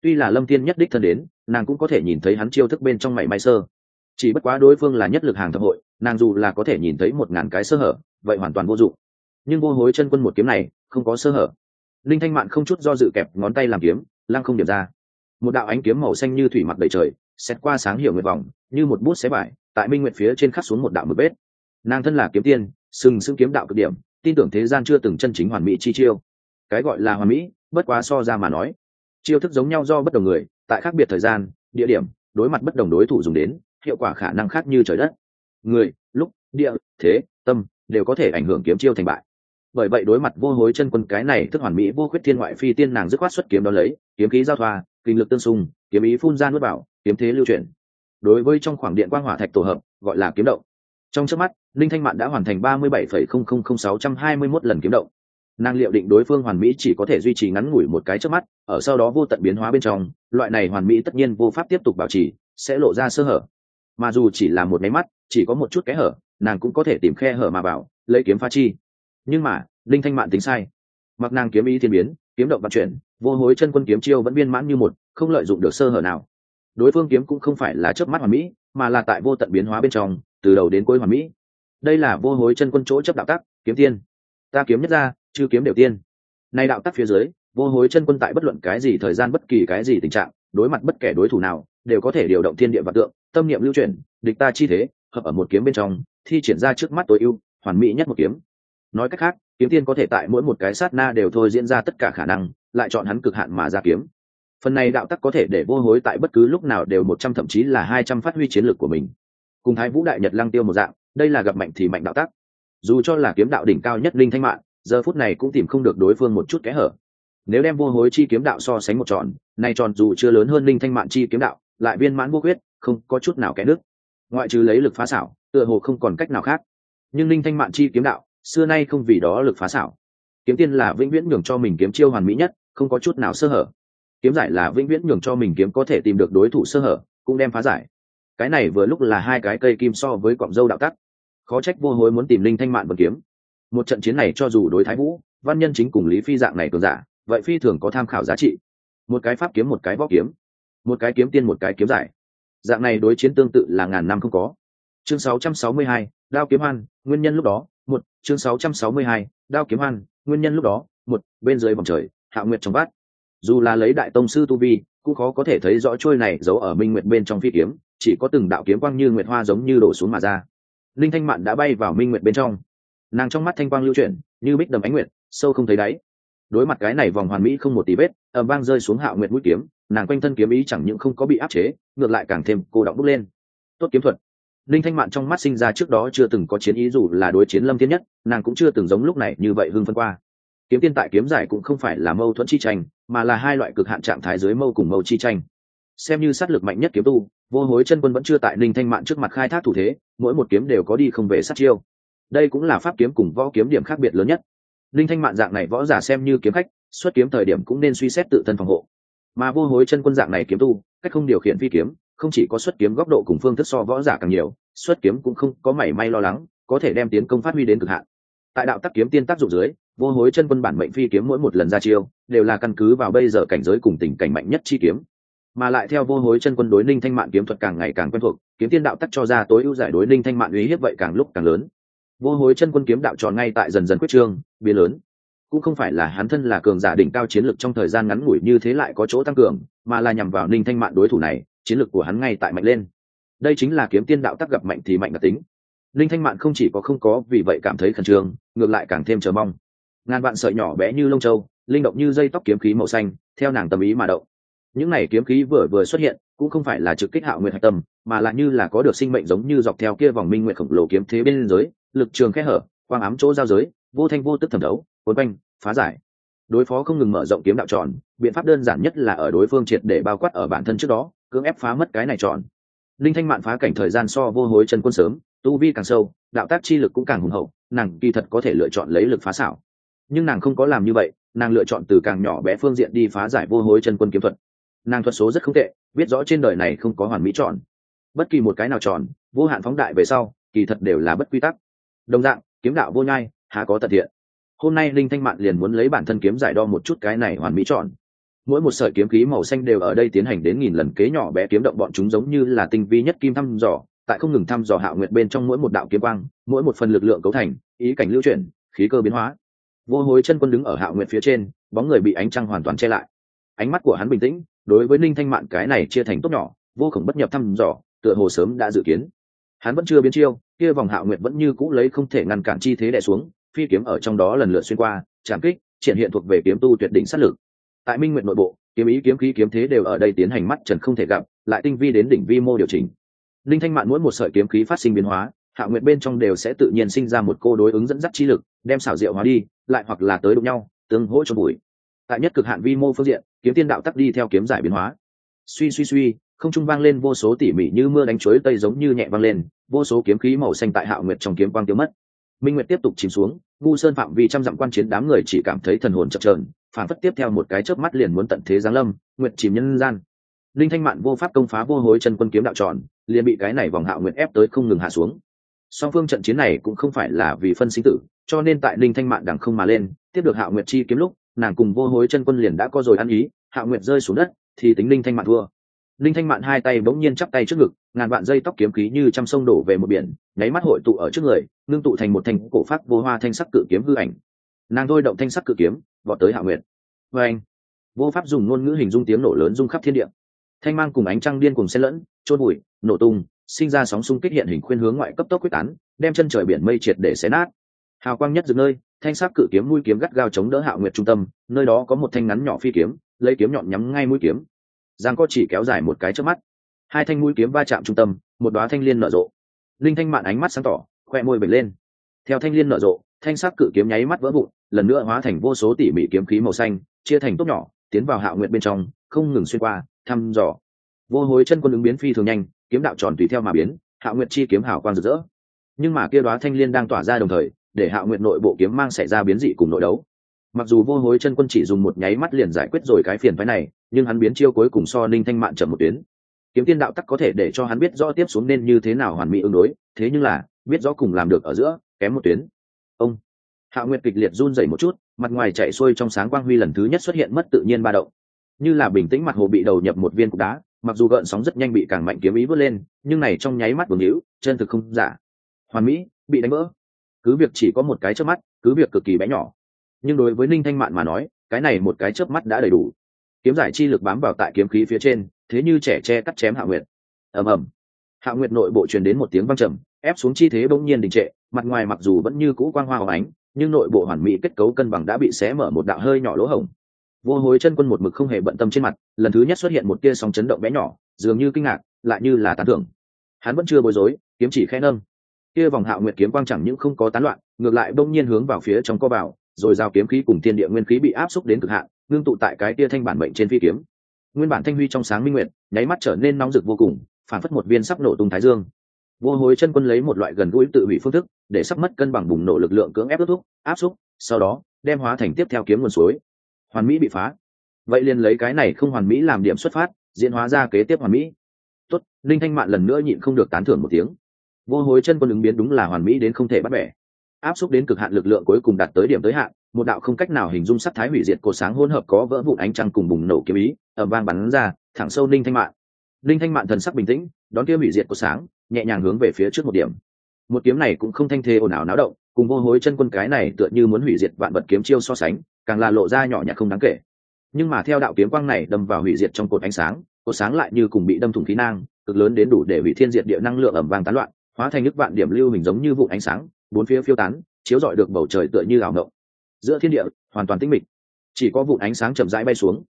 Tuy là lâm thiên nhất đích thân đến, nàng cũng có thể nhìn thấy hắn chiêu thức bên trong mảy may sơ. Chỉ bất quá đối phương là nhất lực hàng thập hội, nàng dù là có thể nhìn thấy một ngàn cái sơ hở, vậy hoàn toàn vô dụng. Nhưng vô hối chân quân một kiếm này, không có sơ hở linh thanh mạn không chút do dự kẹp ngón tay làm kiếm, lăng không điểm ra. Một đạo ánh kiếm màu xanh như thủy mặt đầy trời, xét qua sáng hiểu nguyện vòng, như một bút xé vải, tại minh nguyện phía trên khắc xuống một đạo mực bết. Nàng thân là kiếm tiên, sừng sững kiếm đạo cực điểm, tin tưởng thế gian chưa từng chân chính hoàn mỹ chi chiêu. Cái gọi là hoàn mỹ, bất quá so ra mà nói, chiêu thức giống nhau do bất đồng người, tại khác biệt thời gian, địa điểm, đối mặt bất đồng đối thủ dùng đến, hiệu quả khả năng khác như trời đất. Người, lúc, địa, thế, tâm, đều có thể ảnh hưởng kiếm chiêu thành bại bởi vậy đối mặt vô hối chân quân cái này thức hoàn mỹ vô khuyết thiên ngoại phi tiên nàng dứt khoát xuất kiếm đó lấy, kiếm khí giao thoa, kinh lực tương xung, kiếm ý phun ra nuốt vào, kiếm thế lưu chuyển. Đối với trong khoảng điện quang hỏa thạch tổ hợp, gọi là kiếm động. Trong trước mắt linh thanh mạn đã hoàn thành ba mươi bảy phẩy không không không sáu trăm hai mươi mốt lần kiếm động. Nàng liệu định đối phương hoàn mỹ chỉ có thể duy trì ngắn ngủi một cái trước mắt, ở sau đó vô tận biến hóa bên trong, loại này hoàn mỹ tất nhiên vô pháp tiếp tục bảo trì, sẽ lộ ra sơ hở. Mà dù chỉ là một máy mắt, chỉ có một chút kẽ hở, nàng cũng có thể tìm khe hở mà bảo, lấy kiếm pha chi nhưng mà, linh thanh mạn tính sai. Mặc nàng kiếm ý thiên biến, kiếm động vận chuyển, vô hối chân quân kiếm chiêu vẫn viên mãn như một, không lợi dụng được sơ hở nào. Đối phương kiếm cũng không phải là chớp mắt hoàn mỹ, mà là tại vô tận biến hóa bên trong, từ đầu đến cuối hoàn mỹ. Đây là vô hối chân quân chỗ chấp đạo tắc, kiếm tiên. Ta kiếm nhất ra, chư kiếm đều tiên. Nay đạo tắc phía dưới, vô hối chân quân tại bất luận cái gì thời gian bất kỳ cái gì tình trạng, đối mặt bất kể đối thủ nào, đều có thể điều động thiên địa vật tượng, tâm niệm lưu chuyển, địch ta chi thế, hợp ở một kiếm bên trong, thi triển ra trước mắt tối ưu, hoàn mỹ nhất một kiếm nói cách khác, kiếm tiên có thể tại mỗi một cái sát na đều thôi diễn ra tất cả khả năng, lại chọn hắn cực hạn mà ra kiếm. Phần này đạo tắc có thể để vô hối tại bất cứ lúc nào đều một trăm thậm chí là hai trăm phát huy chiến lược của mình. Cùng thái vũ đại nhật lăng tiêu một dạng, đây là gặp mạnh thì mạnh đạo tắc. Dù cho là kiếm đạo đỉnh cao nhất linh thanh mạng giờ phút này cũng tìm không được đối phương một chút kẽ hở. Nếu đem vô hối chi kiếm đạo so sánh một tròn, nay tròn dù chưa lớn hơn linh thanh mạng chi kiếm đạo, lại viên mãn vô quyết không có chút nào kẽ nước ngoại trừ lấy lực phá xảo, tựa hồ không còn cách nào khác. Nhưng linh thanh mạng chi kiếm đạo xưa nay không vì đó lực phá xảo. Kiếm tiên là vĩnh viễn nhường cho mình kiếm chiêu hoàn mỹ nhất không có chút nào sơ hở. Kiếm giải là vĩnh viễn nhường cho mình kiếm có thể tìm được đối thủ sơ hở cũng đem phá giải. Cái này vừa lúc là hai cái cây kim so với cọng dâu đạo tắc. Khó trách vô hối muốn tìm linh thanh mạn vân kiếm. Một trận chiến này cho dù đối thái vũ văn nhân chính cùng lý phi dạng này cường giả vậy phi thường có tham khảo giá trị. Một cái pháp kiếm một cái võ kiếm một cái kiếm tiên một cái kiếm giải. Dạng này đối chiến tương tự là ngàn năm không có. Chương 662, đao kiếm hoan nguyên nhân lúc đó một chương 662, đao kiếm hoan nguyên nhân lúc đó. Một bên dưới vòng trời hạ nguyệt trong bát dù là lấy đại tông sư tu vi cũng khó có thể thấy rõ trôi này giấu ở minh nguyệt bên trong phi kiếm chỉ có từng đạo kiếm quang như nguyệt hoa giống như đổ xuống mà ra. Linh thanh mạn đã bay vào minh nguyệt bên trong. Nàng trong mắt thanh quang lưu chuyển như bích đầm ánh nguyệt sâu không thấy đáy. Đối mặt cái này vòng hoàn mỹ không một tí vết ẩm vang rơi xuống hạ nguyệt mũi kiếm nàng quanh thân kiếm ý chẳng những không có bị áp chế ngược lại càng thêm cô động bốc lên. Tốt kiếm thuật linh thanh mạn trong mắt sinh ra trước đó chưa từng có chiến ý dù là đối chiến lâm thiên nhất, nàng cũng chưa từng giống lúc này như vậy hưng phân qua. Kiếm tiên tại kiếm giải cũng không phải là mâu thuẫn chi tranh, mà là hai loại cực hạn trạng thái dưới mâu cùng mâu chi tranh. Xem như sát lực mạnh nhất kiếm tu, vô hối chân quân vẫn chưa tại linh thanh mạn trước mặt khai thác thủ thế, mỗi một kiếm đều có đi không về sát chiêu. Đây cũng là pháp kiếm cùng võ kiếm điểm khác biệt lớn nhất. Linh thanh mạn dạng này võ giả xem như kiếm khách, xuất kiếm thời điểm cũng nên suy xét tự thân phòng hộ. Mà vô hối chân quân dạng này kiếm tu, cách không điều khiển phi kiếm không chỉ có xuất kiếm góc độ cùng phương thức so võ giả càng nhiều, xuất kiếm cũng không có mảy may lo lắng, có thể đem tiến công phát huy đến cực hạn. Tại đạo tắc kiếm tiên tác dụng dưới, vô hối chân quân bản mệnh phi kiếm mỗi một lần ra chiêu, đều là căn cứ vào bây giờ cảnh giới cùng tình cảnh mạnh nhất chi kiếm. Mà lại theo vô hối chân quân đối ninh thanh mạn kiếm thuật càng ngày càng quen thuộc, kiếm tiên đạo tắc cho ra tối ưu giải đối ninh thanh mạn uy hiếp vậy càng lúc càng lớn. Vô hối chân quân kiếm đạo tròn ngay tại dần dần quyết trương, biến lớn. Cũng không phải là hắn thân là cường giả đỉnh cao chiến lược trong thời gian ngắn ngủi như thế lại có chỗ tăng cường, mà là nhằm vào ninh thanh mạn đối thủ này chiến lược của hắn ngay tại mạnh lên. Đây chính là kiếm tiên đạo tắc gặp mạnh thì mạnh đặc tính. Linh thanh mạn không chỉ có không có, vì vậy cảm thấy khẩn trương, ngược lại càng thêm chờ mong. Ngàn vạn sợi nhỏ bé như lông châu, linh động như dây tóc kiếm khí màu xanh, theo nàng tâm ý mà động. Những này kiếm khí vừa vừa xuất hiện, cũng không phải là trực kích hạo nguyệt hạch tâm, mà là như là có được sinh mệnh giống như dọc theo kia vòng minh nguyện khổng lồ kiếm thế bên giới lực trường khe hở, quang ám chỗ giao giới, vô thanh vô tức thẩm đấu, cuốn quanh, phá giải. Đối phó không ngừng mở rộng kiếm đạo tròn, biện pháp đơn giản nhất là ở đối phương triệt để bao quát ở bản thân trước đó cưỡng ép phá mất cái này tròn. Linh thanh mạn phá cảnh thời gian so vô hối chân quân sớm, tu vi càng sâu, đạo tác chi lực cũng càng hùng hậu, nàng kỳ thật có thể lựa chọn lấy lực phá xảo. Nhưng nàng không có làm như vậy, nàng lựa chọn từ càng nhỏ bé phương diện đi phá giải vô hối chân quân kiếm thuật. Nàng thuật số rất không tệ, biết rõ trên đời này không có hoàn mỹ tròn. Bất kỳ một cái nào tròn, vô hạn phóng đại về sau, kỳ thật đều là bất quy tắc. Đồng dạng, kiếm đạo vô nhai, há có tận thiện. Hôm nay linh thanh mạn liền muốn lấy bản thân kiếm giải đo một chút cái này hoàn mỹ tròn mỗi một sợi kiếm khí màu xanh đều ở đây tiến hành đến nghìn lần kế nhỏ bé kiếm động bọn chúng giống như là tinh vi nhất kim thăm dò, tại không ngừng thăm dò hạo nguyệt bên trong mỗi một đạo kiếm quang, mỗi một phần lực lượng cấu thành, ý cảnh lưu chuyển, khí cơ biến hóa. Vô hối chân quân đứng ở hạo nguyệt phía trên, bóng người bị ánh trăng hoàn toàn che lại. Ánh mắt của hắn bình tĩnh, đối với ninh thanh mạn cái này chia thành tốt nhỏ, vô khổng bất nhập thăm dò, tựa hồ sớm đã dự kiến. Hắn vẫn chưa biến chiêu, kia vòng hạo nguyệt vẫn như cũ lấy không thể ngăn cản chi thế đè xuống, phi kiếm ở trong đó lần lượt xuyên qua, trảm kích, triển hiện thuộc về kiếm tu tuyệt đỉnh sát lực tại minh nguyện nội bộ, kiếm ý kiếm khí kiếm thế đều ở đây tiến hành mắt trần không thể gặp, lại tinh vi đến đỉnh vi mô điều chỉnh. Linh thanh mạn mỗi một sợi kiếm khí phát sinh biến hóa, hạ nguyện bên trong đều sẽ tự nhiên sinh ra một cô đối ứng dẫn dắt chi lực, đem xảo diệu hóa đi, lại hoặc là tới đụng nhau, tương hỗ cho bụi. Tại nhất cực hạn vi mô phương diện, kiếm tiên đạo tắc đi theo kiếm giải biến hóa. Suy suy suy, không trung vang lên vô số tỉ mỉ như mưa đánh chuối tây giống như nhẹ vang lên, vô số kiếm khí màu xanh tại hạo nguyệt trong kiếm quang tiêu mất minh nguyệt tiếp tục chìm xuống ngu sơn phạm vi trăm dặm quan chiến đám người chỉ cảm thấy thần hồn chập trờn phản phất tiếp theo một cái chớp mắt liền muốn tận thế giáng lâm, nguyệt chìm nhân gian. Linh thanh mạn vô pháp công phá vô hối chân quân kiếm đạo tròn, liền bị cái này vòng hạo nguyệt ép tới không ngừng hạ xuống. Song phương trận chiến này cũng không phải là vì phân sinh tử, cho nên tại linh thanh mạn đằng không mà lên, tiếp được hạo nguyệt chi kiếm lúc, nàng cùng vô hối chân quân liền đã có rồi ăn ý hạo nguyệt rơi xuống đất, thì tính linh thanh mạn thua linh thanh mạn hai tay bỗng nhiên chắp tay trước ngực, ngàn vạn dây tóc kiếm khí như trăm sông đổ về một biển, nháy mắt hội tụ ở trước người, ngưng tụ thành một thành cổ phát vô hoa thanh sắc cự kiếm hư ảnh. Nàng thôi động thanh sắc cự kiếm, vọt tới hạ nguyệt. Vê anh, vô pháp dùng ngôn ngữ hình dung tiếng nổ lớn rung khắp thiên địa. Thanh mang cùng ánh trăng điên cùng xen lẫn trôn bụi, nổ tung, sinh ra sóng xung kích hiện hình khuyên hướng ngoại cấp tốc quyết tán, đem chân trời biển mây triệt để xé nát. Hào quang nhất dừng nơi, thanh sắc cự kiếm mũi kiếm gắt gao chống đỡ hạ nguyệt trung tâm, nơi đó có một thanh ngắn nhỏ phi kiếm, lấy kiếm nhọn nhắm ngay mũi kiếm giang có chỉ kéo dài một cái trước mắt. Hai thanh mũi kiếm va chạm trung tâm, một đoá thanh liên nở rộ. Linh thanh mạn ánh mắt sáng tỏ, khoe môi bệt lên. Theo thanh liên nở rộ, thanh sắc cự kiếm nháy mắt vỡ vụn, lần nữa hóa thành vô số tỉ mỉ kiếm khí màu xanh, chia thành tốt nhỏ, tiến vào hạ nguyện bên trong, không ngừng xuyên qua, thăm dò. Vô hối chân quân ứng biến phi thường nhanh, kiếm đạo tròn tùy theo mà biến hạ nguyện chi kiếm hảo quang rực rỡ. Nhưng mà kia đoá thanh liên đang tỏa ra đồng thời, để hạ nguyện nội bộ kiếm mang xảy ra biến dị cùng nội đấu mặc dù vô hối chân quân chỉ dùng một nháy mắt liền giải quyết rồi cái phiền phái này, nhưng hắn biến chiêu cuối cùng so ninh thanh mạn chậm một tuyến. Kiếm tiên đạo tắc có thể để cho hắn biết rõ tiếp xuống nên như thế nào hoàn mỹ ứng đối, thế nhưng là, biết rõ cùng làm được ở giữa, kém một tuyến. Ông hạ nguyệt kịch liệt run rẩy một chút, mặt ngoài chạy xuôi trong sáng quang huy lần thứ nhất xuất hiện mất tự nhiên ba động. Như là bình tĩnh mặt hồ bị đầu nhập một viên cục đá, mặc dù gợn sóng rất nhanh bị càng mạnh kiếm ý vớt lên, nhưng này trong nháy mắt vương hữu chân thực không giả. Hoàn mỹ, bị đánh vỡ. Cứ việc chỉ có một cái chớp mắt, cứ việc cực kỳ bé nhỏ nhưng đối với ninh thanh mạn mà nói, cái này một cái chớp mắt đã đầy đủ. Kiếm giải chi lực bám vào tại kiếm khí phía trên, thế như trẻ che cắt chém hạ nguyệt. Ầm ầm. Hạ nguyệt nội bộ truyền đến một tiếng văng trầm, ép xuống chi thế bỗng nhiên đình trệ, mặt ngoài mặc dù vẫn như cũ quang hoa hồng ánh, nhưng nội bộ hoàn mỹ kết cấu cân bằng đã bị xé mở một đạo hơi nhỏ lỗ hổng. Vô hối chân quân một mực không hề bận tâm trên mặt, lần thứ nhất xuất hiện một tia sóng chấn động bé nhỏ, dường như kinh ngạc, lại như là tán thưởng. Hắn vẫn chưa bối rối, kiếm chỉ khẽ nâng. Kia vòng hạo nguyệt kiếm quang chẳng những không có tán loạn, ngược lại bỗng nhiên hướng vào phía trong co vào rồi giao kiếm khí cùng thiên địa nguyên khí bị áp xúc đến cực hạn, ngưng tụ tại cái tia thanh bản mệnh trên phi kiếm. Nguyên bản thanh huy trong sáng minh nguyện, nháy mắt trở nên nóng rực vô cùng, phản phất một viên sắp nổ tung thái dương. Vô hối chân quân lấy một loại gần gũi tự hủy phương thức, để sắp mất cân bằng bùng nổ lực lượng cưỡng ép ước thúc áp xúc, sau đó, đem hóa thành tiếp theo kiếm nguồn suối. Hoàn mỹ bị phá. Vậy liền lấy cái này không hoàn mỹ làm điểm xuất phát, diễn hóa ra kế tiếp hoàn mỹ. Tốt, linh thanh mạn lần nữa nhịn không được tán thưởng một tiếng. Vô hối chân quân ứng biến đúng là hoàn mỹ đến không thể bắt bẻ áp xúc đến cực hạn lực lượng cuối cùng đạt tới điểm tới hạn, một đạo không cách nào hình dung sắc thái hủy diệt cột sáng hỗn hợp có vỡ vụn ánh trăng cùng bùng nổ kiếm ý ẩm vang bắn ra, thẳng sâu ninh thanh mạn. Ninh thanh mạn thần sắc bình tĩnh, đón kia hủy diệt cột sáng, nhẹ nhàng hướng về phía trước một điểm. Một kiếm này cũng không thanh thế ồn ào náo động, cùng vô hối chân quân cái này tựa như muốn hủy diệt vạn vật kiếm chiêu so sánh, càng là lộ ra nhỏ nhặt không đáng kể. Nhưng mà theo đạo kiếm quang này đâm vào hủy diệt trong cột ánh sáng cột sáng lại như cùng bị đâm thủng khí nang, cực lớn đến đủ để hủy thiên diệt địa năng lượng ẩm vang tán loạn, hóa thành nước vạn điểm lưu hình giống như vụ ánh sáng bốn phía phiêu tán, chiếu rọi được bầu trời tựa như ảo ngộng giữa thiên địa, hoàn toàn tĩnh mịch. Chỉ có vụ ánh sáng chậm rãi bay xuống.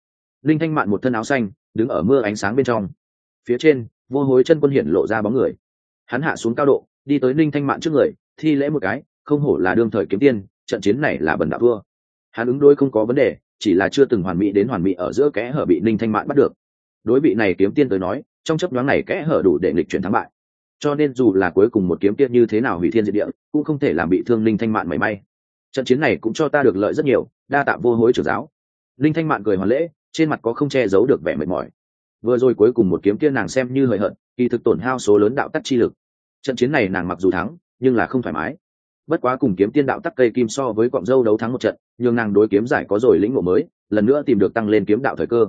Linh thanh mạn một thân áo xanh, đứng ở mưa ánh sáng bên trong. Phía trên, vô hối chân quân hiển lộ ra bóng người. Hắn hạ xuống cao độ, đi tới linh thanh mạn trước người, thi lễ một cái, không hổ là đương thời kiếm tiên, trận chiến này là bần đạo vua hắn ứng đôi không có vấn đề, chỉ là chưa từng hoàn mỹ đến hoàn mỹ ở giữa kẽ hở bị linh thanh mạn bắt được. Đối vị này kiếm tiên tới nói, trong chấp đoán này kẽ hở đủ để nghịch chuyển thắng bại cho nên dù là cuối cùng một kiếm tiên như thế nào hủy thiên diệt địa cũng không thể làm bị thương linh thanh mạn mảy may. Trận chiến này cũng cho ta được lợi rất nhiều đa tạ vô hối trưởng giáo. Linh thanh mạn cười hoàn lễ trên mặt có không che giấu được vẻ mệt mỏi. Vừa rồi cuối cùng một kiếm tiên nàng xem như hời hợt kỳ thực tổn hao số lớn đạo tắc chi lực. Trận chiến này nàng mặc dù thắng nhưng là không thoải mái. Bất quá cùng kiếm tiên đạo tắc cây kim so với cọng dâu đấu thắng một trận nhưng nàng đối kiếm giải có rồi lĩnh ngộ mới lần nữa tìm được tăng lên kiếm đạo thời cơ.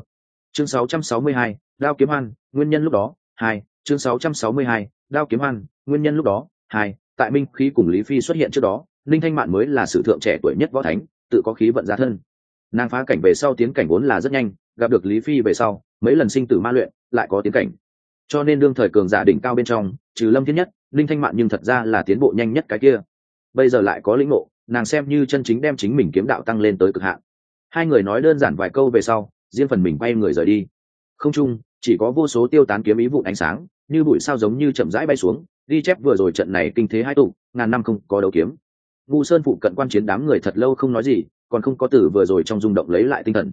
Chương 662, đao kiếm hoan nguyên nhân lúc đó hai chương 662, đao kiếm hoan nguyên nhân lúc đó hai tại minh khí cùng lý phi xuất hiện trước đó linh thanh mạn mới là sử thượng trẻ tuổi nhất võ thánh tự có khí vận gia thân. Nàng phá cảnh về sau tiến cảnh vốn là rất nhanh gặp được lý phi về sau mấy lần sinh tử ma luyện lại có tiến cảnh. Cho nên đương thời cường giả đỉnh cao bên trong trừ lâm thiên nhất linh thanh mạn nhưng thật ra là tiến bộ nhanh nhất cái kia. Bây giờ lại có lĩnh ngộ nàng xem như chân chính đem chính mình kiếm đạo tăng lên tới cực hạn. Hai người nói đơn giản vài câu về sau riêng phần mình quay người rời đi không chung, chỉ có vô số tiêu tán kiếm ý vụ ánh sáng, như bụi sao giống như chậm rãi bay xuống, ghi chép vừa rồi trận này kinh thế hai tụ, ngàn năm không có đấu kiếm. Ngu sơn phụ cận quan chiến đám người thật lâu không nói gì, còn không có tử vừa rồi trong rung động lấy lại tinh thần.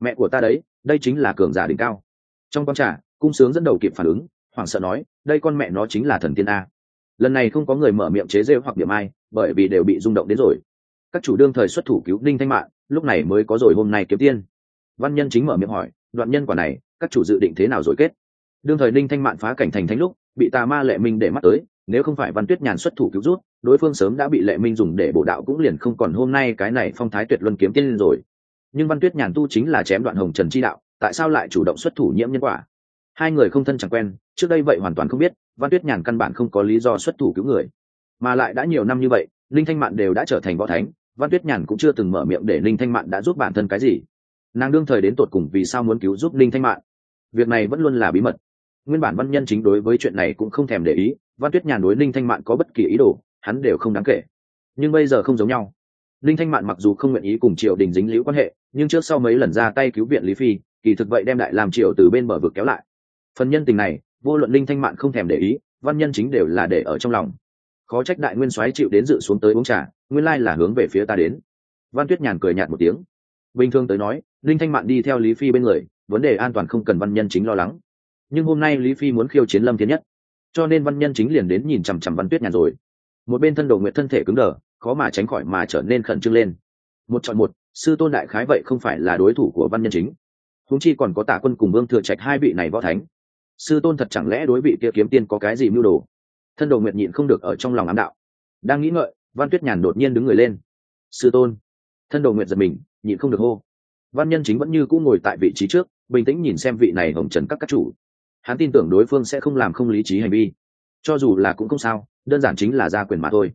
Mẹ của ta đấy, đây chính là cường giả đỉnh cao. Trong quan trả cung sướng dẫn đầu kịp phản ứng, hoảng sợ nói, đây con mẹ nó chính là thần tiên a. Lần này không có người mở miệng chế rêu hoặc điểm ai, bởi vì đều bị rung động đến rồi. Các chủ đương thời xuất thủ cứu đinh thanh mạng lúc này mới có rồi hôm nay kiếm tiên. Văn nhân chính mở miệng hỏi, đoạn nhân quả này các chủ dự định thế nào rồi kết? Đương thời ninh thanh mạn phá cảnh thành thánh lúc, bị tà ma lệ minh để mắt tới, nếu không phải văn tuyết nhàn xuất thủ cứu rút đối phương sớm đã bị lệ minh dùng để bổ đạo cũng liền không còn hôm nay cái này phong thái tuyệt luân kiếm tiên rồi. Nhưng văn tuyết nhàn tu chính là chém đoạn hồng trần chi đạo, tại sao lại chủ động xuất thủ nhiễm nhân quả? Hai người không thân chẳng quen, trước đây vậy hoàn toàn không biết, văn tuyết nhàn căn bản không có lý do xuất thủ cứu người. Mà lại đã nhiều năm như vậy linh thanh mạn đều đã trở thành võ thánh, văn tuyết nhàn cũng chưa từng mở miệng để linh thanh mạn đã giúp bản thân cái gì nàng đương thời đến tột cùng vì sao muốn cứu giúp Ninh thanh mạn? Việc này vẫn luôn là bí mật. Nguyên bản văn nhân chính đối với chuyện này cũng không thèm để ý, văn tuyết nhàn đối Ninh thanh mạn có bất kỳ ý đồ, hắn đều không đáng kể. Nhưng bây giờ không giống nhau. Ninh thanh mạn mặc dù không nguyện ý cùng triều đình dính liễu quan hệ, nhưng trước sau mấy lần ra tay cứu viện lý phi, kỳ thực vậy đem đại làm triều từ bên bờ vực kéo lại. Phần nhân tình này, vô luận Ninh thanh mạn không thèm để ý, văn nhân chính đều là để ở trong lòng. Khó trách đại nguyên soái chịu đến dự xuống tới uống trà, nguyên lai là hướng về phía ta đến. Văn tuyết nhàn cười nhạt một tiếng. Bình thường tới nói linh thanh mạn đi theo lý phi bên người, vấn đề an toàn không cần văn nhân chính lo lắng. Nhưng hôm nay lý phi muốn khiêu chiến lâm thiên nhất, cho nên văn nhân chính liền đến nhìn chằm chằm văn tuyết nhàn rồi. Một bên thân đồ nguyện thân thể cứng đờ, khó mà tránh khỏi mà trở nên khẩn trương lên. Một chọn một, sư tôn đại khái vậy không phải là đối thủ của văn nhân chính. Húng chi còn có tả quân cùng vương thừa trạch hai vị này võ thánh. Sư tôn thật chẳng lẽ đối vị kia kiếm tiên có cái gì mưu đồ? Thân đồ nguyện nhịn không được ở trong lòng ám đạo. Đang nghĩ ngợi, văn tuyết nhàn đột nhiên đứng người lên. Sư tôn. Thân đồ nguyện giật mình, nhịn không được hô văn nhân chính vẫn như cũ ngồi tại vị trí trước, bình tĩnh nhìn xem vị này hồng trần các các chủ. Hắn tin tưởng đối phương sẽ không làm không lý trí hành vi. Cho dù là cũng không sao, đơn giản chính là gia quyền mà thôi.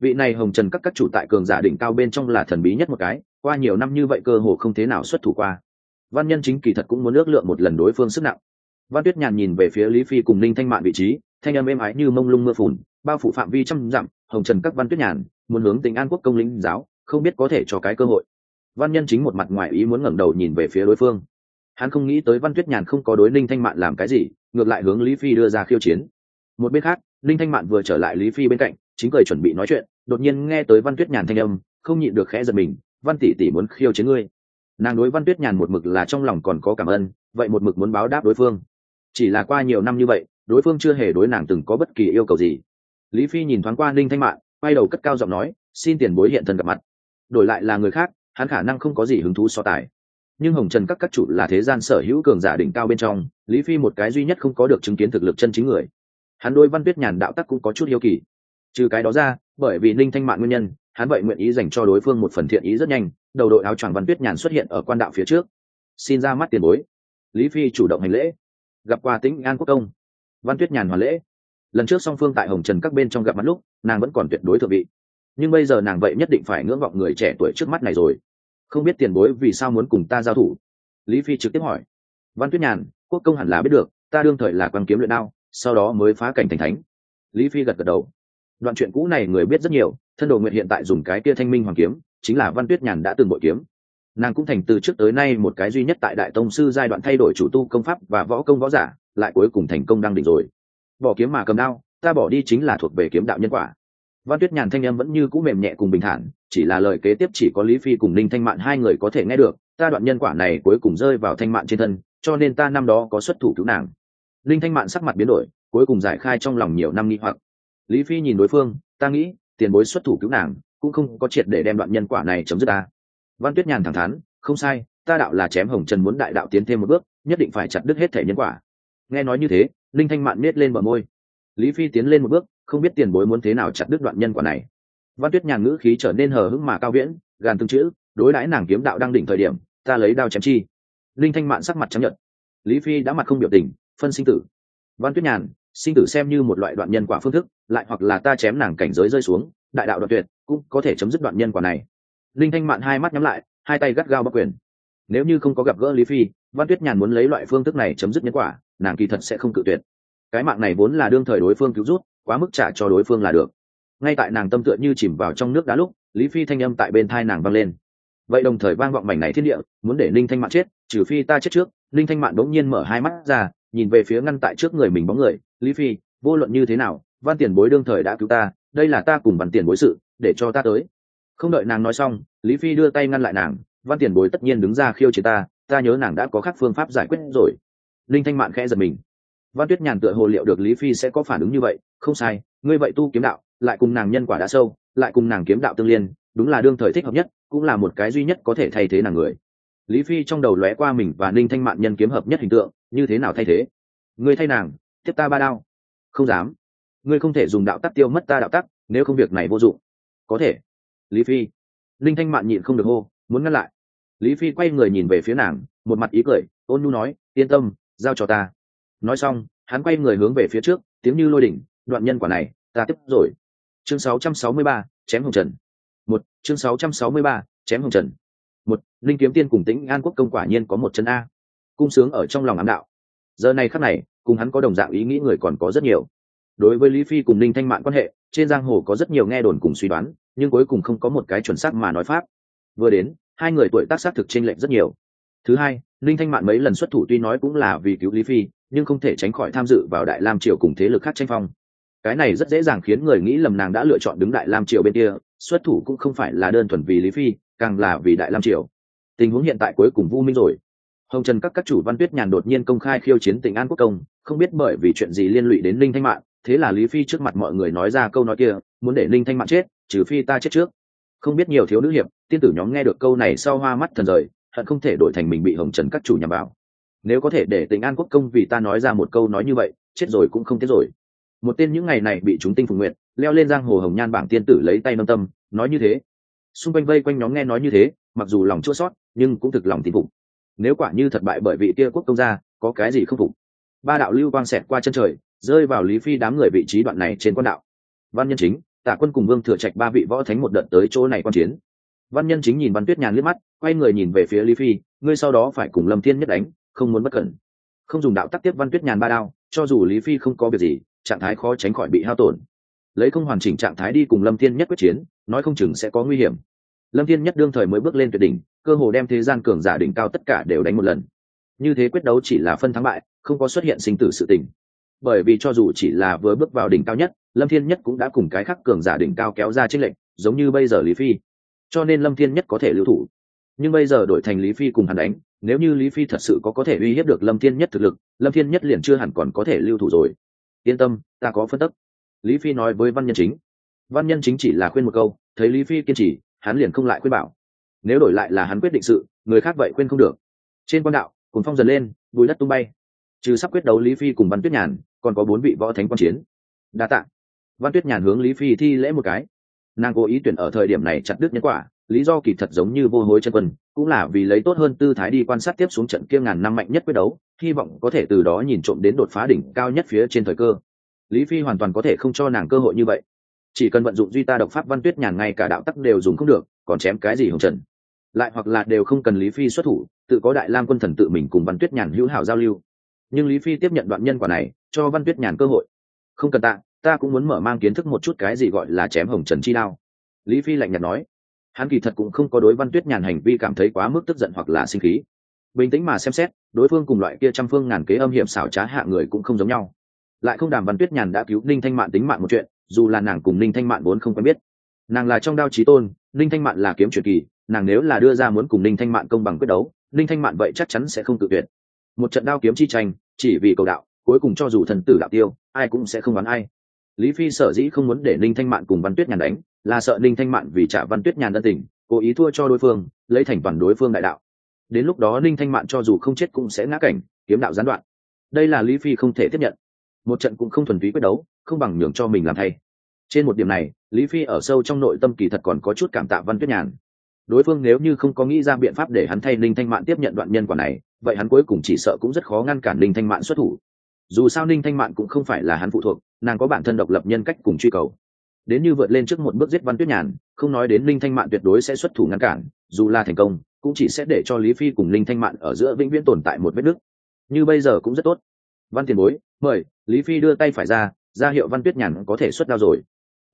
Vị này hồng trần các các chủ tại cường giả đỉnh cao bên trong là thần bí nhất một cái, qua nhiều năm như vậy cơ hồ không thế nào xuất thủ qua. Văn nhân chính kỳ thật cũng muốn ước lượng một lần đối phương sức nặng. Văn tuyết nhàn nhìn về phía lý phi cùng ninh thanh mạn vị trí, thanh âm êm ái như mông lung mưa phùn, bao phủ phạm vi trăm dặm. Hồng trần các văn tuyết nhàn muốn hướng tình an quốc công lĩnh giáo, không biết có thể cho cái cơ hội văn nhân chính một mặt ngoài ý muốn ngẩng đầu nhìn về phía đối phương. Hắn không nghĩ tới văn tuyết nhàn không có đối ninh thanh mạn làm cái gì, ngược lại hướng lý phi đưa ra khiêu chiến. Một bên khác, ninh thanh mạn vừa trở lại lý phi bên cạnh, chính cười chuẩn bị nói chuyện, đột nhiên nghe tới văn tuyết nhàn thanh âm, không nhịn được khẽ giật mình, văn tỷ tỷ muốn khiêu chiến ngươi. Nàng đối văn tuyết nhàn một mực là trong lòng còn có cảm ơn, vậy một mực muốn báo đáp đối phương. Chỉ là qua nhiều năm như vậy, đối phương chưa hề đối nàng từng có bất kỳ yêu cầu gì. Lý phi nhìn thoáng qua ninh thanh mạn, quay đầu cất cao giọng nói, xin tiền bối hiện thân gặp mặt. Đổi lại là người khác hắn khả năng không có gì hứng thú so tài. Nhưng hồng trần các các chủ là thế gian sở hữu cường giả đỉnh cao bên trong, lý phi một cái duy nhất không có được chứng kiến thực lực chân chính người. Hắn đôi văn tuyết nhàn đạo tắc cũng có chút hiếu kỳ. Trừ cái đó ra, bởi vì ninh thanh mạn nguyên nhân, hắn vậy nguyện ý dành cho đối phương một phần thiện ý rất nhanh, đầu đội áo choàng văn tuyết nhàn xuất hiện ở quan đạo phía trước. Xin ra mắt tiền bối. Lý phi chủ động hành lễ. Gặp qua tĩnh an quốc công. Văn tuyết nhàn hoàn lễ. Lần trước song phương tại hồng trần các bên trong gặp mặt lúc, nàng vẫn còn tuyệt đối thượng vị nhưng bây giờ nàng vậy nhất định phải ngưỡng vọng người trẻ tuổi trước mắt này rồi. Không biết tiền bối vì sao muốn cùng ta giao thủ? Lý phi trực tiếp hỏi. Văn tuyết nhàn, quốc công hẳn là biết được, ta đương thời là quan kiếm luyện đao, sau đó mới phá cảnh thành thánh. Lý phi gật gật đầu. Đoạn chuyện cũ này người biết rất nhiều, thân đồ nguyện hiện tại dùng cái kia thanh minh hoàng kiếm, chính là văn tuyết nhàn đã từng bội kiếm. Nàng cũng thành từ trước tới nay một cái duy nhất tại đại tông sư giai đoạn thay đổi chủ tu công pháp và võ công võ giả, lại cuối cùng thành công đăng đỉnh rồi. Bỏ kiếm mà cầm đao, ta bỏ đi chính là thuộc về kiếm đạo nhân quả văn tuyết nhàn thanh âm vẫn như cũ mềm nhẹ cùng bình thản, chỉ là lời kế tiếp chỉ có lý phi cùng ninh thanh mạn hai người có thể nghe được, ta đoạn nhân quả này cuối cùng rơi vào thanh mạn trên thân, cho nên ta năm đó có xuất thủ cứu nàng. Ninh thanh mạn sắc mặt biến đổi, cuối cùng giải khai trong lòng nhiều năm nghi hoặc. Lý phi nhìn đối phương, ta nghĩ, tiền bối xuất thủ cứu nàng, cũng không có triệt để đem đoạn nhân quả này chấm dứt ta. Văn tuyết nhàn thẳng thắn, không sai, ta đạo là chém hồng trần muốn đại đạo tiến thêm một bước, nhất định phải chặt đứt hết thể nhân quả. Nghe nói như thế linh thanh mạn miết lên bờ môi. Lý phi tiến lên một bước không biết tiền bối muốn thế nào chặt đứt đoạn nhân quả này. Văn tuyết nhàn ngữ khí trở nên hờ hững mà cao viễn, gàn từng chữ, đối đãi nàng kiếm đạo đang đỉnh thời điểm, ta lấy đao chém chi. Linh thanh mạn sắc mặt trắng nhợt. Lý phi đã mặt không biểu tình, phân sinh tử. Văn tuyết nhàn, sinh tử xem như một loại đoạn nhân quả phương thức, lại hoặc là ta chém nàng cảnh giới rơi xuống, đại đạo đoạn tuyệt, cũng có thể chấm dứt đoạn nhân quả này. Linh thanh mạn hai mắt nhắm lại, hai tay gắt gao bắc quyền. Nếu như không có gặp gỡ lý phi, văn tuyết nhàn muốn lấy loại phương thức này chấm dứt nhân quả, nàng kỳ thật sẽ không cự tuyệt cái mạng này vốn là đương thời đối phương cứu rút quá mức trả cho đối phương là được. Ngay tại nàng tâm tựa như chìm vào trong nước đá lúc, lý phi thanh âm tại bên thai nàng vang lên. Vậy đồng thời vang vọng mảnh này thiên địa, muốn để linh thanh mạn chết, trừ phi ta chết trước linh thanh mạn bỗng nhiên mở hai mắt ra, nhìn về phía ngăn tại trước người mình bóng người, lý phi, vô luận như thế nào, văn tiền bối đương thời đã cứu ta, đây là ta cùng văn tiền bối sự, để cho ta tới. Không đợi nàng nói xong, lý phi đưa tay ngăn lại nàng, văn tiền bối tất nhiên đứng ra khiêu chiến ta ta nhớ nàng đã có khác phương pháp giải quyết rồi. Linh thanh mạn khẽ giật mình văn tuyết nhàn tựa hồ liệu được lý phi sẽ có phản ứng như vậy. Không sai, ngươi vậy tu kiếm đạo, lại cùng nàng nhân quả đã sâu, lại cùng nàng kiếm đạo tương liên, đúng là đương thời thích hợp nhất, cũng là một cái duy nhất có thể thay thế nàng người. Lý phi trong đầu lóe qua mình và ninh thanh mạn nhân kiếm hợp nhất hình tượng, như thế nào thay thế? Ngươi thay nàng, tiếp ta ba đao. Không dám. Ngươi không thể dùng đạo tắc tiêu mất ta đạo tắc, nếu không việc này vô dụng. Có thể. Lý phi. Ninh thanh mạn nhịn không được hô, muốn ngăn lại. Lý phi quay người nhìn về phía nàng, một mặt ý cười, ôn nhu nói, yên tâm, giao cho ta nói xong hắn quay người hướng về phía trước tiếng như lôi đỉnh đoạn nhân quả này ta tiếp rồi. Chương 663, chém hồng trần. Một chương 663, chém hồng trần. Một linh kiếm tiên cùng tĩnh an quốc công quả nhiên có một chân a. Cung sướng ở trong lòng ám đạo. Giờ này khắc này cùng hắn có đồng dạng ý nghĩ người còn có rất nhiều. Đối với lý phi cùng linh thanh mạn quan hệ trên giang hồ có rất nhiều nghe đồn cùng suy đoán nhưng cuối cùng không có một cái chuẩn xác mà nói pháp. Vừa đến hai người tuổi tác xác thực chênh lệch rất nhiều. Thứ hai linh thanh mạn mấy lần xuất thủ tuy nói cũng là vì cứu lý phi nhưng không thể tránh khỏi tham dự vào đại lam triều cùng thế lực khác tranh phong. Cái này rất dễ dàng khiến người nghĩ lầm nàng đã lựa chọn đứng đại lam triều bên kia, xuất thủ cũng không phải là đơn thuần vì lý phi, càng là vì đại lam triều. Tình huống hiện tại cuối cùng vu minh rồi. Hồng trần các các chủ văn tuyết nhàn đột nhiên công khai khiêu chiến tỉnh an quốc công, không biết bởi vì chuyện gì liên lụy đến linh thanh mạng thế là lý phi trước mặt mọi người nói ra câu nói kia, muốn để linh thanh mạng chết, trừ phi ta chết trước. Không biết nhiều thiếu nữ hiệp, tiên tử nhóm nghe được câu này sau hoa mắt thần rời, hận không thể đổi thành mình bị hồng trần các chủ nhằm vào nếu có thể để tỉnh an quốc công vì ta nói ra một câu nói như vậy, chết rồi cũng không tiếc rồi. Một tên những ngày này bị chúng tinh phục nguyện, leo lên giang hồ hồng nhan bảng tiên tử lấy tay nâng tâm, nói như thế. Xung quanh vây quanh nhóm nghe nói như thế, mặc dù lòng chua sót nhưng cũng thực lòng tin phục. Nếu quả như thật bại bởi vị kia quốc công gia, có cái gì không phục? Ba đạo lưu quang xẹt qua chân trời, rơi vào lý phi đám người vị trí đoạn này trên quan đạo. Văn nhân chính tả quân cùng vương thừa trạch ba vị võ thánh một đợt tới chỗ này quan chiến. Văn nhân chính nhìn văn tuyết nhàn liếc mắt, quay người nhìn về phía lý phi, ngươi sau đó phải cùng lâm thiên nhất đánh không muốn bất cẩn. Không dùng đạo tắc tiếp văn tuyết nhàn ba đao, cho dù lý phi không có việc gì, trạng thái khó tránh khỏi bị hao tổn. Lấy không hoàn chỉnh trạng thái đi cùng lâm thiên nhất quyết chiến, nói không chừng sẽ có nguy hiểm. Lâm thiên nhất đương thời mới bước lên tuyệt đỉnh, cơ hồ đem thế gian cường giả đỉnh cao tất cả đều đánh một lần. Như thế quyết đấu chỉ là phân thắng bại, không có xuất hiện sinh tử sự tình. Bởi vì cho dù chỉ là vừa bước vào đỉnh cao nhất, lâm thiên nhất cũng đã cùng cái khắc cường giả đỉnh cao kéo ra trích lệnh, giống như bây giờ lý phi. Cho nên lâm thiên nhất có thể lưu thủ nhưng bây giờ đổi thành lý phi cùng hắn đánh, nếu như lý phi thật sự có có thể uy hiếp được lâm thiên nhất thực lực, lâm thiên nhất liền chưa hẳn còn có thể lưu thủ rồi. Yên tâm, ta có phân tích. Lý phi nói với văn nhân chính. Văn nhân chính chỉ là khuyên một câu, thấy lý phi kiên trì, hắn liền không lại khuyên bảo. Nếu đổi lại là hắn quyết định sự, người khác vậy khuyên không được. Trên quan đạo cùng phong dần lên, bùi đất tung bay. Trừ sắp quyết đấu lý phi cùng văn tuyết nhàn, còn có bốn vị võ thánh quan chiến. Đa t ạ văn tuyết nhàn hướng lý phi thi lễ một cái. Nàng cố ý tuyển ở thời điểm này chặt đứt nhân quả lý do kỳ thật giống như vô hối chân quân, cũng là vì lấy tốt hơn tư thái đi quan sát tiếp xuống trận kia ngàn năm mạnh nhất quyết đấu, hy vọng có thể từ đó nhìn trộm đến đột phá đỉnh cao nhất phía trên thời cơ. Lý phi hoàn toàn có thể không cho nàng cơ hội như vậy. Chỉ cần vận dụng duy ta độc pháp văn tuyết nhàn ngay cả đạo tắc đều dùng không được, còn chém cái gì hồng trần? Lại hoặc là đều không cần lý phi xuất thủ, tự có đại lam quân thần tự mình cùng văn tuyết nhàn hữu hảo giao lưu. Nhưng lý phi tiếp nhận đoạn nhân quả này, cho văn tuyết nhàn cơ hội. Không cần tạ, ta cũng muốn mở mang kiến thức một chút cái gì gọi là chém hồng trần chi đao. Lý phi lạnh nhạt nói hắn kỳ thật cũng không có đối văn tuyết nhàn hành vi cảm thấy quá mức tức giận hoặc là sinh khí. Bình tĩnh mà xem xét, đối phương cùng loại kia trăm phương ngàn kế âm hiểm xảo trá hạ người cũng không giống nhau. Lại không đàm văn tuyết nhàn đã cứu ninh thanh mạn tính mạng một chuyện, dù là nàng cùng ninh thanh mạn vốn không quen biết. Nàng là trong đao trí tôn, ninh thanh mạn là kiếm truyền kỳ, nàng nếu là đưa ra muốn cùng ninh thanh mạn công bằng quyết đấu, ninh thanh mạn vậy chắc chắn sẽ không tự tuyệt. Một trận đao kiếm chi tranh, chỉ vì cầu đạo, cuối cùng cho dù thần tử đạo tiêu, ai cũng sẽ không đoán ai lý phi sở dĩ không muốn để ninh thanh mạn cùng văn tuyết nhàn đánh, là sợ ninh thanh mạn vì trả văn tuyết nhàn ân tình, cố ý thua cho đối phương, lấy thành toàn đối phương đại đạo. Đến lúc đó ninh thanh mạn cho dù không chết cũng sẽ ngã cảnh, kiếm đạo gián đoạn. Đây là lý phi không thể tiếp nhận. Một trận cũng không thuần túy quyết đấu, không bằng nhường cho mình làm thay. Trên một điểm này, lý phi ở sâu trong nội tâm kỳ thật còn có chút cảm tạ văn tuyết nhàn. Đối phương nếu như không có nghĩ ra biện pháp để hắn thay ninh thanh mạn tiếp nhận đoạn nhân quả này, vậy hắn cuối cùng chỉ sợ cũng rất khó ngăn cản ninh thanh mạn xuất thủ. Dù sao ninh thanh mạn cũng không phải là hắn phụ thuộc nàng có bản thân độc lập nhân cách cùng truy cầu. Đến như vượt lên trước một bước giết văn tuyết nhàn, không nói đến Linh thanh mạn tuyệt đối sẽ xuất thủ ngăn cản, dù là thành công, cũng chỉ sẽ để cho lý phi cùng Linh thanh mạn ở giữa vĩnh viễn tồn tại một vết nứt. Như bây giờ cũng rất tốt. Văn tiền bối, mời, lý phi đưa tay phải ra ra hiệu văn tuyết nhàn có thể xuất đao rồi.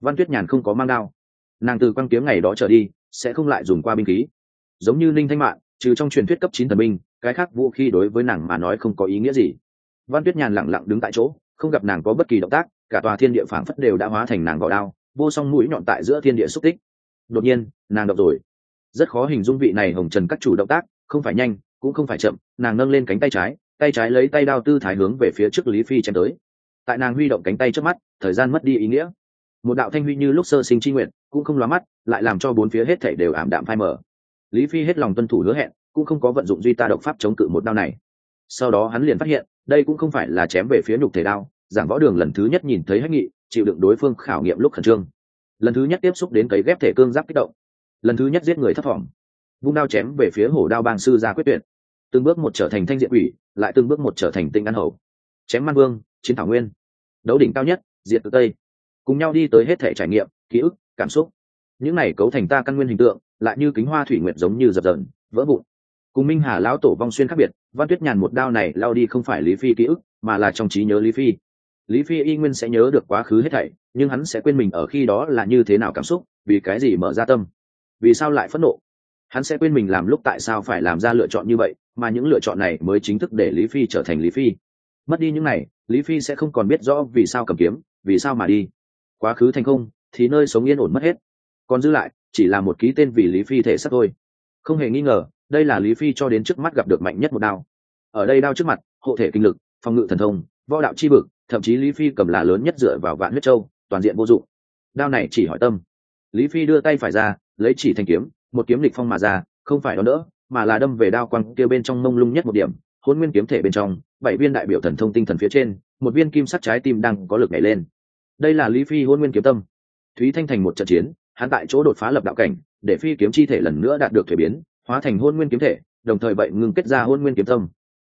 Văn tuyết nhàn không có mang đao. Nàng từ quan kiếm ngày đó trở đi, sẽ không lại dùng qua binh khí. Giống như Linh thanh mạn, trừ trong truyền thuyết cấp chín thần binh, cái khác vũ khí đối với nàng mà nói không có ý nghĩa gì. Văn tuyết nhàn lẳng lặng đứng tại chỗ, không gặp nàng có bất kỳ động tác cả tòa thiên địa phảng phất đều đã hóa thành nàng gò đao, vô song mũi nhọn tại giữa thiên địa xúc tích. Đột nhiên, nàng đập rồi. Rất khó hình dung vị này hồng trần các chủ động tác, không phải nhanh, cũng không phải chậm, nàng nâng lên cánh tay trái tay trái lấy tay đao tư thái hướng về phía trước lý phi chém tới. Tại nàng huy động cánh tay trước mắt, thời gian mất đi ý nghĩa. Một đạo thanh huy như lúc sơ sinh tri nguyện cũng không lóa mắt, lại làm cho bốn phía hết thảy đều ảm đạm phai mờ. lý phi hết lòng tuân thủ hứa hẹn, cũng không có vận dụng duy ta độc pháp chống cự một đao này. Sau đó hắn liền phát hiện, đây cũng không phải là chém về phía nhục thể đao giảng võ đường lần thứ nhất nhìn thấy hách nghị, chịu đựng đối phương khảo nghiệm lúc khẩn trương. Lần thứ nhất tiếp xúc đến cấy ghép thể cương giáp kích động. Lần thứ nhất giết người thất vọng vung đao chém về phía hổ đao bang sư ra quyết tuyệt. Từng bước một trở thành thanh diện quỷ, lại từng bước một trở thành tinh ăn hầu. Chém man vương, chiến thảo nguyên. Đấu đỉnh cao nhất, diệt từ tây. Cùng nhau đi tới hết thể trải nghiệm, ký ức, cảm xúc. Những này cấu thành ta căn nguyên hình tượng, lại như kính hoa thủy nguyện giống như dập dờn, vỡ vụn. Cùng minh hà lão tổ vong xuyên khác biệt, văn tuyết nhàn một đao này lao đi không phải lý phi ký ức, mà là trong trí nhớ lý phi lý phi y nguyên sẽ nhớ được quá khứ hết thảy, nhưng hắn sẽ quên mình ở khi đó là như thế nào cảm xúc, vì cái gì mở ra tâm. Vì sao lại phẫn nộ? Hắn sẽ quên mình làm lúc tại sao phải làm ra lựa chọn như vậy, mà những lựa chọn này mới chính thức để lý phi trở thành lý phi. Mất đi những này, lý phi sẽ không còn biết rõ vì sao cầm kiếm, vì sao mà đi. Quá khứ thành không, thì nơi sống yên ổn mất hết. Còn giữ lại, chỉ là một ký tên vì lý phi thể sắc thôi. Không hề nghi ngờ, đây là lý phi cho đến trước mắt gặp được mạnh nhất một đao. Ở đây đao trước mặt, hộ thể kinh lực, phòng ngự thần thông, võ đạo chi vực thậm chí lý phi cầm là lớn nhất dựa vào vạn huyết châu, toàn diện vô dụng. Đao này chỉ hỏi tâm. Lý phi đưa tay phải ra, lấy chỉ thành kiếm, một kiếm lịch phong mà ra, không phải đó nữa mà là đâm về đao quăng kia bên trong mông lung nhất một điểm, hôn nguyên kiếm thể bên trong, bảy viên đại biểu thần thông tinh thần phía trên, một viên kim sắt trái tim đang có lực nhảy lên. Đây là lý phi hôn nguyên kiếm tâm. Thúy thanh thành một trận chiến, hắn tại chỗ đột phá lập đạo cảnh, để phi kiếm chi thể lần nữa đạt được thuế biến, hóa thành hôn nguyên kiếm thể, đồng thời vậy ngừng kết ra hôn nguyên kiếm tâm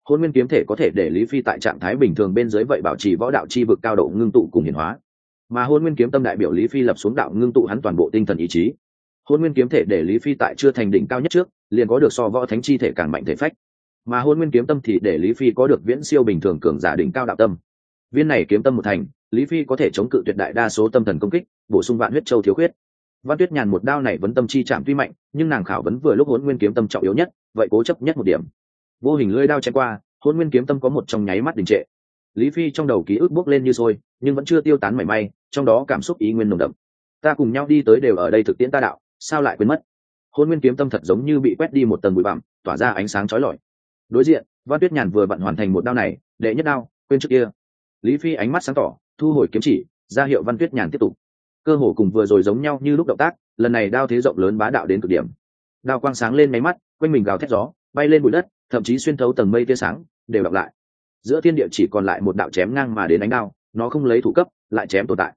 hôn nguyên kiếm thể có thể để lý phi tại trạng thái bình thường bên dưới vậy bảo trì võ đạo chi vực cao độ ngưng tụ cùng hiển hóa. Mà hôn nguyên kiếm tâm đại biểu lý phi lập xuống đạo ngưng tụ hắn toàn bộ tinh thần ý chí. Hôn nguyên kiếm thể để lý phi tại chưa thành đỉnh cao nhất trước, liền có được so võ thánh chi thể càng mạnh thể phách. Mà hôn nguyên kiếm tâm thì để lý phi có được viễn siêu bình thường cường giả đỉnh cao đạo tâm. Viên này kiếm tâm một thành, lý phi có thể chống cự tuyệt đại đa số tâm thần công kích, bổ sung vạn huyết châu thiếu khuyết. Văn tuyết nhàn một đao này vẫn tâm chi chạm tuy mạnh, nhưng nàng khảo vấn vừa lúc hôn nguyên kiếm tâm trọng yếu nhất, vậy cố chấp nhất một điểm vô hình lưỡi đao chém qua hôn nguyên kiếm tâm có một trong nháy mắt đình trệ. Lý phi trong đầu ký ức bốc lên như sôi, nhưng vẫn chưa tiêu tán mảy may, trong đó cảm xúc ý nguyên nồng đậm. Ta cùng nhau đi tới đều ở đây thực tiễn ta đạo, sao lại quên mất? Hôn nguyên kiếm tâm thật giống như bị quét đi một tầng bụi bặm, tỏa ra ánh sáng chói lọi. Đối diện, văn tuyết nhàn vừa vặn hoàn thành một đao này, đệ nhất đao, quên trước kia. Lý phi ánh mắt sáng tỏ, thu hồi kiếm chỉ, ra hiệu văn tuyết nhàn tiếp tục. Cơ hồ cùng vừa rồi giống nhau như lúc động tác, lần này đao thế rộng lớn bá đạo đến cực điểm. Đao quang sáng lên máy mắt, quanh mình gào thét gió, bay lên bụi đất thậm chí xuyên thấu tầng mây tia sáng, đều đọc lại. Giữa thiên địa chỉ còn lại một đạo chém ngang mà đến ánh đao, nó không lấy thủ cấp, lại chém tồn tại.